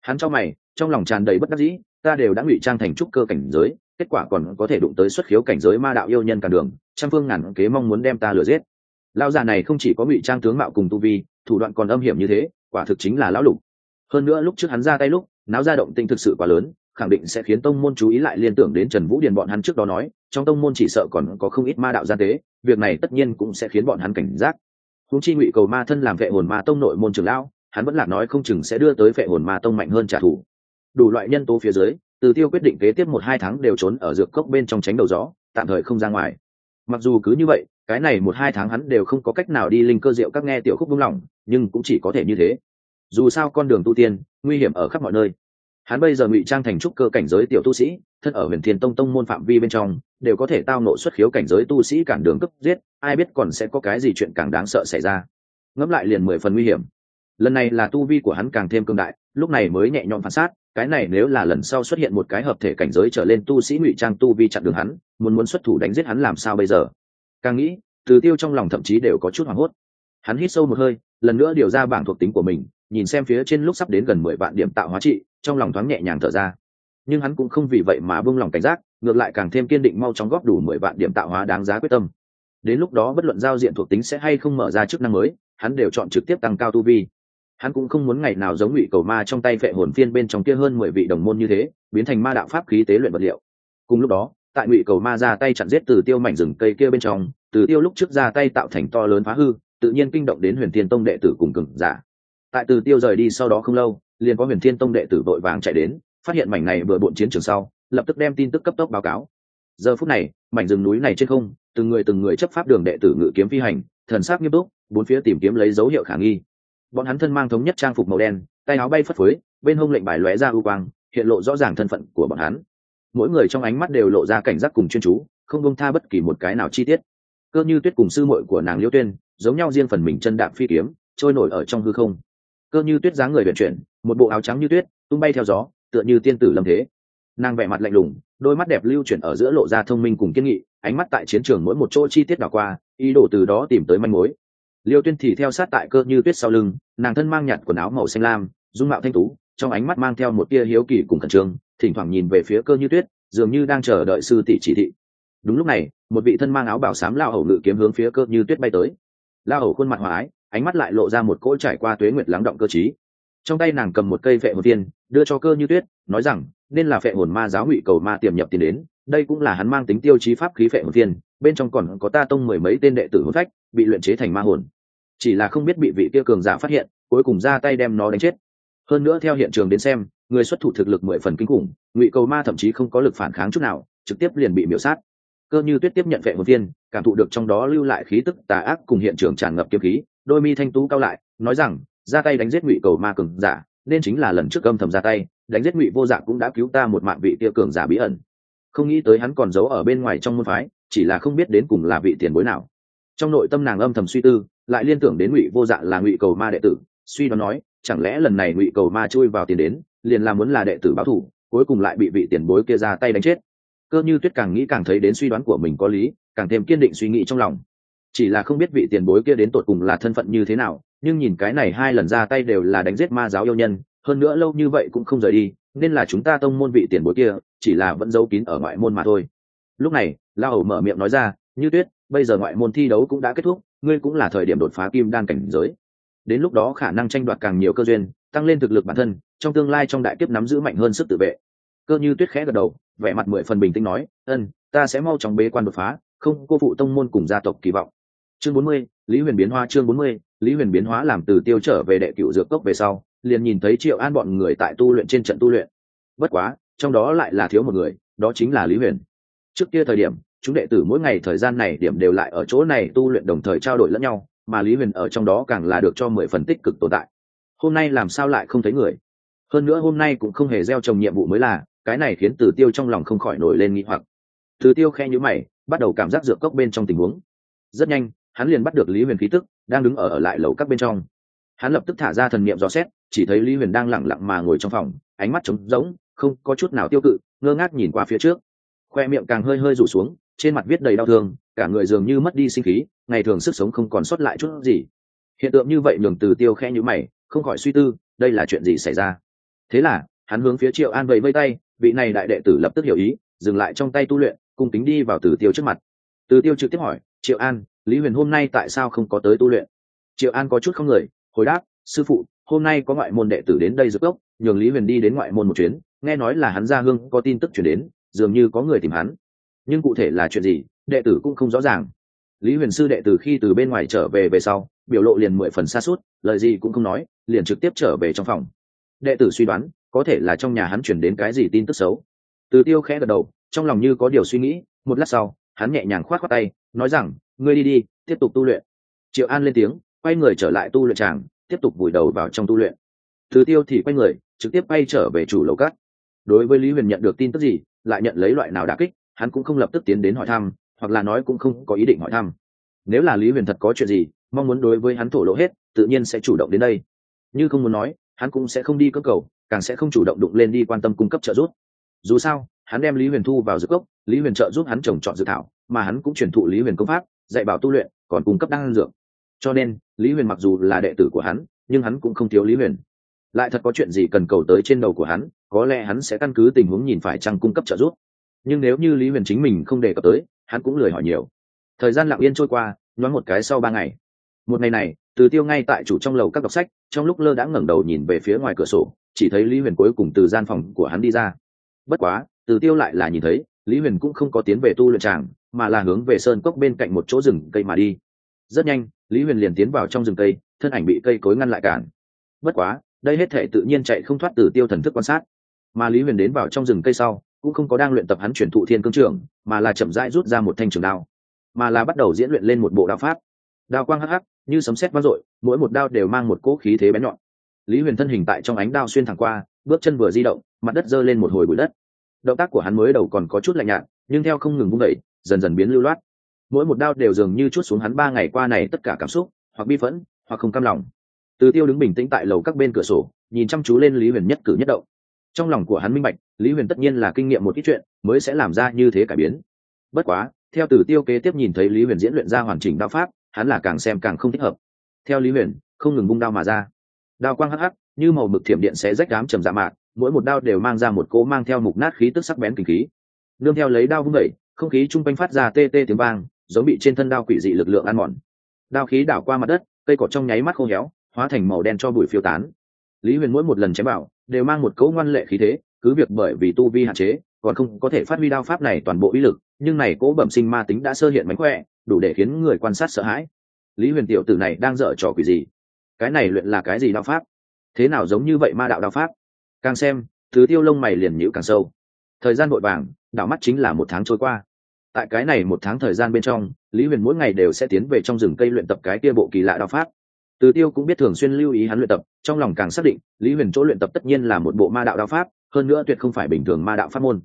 Hắn cho mày, trong lòng tràn đầy bất đắc dĩ, ta đều đã ngụy trang thành trúc cơ cảnh giới, kết quả còn có thể đụng tới xuất khiếu cảnh giới ma đạo yêu nhân cả đường, trăm phương ngàn kế mong muốn đem ta lừa giết. Lão già này không chỉ có ngụy trang tướng mạo cùng tu vi, thủ đoạn còn âm hiểm như thế, quả thực chính là lão lục. Hơn nữa lúc trước hắn ra tay lúc, náo ra động tinh thực sự quá lớn khẳng định sẽ khiến tông môn chú ý lại liên tưởng đến trần vũ điền bọn hắn trước đó nói, trong tông môn chỉ sợ còn có không ít ma đạo gian tế, việc này tất nhiên cũng sẽ khiến bọn hắn cảnh giác. Húng chi ngụy cầu ma thân làm vệ hồn ma tông nội môn trường lão, hắn vẫn lạc nói không chừng sẽ đưa tới vệ hồn ma tông mạnh hơn trả thù. Đủ loại nhân tố phía dưới, từ tiêu quyết định kế tiếp một hai tháng đều trốn ở dược cốc bên trong tránh đầu gió, tạm thời không ra ngoài. Mặc dù cứ như vậy, cái này một hai tháng hắn đều không có cách nào đi linh cơ diệu các nghe tiểu khúc vung lòng nhưng cũng chỉ có thể như thế. Dù sao con đường tu tiên, nguy hiểm ở khắp mọi nơi hắn bây giờ ngụy trang thành trúc cơ cảnh giới tiểu tu sĩ, thân ở huyền thiên tông tông môn phạm vi bên trong, đều có thể tao nộ xuất khiếu cảnh giới tu sĩ cản đường cấp giết, ai biết còn sẽ có cái gì chuyện càng đáng sợ xảy ra. Ngẫm lại liền mười phần nguy hiểm. Lần này là tu vi của hắn càng thêm cương đại, lúc này mới nhẹ nhõm phản sát cái này nếu là lần sau xuất hiện một cái hợp thể cảnh giới trở lên tu sĩ ngụy trang tu vi chặn đường hắn, muốn muốn xuất thủ đánh giết hắn làm sao bây giờ? Càng nghĩ, từ tiêu trong lòng thậm chí đều có chút hoảng hốt. Hắn hít sâu một hơi, lần nữa điều ra bảng thuộc tính của mình nhìn xem phía trên lúc sắp đến gần mười vạn điểm tạo hóa trị, trong lòng thoáng nhẹ nhàng thở ra. Nhưng hắn cũng không vì vậy mà buông lòng cảnh giác, ngược lại càng thêm kiên định mau chóng góp đủ mười vạn điểm tạo hóa đáng giá quyết tâm. Đến lúc đó bất luận giao diện thuộc tính sẽ hay không mở ra chức năng mới, hắn đều chọn trực tiếp tăng cao tu vi. Hắn cũng không muốn ngày nào giống ngụy cầu ma trong tay phệ hồn phiên bên trong kia hơn mười vị đồng môn như thế, biến thành ma đạo pháp khí tế luyện vật liệu. Cùng lúc đó, tại ngụy cầu ma ra tay chặn giết từ tiêu mảnh rừng cây kia bên trong, từ tiêu lúc trước ra tay tạo thành to lớn phá hư, tự nhiên kinh động đến huyền thiên tông đệ tử cùng cừng giả tại từ tiêu rời đi sau đó không lâu, liền có huyền thiên tông đệ tử vội vàng chạy đến, phát hiện mảnh này vừa bộn chiến trường sau, lập tức đem tin tức cấp tốc báo cáo. Giờ phút này, mảnh rừng núi này trên không, từng người từng người chấp pháp đường đệ tử ngự kiếm phi hành, thần sắc nghiêm túc, bốn phía tìm kiếm lấy dấu hiệu khả nghi. Bọn hắn thân mang thống nhất trang phục màu đen, tay áo bay phất phới, bên hông lệnh bài lóe ra ưu quang, hiện lộ rõ ràng thân phận của bọn hắn. Mỗi người trong ánh mắt đều lộ ra cảnh giác cùng chuyên chú, không bông tha bất kỳ một cái nào chi tiết. Cơ như tuyết cùng sư muội của nàng liêu tuyên, giống nhau riêng phần mình chân đạm phi kiếm, trôi nổi ở trong hư không cơ như tuyết dáng người vận chuyển, một bộ áo trắng như tuyết, tung bay theo gió, tựa như tiên tử lâm thế. Nàng vẻ mặt lạnh lùng, đôi mắt đẹp lưu chuyển ở giữa lộ ra thông minh cùng kiên nghị, ánh mắt tại chiến trường mỗi một chỗ chi tiết đảo qua, ý đồ từ đó tìm tới manh mối. Liêu tuyên thì theo sát tại cơ như tuyết sau lưng, nàng thân mang nhạt quần áo màu xanh lam, dung mạo thanh tú, trong ánh mắt mang theo một tia hiếu kỳ cùng khẩn trương, thỉnh thoảng nhìn về phía cơ như tuyết, dường như đang chờ đợi sư tỷ chỉ thị. Đúng lúc này, một vị thân mang áo bảo sám lao hầu ngự kiếm hướng phía cơ như tuyết bay tới. Lao hầu khuôn mặt hòa ái ánh mắt lại lộ ra một cỗ trải qua tuế nguyệt lắng động cơ chí trong tay nàng cầm một cây phệ hồn tiên đưa cho cơ như tuyết, nói rằng, nên là phệ hồn ma giáo ngụy cầu ma tiềm nhập tiền đến, đây cũng là hắn mang tính tiêu chí pháp khí phệ hồn tiên bên trong còn có ta tông mười mấy tên đệ tử hồn phách, bị luyện chế thành ma hồn. Chỉ là không biết bị vị kia cường giả phát hiện, cuối cùng ra tay đem nó đánh chết. Hơn nữa theo hiện trường đến xem, người xuất thủ thực lực mười phần kinh khủng, ngụy cầu ma thậm chí không có lực phản kháng chút nào, trực tiếp liền bị miễu sát. Cơ như tuyết tiếp nhận vệ hồn viên, cảm thụ được trong đó lưu lại khí tức tà ác cùng hiện trường tràn ngập kiếm khí đôi mi thanh tú cao lại, nói rằng, ra tay đánh giết ngụy cầu ma cường giả, nên chính là lần trước âm thầm ra tay, đánh giết ngụy vô dạng cũng đã cứu ta một mạng vị tia cường giả bí ẩn. Không nghĩ tới hắn còn giấu ở bên ngoài trong môn phái, chỉ là không biết đến cùng là vị tiền bối nào. Trong nội tâm nàng âm thầm suy tư, lại liên tưởng đến ngụy vô dạ là ngụy cầu ma đệ tử, suy đoán nói, chẳng lẽ lần này ngụy cầu ma chui vào tiền đến, liền là muốn là đệ tử báo thủ, cuối cùng lại bị vị tiền bối kia ra tay đánh chết. Cơ như tuyết càng nghĩ càng thấy đến suy đoán của mình có lý, càng thêm kiên định suy nghĩ trong lòng chỉ là không biết vị tiền bối kia đến tột cùng là thân phận như thế nào, nhưng nhìn cái này hai lần ra tay đều là đánh giết ma giáo yêu nhân, hơn nữa lâu như vậy cũng không rời đi, nên là chúng ta tông môn vị tiền bối kia, chỉ là vẫn giấu kín ở ngoại môn mà thôi. Lúc này, la hầu mở miệng nói ra, như tuyết, bây giờ ngoại môn thi đấu cũng đã kết thúc, ngươi cũng là thời điểm đột phá kim đan cảnh giới. Đến lúc đó khả năng tranh đoạt càng nhiều cơ duyên, tăng lên thực lực bản thân, trong tương lai trong đại kiếp nắm giữ mạnh hơn sức tự vệ. Cơ như tuyết khẽ gật đầu, vẻ mặt mười phần bình tĩnh nói ân ta sẽ mau chóng bế quan đột phá, không cô phụ tông môn cùng gia tộc kỳ vọng chương bốn mươi, lý huyền biến hóa chương bốn mươi, lý huyền biến hóa làm từ tiêu trở về đệ cựu dược cốc về sau, liền nhìn thấy triệu an bọn người tại tu luyện trên trận tu luyện. Bất quá, trong đó lại là thiếu một người, đó chính là lý huyền. Trước kia thời điểm, chúng đệ tử mỗi ngày thời gian này điểm đều lại ở chỗ này tu luyện đồng thời trao đổi lẫn nhau, mà lý huyền ở trong đó càng là được cho mười phần tích cực tồn tại. Hôm nay làm sao lại không thấy người? Hơn nữa hôm nay cũng không hề gieo trồng nhiệm vụ mới là, cái này khiến tử tiêu trong lòng không khỏi nổi lên nghĩ hoặc. Tử tiêu khe nhữ mày, bắt đầu cảm giác dược cốc bên trong tình huống. Rất nhanh hắn liền bắt được lý huyền khí tức đang đứng ở, ở lại lầu các bên trong. Hắn lập tức thả ra thần niệm dò xét chỉ thấy lý huyền đang lẳng lặng mà ngồi trong phòng ánh mắt trống rỗng không có chút nào tiêu cự ngơ ngác nhìn qua phía trước. Khoe miệng càng hơi hơi rủ xuống trên mặt viết đầy đau thương cả người dường như mất đi sinh khí ngày thường sức sống không còn sót lại chút gì. Hiện tượng như vậy nhường từ tiêu khe nhữ mày không khỏi suy tư đây là chuyện gì xảy ra? Thế là hắn hướng phía triệu an vẫy vây tay vị này đại đệ tử lập tức hiểu ý dừng lại trong tay tu luyện cùng tính đi vào từ tiêu trước mặt. Từ tiêu trực tiếp hỏi triệu an lý huyền hôm nay tại sao không có tới tu luyện? Triệu an có chút không người, hồi đáp, sư phụ, hôm nay có ngoại môn đệ tử đến đây giúp gốc nhường lý huyền đi đến ngoại môn một chuyến, nghe nói là hắn ra hương có tin tức chuyển đến, dường như có người tìm hắn. Nhưng cụ thể là chuyện gì, đệ tử cũng không rõ ràng. Lý huyền sư đệ tử khi từ bên ngoài trở về về sau, biểu lộ liền mười phần xa suốt, lời gì cũng không nói, liền trực tiếp trở về trong phòng. Đệ tử suy đoán, có thể là trong nhà hắn chuyển đến cái gì tin tức xấu. Từ tiêu khẽ gật đầu, trong lòng như có điều suy nghĩ, một lát sau, hắn nhẹ nhàng khoát khoát tay, nói rằng ngươi đi đi, tiếp tục tu luyện. Triệu an lên tiếng, quay người trở lại tu luyện tràng, tiếp tục vùi đầu vào trong tu luyện. Từ tiêu thì quay người, trực tiếp bay trở về chủ lầu cát đối với lý huyền nhận được tin tức gì, lại nhận lấy loại nào đà kích, hắn cũng không lập tức tiến đến hỏi thăm, hoặc là nói cũng không có ý định hỏi thăm. Nếu là lý huyền thật có chuyện gì, mong muốn đối với hắn thổ lộ hết, tự nhiên sẽ chủ động đến đây. Như không muốn nói, hắn cũng sẽ không đi cơ cầu, càng sẽ không chủ động đụng lên đi quan tâm cung cấp trợ giúp. Dù sao, hắn đem lý huyền thu vào dược cốc, lý huyền trợ giúp hắn trồng trọt dự thảo, mà hắn cũng truyền thụ lý huyền công pháp dạy bảo tu luyện, còn cung cấp đăng dược. Cho nên, lý huyền mặc dù là đệ tử của hắn, nhưng hắn cũng không thiếu lý huyền. Lại thật có chuyện gì cần cầu tới trên đầu của hắn, có lẽ hắn sẽ căn cứ tình huống nhìn phải chăng cung cấp trợ giúp. Nhưng nếu như lý huyền chính mình không đề cập tới, hắn cũng lười hỏi nhiều. Thời gian lặng yên trôi qua, nhoáng một cái sau ba ngày. Một ngày này, từ tiêu ngay tại chủ trong lầu các đọc sách, trong lúc lơ đã ngẩng đầu nhìn về phía ngoài cửa sổ, chỉ thấy lý huyền cuối cùng từ gian phòng của hắn đi ra. Bất quá, từ tiêu lại là nhìn thấy, lý huyền cũng không có tiến về tu luyện tràng mà là hướng về sơn cốc bên cạnh một chỗ rừng cây mà đi. Rất nhanh, lý huyền liền tiến vào trong rừng cây, thân ảnh bị cây cối ngăn lại cản. Bất quá, đây hết thể tự nhiên chạy không thoát từ tiêu thần thức quan sát. Mà lý huyền đến vào trong rừng cây sau, cũng không có đang luyện tập hắn chuyển thụ thiên cương trường mà là chậm rãi rút ra một thanh trường đao. Mà là bắt đầu diễn luyện lên một bộ đao pháp. Đao quang hắc hắc, như sấm sét vang dội, mỗi một đao đều mang một cỗ khí thế bén nhọn. Lý huyền thân hình tại trong ánh đao xuyên thẳng qua, bước chân vừa di động, mặt đất giơ lên một hồi bụi đất. Động tác của hắn mới đầu còn có chút lạnh nhạt, nhưng theo không ngừng vung đẩy dần dần biến lưu loát. Mỗi một đao đều dường như chút xuống hắn ba ngày qua này tất cả cảm xúc, hoặc bi phẫn, hoặc không cam lòng. Từ tiêu đứng bình tĩnh tại lầu các bên cửa sổ, nhìn chăm chú lên lý huyền nhất cử nhất động. Trong lòng của hắn minh bạch, lý huyền tất nhiên là kinh nghiệm một ít chuyện, mới sẽ làm ra như thế cải biến. Bất quá, theo từ tiêu kế tiếp nhìn thấy lý huyền diễn luyện ra hoàn chỉnh đao pháp, hắn là càng xem càng không thích hợp. Theo lý huyền, không ngừng bung đao mà ra. Đao quang hắc hắc, như màu mực thiểm điện sẽ rách đám trầm dạ mạc, mỗi một đao đều mang ra một cỗ mang theo mục nát khí tức sắc bén kinh khí. Nương theo lấy đao vung đẩy không khí chung quanh phát ra tê tê tiếng vang, giống bị trên thân đao quỷ dị lực lượng ăn mòn. Đao khí đảo qua mặt đất, cây cỏ trong nháy mắt khô héo, hóa thành màu đen cho bụi phiêu tán. Lý huyền mỗi một lần chém bảo đều mang một cấu ngoan lệ khí thế, cứ việc bởi vì tu vi hạn chế, còn không có thể phát huy đao pháp này toàn bộ uy lực, nhưng này cỗ bẩm sinh ma tính đã sơ hiện mánh khỏe, đủ để khiến người quan sát sợ hãi. Lý huyền tiểu tử này đang dở trò quỷ gì? Cái này luyện là cái gì đao pháp? Thế nào giống như vậy ma đạo đao pháp? Càng xem, thứ tiêu lông mày liền nhữ càng sâu. Thời gian vội vàng đảo mắt chính là một tháng trôi qua. Tại cái này một tháng thời gian bên trong, lý huyền mỗi ngày đều sẽ tiến về trong rừng cây luyện tập cái kia bộ kỳ lạ đao pháp. Từ tiêu cũng biết thường xuyên lưu ý hắn luyện tập, trong lòng càng xác định, lý huyền chỗ luyện tập tất nhiên là một bộ ma đạo đao pháp, hơn nữa tuyệt không phải bình thường ma đạo pháp môn.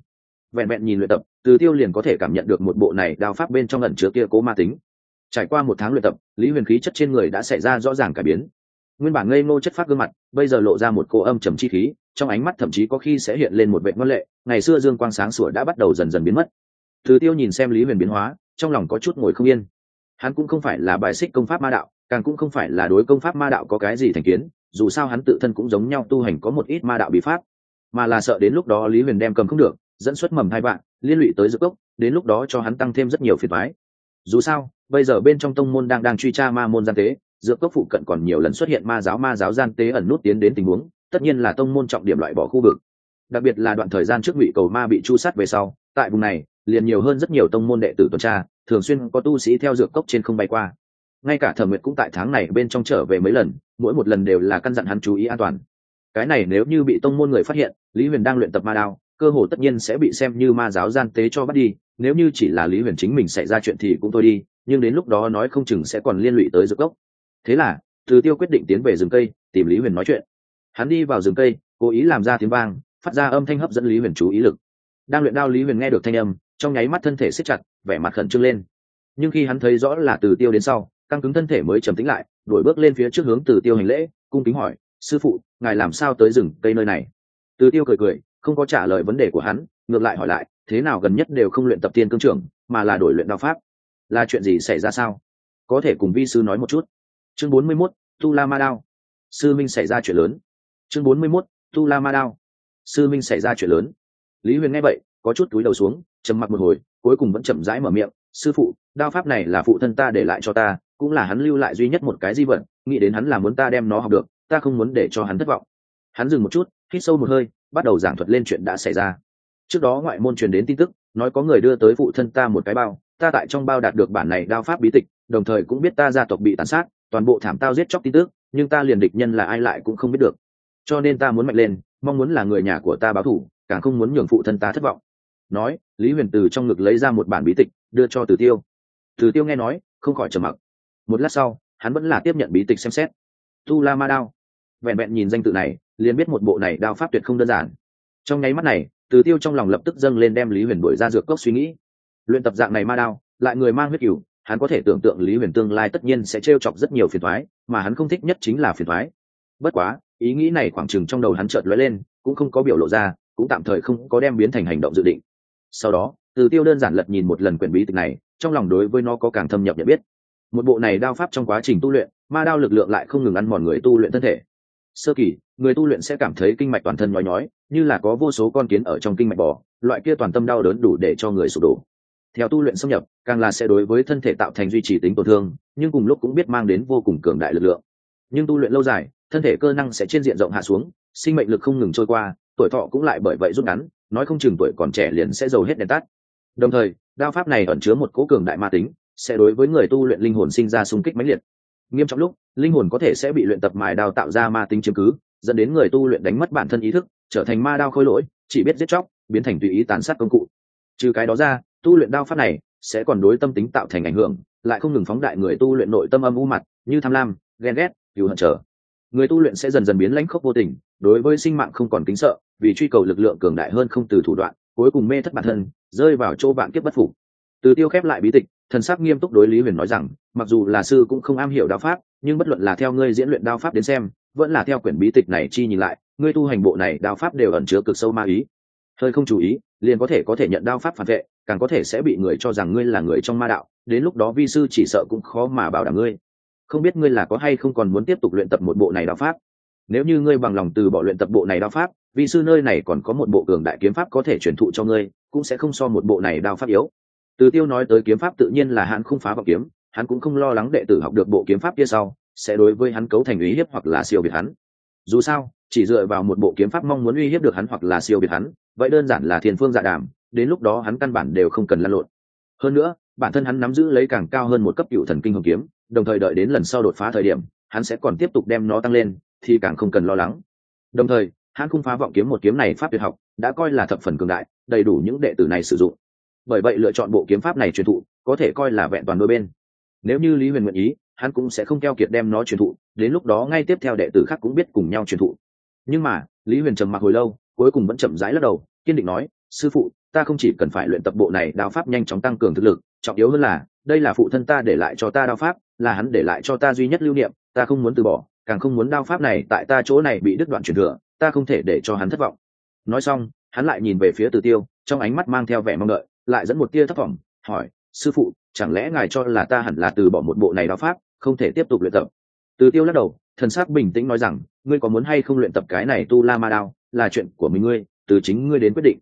Vẹn vẹn nhìn luyện tập, từ tiêu liền có thể cảm nhận được một bộ này đao pháp bên trong ẩn chứa kia cố ma tính. Trải qua một tháng luyện tập, lý huyền khí chất trên người đã xảy ra rõ ràng cải biến. Nguyên bản ngây ngô chất phát gương mặt, bây giờ lộ ra một cô âm trầm chi khí, trong ánh mắt thậm chí có khi sẽ hiện lên một vệ ngân lệ ngày xưa dương quang sáng sủa đã bắt đầu dần dần biến mất. Thứ tiêu nhìn xem lý huyền biến hóa, trong lòng có chút ngồi không yên. Hắn cũng không phải là bài xích công pháp ma đạo, càng cũng không phải là đối công pháp ma đạo có cái gì thành kiến, dù sao hắn tự thân cũng giống nhau tu hành có một ít ma đạo bí pháp. Mà là sợ đến lúc đó lý huyền đem cầm không được, dẫn xuất mầm hai bạn liên lụy tới dược cốc, đến lúc đó cho hắn tăng thêm rất nhiều phiền thoái dù sao, bây giờ bên trong tông môn đang đang truy tra ma môn gian tế, dược cốc phụ cận còn nhiều lần xuất hiện ma giáo ma giáo gian tế ẩn nút tiến đến tình huống, tất nhiên là tông môn trọng điểm loại bỏ khu vực đặc biệt là đoạn thời gian trước ngụy cầu ma bị chu sát về sau, tại vùng này, liền nhiều hơn rất nhiều tông môn đệ tử tuần tra, thường xuyên có tu sĩ theo dược cốc trên không bay qua. Ngay cả thẩm nguyệt cũng tại tháng này bên trong trở về mấy lần, mỗi một lần đều là căn dặn hắn chú ý an toàn. Cái này nếu như bị tông môn người phát hiện, lý huyền đang luyện tập ma đao, cơ hồ tất nhiên sẽ bị xem như ma giáo gian tế cho bắt đi, nếu như chỉ là lý huyền chính mình xảy ra chuyện thì cũng thôi đi, nhưng đến lúc đó nói không chừng sẽ còn liên lụy tới dược cốc. Thế là, từ tiêu quyết định tiến về rừng cây, tìm lý huyền nói chuyện. Hắn đi vào rừng cây, cố ý làm ra tiếng vang phát ra âm thanh hấp dẫn lý huyền chú ý lực. Đang luyện đao lý huyền nghe được thanh âm trong nháy mắt thân thể xếp chặt vẻ mặt khẩn trương lên. Nhưng khi hắn thấy rõ là từ tiêu đến sau căng cứng thân thể mới trầm tĩnh lại đổi bước lên phía trước hướng từ tiêu hành lễ cung kính hỏi sư phụ ngài làm sao tới rừng cây nơi này? Từ tiêu cười cười không có trả lời vấn đề của hắn ngược lại hỏi lại thế nào gần nhất đều không luyện tập tiên cương trưởng mà là đổi luyện đao pháp? Là chuyện gì xảy ra sao? Có thể cùng vi sư nói một chút. Chương bốn mươi 41, tu la ma đao. Sư minh xảy ra chuyện lớn. Chương bốn mươi 41, tu la ma đao sư minh xảy ra chuyện lớn. Lý huyền nghe vậy, có chút túi đầu xuống, trầm mặc một hồi, cuối cùng vẫn chậm rãi mở miệng, sư phụ, đao pháp này là phụ thân ta để lại cho ta, cũng là hắn lưu lại duy nhất một cái di vật, nghĩ đến hắn là muốn ta đem nó học được, ta không muốn để cho hắn thất vọng. Hắn dừng một chút, hít sâu một hơi, bắt đầu giảng thuật lên chuyện đã xảy ra. Trước đó ngoại môn truyền đến tin tức, nói có người đưa tới phụ thân ta một cái bao, ta tại trong bao đạt được bản này đao pháp bí tịch, đồng thời cũng biết ta gia tộc bị tàn sát, toàn bộ thảm tao giết chóc tin tức, nhưng ta liền địch nhân là ai lại cũng không biết được. Cho nên ta muốn mạnh lên mong muốn là người nhà của ta báo thủ, càng không muốn nhường phụ thân ta thất vọng. Nói, lý huyền từ trong ngực lấy ra một bản bí tịch, đưa cho từ tiêu. Từ tiêu nghe nói, không khỏi trầm mặc. Một lát sau, hắn vẫn là tiếp nhận bí tịch xem xét. Tu la ma đao. Vẹn vẹn nhìn danh tự này, liền biết một bộ này đao pháp tuyệt không đơn giản. Trong nháy mắt này, từ tiêu trong lòng lập tức dâng lên đem lý huyền đuổi ra dược cốc suy nghĩ. Luyện tập dạng này ma đao, lại người mang huyết cửu hắn có thể tưởng tượng lý huyền tương lai tất nhiên sẽ t r e o chọc rất nhiều phiền thoái mà hắn không thích nhất chính là phiền thoái bất quá ý nghĩ này khoảng chừng trong đầu hắn chợt lóe lên, cũng không có biểu lộ ra, cũng tạm thời không có đem biến thành hành động dự định. Sau đó, từ tiêu đơn giản lật nhìn một lần quyển bí tịch này, trong lòng đối với nó có càng thâm nhập nhận biết. Một bộ này đao pháp trong quá trình tu luyện, ma đao lực lượng lại không ngừng ăn mòn người tu luyện thân thể. Sơ kỳ, người tu luyện sẽ cảm thấy kinh mạch toàn thân nhói nhói, như là có vô số con kiến ở trong kinh mạch bò, loại kia toàn tâm đau đớn đủ để cho người sụp đổ. Theo tu luyện xâm nhập, càng là sẽ đối với thân thể tạo thành duy trì tính tổn thương, nhưng cùng lúc cũng biết mang đến vô cùng cường đại lực lượng. Nhưng tu luyện lâu dài thân thể cơ năng sẽ trên diện rộng hạ xuống, sinh mệnh lực không ngừng trôi qua, tuổi thọ cũng lại bởi vậy rút ngắn, nói không chừng tuổi còn trẻ liền sẽ giàu hết đèn tắt. Đồng thời, đao pháp này ẩn chứa một cố cường đại ma tính, sẽ đối với người tu luyện linh hồn sinh ra xung kích mãnh liệt. Nghiêm trọng lúc, linh hồn có thể sẽ bị luyện tập mài đao tạo ra ma tính chứng cứ, dẫn đến người tu luyện đánh mất bản thân ý thức, trở thành ma đao khôi lỗi, chỉ biết giết chóc, biến thành tùy ý tàn sát công cụ. Trừ cái đó ra, tu luyện đao pháp này sẽ còn đối tâm tính tạo thành ảnh hưởng, lại không ngừng phóng đại người tu luyện nội tâm âm u mặt, như tham lam, ghen ghét cựu hận trở người tu luyện sẽ dần dần biến lãnh khốc vô tình, đối với sinh mạng không còn kính sợ, vì truy cầu lực lượng cường đại hơn không từ thủ đoạn, cuối cùng mê thất bản thân, rơi vào chỗ vạn kiếp bất phục. Từ tiêu khép lại bí tịch, thần sắc nghiêm túc đối lý huyền nói rằng, mặc dù là sư cũng không am hiểu đao pháp, nhưng bất luận là theo ngươi diễn luyện đao pháp đến xem, vẫn là theo quyển bí tịch này chi nhìn lại, ngươi tu hành bộ này đao pháp đều ẩn chứa cực sâu ma ý. Hơi không chú ý, liền có thể có thể nhận đao pháp phản vệ, càng có thể sẽ bị người cho rằng ngươi là người trong ma đạo, đến lúc đó vi sư chỉ sợ cũng khó mà bảo đảm ngươi không biết ngươi là có hay không còn muốn tiếp tục luyện tập một bộ này đao pháp. Nếu như ngươi bằng lòng từ bỏ luyện tập bộ này đao pháp vì sư nơi này còn có một bộ cường đại kiếm pháp có thể truyền thụ cho ngươi, cũng sẽ không so một bộ này đao pháp yếu. Từ tiêu nói tới kiếm pháp tự nhiên là hắn không phá vọng kiếm, hắn cũng không lo lắng đệ tử học được bộ kiếm pháp kia sau, sẽ đối với hắn cấu thành uy hiếp hoặc là siêu việt hắn. Dù sao, chỉ dựa vào một bộ kiếm pháp mong muốn uy hiếp được hắn hoặc là siêu việt hắn, vậy đơn giản là thiên phương dạ đàm, đến lúc đó hắn căn bản đều không cần lăn lộn. Hơn nữa, bản thân hắn nắm giữ lấy càng cao hơn một cấp cựu thần kinh hồng kiếm đồng thời đợi đến lần sau đột phá thời điểm, hắn sẽ còn tiếp tục đem nó tăng lên, thì càng không cần lo lắng. Đồng thời, hắn không phá vọng kiếm một kiếm này pháp tuyệt học, đã coi là thập phần cường đại, đầy đủ những đệ tử này sử dụng. Bởi vậy lựa chọn bộ kiếm pháp này truyền thụ, có thể coi là vẹn toàn đôi bên. Nếu như lý huyền nguyện ý, hắn cũng sẽ không keo kiệt đem nó truyền thụ, đến lúc đó ngay tiếp theo đệ tử khác cũng biết cùng nhau truyền thụ. Nhưng mà, lý huyền trầm mặc hồi lâu, cuối cùng vẫn chậm rãi lắc đầu, kiên định nói, sư phụ, ta không chỉ cần phải luyện tập bộ này đao pháp nhanh chóng tăng cường thực lực, trọng yếu hơn là, đây là phụ thân ta để lại cho ta đao pháp là hắn để lại cho ta duy nhất lưu niệm, ta không muốn từ bỏ, càng không muốn đao pháp này tại ta chỗ này bị đứt đoạn truyền thừa, ta không thể để cho hắn thất vọng. Nói xong, hắn lại nhìn về phía từ tiêu, trong ánh mắt mang theo vẻ mong đợi, lại dẫn một tia thất vọng, hỏi, sư phụ, chẳng lẽ ngài cho là ta hẳn là từ bỏ một bộ này đao pháp, không thể tiếp tục luyện tập? Từ tiêu lắc đầu, thần sắc bình tĩnh nói rằng, ngươi có muốn hay không luyện tập cái này tu la ma đao, là chuyện của mình ngươi, từ chính ngươi đến quyết định.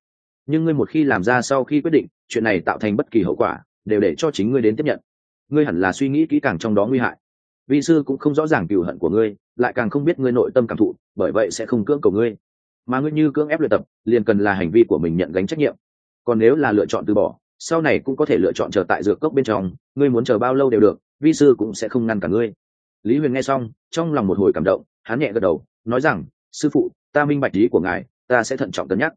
Nhưng ngươi một khi làm ra sau khi quyết định, chuyện này tạo thành bất kỳ hậu quả, đều để cho chính ngươi đến tiếp nhận ngươi hẳn là suy nghĩ kỹ càng trong đó nguy hại. Vi sư cũng không rõ ràng cựu hận của ngươi, lại càng không biết ngươi nội tâm cảm thụ, bởi vậy sẽ không cưỡng cầu ngươi. Mà ngươi như cưỡng ép luyện tập, liền cần là hành vi của mình nhận gánh trách nhiệm. Còn nếu là lựa chọn từ bỏ, sau này cũng có thể lựa chọn chờ tại dược cốc bên trong, ngươi muốn chờ bao lâu đều được, vi sư cũng sẽ không ngăn cả ngươi. Lý huyền nghe xong, trong lòng một hồi cảm động, hắn nhẹ gật đầu, nói rằng, sư phụ, ta minh bạch ý của ngài, ta sẽ thận trọng cân nhắc.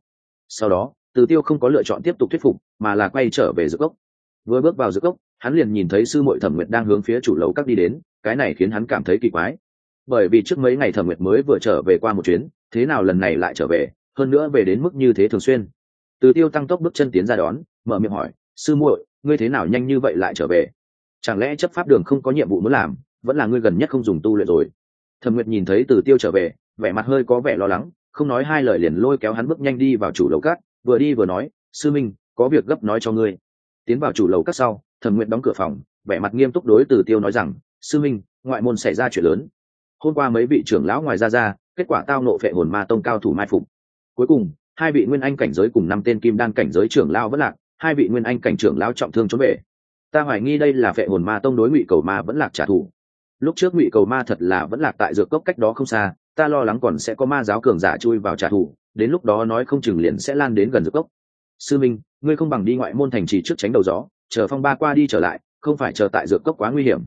Sau đó, từ tiêu không có lựa chọn tiếp tục thuyết phục, mà là quay trở về dược cốc. Vừa bước vào dược cốc hắn liền nhìn thấy sư muội thẩm nguyệt đang hướng phía chủ lầu các đi đến, cái này khiến hắn cảm thấy kỳ quái. Bởi vì trước mấy ngày thẩm nguyệt mới vừa trở về qua một chuyến, thế nào lần này lại trở về, hơn nữa về đến mức như thế thường xuyên. Từ tiêu tăng tốc bước chân tiến ra đón, mở miệng hỏi, sư muội, ngươi thế nào nhanh như vậy lại trở về? Chẳng lẽ chấp pháp đường không có nhiệm vụ muốn làm, vẫn là ngươi gần nhất không dùng tu luyện rồi? Thẩm nguyệt nhìn thấy từ tiêu trở về, vẻ mặt hơi có vẻ lo lắng, không nói hai lời liền lôi kéo hắn bước nhanh đi vào chủ lầu cát vừa đi vừa nói, sư minh, có việc gấp nói cho ngươi. Tiến vào chủ lầu cát sau thẩm nguyện đóng cửa phòng, vẻ mặt nghiêm túc đối từ tiêu nói rằng, sư minh, ngoại môn xảy ra chuyện lớn. Hôm qua mấy vị trưởng lão ngoài ra ra, kết quả tao nộ phệ hồn ma tông cao thủ mai phục. Cuối cùng, hai vị nguyên anh cảnh giới cùng năm tên kim đan cảnh giới trưởng lao vẫn lạc, hai vị nguyên anh cảnh trưởng lao trọng thương trốn về. Ta hoài nghi đây là phệ hồn ma tông đối ngụy cầu ma vẫn lạc trả thù. Lúc trước ngụy cầu ma thật là vẫn lạc tại dược cốc cách đó không xa, ta lo lắng còn sẽ có ma giáo cường giả chui vào trả thù, đến lúc đó nói không chừng liền sẽ lan đến gần dược cốc. Sư minh, ngươi không bằng đi ngoại môn thành trì trước tránh đầu gió chờ phong ba qua đi trở lại không phải chờ tại dược cốc quá nguy hiểm.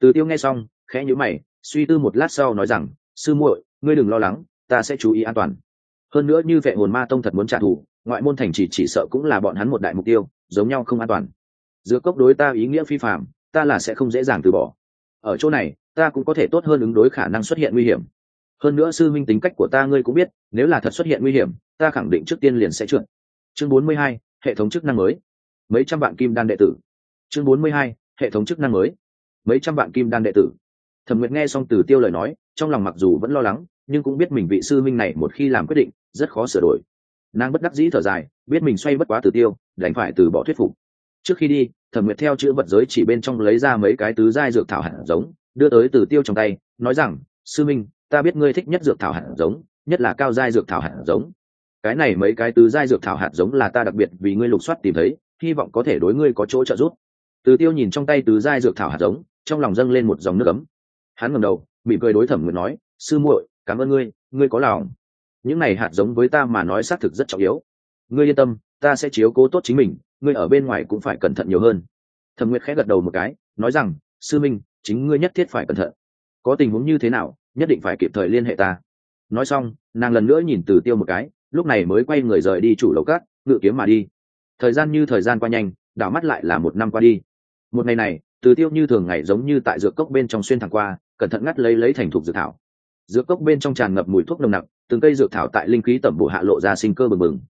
Từ tiêu nghe xong khẽ nhữ mày suy tư một lát sau nói rằng sư muội ngươi đừng lo lắng ta sẽ chú ý an toàn. Hơn nữa như vệ hồn ma tông thật muốn trả thù ngoại môn thành chỉ chỉ sợ cũng là bọn hắn một đại mục tiêu giống nhau không an toàn. Giữa cốc đối ta ý nghĩa phi phạm ta là sẽ không dễ dàng từ bỏ. Ở chỗ này ta cũng có thể tốt hơn ứng đối khả năng xuất hiện nguy hiểm. Hơn nữa sư minh tính cách của ta ngươi cũng biết nếu là thật xuất hiện nguy hiểm ta khẳng định trước tiên liền sẽ trượt. Chương 42, hệ thống chức năng mới mấy trăm vạn kim đan đệ tử. Chương 42, hệ thống chức năng mới. Mấy trăm vạn kim đan đệ tử. Thẩm nguyệt nghe xong từ tiêu lời nói trong lòng mặc dù vẫn lo lắng nhưng cũng biết mình vị sư minh này một khi làm quyết định rất khó sửa đổi. Nàng bất đắc dĩ thở dài biết mình xoay bất quá từ tiêu đành phải từ bỏ thuyết phục. Trước khi đi thẩm nguyệt theo chữ vật giới chỉ bên trong lấy ra mấy cái tứ giai dược thảo hạt giống đưa tới từ tiêu trong tay nói rằng sư minh ta biết ngươi thích nhất dược thảo hạt giống nhất là cao giai dược thảo hạt giống. Cái này mấy cái tứ giai dược thảo hạt giống là ta đặc biệt vì ngươi lục soát tìm thấy hy vọng có thể đối ngươi có chỗ trợ giúp. Từ tiêu nhìn trong tay tứ giai dược thảo hạt giống, trong lòng dâng lên một dòng nước ấm. Hắn ngẩng đầu, mỉm cười đối thẩm nguyệt nói, sư muội, cảm ơn ngươi ngươi có lòng. Những này hạt giống với ta mà nói xác thực rất trọng yếu. Ngươi yên tâm, ta sẽ chiếu cố tốt chính mình, ngươi ở bên ngoài cũng phải cẩn thận nhiều hơn. Thẩm nguyệt khẽ gật đầu một cái, nói rằng, sư minh, chính ngươi nhất thiết phải cẩn thận. Có tình huống như thế nào, nhất định phải kịp thời liên hệ ta. Nói xong, nàng lần nữa nhìn từ tiêu một cái, lúc này mới quay người rời đi chủ lầu cát, ngự kiếm mà đi thời gian như thời gian qua nhanh, đảo mắt lại là một năm qua đi. Một ngày này, từ tiêu như thường ngày giống như tại dược cốc bên trong xuyên thẳng qua, cẩn thận ngắt lấy lấy thành thục dược thảo. Dược cốc bên trong tràn ngập mùi thuốc nồng nặc, từng cây dược thảo tại linh khí tẩm bổ hạ lộ ra sinh cơ bừng bừng.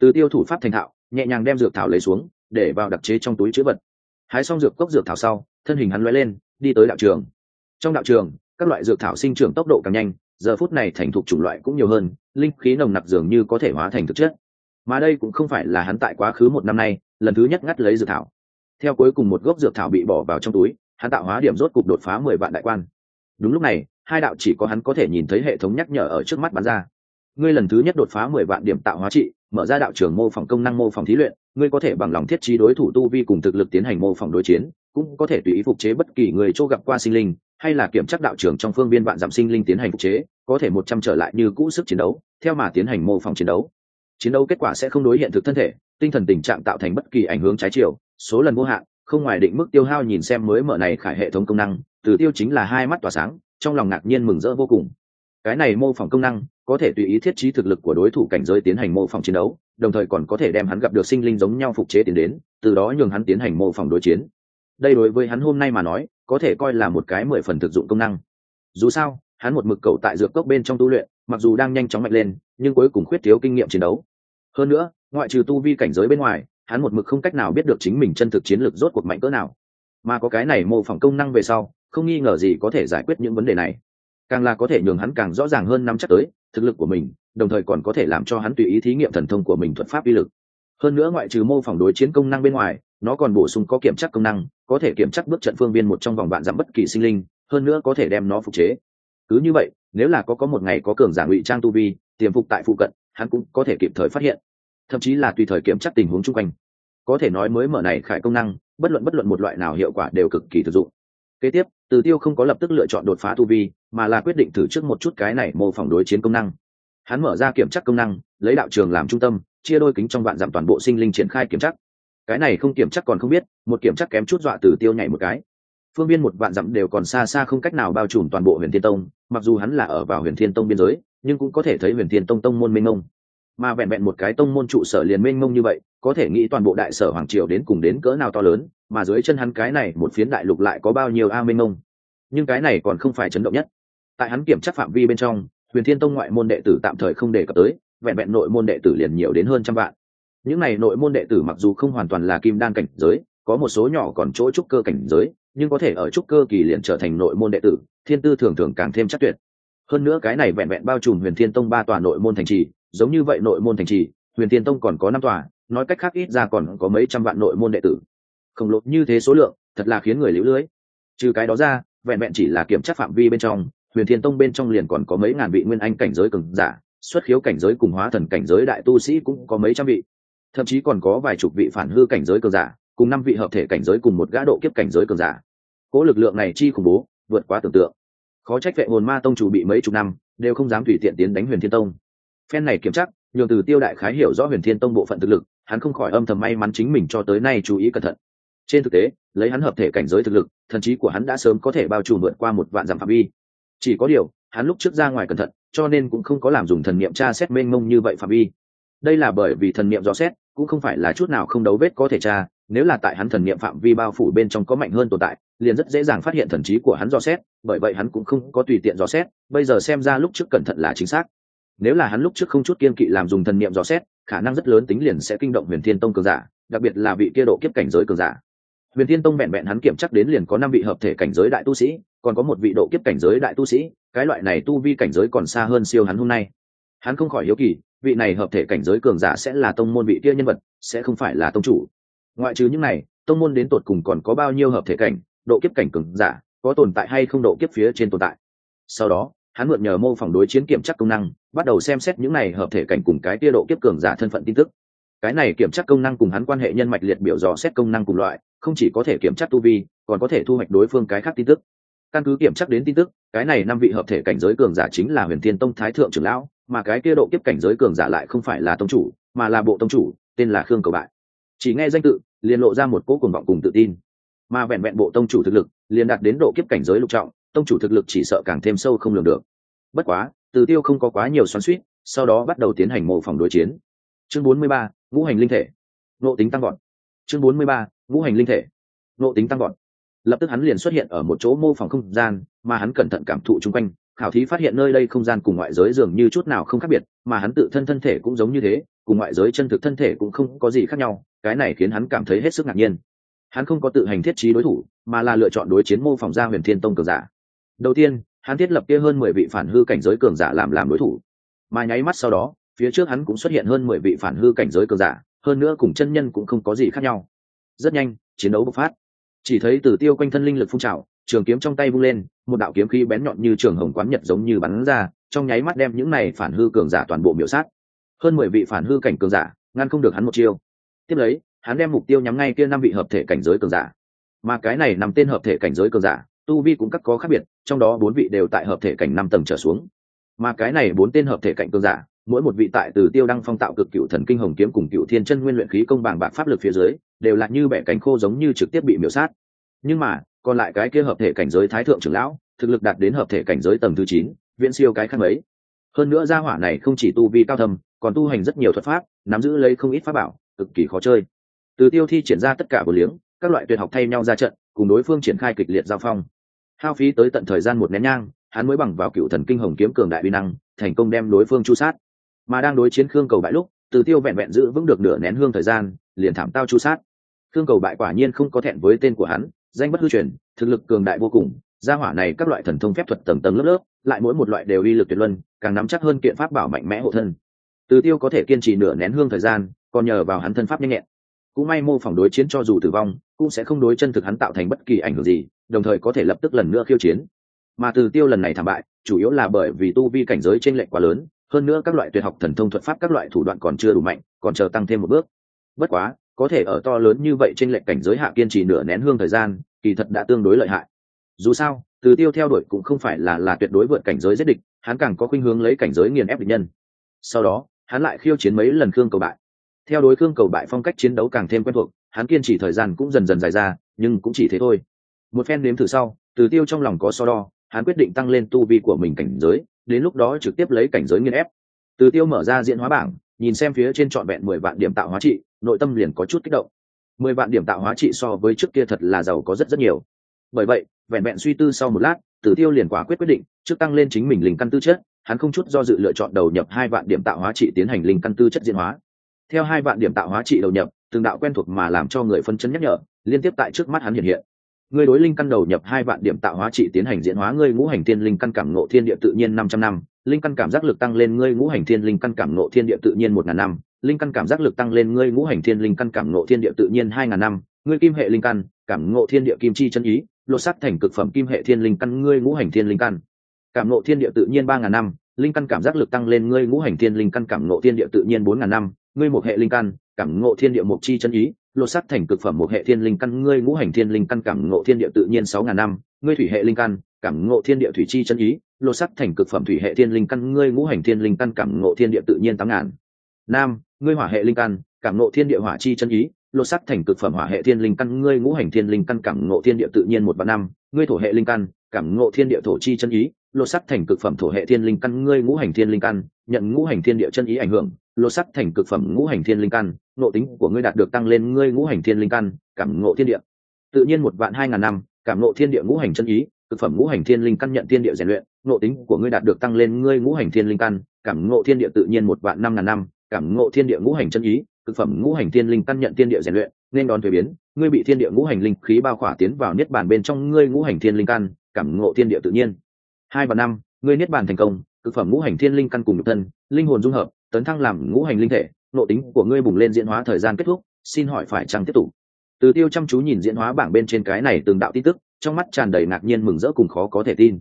Từ tiêu thủ pháp thành thạo, nhẹ nhàng đem dược thảo lấy xuống, để vào đặc chế trong túi chữ vật. Hái xong dược cốc dược thảo sau, thân hình hắn loay lên, đi tới đạo trường. Trong đạo trường, các loại dược thảo sinh trưởng tốc độ càng nhanh, giờ phút này thành thục chủng loại cũng nhiều hơn, linh khí nồng nặc dường như có thể hóa thành thực chất mà đây cũng không phải là hắn tại quá khứ một năm nay, lần thứ nhất ngắt lấy dược thảo. Theo cuối cùng một gốc dược thảo bị bỏ vào trong túi, hắn tạo hóa điểm rốt cục đột phá mười vạn đại quan. Đúng lúc này, hai đạo chỉ có hắn có thể nhìn thấy hệ thống nhắc nhở ở trước mắt bắn ra. Ngươi lần thứ nhất đột phá mười vạn điểm tạo hóa trị, mở ra đạo trường mô phỏng công năng mô phỏng thí luyện, ngươi có thể bằng lòng thiết trí đối thủ tu vi cùng thực lực tiến hành mô phỏng đối chiến, cũng có thể tùy ý phục chế bất kỳ người chỗ gặp qua sinh linh, hay là kiểm tra đạo trường trong phương viên vạn giảm sinh linh tiến hành phục chế, có thể một trăm trở lại như cũ sức chiến đấu, theo mà tiến hành mô phỏng chiến đấu chiến đấu kết quả sẽ không đối hiện thực thân thể, tinh thần tình trạng tạo thành bất kỳ ảnh hướng trái chiều, số lần vô hạn, không ngoài định mức tiêu hao nhìn xem mới mở này khải hệ thống công năng, từ tiêu chính là hai mắt tỏa sáng, trong lòng ngạc nhiên mừng rỡ vô cùng. Cái này mô phỏng công năng, có thể tùy ý thiết trí thực lực của đối thủ cảnh giới tiến hành mô phỏng chiến đấu, đồng thời còn có thể đem hắn gặp được sinh linh giống nhau phục chế tiến đến, từ đó nhường hắn tiến hành mô phỏng đối chiến. Đây đối với hắn hôm nay mà nói, có thể coi là một cái mười phần thực dụng công năng. Dù sao hắn một mực cầu tại dược cốc bên trong tu luyện, mặc dù đang nhanh chóng mạnh lên, nhưng cuối cùng khuyết thiếu kinh nghiệm chiến đấu. Hơn nữa, ngoại trừ tu vi cảnh giới bên ngoài, hắn một mực không cách nào biết được chính mình chân thực chiến lược rốt cuộc mạnh cỡ nào. Mà có cái này mô phỏng công năng về sau, không nghi ngờ gì có thể giải quyết những vấn đề này. Càng là có thể nhường hắn càng rõ ràng hơn năm chắc tới thực lực của mình, đồng thời còn có thể làm cho hắn tùy ý thí nghiệm thần thông của mình thuật pháp uy lực. Hơn nữa ngoại trừ mô phỏng đối chiến công năng bên ngoài, nó còn bổ sung có kiểm tra công năng, có thể kiểm tra bước trận phương viên một trong vòng bạn giảm bất kỳ sinh linh, hơn nữa có thể đem nó phục chế cứ như vậy, nếu là có có một ngày có cường giả ngụy trang tu vi, tiềm phục tại phụ cận, hắn cũng có thể kịp thời phát hiện. Thậm chí là tùy thời kiểm chắc tình huống chung quanh. Có thể nói mới mở này khải công năng, bất luận bất luận một loại nào hiệu quả đều cực kỳ thực dụng. Kế tiếp, từ tiêu không có lập tức lựa chọn đột phá tu vi, mà là quyết định thử trước một chút cái này mô phỏng đối chiến công năng. Hắn mở ra kiểm tra công năng, lấy đạo trường làm trung tâm, chia đôi kính trong vạn giảm toàn bộ sinh linh triển khai kiểm tra. Cái này không kiểm tra còn không biết, một kiểm tra kém chút dọa từ tiêu nhảy một cái. Phương viên một vạn dặm đều còn xa xa không cách nào bao trùm toàn bộ huyền thiên tông mặc dù hắn là ở vào huyền thiên tông biên giới, nhưng cũng có thể thấy huyền thiên tông tông môn mênh mông. Mà vẹn vẹn một cái tông môn trụ sở liền mênh mông như vậy, có thể nghĩ toàn bộ đại sở hoàng triều đến cùng đến cỡ nào to lớn, mà dưới chân hắn cái này một phiến đại lục lại có bao nhiêu a mênh mông. Nhưng cái này còn không phải chấn động nhất. Tại hắn kiểm tra phạm vi bên trong, huyền thiên tông ngoại môn đệ tử tạm thời không đề cập tới, vẹn vẹn nội môn đệ tử liền nhiều đến hơn trăm vạn. Những này nội môn đệ tử mặc dù không hoàn toàn là kim đan cảnh giới, có một số nhỏ còn chỗ trúc cơ cảnh giới nhưng có thể ở trúc cơ kỳ liền trở thành nội môn đệ tử, thiên tư thường thường càng thêm chắc tuyệt. Hơn nữa cái này vẹn vẹn bao trùm huyền thiên tông ba tòa nội môn thành trì, giống như vậy nội môn thành trì, huyền thiên tông còn có năm tòa, nói cách khác ít ra còn có mấy trăm vạn nội môn đệ tử. Khổng lồ như thế số lượng, thật là khiến người liễu lưới. Trừ cái đó ra, vẹn vẹn chỉ là kiểm tra phạm vi bên trong, huyền thiên tông bên trong liền còn có mấy ngàn vị nguyên anh cảnh giới cường giả, xuất khiếu cảnh giới cùng hóa thần cảnh giới đại tu sĩ cũng có mấy trăm vị. Thậm chí còn có vài chục vị phản hư cảnh giới cường giả, cùng năm vị hợp thể cảnh giới cùng một gã độ kiếp cảnh giới cường giả cố lực lượng này chi khủng bố, vượt quá tưởng tượng. Khó trách vệ hồn ma tông chủ bị mấy chục năm, đều không dám tùy tiện tiến đánh huyền thiên tông. Phen này kiểm chắc nhường từ tiêu đại khái hiểu rõ huyền thiên tông bộ phận thực lực, hắn không khỏi âm thầm may mắn chính mình cho tới nay chú ý cẩn thận. Trên thực tế, lấy hắn hợp thể cảnh giới thực lực, thần trí của hắn đã sớm có thể bao trùm vượt qua một vạn dặm phạm vi. Chỉ có điều, hắn lúc trước ra ngoài cẩn thận, cho nên cũng không có làm dùng thần niệm tra xét mênh mông như vậy phạm vi. Đây là bởi vì thần niệm dò xét, cũng không phải là chút nào không đấu vết có thể tra nếu là tại hắn thần niệm phạm vi bao phủ bên trong có mạnh hơn tồn tại, liền rất dễ dàng phát hiện thần trí của hắn dò xét, bởi vậy hắn cũng không có tùy tiện dò xét, bây giờ xem ra lúc trước cẩn thận là chính xác. Nếu là hắn lúc trước không chút kiên kỵ làm dùng thần niệm dò xét, khả năng rất lớn tính liền sẽ kinh động huyền thiên tông cường giả, đặc biệt là vị kia độ kiếp cảnh giới cường giả. Huyền thiên tông vẹn vẹn hắn kiểm chắc đến liền có năm vị hợp thể cảnh giới đại tu sĩ, còn có một vị độ kiếp cảnh giới đại tu sĩ, cái loại này tu vi cảnh giới còn xa hơn siêu hắn hôm nay. Hắn không khỏi hiếu kỳ, vị này hợp thể cảnh giới cường giả sẽ là tông môn vị kia nhân vật, sẽ không phải là tông chủ ngoại trừ những này, tông môn đến tột cùng còn có bao nhiêu hợp thể cảnh, độ kiếp cảnh cường giả, có tồn tại hay không độ kiếp phía trên tồn tại. Sau đó, hắn mượn nhờ mô phỏng đối chiến kiểm tra công năng, bắt đầu xem xét những này hợp thể cảnh cùng cái tia độ kiếp cường giả thân phận tin tức. Cái này kiểm tra công năng cùng hắn quan hệ nhân mạch liệt biểu dò xét công năng cùng loại, không chỉ có thể kiểm tra tu vi, còn có thể thu hoạch đối phương cái khác tin tức. Căn cứ kiểm tra đến tin tức, cái này năm vị hợp thể cảnh giới cường giả chính là huyền thiên tông thái thượng trưởng lão, mà cái kia độ kiếp cảnh giới cường giả lại không phải là tông chủ, mà là bộ tông chủ, tên là khương cầu bại. Chỉ nghe danh tự liền lộ ra một cỗ cuồng vọng cùng tự tin. Mà vẹn vẹn bộ tông chủ thực lực liền đạt đến độ kiếp cảnh giới lục trọng tông chủ thực lực chỉ sợ càng thêm sâu không lường được. Bất quá từ tiêu không có quá nhiều xoắn suýt sau đó bắt đầu tiến hành mô phỏng đối chiến. Chương 43, ngũ hành linh thể. Nộ tính tăng gọn chương 43, ngũ hành linh thể. Nộ tính tăng gọn lập tức hắn liền xuất hiện ở một chỗ mô phỏng không gian mà hắn cẩn thận cảm thụ chung quanh khảo thí phát hiện nơi đây không gian cùng ngoại giới dường như chút nào không khác biệt mà hắn tự thân thân thể cũng giống như thế cùng ngoại giới chân thực thân thể cũng không có gì khác nhau, cái này khiến hắn cảm thấy hết sức ngạc nhiên. Hắn không có tự hành thiết trí đối thủ, mà là lựa chọn đối chiến mô phỏng gia huyền thiên tông cường giả. Đầu tiên, hắn thiết lập kia hơn mười vị phản hư cảnh giới cường giả làm làm đối thủ. Mà nháy mắt sau đó, phía trước hắn cũng xuất hiện hơn mười vị phản hư cảnh giới cường giả, hơn nữa cùng chân nhân cũng không có gì khác nhau. Rất nhanh, chiến đấu bộc phát. Chỉ thấy từ tiêu quanh thân linh lực phun trào, trường kiếm trong tay vung lên, một đạo kiếm khí bén nhọn như trường hồng quán nhật giống như bắn ra, trong nháy mắt đem những này phản hư cường giả toàn bộ miểu sát hơn mười vị phản hư cảnh cường giả, ngăn không được hắn một chiêu. Tiếp lấy, hắn đem mục tiêu nhắm ngay kia năm vị hợp thể cảnh giới cường giả. Mà cái này nằm tên hợp thể cảnh giới cường giả, tu vi cũng cắt có khác biệt, trong đó bốn vị đều tại hợp thể cảnh năm tầng trở xuống. Mà cái này bốn tên hợp thể cảnh cường giả, mỗi một vị tại từ tiêu đăng phong tạo cực cựu thần kinh hồng kiếm cùng cựu thiên chân nguyên luyện khí công bảng bạc pháp lực phía dưới, đều là như bẻ cánh khô giống như trực tiếp bị miểu sát. Nhưng mà, còn lại cái kia hợp thể cảnh giới thái thượng trưởng lão, thực lực đạt đến hợp thể cảnh giới tầng thứ chín, viễn siêu cái khác mấy. Hơn nữa gia hỏa này không chỉ tu vi cao thầm còn tu hành rất nhiều thuật pháp, nắm giữ lấy không ít pháp bảo, cực kỳ khó chơi. Từ tiêu thi triển ra tất cả vừa liếng, các loại tuyệt học thay nhau ra trận, cùng đối phương triển khai kịch liệt giao phong. Hao phí tới tận thời gian một nén nhang, hắn mới bằng vào cựu thần kinh hồng kiếm cường đại uy năng, thành công đem đối phương chu sát. Mà đang đối chiến khương cầu bại lúc, từ tiêu vẹn vẹn giữ vững được nửa nén hương thời gian, liền thảm tao chu sát. Khương cầu bại quả nhiên không có thẹn với tên của hắn, danh bất hư truyền, thực lực cường đại vô cùng, gia hỏa này các loại thần thông phép thuật tầng tầng lớp lớp, lại mỗi một loại đều uy lực tuyệt luân, càng nắm chắc hơn kiện pháp bảo mạnh mẽ hộ thân từ tiêu có thể kiên trì nửa nén hương thời gian, còn nhờ vào hắn thân pháp nhanh nhẹn. Cũng may mô phỏng đối chiến cho dù tử vong, cũng sẽ không đối chân thực hắn tạo thành bất kỳ ảnh hưởng gì, đồng thời có thể lập tức lần nữa khiêu chiến. Mà từ tiêu lần này thảm bại, chủ yếu là bởi vì tu vi cảnh giới trên lệch quá lớn, hơn nữa các loại tuyệt học thần thông thuật pháp, các loại thủ đoạn còn chưa đủ mạnh, còn chờ tăng thêm một bước. Bất quá, có thể ở to lớn như vậy trên lệch cảnh giới hạ kiên trì nửa nén hương thời gian, kỳ thật đã tương đối lợi hại. Dù sao, từ tiêu theo đuổi cũng không phải là là tuyệt đối vượt cảnh giới giết địch, hắn càng có khuynh hướng lấy cảnh giới nghiền ép địch nhân. Sau đó hắn lại khiêu chiến mấy lần khương cầu bại. Theo đối khương cầu bại phong cách chiến đấu càng thêm quen thuộc, hắn kiên trì thời gian cũng dần dần dài ra, nhưng cũng chỉ thế thôi. Một phen nếm thử sau, từ tiêu trong lòng có so đo, hắn quyết định tăng lên tu vi của mình cảnh giới, đến lúc đó trực tiếp lấy cảnh giới nghiên ép. Từ tiêu mở ra diễn hóa bảng, nhìn xem phía trên trọn vẹn mười vạn điểm tạo hóa trị, nội tâm liền có chút kích động. Mười vạn điểm tạo hóa trị so với trước kia thật là giàu có rất rất nhiều. Bởi vậy, vẹn vẹn suy tư sau một lát tử tiêu liền quả quyết quyết định, trước tăng lên chính mình linh căn tư chất hắn không chút do dự lựa chọn đầu nhập hai vạn điểm tạo hóa trị tiến hành linh căn tư chất diễn hóa. Theo hai vạn điểm tạo hóa trị đầu nhập, từng đạo quen thuộc mà làm cho người phân chân nhắc nhở, liên tiếp tại trước mắt hắn hiện hiện. Ngươi đối linh căn đầu nhập hai vạn điểm tạo hóa trị tiến hành diễn hóa, ngươi ngũ hành thiên linh căn cảm nộ thiên địa tự nhiên năm trăm năm, linh căn cảm giác lực tăng lên, ngươi ngũ hành thiên linh căn cảm nộ thiên địa tự nhiên một ngàn năm, linh căn cảm giác lực tăng lên, ngươi ngũ hành thiên linh căn cảm nộ thiên địa tự nhiên hai ngàn năm, ngươi kim hệ linh căn cảm ngộ thiên địa kim chi chân ý, lột sắt thành cực phẩm kim hệ thiên linh căn, ngươi ngũ hành thiên linh căn cảm ngộ thiên địa tự nhiên ba ngàn năm, linh căn cảm giác lực tăng lên, ngươi ngũ hành thiên linh căn cảm ngộ thiên địa tự nhiên bốn ngàn năm, ngươi một hệ linh căn, cảm ngộ thiên địa mục chi chân ý, lột sắt thành cực phẩm một hệ thiên linh căn, ngươi ngũ hành thiên linh căn cảm ngộ thiên địa tự nhiên sáu ngàn năm, ngươi thủy hệ linh căn, cảm ngộ thiên địa thủy chi chân ý, lột sắt thành cực phẩm thủy hệ thiên linh căn, ngươi ngũ hành thiên linh căn cảm ngộ thiên địa tự nhiên tám ngàn nam ngươi hỏa hệ linh căn, cảm ngộ thiên địa hỏa chi chân ý, lột sắt thành cực phẩm hỏa hệ thiên linh căn, ngươi ngũ hành thiên linh căn cảm ngộ thiên địa tự nhiên một vạn năm, ngươi thổ hệ linh căn cảm ngộ thiên địa thổ chi chân ý lột sắc thành cực phẩm thổ hệ thiên linh căn ngươi ngũ hành thiên linh căn nhận ngũ hành thiên địa chân ý ảnh hưởng lột sắc thành cực phẩm ngũ hành thiên linh căn nộ tính của ngươi đạt được tăng lên ngươi ngũ hành thiên linh căn cảm ngộ thiên địa tự nhiên một vạn hai ngàn năm cảm ngộ thiên địa ngũ hành chân ý cực phẩm ngũ hành thiên linh căn nhận thiên địa rèn luyện nộ tính của ngươi đạt được tăng lên ngươi ngũ hành thiên linh căn cảm ngộ thiên địa tự nhiên một vạn năm ngàn năm cảm ngộ thiên địa ngũ hành chân ý cực phẩm ngũ hành thiên linh căn nhận thiên địa rèn luyện nên đón thuế biến ngươi bị thiên địa ngũ hành linh khí bao khỏa tiến vào niết bàn bên trong ngươi ngũ hành thiên linh căn cảm ngộ thiên địa tự nhiên. Hai và năm, ngươi niết bàn thành công, cực phẩm ngũ hành thiên linh căn cùng nhục thân, linh hồn dung hợp, tấn thăng làm ngũ hành linh thể nộ tính của ngươi bùng lên diễn hóa thời gian kết thúc, xin hỏi phải chăng tiếp tục? Từ tiêu chăm chú nhìn diễn hóa bảng bên trên cái này từng đạo tin tức, trong mắt tràn đầy ngạc nhiên mừng rỡ cùng khó có thể tin.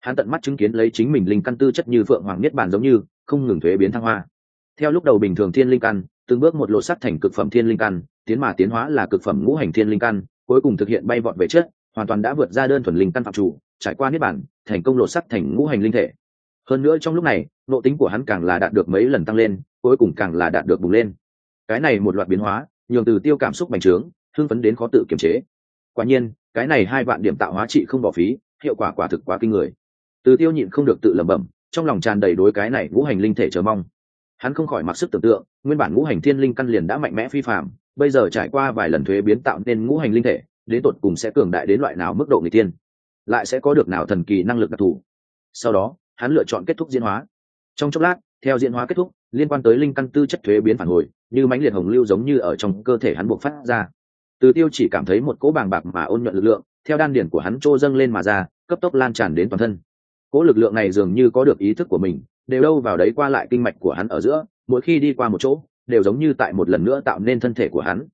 Hắn tận mắt chứng kiến lấy chính mình linh căn tư chất như phượng hoàng niết bàn giống như, không ngừng thuế biến thăng hoa. Theo lúc đầu bình thường thiên linh căn, từng bước một lộ sắt thành cực phẩm thiên linh căn, tiến mà tiến hóa là cực phẩm ngũ hành thiên linh căn, cuối cùng thực hiện bay vọt về trước hoàn toàn đã vượt ra đơn thuần linh căn phạm chủ, trải qua niết bản thành công lột sắt thành ngũ hành linh thể. Hơn nữa trong lúc này nộ tính của hắn càng là đạt được mấy lần tăng lên, cuối cùng càng là đạt được bùng lên. Cái này một loạt biến hóa, nhường từ tiêu cảm xúc bành trướng thương phấn đến khó tự kiềm chế. Quả nhiên, cái này hai vạn điểm tạo hóa trị không bỏ phí, hiệu quả quả thực quá kinh người. Từ tiêu nhịn không được tự lẩm bẩm, trong lòng tràn đầy đối cái này ngũ hành linh thể chờ mong. Hắn không khỏi mặc sức tưởng tượng, nguyên bản ngũ hành thiên linh căn liền đã mạnh mẽ phi phạm bây giờ trải qua vài lần thuế biến tạo nên ngũ hành linh thể đến tột cùng sẽ cường đại đến loại nào mức độ người tiên, lại sẽ có được nào thần kỳ năng lực đặc thù. Sau đó, hắn lựa chọn kết thúc diễn hóa. Trong chốc lát, theo diễn hóa kết thúc, liên quan tới linh căn tư chất thuế biến phản hồi, như mãnh liệt hồng lưu giống như ở trong cơ thể hắn buộc phát ra. Từ tiêu chỉ cảm thấy một cỗ bàng bạc mà ôn nhuận lực lượng, theo đan điển của hắn trô dâng lên mà ra, cấp tốc lan tràn đến toàn thân. Cỗ lực lượng này dường như có được ý thức của mình, đều đâu vào đấy qua lại kinh mạch của hắn ở giữa, mỗi khi đi qua một chỗ, đều giống như tại một lần nữa tạo nên thân thể của hắn.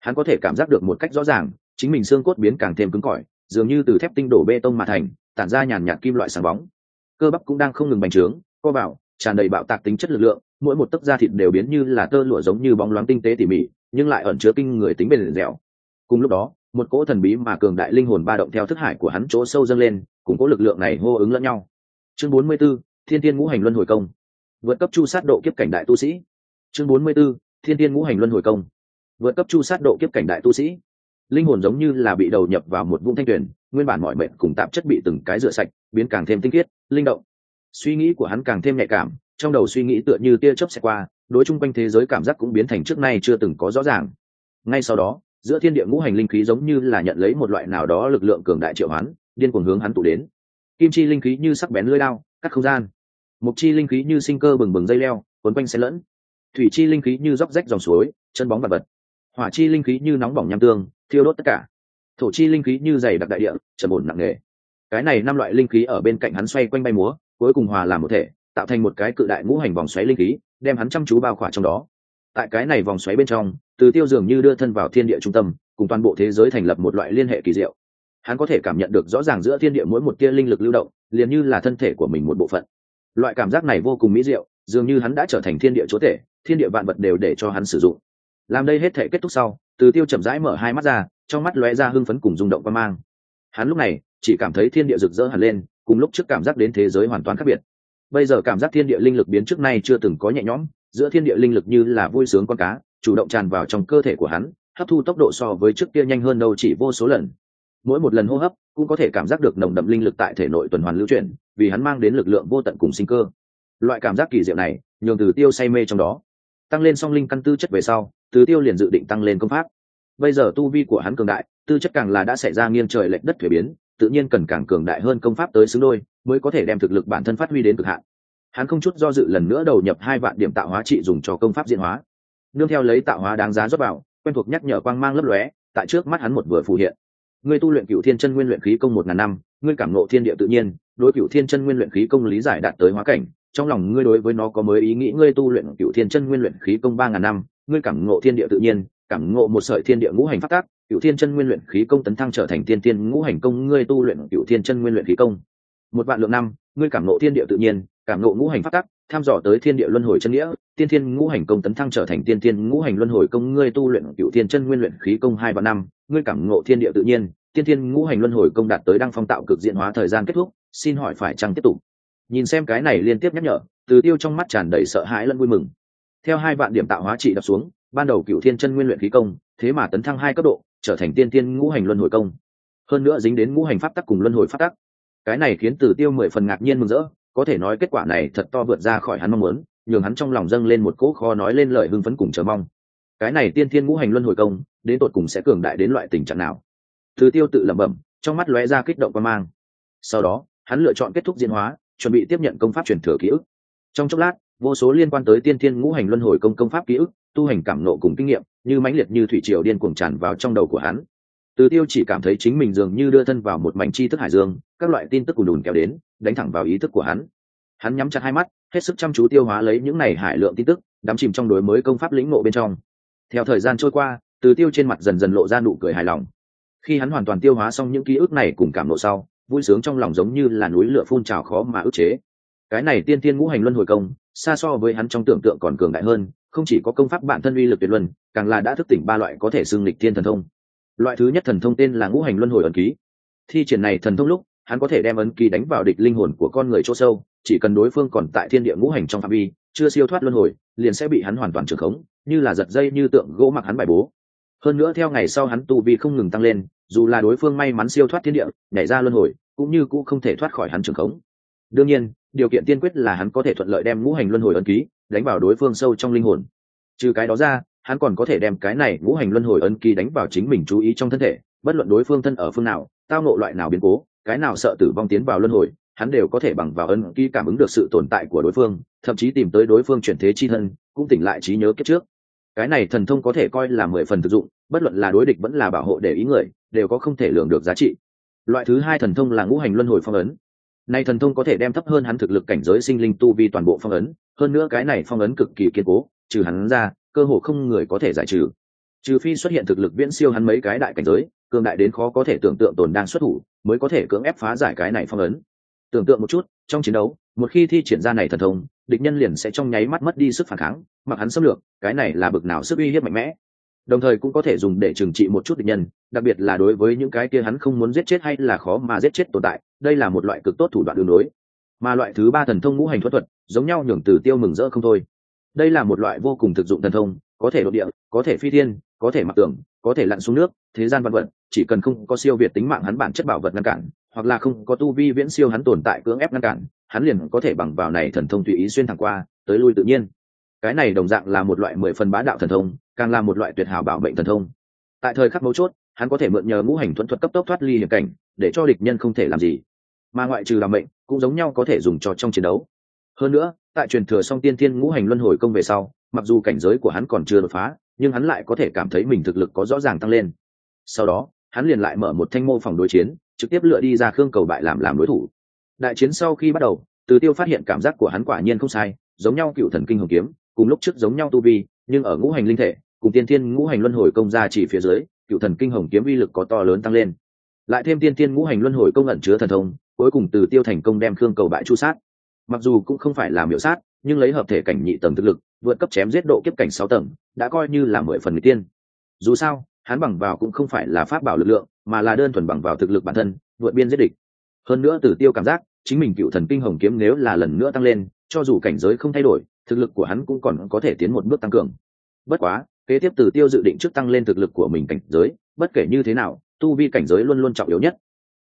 Hắn có thể cảm giác được một cách rõ ràng chính mình xương cốt biến càng thêm cứng cỏi dường như từ thép tinh đổ bê tông mà thành tản ra nhàn nhạt kim loại sáng bóng. Cơ bắp cũng đang không ngừng bành trướng co bảo tràn đầy bạo tạc tính chất lực lượng mỗi một tấc da thịt đều biến như là tơ lụa giống như bóng loáng tinh tế tỉ mỉ nhưng lại ẩn chứa kinh người tính bền dẻo. Cùng lúc đó một cỗ thần bí mà cường đại linh hồn ba động theo thức hải của hắn chỗ sâu dâng lên cùng cỗ lực lượng này hô ứng lẫn nhau. Chương 44, thiên tiên ngũ hành luân hồi công. Vượt cấp chu sát độ kiếp cảnh đại tu sĩ. Chương 44, thiên tiên ngũ hành luân hồi công. Vượt cấp chu sát độ kiếp cảnh đại tu sĩ linh hồn giống như là bị đầu nhập vào một vũng thanh tuyển nguyên bản mọi mệnh cùng tạp chất bị từng cái rửa sạch, biến càng thêm tinh khiết, linh động. Suy nghĩ của hắn càng thêm nhạy cảm, trong đầu suy nghĩ tựa như tia chớp xẹt qua, đối chung quanh thế giới cảm giác cũng biến thành trước nay chưa từng có rõ ràng. Ngay sau đó, giữa thiên địa ngũ hành linh khí giống như là nhận lấy một loại nào đó lực lượng cường đại triệu hắn điên cuồng hướng hắn tụ đến. Kim chi linh khí như sắc bén lưỡi lao cắt không gian. Mục chi linh khí như sinh cơ bừng bừng dây leo quấn quanh xen lẫn. Thủy chi linh khí như róc rách dòng suối, chân bóng vật vật hỏa chi linh khí như nóng bỏng nham tương thiêu đốt tất cả. Thổ chi linh khí như dày đặc đại địa, trầm ổn nặng nề. Cái này năm loại linh khí ở bên cạnh hắn xoay quanh bay múa, cuối cùng hòa làm một thể, tạo thành một cái cự đại ngũ hành vòng xoáy linh khí, đem hắn chăm chú bao khỏa trong đó. Tại cái này vòng xoáy bên trong, từ tiêu dường như đưa thân vào thiên địa trung tâm, cùng toàn bộ thế giới thành lập một loại liên hệ kỳ diệu. Hắn có thể cảm nhận được rõ ràng giữa thiên địa mỗi một tia linh lực lưu động, liền như là thân thể của mình một bộ phận. Loại cảm giác này vô cùng mỹ diệu, dường như hắn đã trở thành thiên địa chúa thể thiên địa vạn vật đều để cho hắn sử dụng. Làm đây hết thể kết thúc sau từ tiêu chậm rãi mở hai mắt ra, trong mắt lóe ra hưng phấn cùng rung động và mang. Hắn lúc này chỉ cảm thấy thiên địa rực rỡ hẳn lên, cùng lúc trước cảm giác đến thế giới hoàn toàn khác biệt. Bây giờ cảm giác thiên địa linh lực biến trước nay chưa từng có nhẹ nhõm, giữa thiên địa linh lực như là vui sướng con cá, chủ động tràn vào trong cơ thể của hắn, hấp thu tốc độ so với trước kia nhanh hơn đâu chỉ vô số lần. Mỗi một lần hô hấp cũng có thể cảm giác được nồng đậm linh lực tại thể nội tuần hoàn lưu chuyển, vì hắn mang đến lực lượng vô tận cùng sinh cơ. Loại cảm giác kỳ diệu này, nhường từ tiêu say mê trong đó. Tăng lên song linh căn tư chất về sau từ tiêu liền dự định tăng lên công pháp. Bây giờ tu vi của hắn cường đại, tư chất càng là đã xảy ra nghiêng trời lệch đất thuế biến, tự nhiên cần càng cường đại hơn công pháp tới xứng đôi, mới có thể đem thực lực bản thân phát huy đến cực hạn. Hắn không chút do dự lần nữa đầu nhập hai vạn điểm tạo hóa trị dùng cho công pháp diễn hóa. Nương theo lấy tạo hóa đáng giá rót vào, quen thuộc nhắc nhở quang mang lấp lóe, tại trước mắt hắn một vừa phù hiện. Ngươi tu luyện cựu thiên chân nguyên luyện khí công một ngàn năm, ngươi cảm nộ thiên địa tự nhiên, đối cựu thiên chân nguyên luyện khí công lý giải đạt tới hóa cảnh, trong lòng ngươi đối với nó có mới ý nghĩ, ngươi tu luyện cựu thiên chân nguyên luyện khí công ba ngàn năm ngươi cảm ngộ thiên địa tự nhiên, cảm ngộ một sợi thiên địa ngũ hành phát tác cựu thiên chân nguyên luyện khí công tấn thăng trở thành tiên tiên ngũ hành công, ngươi tu luyện cựu thiên chân nguyên luyện khí công. Một vạn lượng năm, ngươi cảm ngộ thiên địa tự nhiên, cảm ngộ ngũ hành phát tác tham dò tới thiên địa luân hồi chân nghĩa, tiên thiên ngũ hành công tấn thăng trở thành tiên tiên ngũ hành luân hồi công, ngươi tu luyện cựu thiên chân nguyên luyện khí công hai vạn năm, ngươi cảm ngộ thiên địa tự nhiên, tiên thiên ngũ hành luân hồi công đạt tới đăng phong tạo cực diện hóa thời gian kết thúc, xin hỏi phải chăng tiếp tục? Nhìn xem cái này liên tiếp nhắc nhở, từ tiêu trong mắt tràn đầy sợ hãi lẫn vui mừng theo hai vạn điểm tạo hóa trị đập xuống, ban đầu cựu thiên chân nguyên luyện khí công, thế mà tấn thăng hai cấp độ, trở thành tiên tiên ngũ hành luân hồi công. Hơn nữa dính đến ngũ hành pháp tắc cùng luân hồi pháp tắc. Cái này khiến từ tiêu mười phần ngạc nhiên mừng rỡ, có thể nói kết quả này thật to vượt ra khỏi hắn mong muốn, nhường hắn trong lòng dâng lên một cỗ kho nói lên lời hưng phấn cùng chờ mong. Cái này tiên thiên ngũ hành luân hồi công, đến tột cùng sẽ cường đại đến loại tình trạng nào? Từ tiêu tự lẩm bẩm, trong mắt lóe ra kích động quan mang. Sau đó, hắn lựa chọn kết thúc diễn hóa, chuẩn bị tiếp nhận công pháp truyền thừa ký ức. Trong chốc lát vô số liên quan tới tiên thiên ngũ hành luân hồi công công pháp ký ức, tu hành cảm nộ cùng kinh nghiệm, như mãnh liệt như thủy triều điên cuồng tràn vào trong đầu của hắn. Từ tiêu chỉ cảm thấy chính mình dường như đưa thân vào một mảnh chi thức hải dương, các loại tin tức ùn ùn kéo đến, đánh thẳng vào ý thức của hắn. Hắn nhắm chặt hai mắt, hết sức chăm chú tiêu hóa lấy những này hải lượng tin tức, đắm chìm trong đối mới công pháp lĩnh ngộ bên trong. Theo thời gian trôi qua, từ tiêu trên mặt dần dần lộ ra nụ cười hài lòng. Khi hắn hoàn toàn tiêu hóa xong những ký ức này cùng cảm nộ sau, vui sướng trong lòng giống như là núi lửa phun trào khó mà ức chế cái này tiên tiên ngũ hành luân hồi công, xa so với hắn trong tưởng tượng còn cường đại hơn, không chỉ có công pháp bản thân uy lực tuyệt luân, càng là đã thức tỉnh ba loại có thể xưng lịch thiên thần thông. Loại thứ nhất thần thông tên là ngũ hành luân hồi ẩn ký. Thi triển này thần thông lúc, hắn có thể đem ấn ký đánh vào địch linh hồn của con người chỗ sâu, chỉ cần đối phương còn tại thiên địa ngũ hành trong phạm vi, chưa siêu thoát luân hồi, liền sẽ bị hắn hoàn toàn trưởng khống, như là giật dây như tượng gỗ mặc hắn bài bố. Hơn nữa theo ngày sau hắn tu vi không ngừng tăng lên, dù là đối phương may mắn siêu thoát thiên địa, nhảy ra luân hồi, cũng như cũng không thể thoát khỏi hắn trưởng khống. Đương nhiên điều kiện tiên quyết là hắn có thể thuận lợi đem ngũ hành luân hồi ấn ký đánh vào đối phương sâu trong linh hồn. Trừ cái đó ra, hắn còn có thể đem cái này ngũ hành luân hồi ấn ký đánh vào chính mình chú ý trong thân thể, bất luận đối phương thân ở phương nào, tao nộ loại nào biến cố, cái nào sợ tử vong tiến vào luân hồi, hắn đều có thể bằng vào ấn ký cảm ứng được sự tồn tại của đối phương, thậm chí tìm tới đối phương chuyển thế chi thân, cũng tỉnh lại trí nhớ kiếp trước. Cái này thần thông có thể coi là mười phần thực dụng, bất luận là đối địch vẫn là bảo hộ để ý người, đều có không thể lường được giá trị. Loại thứ hai thần thông là ngũ hành luân hồi phong ấn nay thần thông có thể đem thấp hơn hắn thực lực cảnh giới sinh linh tu vi toàn bộ phong ấn, hơn nữa cái này phong ấn cực kỳ kiên cố, trừ hắn ra, cơ hồ không người có thể giải trừ. Trừ phi xuất hiện thực lực viễn siêu hắn mấy cái đại cảnh giới, cường đại đến khó có thể tưởng tượng tồn đang xuất thủ, mới có thể cưỡng ép phá giải cái này phong ấn. Tưởng tượng một chút, trong chiến đấu, một khi thi triển ra này thần thông, địch nhân liền sẽ trong nháy mắt mất đi sức phản kháng, mặc hắn xâm lược, cái này là bực nào sức uy hiếp mạnh mẽ đồng thời cũng có thể dùng để trừng trị một chút địch nhân, đặc biệt là đối với những cái kia hắn không muốn giết chết hay là khó mà giết chết tồn tại, đây là một loại cực tốt thủ đoạn đường đối mà loại thứ ba thần thông ngũ hành thuật thuật, giống nhau nhường từ tiêu mừng rỡ không thôi. Đây là một loại vô cùng thực dụng thần thông, có thể đ địa, có thể phi thiên, có thể mặc tưởng, có thể lặn xuống nước, thế gian văn vật, chỉ cần không có siêu việt tính mạng hắn bản chất bảo vật ngăn cản, hoặc là không có tu vi viễn siêu hắn tồn tại cưỡng ép ngăn cản, hắn liền có thể bằng vào này thần thông tùy ý xuyên thẳng qua, tới lui tự nhiên. Cái này đồng dạng là một loại mười phần bá đạo thần thông càng là một loại tuyệt hảo bảo mệnh thần thông. Tại thời khắc mấu chốt, hắn có thể mượn nhờ ngũ hành thuẫn thuật cấp tốc thoát ly hiểm cảnh, để cho địch nhân không thể làm gì. Mà ngoại trừ làm mệnh, cũng giống nhau có thể dùng cho trong chiến đấu. Hơn nữa, tại truyền thừa song tiên thiên ngũ hành luân hồi công về sau, mặc dù cảnh giới của hắn còn chưa đột phá, nhưng hắn lại có thể cảm thấy mình thực lực có rõ ràng tăng lên. Sau đó, hắn liền lại mở một thanh mô phòng đối chiến, trực tiếp lựa đi ra khương cầu bại làm làm đối thủ. Đại chiến sau khi bắt đầu, từ tiêu phát hiện cảm giác của hắn quả nhiên không sai, giống nhau cựu thần kinh hồng kiếm, cùng lúc trước giống nhau tu vi, nhưng ở ngũ hành linh thể cùng tiên thiên ngũ hành luân hồi công ra chỉ phía dưới, cựu thần kinh hồng kiếm uy lực có to lớn tăng lên. Lại thêm tiên thiên ngũ hành luân hồi công ẩn chứa thần thông, cuối cùng từ tiêu thành công đem khương cầu bại chu sát. Mặc dù cũng không phải là miểu sát, nhưng lấy hợp thể cảnh nhị tầng thực lực, vượt cấp chém giết độ kiếp cảnh sáu tầng, đã coi như là mười phần người tiên. Dù sao, hắn bằng vào cũng không phải là pháp bảo lực lượng, mà là đơn thuần bằng vào thực lực bản thân, vượt biên giết địch. Hơn nữa từ tiêu cảm giác, chính mình cựu thần kinh hồng kiếm nếu là lần nữa tăng lên, cho dù cảnh giới không thay đổi, thực lực của hắn cũng còn có thể tiến một bước tăng cường. Bất quá kế tiếp từ tiêu dự định trước tăng lên thực lực của mình cảnh giới, bất kể như thế nào, tu vi cảnh giới luôn luôn trọng yếu nhất.